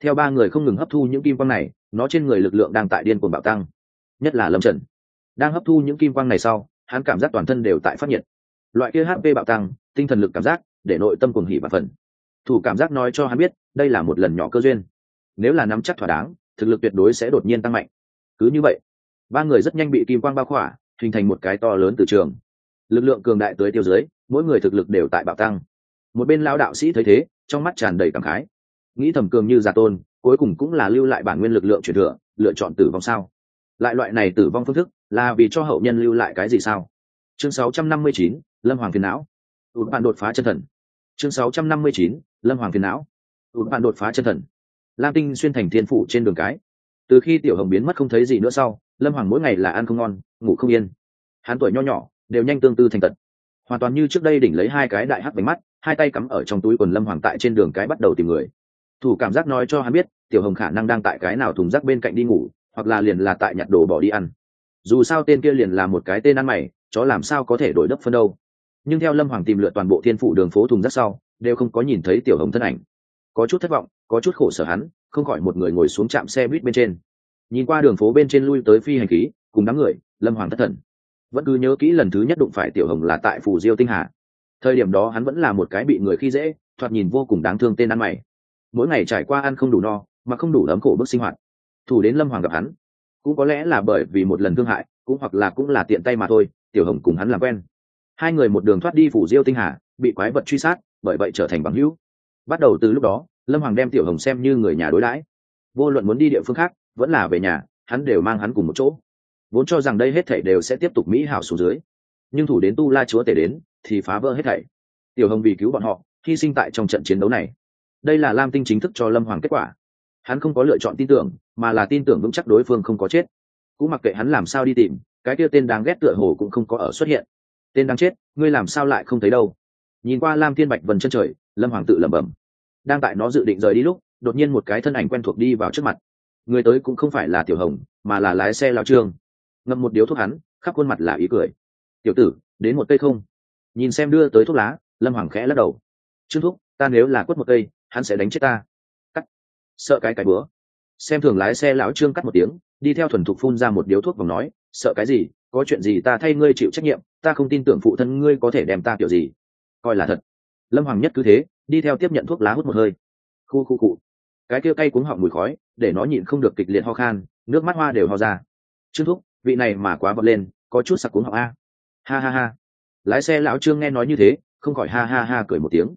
theo ba người không ngừng hấp thu những kim quang này, nó trên người lực lượng đang tại điên cuồng bạo tăng. Nhất là lâm trần, đang hấp thu những kim quang này sau, hắn cảm giác toàn thân đều tại phát nhiệt. Loại kia hp bạo tăng, tinh thần lực cảm giác, để nội tâm cuồng hỉ và phần thủ cảm giác nói cho hắn biết, đây là một lần nhỏ cơ duyên. Nếu là nắm chắc thỏa đáng thực lực tuyệt đối sẽ đột nhiên tăng mạnh. Cứ như vậy ba người rất nhanh bị kim quang bao khỏa hình thành một cái to lớn từ trường. Lực lượng cường đại tới tiêu dưới mỗi người thực lực đều tại bạo tăng. Một bên lao đạo sĩ thấy thế trong mắt tràn đầy cảm khái. Nghĩ thầm cường như giả tôn cuối cùng cũng là lưu lại bản nguyên lực lượng chuyển thừa lựa chọn tử vong sao? Lại loại này tử vong phương thức là vì cho hậu nhân lưu lại cái gì sao? Chương 659, lâm hoàng phiền não. Tụt bạn đột phá chân thần. Chương 659, lâm hoàng phiền não. Tụt bạn đột phá chân thần lam tinh xuyên thành thiên phủ trên đường cái. Từ khi tiểu hồng biến mất không thấy gì nữa sau, lâm hoàng mỗi ngày là ăn không ngon, ngủ không yên. Hắn tuổi nho nhỏ, đều nhanh tương tư thành tật. Hoàn toàn như trước đây đỉnh lấy hai cái đại hắc bánh mắt, hai tay cắm ở trong túi quần lâm hoàng tại trên đường cái bắt đầu tìm người. Thủ cảm giác nói cho hắn biết, tiểu hồng khả năng đang tại cái nào thùng rác bên cạnh đi ngủ, hoặc là liền là tại nhặt đồ bỏ đi ăn. Dù sao tên kia liền là một cái tên ăn mày, chó làm sao có thể đổi đất phân đâu. Nhưng theo lâm hoàng tìm lượt toàn bộ thiên phủ đường phố thùng rác sau, đều không có nhìn thấy tiểu hồng thân ảnh có chút thất vọng, có chút khổ sở hắn, không khỏi một người ngồi xuống trạm xe buýt bên trên. Nhìn qua đường phố bên trên lui tới phi hành khí, cùng đám người, lâm hoàng thất thần. Vẫn cứ nhớ kỹ lần thứ nhất đụng phải tiểu hồng là tại phủ diêu tinh hà. Thời điểm đó hắn vẫn là một cái bị người khi dễ, thoạt nhìn vô cùng đáng thương tên ăn mày. Mỗi ngày trải qua ăn không đủ no, mà không đủ ấm khổ bức sinh hoạt. Thủ đến lâm hoàng gặp hắn, cũng có lẽ là bởi vì một lần thương hại, cũng hoặc là cũng là tiện tay mà thôi, tiểu hồng cùng hắn làm quen. Hai người một đường thoát đi phủ diêu tinh hà, bị quái vật truy sát, bởi vậy trở thành bằng hữu bắt đầu từ lúc đó, lâm hoàng đem tiểu hồng xem như người nhà đối đãi. Vô luận muốn đi địa phương khác, vẫn là về nhà, hắn đều mang hắn cùng một chỗ. Vốn cho rằng đây hết thảy đều sẽ tiếp tục mỹ hảo xuống dưới. Nhưng thủ đến tu la chúa tể đến, thì phá vỡ hết thảy. Tiểu hồng vì cứu bọn họ, hy sinh tại trong trận chiến đấu này. Đây là lam tinh chính thức cho lâm hoàng kết quả. Hắn không có lựa chọn tin tưởng, mà là tin tưởng vững chắc đối phương không có chết. Cũng mặc kệ hắn làm sao đi tìm, cái kia tên đáng ghét tựa hồ cũng không có ở xuất hiện. Tên đáng chết, ngươi làm sao lại không thấy đâu? Nhìn qua lam thiên bạch vần chân trời, lâm hoàng tự lẩm bẩm đang tại nó dự định rời đi lúc, đột nhiên một cái thân ảnh quen thuộc đi vào trước mặt. Người tới cũng không phải là tiểu hồng, mà là lái xe lao trương. Ngậm một điếu thuốc hắn, khắp khuôn mặt là ý cười. Tiểu tử, đến một cây không? Nhìn xem đưa tới thuốc lá, lâm hoàng khẽ lắc đầu. Trương thúc, ta nếu là quất một cây, hắn sẽ đánh chết ta. Cắt. Sợ cái cái bữa. Xem thường lái xe lão trương cắt một tiếng, đi theo thuần thục phun ra một điếu thuốc vòng nói, sợ cái gì? Có chuyện gì ta thay ngươi chịu trách nhiệm, ta không tin tưởng phụ thân ngươi có thể đem ta kiểu gì. Coi là thật lâm hoàng nhất cứ thế, đi theo tiếp nhận thuốc lá hút một hơi. Khu khu cụ cái kia cay cuống họng mùi khói, để nó nhịn không được kịch liệt ho khan, nước mắt hoa đều ho ra. Trương thúc, vị này mà quá vọt lên, có chút sặc cuống họng a. Ha ha ha. Lái xe lão trương nghe nói như thế, không khỏi ha ha ha cười một tiếng.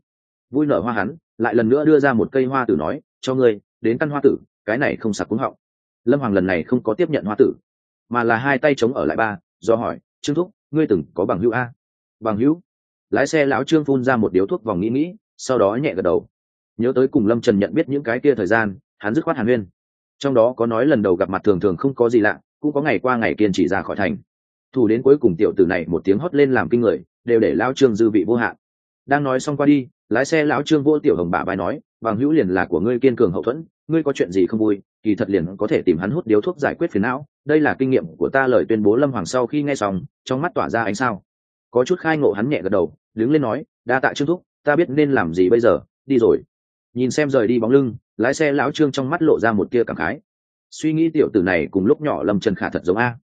Vui nở hoa hắn, lại lần nữa đưa ra một cây hoa tử nói, cho ngươi, đến căn hoa tử, cái này không sặc cuống họng. Lâm hoàng lần này không có tiếp nhận hoa tử, mà là hai tay chống ở lại ba, do hỏi, trương thúc, ngươi từng có bằng hữu a? Bằng hữu? Lái xe lão trương phun ra một điếu thuốc vòng nghĩ nghĩ, sau đó nhẹ gật đầu. Nhớ tới cùng lâm trần nhận biết những cái kia thời gian, hắn dứt khoát hàn huyên. Trong đó có nói lần đầu gặp mặt thường thường không có gì lạ, cũng có ngày qua ngày kiên trì ra khỏi thành. Thủ đến cuối cùng tiểu tử này một tiếng hót lên làm kinh người, đều để lao trương dư vị vô hạn. Đang nói xong qua đi, lái xe lão trương vô tiểu hồng bà vai nói, bằng hữu liền là của ngươi kiên cường hậu thuẫn, ngươi có chuyện gì không vui, kỳ thật liền có thể tìm hắn hút điếu thuốc giải quyết phiền não, đây là kinh nghiệm của ta lời tuyên bố lâm hoàng sau khi nghe xong, trong mắt tỏa ra ánh sao có chút khai ngộ hắn nhẹ gật đầu, đứng lên nói, đa tạ trương thúc, ta biết nên làm gì bây giờ, đi rồi. Nhìn xem rời đi bóng lưng, lái xe lão trương trong mắt lộ ra một tia cảm khái. Suy nghĩ tiểu tử này cùng lúc nhỏ lâm trần khả thật giống a.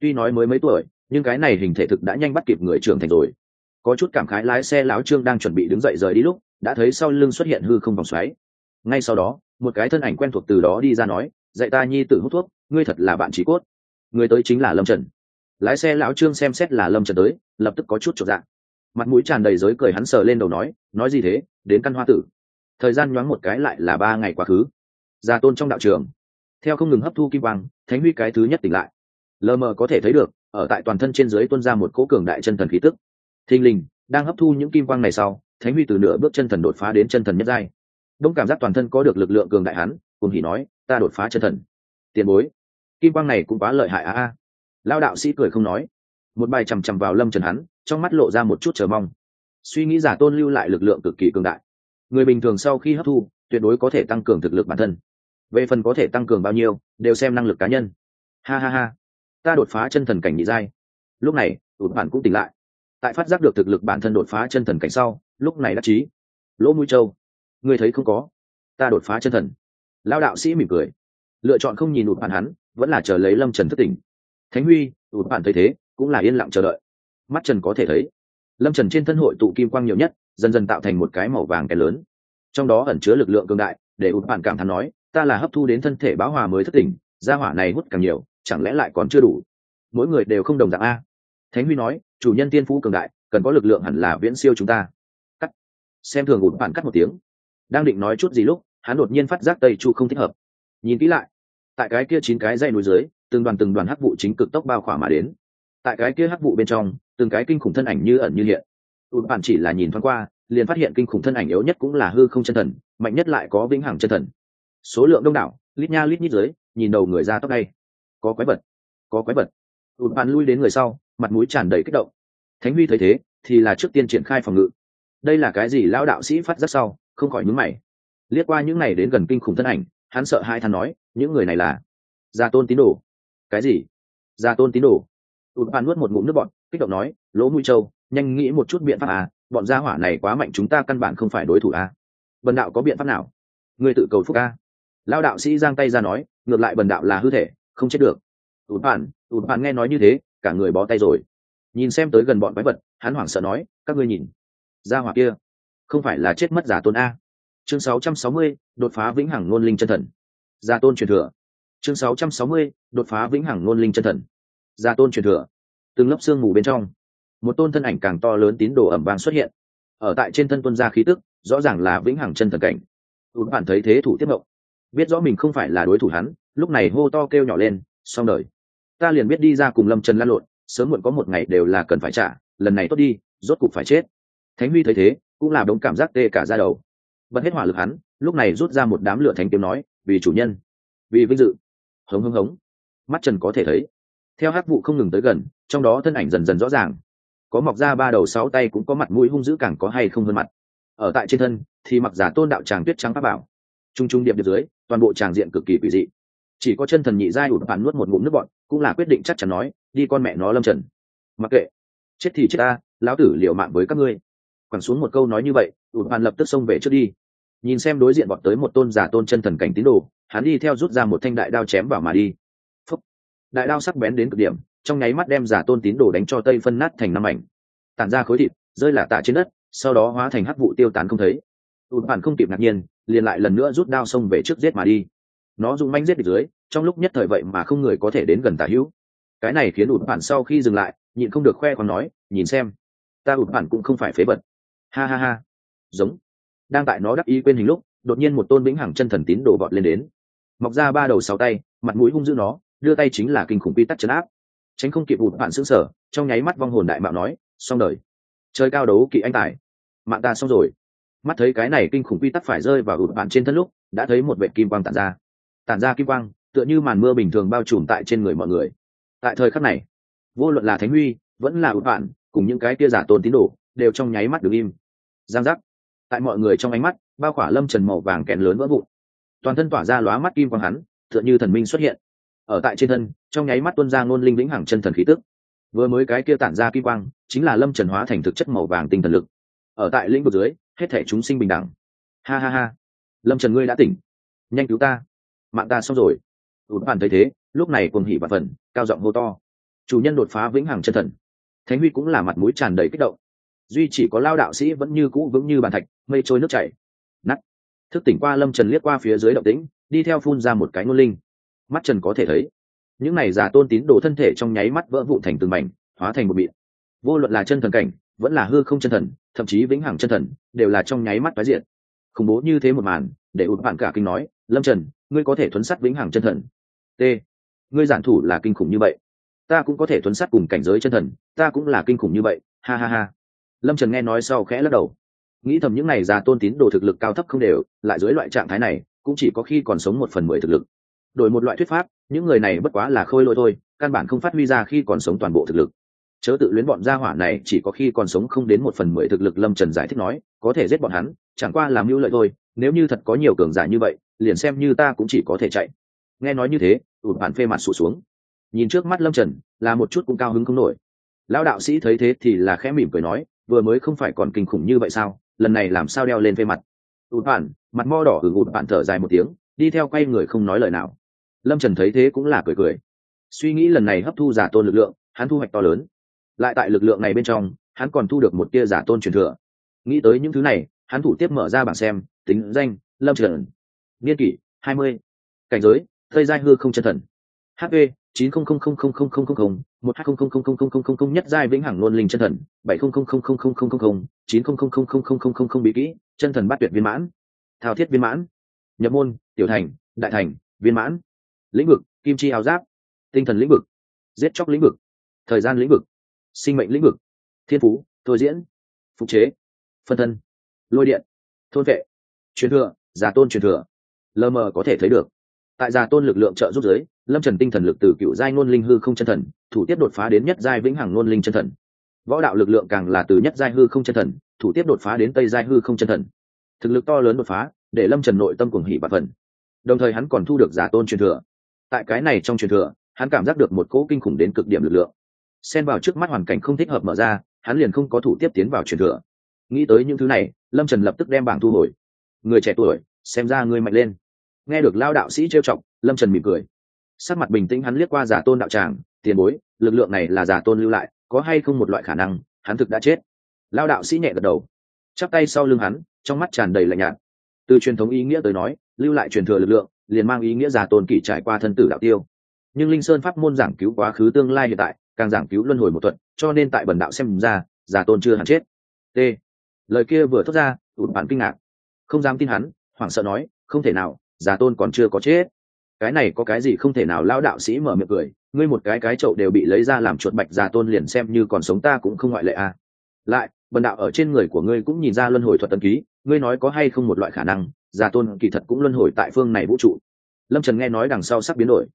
Tuy nói mới mấy tuổi, nhưng cái này hình thể thực đã nhanh bắt kịp người trưởng thành rồi. Có chút cảm khái lái xe lão trương đang chuẩn bị đứng dậy rời đi lúc, đã thấy sau lưng xuất hiện hư không vòng xoáy. Ngay sau đó, một cái thân ảnh quen thuộc từ đó đi ra nói, dạy ta nhi tự hút thuốc, ngươi thật là bạn trí cốt. Người tới chính là lâm trần. Lái xe lão trương xem xét là lâm trần tới lập tức có chút trọn dạng. Mặt mũi tràn đầy giới cười hắn sờ lên đầu nói nói gì thế? Đến căn hoa tử. Thời gian nhoáng một cái lại là ba ngày quá khứ. Gia tôn trong đạo trường, theo không ngừng hấp thu kim quang, thánh huy cái thứ nhất tỉnh lại. Lờ mờ có thể thấy được, ở tại toàn thân trên dưới tuân ra một cỗ cường đại chân thần khí tức. Thình lình, đang hấp thu những kim quang này sau, thánh huy từ nửa bước chân thần đột phá đến chân thần nhất giai. Đông cảm giác toàn thân có được lực lượng cường đại hắn, cùng hỉ nói, ta đột phá chân thần. Tiền bối, kim quang này cũng quá lợi hại a a. Lao đạo sĩ cười không nói một bài chằm chằm vào lâm trần hắn, trong mắt lộ ra một chút chờ mong. Suy nghĩ giả tôn lưu lại lực lượng cực kỳ cường đại. Người bình thường sau khi hấp thu, tuyệt đối có thể tăng cường thực lực bản thân. Về phần có thể tăng cường bao nhiêu, đều xem năng lực cá nhân. Ha ha ha. Ta đột phá chân thần cảnh nhị giai. Lúc này tụt bản cũng tỉnh lại. Tại phát giác được thực lực bản thân đột phá chân thần cảnh sau, lúc này đắc chí. Lỗ mũi châu, ngươi thấy không có? Ta đột phá chân thần. Lao đạo sĩ mỉm cười. Lựa chọn không nhìn ụt bản hắn, vẫn là chờ lấy lâm trần thất tỉnh. Thánh huy ụt bản thấy thế cũng là yên lặng chờ đợi. Mắt trần có thể thấy, lâm trần trên thân hội tụ kim quang nhiều nhất, dần dần tạo thành một cái màu vàng cái lớn. Trong đó ẩn chứa lực lượng cường đại, để ụt bạn cảm thán nói, ta là hấp thu đến thân thể báo hòa mới thất tỉnh, gia hỏa này hút càng nhiều, chẳng lẽ lại còn chưa đủ? Mỗi người đều không đồng dạng a. Thánh huy nói, chủ nhân tiên phú cường đại, cần có lực lượng hẳn là viễn siêu chúng ta. Cắt. Xem thường ụt bạn cắt một tiếng. Đang định nói chút gì lúc, hắn đột nhiên phát giác tây chu không thích hợp. Nhìn kỹ lại, tại cái kia chín cái dây núi dưới, từng đoàn từng đoàn hắc vụ chính cực tốc bao khỏa mà đến tại cái kia hắc vụ bên trong, từng cái kinh khủng thân ảnh như ẩn như hiện. Tụt bạn chỉ là nhìn thoáng qua, liền phát hiện kinh khủng thân ảnh yếu nhất cũng là hư không chân thần, mạnh nhất lại có vĩnh hằng chân thần. Số lượng đông đảo, lít nha lít nhít dưới, nhìn đầu người ra tóc ngay có quái vật, có quái vật. Tụt bạn lui đến người sau, mặt mũi tràn đầy kích động. Thánh huy thấy thế, thì là trước tiên triển khai phòng ngự. Đây là cái gì lão đạo sĩ phát rất sau, không khỏi nhúng mày. Liếc qua những này đến gần kinh khủng thân ảnh, hắn sợ hai thằng nói, những người này là gia tôn tín đồ. Cái gì? Gia tôn tín đồ? Ừ, ụt bàn nuốt một ngụm nước bọn kích động nói lỗ mũi châu nhanh nghĩ một chút biện pháp à bọn gia hỏa này quá mạnh chúng ta căn bản không phải đối thủ à. Bần đạo có biện pháp nào? Người tự cầu phúc à. Lao đạo sĩ giang tay ra nói ngược lại bần đạo là hư thể không chết được. Ừ, ụt bàn ụt ừ, bàn nghe nói như thế cả người bó tay rồi. Nhìn xem tới gần bọn quái vật hắn hoảng sợ nói các ngươi nhìn gia hỏa kia không phải là chết mất giả tôn a. Chương 660, đột phá vĩnh hằng ngôn linh chân thần. Gia tôn truyền thừa. Chương 660, đột phá vĩnh hằng ngôn linh chân thần gia tôn truyền thừa. Từng lớp xương mù bên trong, một tôn thân ảnh càng to lớn tín đồ ẩm vang xuất hiện. Ở tại trên thân tuân gia khí tức, rõ ràng là vĩnh hằng chân thần cảnh. Tụt bạn thấy thế thủ tiếp mộng, biết rõ mình không phải là đối thủ hắn, lúc này hô to kêu nhỏ lên, xong đời. Ta liền biết đi ra cùng lâm trần lan lộn, sớm muộn có một ngày đều là cần phải trả, lần này tốt đi, rốt cục phải chết. Thánh huy thấy thế, cũng là đống cảm giác tê cả ra đầu. Bật hết hỏa lực hắn, lúc này rút ra một đám lửa thánh kiếm nói, vì chủ nhân, vì vinh dự. Hống hống hống. Mắt trần có thể thấy theo hát vụ không ngừng tới gần, trong đó thân ảnh dần dần rõ ràng. Có mọc ra ba đầu sáu tay cũng có mặt mũi hung dữ càng có hay không hơn mặt. Ở tại trên thân, thì mặc giả tôn đạo tràng tuyết trắng pháp bảo. T r u n g t r u n g điệp điệp dưới, toàn bộ tràng diện cực kỳ quỷ dị. Chỉ có chân thần nhị giai ụt bạn nuốt một ngụm nước bọn cũng là quyết định chắc chắn nói, đi con mẹ nó lâm trần. Mặc kệ. Chết thì chết ta, lão tử liệu mạng với các ngươi. Quẳng xuống một câu nói như vậy ụt bạn lập tức xông về trước đi. Nhìn xem đối diện bọn tới một tôn giả tôn chân thần cảnh tín đồ, hắn đi theo rút ra một thanh đại đao chém vào mà đi đại đao sắc bén đến cực điểm trong nháy mắt đem giả tôn tín đồ đánh cho tây phân nát thành năm ảnh, tản ra khối thịt rơi lả tạ trên đất sau đó hóa thành hắc vụ tiêu tán không thấy. Tụt bản không kịp ngạc nhiên liền lại lần nữa rút đao xông về trước giết mà đi. Nó dùng manh giết địch dưới trong lúc nhất thời vậy mà không người có thể đến gần tả hữu. Cái này khiến ụt bản sau khi dừng lại nhịn không được khoe còn nói nhìn xem ta ụt bản cũng không phải phế bật ha ha ha. Giống. Đang tại nó đắc ý quên hình lúc đột nhiên một tôn vĩnh hằng chân thần tín đồ vọt lên đến. Mọc ra ba đầu sáu tay mặt mũi hung dữ nó đưa tay chính là kinh khủng quy tắc chấn áp. Tránh không kịp hụt bạn xứng sở trong nháy mắt vong hồn đại mạo nói, xong đời. Chơi cao đấu kỵ anh tài. Mạng ta xong rồi. Mắt thấy cái này kinh khủng quy tắc phải rơi vào ụt bạn trên thân lúc, đã thấy một vệ kim quang tản ra. Tản ra kim quang, tựa như màn mưa bình thường bao trùm tại trên người mọi người. Tại thời khắc này, vô luận là thánh huy, vẫn là ụt bạn, cùng những cái tia giả tôn tín đồ, đều trong nháy mắt đứng im. Giang giác. Tại mọi người trong ánh mắt, bao khỏa lâm trần màu vàng kẹn lớn vỡ vụn. Toàn thân tỏa ra lóa mắt kim quang hắn, tựa như thần minh xuất hiện ở tại trên thân, trong nháy mắt tuân ra ngôn linh lĩnh hàng chân thần khí tức. Vừa mới cái kia tản ra kim quang, chính là lâm trần hóa thành thực chất màu vàng tinh thần lực. Ở tại lĩnh vực dưới, hết thể chúng sinh bình đẳng. Ha ha ha. Lâm trần ngươi đã tỉnh. Nhanh cứu ta. Mạng ta xong rồi. Tụt bản thấy thế, lúc này cùng hỉ và phần, cao giọng hô to. Chủ nhân đột phá vĩnh hằng chân thần. Thánh huy cũng là mặt mũi tràn đầy kích động. Duy chỉ có lao đạo sĩ vẫn như cũ vững như bàn thạch, mây trôi nước chảy. Nắt thức tỉnh qua lâm trần liếc qua phía dưới động tĩnh, đi theo phun ra một cái ngôn linh mắt trần có thể thấy. Những này giả tôn tín đồ thân thể trong nháy mắt vỡ vụn thành từng mảnh, hóa thành một bịt. Vô luận là chân thần cảnh, vẫn là hư không chân thần, thậm chí vĩnh hằng chân thần, đều là trong nháy mắt tái diện khủng bố như thế một màn, để ụt bạn cả kinh nói, lâm trần, ngươi có thể thuấn sắt vĩnh hằng chân thần. T, ngươi giản thủ là kinh khủng như vậy. Ta cũng có thể thuấn sắt cùng cảnh giới chân thần, ta cũng là kinh khủng như vậy. Ha ha ha. Lâm trần nghe nói sau khẽ lắc đầu. Nghĩ thầm những này già tôn tín đồ thực lực cao thấp không đều, lại dưới loại trạng thái này, cũng chỉ có khi còn sống một phần mười thực lực đổi một loại thuyết pháp, những người này bất quá là khôi lỗi thôi, căn bản không phát huy ra khi còn sống toàn bộ thực lực. Chớ tự luyến bọn gia hỏa này, chỉ có khi còn sống không đến một phần mười thực lực, lâm trần giải thích nói, có thể giết bọn hắn, chẳng qua làm mưu lợi thôi, nếu như thật có nhiều cường giả như vậy, liền xem như ta cũng chỉ có thể chạy. Nghe nói như thế ụt bản phê mặt sụt xuống. Nhìn trước mắt lâm trần, là một chút cũng cao hứng không nổi. Lão đạo sĩ thấy thế thì là khẽ mỉm cười nói, vừa mới không phải còn kinh khủng như vậy sao, lần này làm sao đeo lên phê mặt. Ụt bạn mặt mo đỏ hưởng ụt bạn thở dài một tiếng, đi theo quay người không nói lời nào lâm trần thấy thế cũng là cười cười suy nghĩ lần này hấp thu giả tôn lực lượng hắn thu hoạch to lớn lại tại lực lượng này bên trong hắn còn thu được một tia giả tôn truyền thừa nghĩ tới những thứ này hắn thủ tiếp mở ra bảng xem tính danh lâm trần niên kỷ hai mươi cảnh giới thây giai hư không chân thần hp chín không không không không không không không không một hai không không không không không không không không nhất giai vĩnh hằng luân linh chân thần bảy không không không không không không không không chín không không không không không không không không bí kỹ chân thần bắt tuyệt viên mãn thao thiết viên mãn nhập môn tiểu thành đại thành viên mãn lĩnh vực, kim chi áo giáp, tinh thần lĩnh vực, giết chóc lĩnh vực, thời gian lĩnh vực, sinh mệnh lĩnh vực, thiên phú, thôi diễn, phục chế, phân thân, lôi điện, thôn vệ, truyền thừa, giả tôn truyền thừa. Lờ mờ có thể thấy được. Tại giả tôn lực lượng trợ giúp giới lâm trần tinh thần lực từ cựu giai ngôn linh hư không chân thần, thủ tiếp đột phá đến nhất giai vĩnh hằng ngôn linh chân thần. Võ đạo lực lượng càng là từ nhất giai hư không chân thần, thủ tiếp đột phá đến tây giai hư không chân thần. Thực lực to lớn đột phá, để lâm trần nội tâm cuồng hỉ và phần đồng thời hắn còn thu được giả tôn truyền thừa tại cái này trong truyền thừa, hắn cảm giác được một cỗ kinh khủng đến cực điểm lực lượng. Xen vào trước mắt hoàn cảnh không thích hợp mở ra, hắn liền không có thủ tiếp tiến vào truyền thừa. Nghĩ tới những thứ này, lâm trần lập tức đem bảng thu hồi. Người trẻ tuổi, xem ra ngươi mạnh lên. Nghe được lao đạo sĩ trêu chọc, lâm trần mỉm cười. Sắc mặt bình tĩnh hắn liếc qua giả tôn đạo tràng, tiền bối, lực lượng này là giả tôn lưu lại, có hay không một loại khả năng, hắn thực đã chết? Lao đạo sĩ nhẹ gật đầu. Chắp tay sau lưng hắn, trong mắt tràn đầy lạnh nhạt. Từ truyền thống ý nghĩa tới nói, lưu lại truyền thừa lực lượng liền mang ý nghĩa giả tôn kỷ trải qua thân tử đạo tiêu. Nhưng linh sơn pháp môn giảng cứu quá khứ tương lai hiện tại, càng giảng cứu luân hồi một thuật, cho nên tại bần đạo xem ra giả tôn chưa hẳn chết. T. Lời kia vừa thốt ra ụt bản kinh ngạc. Không dám tin hắn, hoảng sợ nói, không thể nào giả tôn còn chưa có chết. Cái này có cái gì không thể nào lao đạo sĩ mở miệng cười, ngươi một cái cái chậu đều bị lấy ra làm chuột bạch giả tôn liền xem như còn sống ta cũng không ngoại lệ à. lại, bần đạo ở trên người của ngươi cũng nhìn ra luân hồi thuật tân ký, ngươi nói có hay không một loại khả năng giả tôn kỳ thật cũng luân hồi tại phương này vũ trụ. Lâm trần nghe nói đằng sau sắp biến đổi.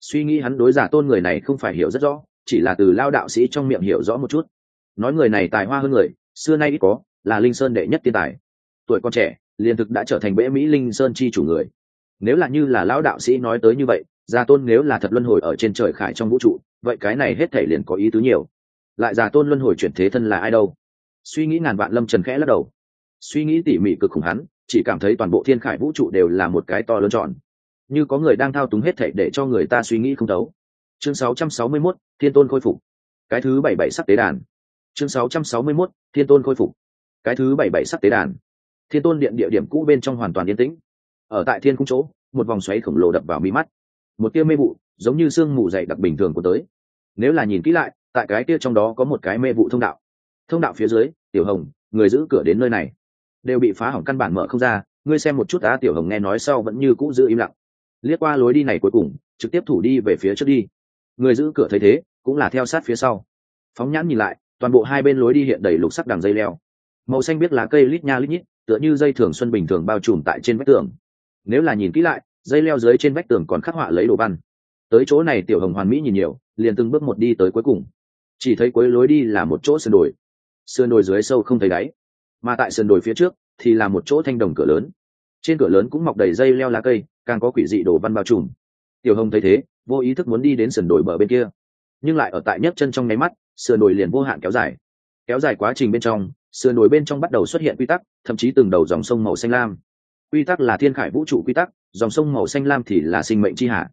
Suy nghĩ hắn đối giả tôn người này không phải hiểu rất rõ, chỉ là từ lao đạo sĩ trong miệng hiểu rõ một chút. Nói người này tài hoa hơn người, xưa nay ít có, là linh sơn đệ nhất tiên tài. Tuổi con trẻ, liền thực đã trở thành bệ mỹ linh sơn chi chủ người. Nếu là như là lão đạo sĩ nói tới như vậy, gia tôn nếu là thật luân hồi ở trên trời khải trong vũ trụ, vậy cái này hết thể liền có ý tứ nhiều. Lại gia tôn luân hồi chuyển thế thân là ai đâu? Suy nghĩ ngàn vạn lâm trần khẽ lắc đầu. Suy nghĩ tỉ mỉ cực khủng hắn chỉ cảm thấy toàn bộ thiên khải vũ trụ đều là một cái to lớn tròn. Như có người đang thao túng hết thảy để cho người ta suy nghĩ không thấu. Chương 661, thiên tôn khôi phục. Cái thứ bảy bảy sắc tế đàn. Chương 661, thiên tôn khôi phục. Cái thứ bảy bảy sắc tế đàn. Thiên tôn điện địa điểm cũ bên trong hoàn toàn yên tĩnh. Ở tại thiên cung chỗ một vòng xoáy khổng lồ đập vào mi mắt. Một tia mê vụ giống như sương mù dày đặc bình thường của tới. Nếu là nhìn kỹ lại tại cái tia trong đó có một cái mê vụ thông đạo. Thông đạo phía dưới tiểu hồng người giữ cửa đến nơi này đều bị phá hỏng căn bản mở không ra, ngươi xem một chút á, tiểu hồng nghe nói sau vẫn như cũ giữ im lặng. Liếc qua lối đi này cuối cùng, trực tiếp thủ đi về phía trước đi. Người giữ cửa thấy thế, cũng là theo sát phía sau. Phóng nhãn nhìn lại, toàn bộ hai bên lối đi hiện đầy lục sắc đằng dây leo. Màu xanh biết lá cây lít nha lít nhít, tựa như dây thường xuân bình thường bao trùm tại trên vách tường. Nếu là nhìn kỹ lại, dây leo dưới trên vách tường còn khắc họa lấy đồ văn. Tới chỗ này tiểu hồng hoàn mỹ nhìn nhiều, liền từng bước một đi tới cuối cùng. Chỉ thấy cuối lối đi là một chỗ sườn đồi. Sườn đồi dưới sâu không thấy đáy mà tại sườn đồi phía trước thì là một chỗ thanh đồng cửa lớn. Trên cửa lớn cũng mọc đầy dây leo lá cây, càng có quỷ dị đồ văn bao trùm. Tiểu hồng thấy thế, vô ý thức muốn đi đến sườn đồi bờ bên kia. Nhưng lại ở tại nhấc chân trong nháy mắt, sườn đồi liền vô hạn kéo dài. Kéo dài quá trình bên trong, sườn đồi bên trong bắt đầu xuất hiện quy tắc, thậm chí từng đầu dòng sông màu xanh lam. Quy tắc là thiên khải vũ trụ quy tắc, dòng sông màu xanh lam thì là sinh mệnh c h i hạ.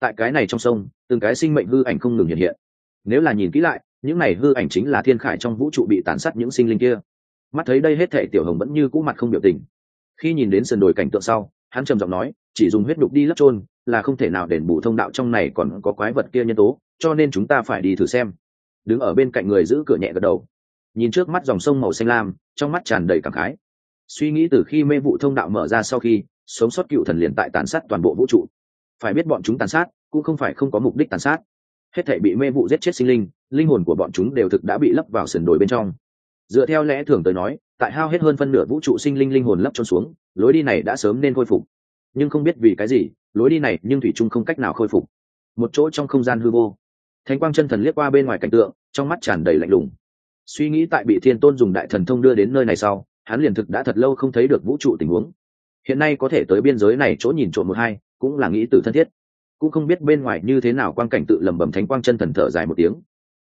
Tại cái này trong sông, từng cái sinh mệnh hư ảnh không ngừng hiện hiện. Nếu là nhìn kỹ lại, những này hư ảnh chính là thiên khải trong vũ trụ bị tàn sát những sinh linh kia mắt thấy đây hết thể tiểu hồng vẫn như cũ mặt không biểu tình. Khi nhìn đến sườn đồi cảnh tượng sau, hắn trầm giọng nói, chỉ dùng huyết đục đi lấp trôn là không thể nào đền bù thông đạo trong này còn có quái vật kia nhân tố, cho nên chúng ta phải đi thử xem. Đứng ở bên cạnh người giữ cửa nhẹ gật đầu. Nhìn trước mắt dòng sông màu xanh lam, trong mắt tràn đầy cảm khái. Suy nghĩ từ khi mê vụ thông đạo mở ra sau khi, sống sót cựu thần liền tại tàn sát toàn bộ vũ trụ. Phải biết bọn chúng tàn sát, cũng không phải không có mục đích tàn sát. Hết thể bị mê vụ giết chết sinh linh linh hồn của bọn chúng đều thực đã bị lấp vào sườn đồi bên trong dựa theo lẽ thường tới nói, tại hao hết hơn phân nửa vũ trụ sinh linh linh hồn lấp trôn xuống, lối đi này đã sớm nên khôi phục. Nhưng không biết vì cái gì, lối đi này nhưng thủy trung không cách nào khôi phục. Một chỗ trong không gian hư vô. Thánh quang chân thần liếc qua bên ngoài cảnh tượng, trong mắt tràn đầy lạnh lùng. Suy nghĩ tại bị thiên tôn dùng đại thần thông đưa đến nơi này sau, hắn liền thực đã thật lâu không thấy được vũ trụ tình huống. Hiện nay có thể tới biên giới này chỗ nhìn trộm một hai, cũng là nghĩ từ thân thiết. Cũng không biết bên ngoài như thế nào quang cảnh tự lầm bầm thánh quang chân thần thở dài một tiếng.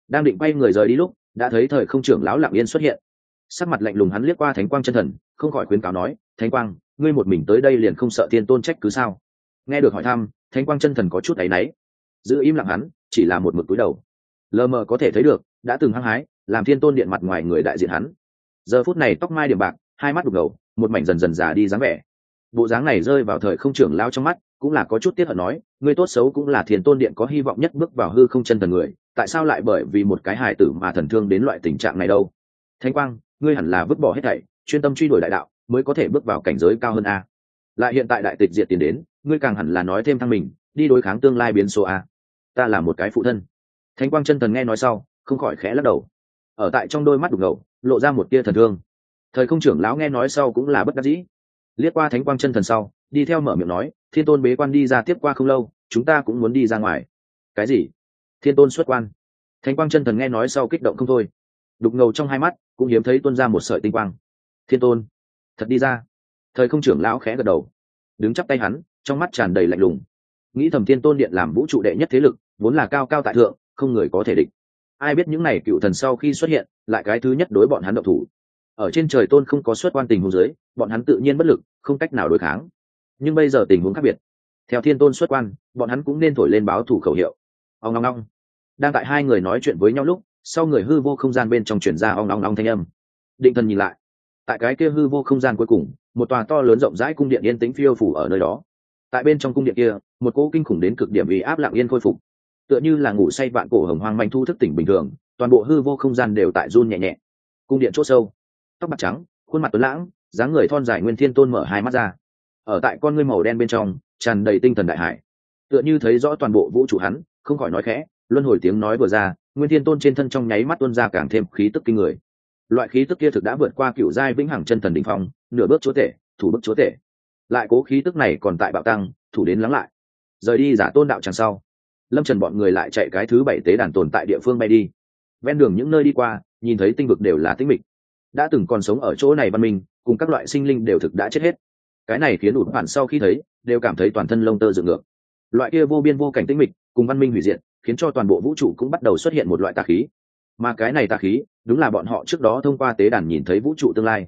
Đang định quay người rời đi lúc đã thấy thời không trưởng lão lặng yên xuất hiện. Sắc mặt lạnh lùng hắn liếc qua thánh quang chân thần, không khỏi khuyến cáo nói, thánh quang, ngươi một mình tới đây liền không sợ thiên tôn trách cứ sao? Nghe được hỏi thăm, thánh quang chân thần có chút áy náy. Giữ im lặng hắn, chỉ là một mực túi đầu. Lờ mờ có thể thấy được, đã từng hăng hái, làm thiên tôn điện mặt ngoài người đại diện hắn. Giờ phút này tóc mai điểm bạc, hai mắt đục ngầu một mảnh dần dần già đi dáng vẻ. Bộ dáng này rơi vào thời không trưởng lao trong mắt, cũng là có chút tiếc hận nói, ngươi tốt xấu cũng là thiên tôn điện có hy vọng nhất bước vào hư không chân thần người tại sao lại bởi vì một cái hài tử mà thần thương đến loại tình trạng này đâu? Thanh quang, ngươi hẳn là vứt bỏ hết thảy, chuyên tâm truy đuổi đại đạo, mới có thể bước vào cảnh giới cao hơn a. Lại hiện tại đại tịch diệt tiền đến, ngươi càng hẳn là nói thêm thăng mình, đi đối kháng tương lai biến số a. Ta là một cái phụ thân. Thanh quang chân thần nghe nói sau, không khỏi khẽ lắc đầu. Ở tại trong đôi mắt đục ngầu, lộ ra một tia thần thương. Thời không trưởng lão nghe nói sau cũng là bất đắc dĩ. Liếc qua thánh quang chân thần sau, đi theo mở miệng nói, thiên tôn bế quan đi ra tiếp qua không lâu, chúng ta cũng muốn đi ra ngoài. Cái gì? Thiên tôn xuất quan. Thánh quang chân thần nghe nói sau kích động không thôi. Đục ngầu trong hai mắt, cũng hiếm thấy tuân ra một sợi tinh quang. Thiên tôn, thật đi ra. Thời không trưởng lão khẽ gật đầu. Đứng chắp tay hắn, trong mắt tràn đầy lạnh lùng. Nghĩ thầm thiên tôn điện làm vũ trụ đệ nhất thế lực, vốn là cao cao tại thượng, không người có thể địch. Ai biết những n à y cựu thần sau khi xuất hiện, lại cái thứ nhất đối bọn hắn độc thủ. Ở trên trời tôn không có xuất quan tình huống dưới, bọn hắn tự nhiên bất lực, không cách nào đối kháng. Nhưng bây giờ tình huống khác biệt. Theo thiên tôn xuất quan, bọn hắn cũng nên thổi lên báo thủ khẩu hiệu ông ngong ngong đang tại hai người nói chuyện với nhau lúc, sau người hư vô không gian bên trong chuyển ra ong ong ong thanh âm. Định thần nhìn lại. Tại cái kia hư vô không gian cuối cùng, một tòa to lớn rộng rãi cung điện yên tĩnh phiêu phủ ở nơi đó. Tại bên trong cung điện kia, một cỗ kinh khủng đến cực điểm ý áp lặng yên khôi phục. Tựa như là ngủ say vạn cổ hồng hoang manh thu thức tỉnh bình thường, toàn bộ hư vô không gian đều tại run nhẹ nhẹ. Cung điện c h ỗ sâu, tóc bạc trắng, khuôn mặt tuấn lãng, dáng người thon dài nguyên thiên tôn mở hai mắt ra. Ở tại con ngươi màu đen bên trong, tràn đầy tinh thần đại hải. Tựa như thấy rõ toàn bộ vũ trụ hắn không khỏi nói khẽ, luân hồi tiếng nói vừa ra, nguyên thiên tôn trên thân trong nháy mắt tuôn ra càng thêm khí tức kinh người. Loại khí tức kia thực đã vượt qua cựu giai vĩnh hằng chân thần đ ỉ n h phong, nửa bước chúa tể, thủ bước chúa tể. Lại cố khí tức này còn tại bạo tăng, thủ đến lắng lại. Rời đi giả tôn đạo tràng sau, lâm trần bọn người lại chạy cái thứ bảy tế đàn tồn tại địa phương bay đi. Ven đường những nơi đi qua, nhìn thấy tinh vực đều là tinh mịch. Đã từng còn sống ở chỗ này văn minh, cùng các loại sinh linh đều thực đã chết hết. Cái này khiến ụt bản sau khi thấy, đều cảm thấy toàn thân lông tơ dựng ngược. Loại kia vô biên vô cảnh tinh mịch cùng văn minh hủy diệt, khiến cho toàn bộ vũ trụ cũng bắt đầu xuất hiện một loại tà khí. Mà cái này tà khí, đúng là bọn họ trước đó thông qua tế đàn nhìn thấy vũ trụ tương lai.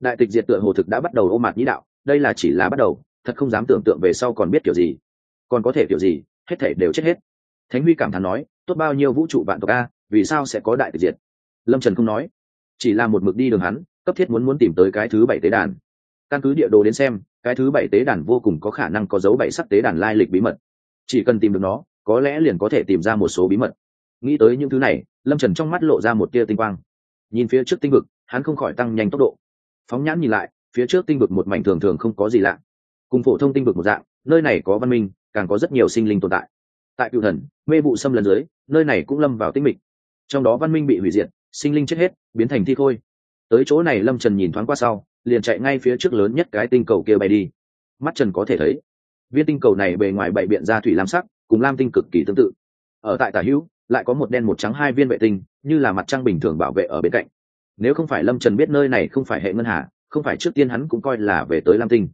Đại tịch diệt tựa hồ thực đã bắt đầu ô mạt nhĩ đạo, đây là chỉ là bắt đầu, thật không dám tưởng tượng về sau còn biết kiểu gì. Còn có thể kiểu gì, hết thể đều chết hết. Thánh huy cảm thán nói, tốt bao nhiêu vũ trụ vạn tộc a, vì sao sẽ có đại tịch diệt? Lâm trần không nói, chỉ là một mực đi đường hắn, cấp thiết muốn muốn tìm tới cái thứ bảy tế đàn. Căn cứ địa đồ đến xem, cái thứ bảy tế đàn vô cùng có khả năng có dấu bảy sắc tế đàn lai lịch bí mật. Chỉ cần tìm được nó có lẽ liền có thể tìm ra một số bí mật. Nghĩ tới những thứ này, lâm trần trong mắt lộ ra một tia tinh quang. Nhìn phía trước tinh vực, hắn không khỏi tăng nhanh tốc độ. Phóng nhãn nhìn lại, phía trước tinh vực một mảnh thường thường không có gì lạ. Cùng phổ thông tinh vực một dạng, nơi này có văn minh, càng có rất nhiều sinh linh tồn tại. Tại cựu thần, mê vụ xâm lần dưới nơi này cũng lâm vào tinh mịch. Trong đó văn minh bị hủy diệt, sinh linh chết hết, biến thành thi khôi. Tới chỗ này lâm trần nhìn thoáng qua sau, liền chạy ngay phía trước lớn nhất cái tinh cầu kia bay đi. Mắt trần có thể thấy, viên tinh cầu này bề ngoài bậy biện ra thủy lam sắc cùng lam tinh cực kỳ tương tự. Ở tại tả hữu, lại có một đen một trắng hai viên vệ tinh, như là mặt trăng bình thường bảo vệ ở bên cạnh. Nếu không phải lâm trần biết nơi này không phải hệ ngân hà, không phải trước tiên hắn cũng coi là về tới lam tinh.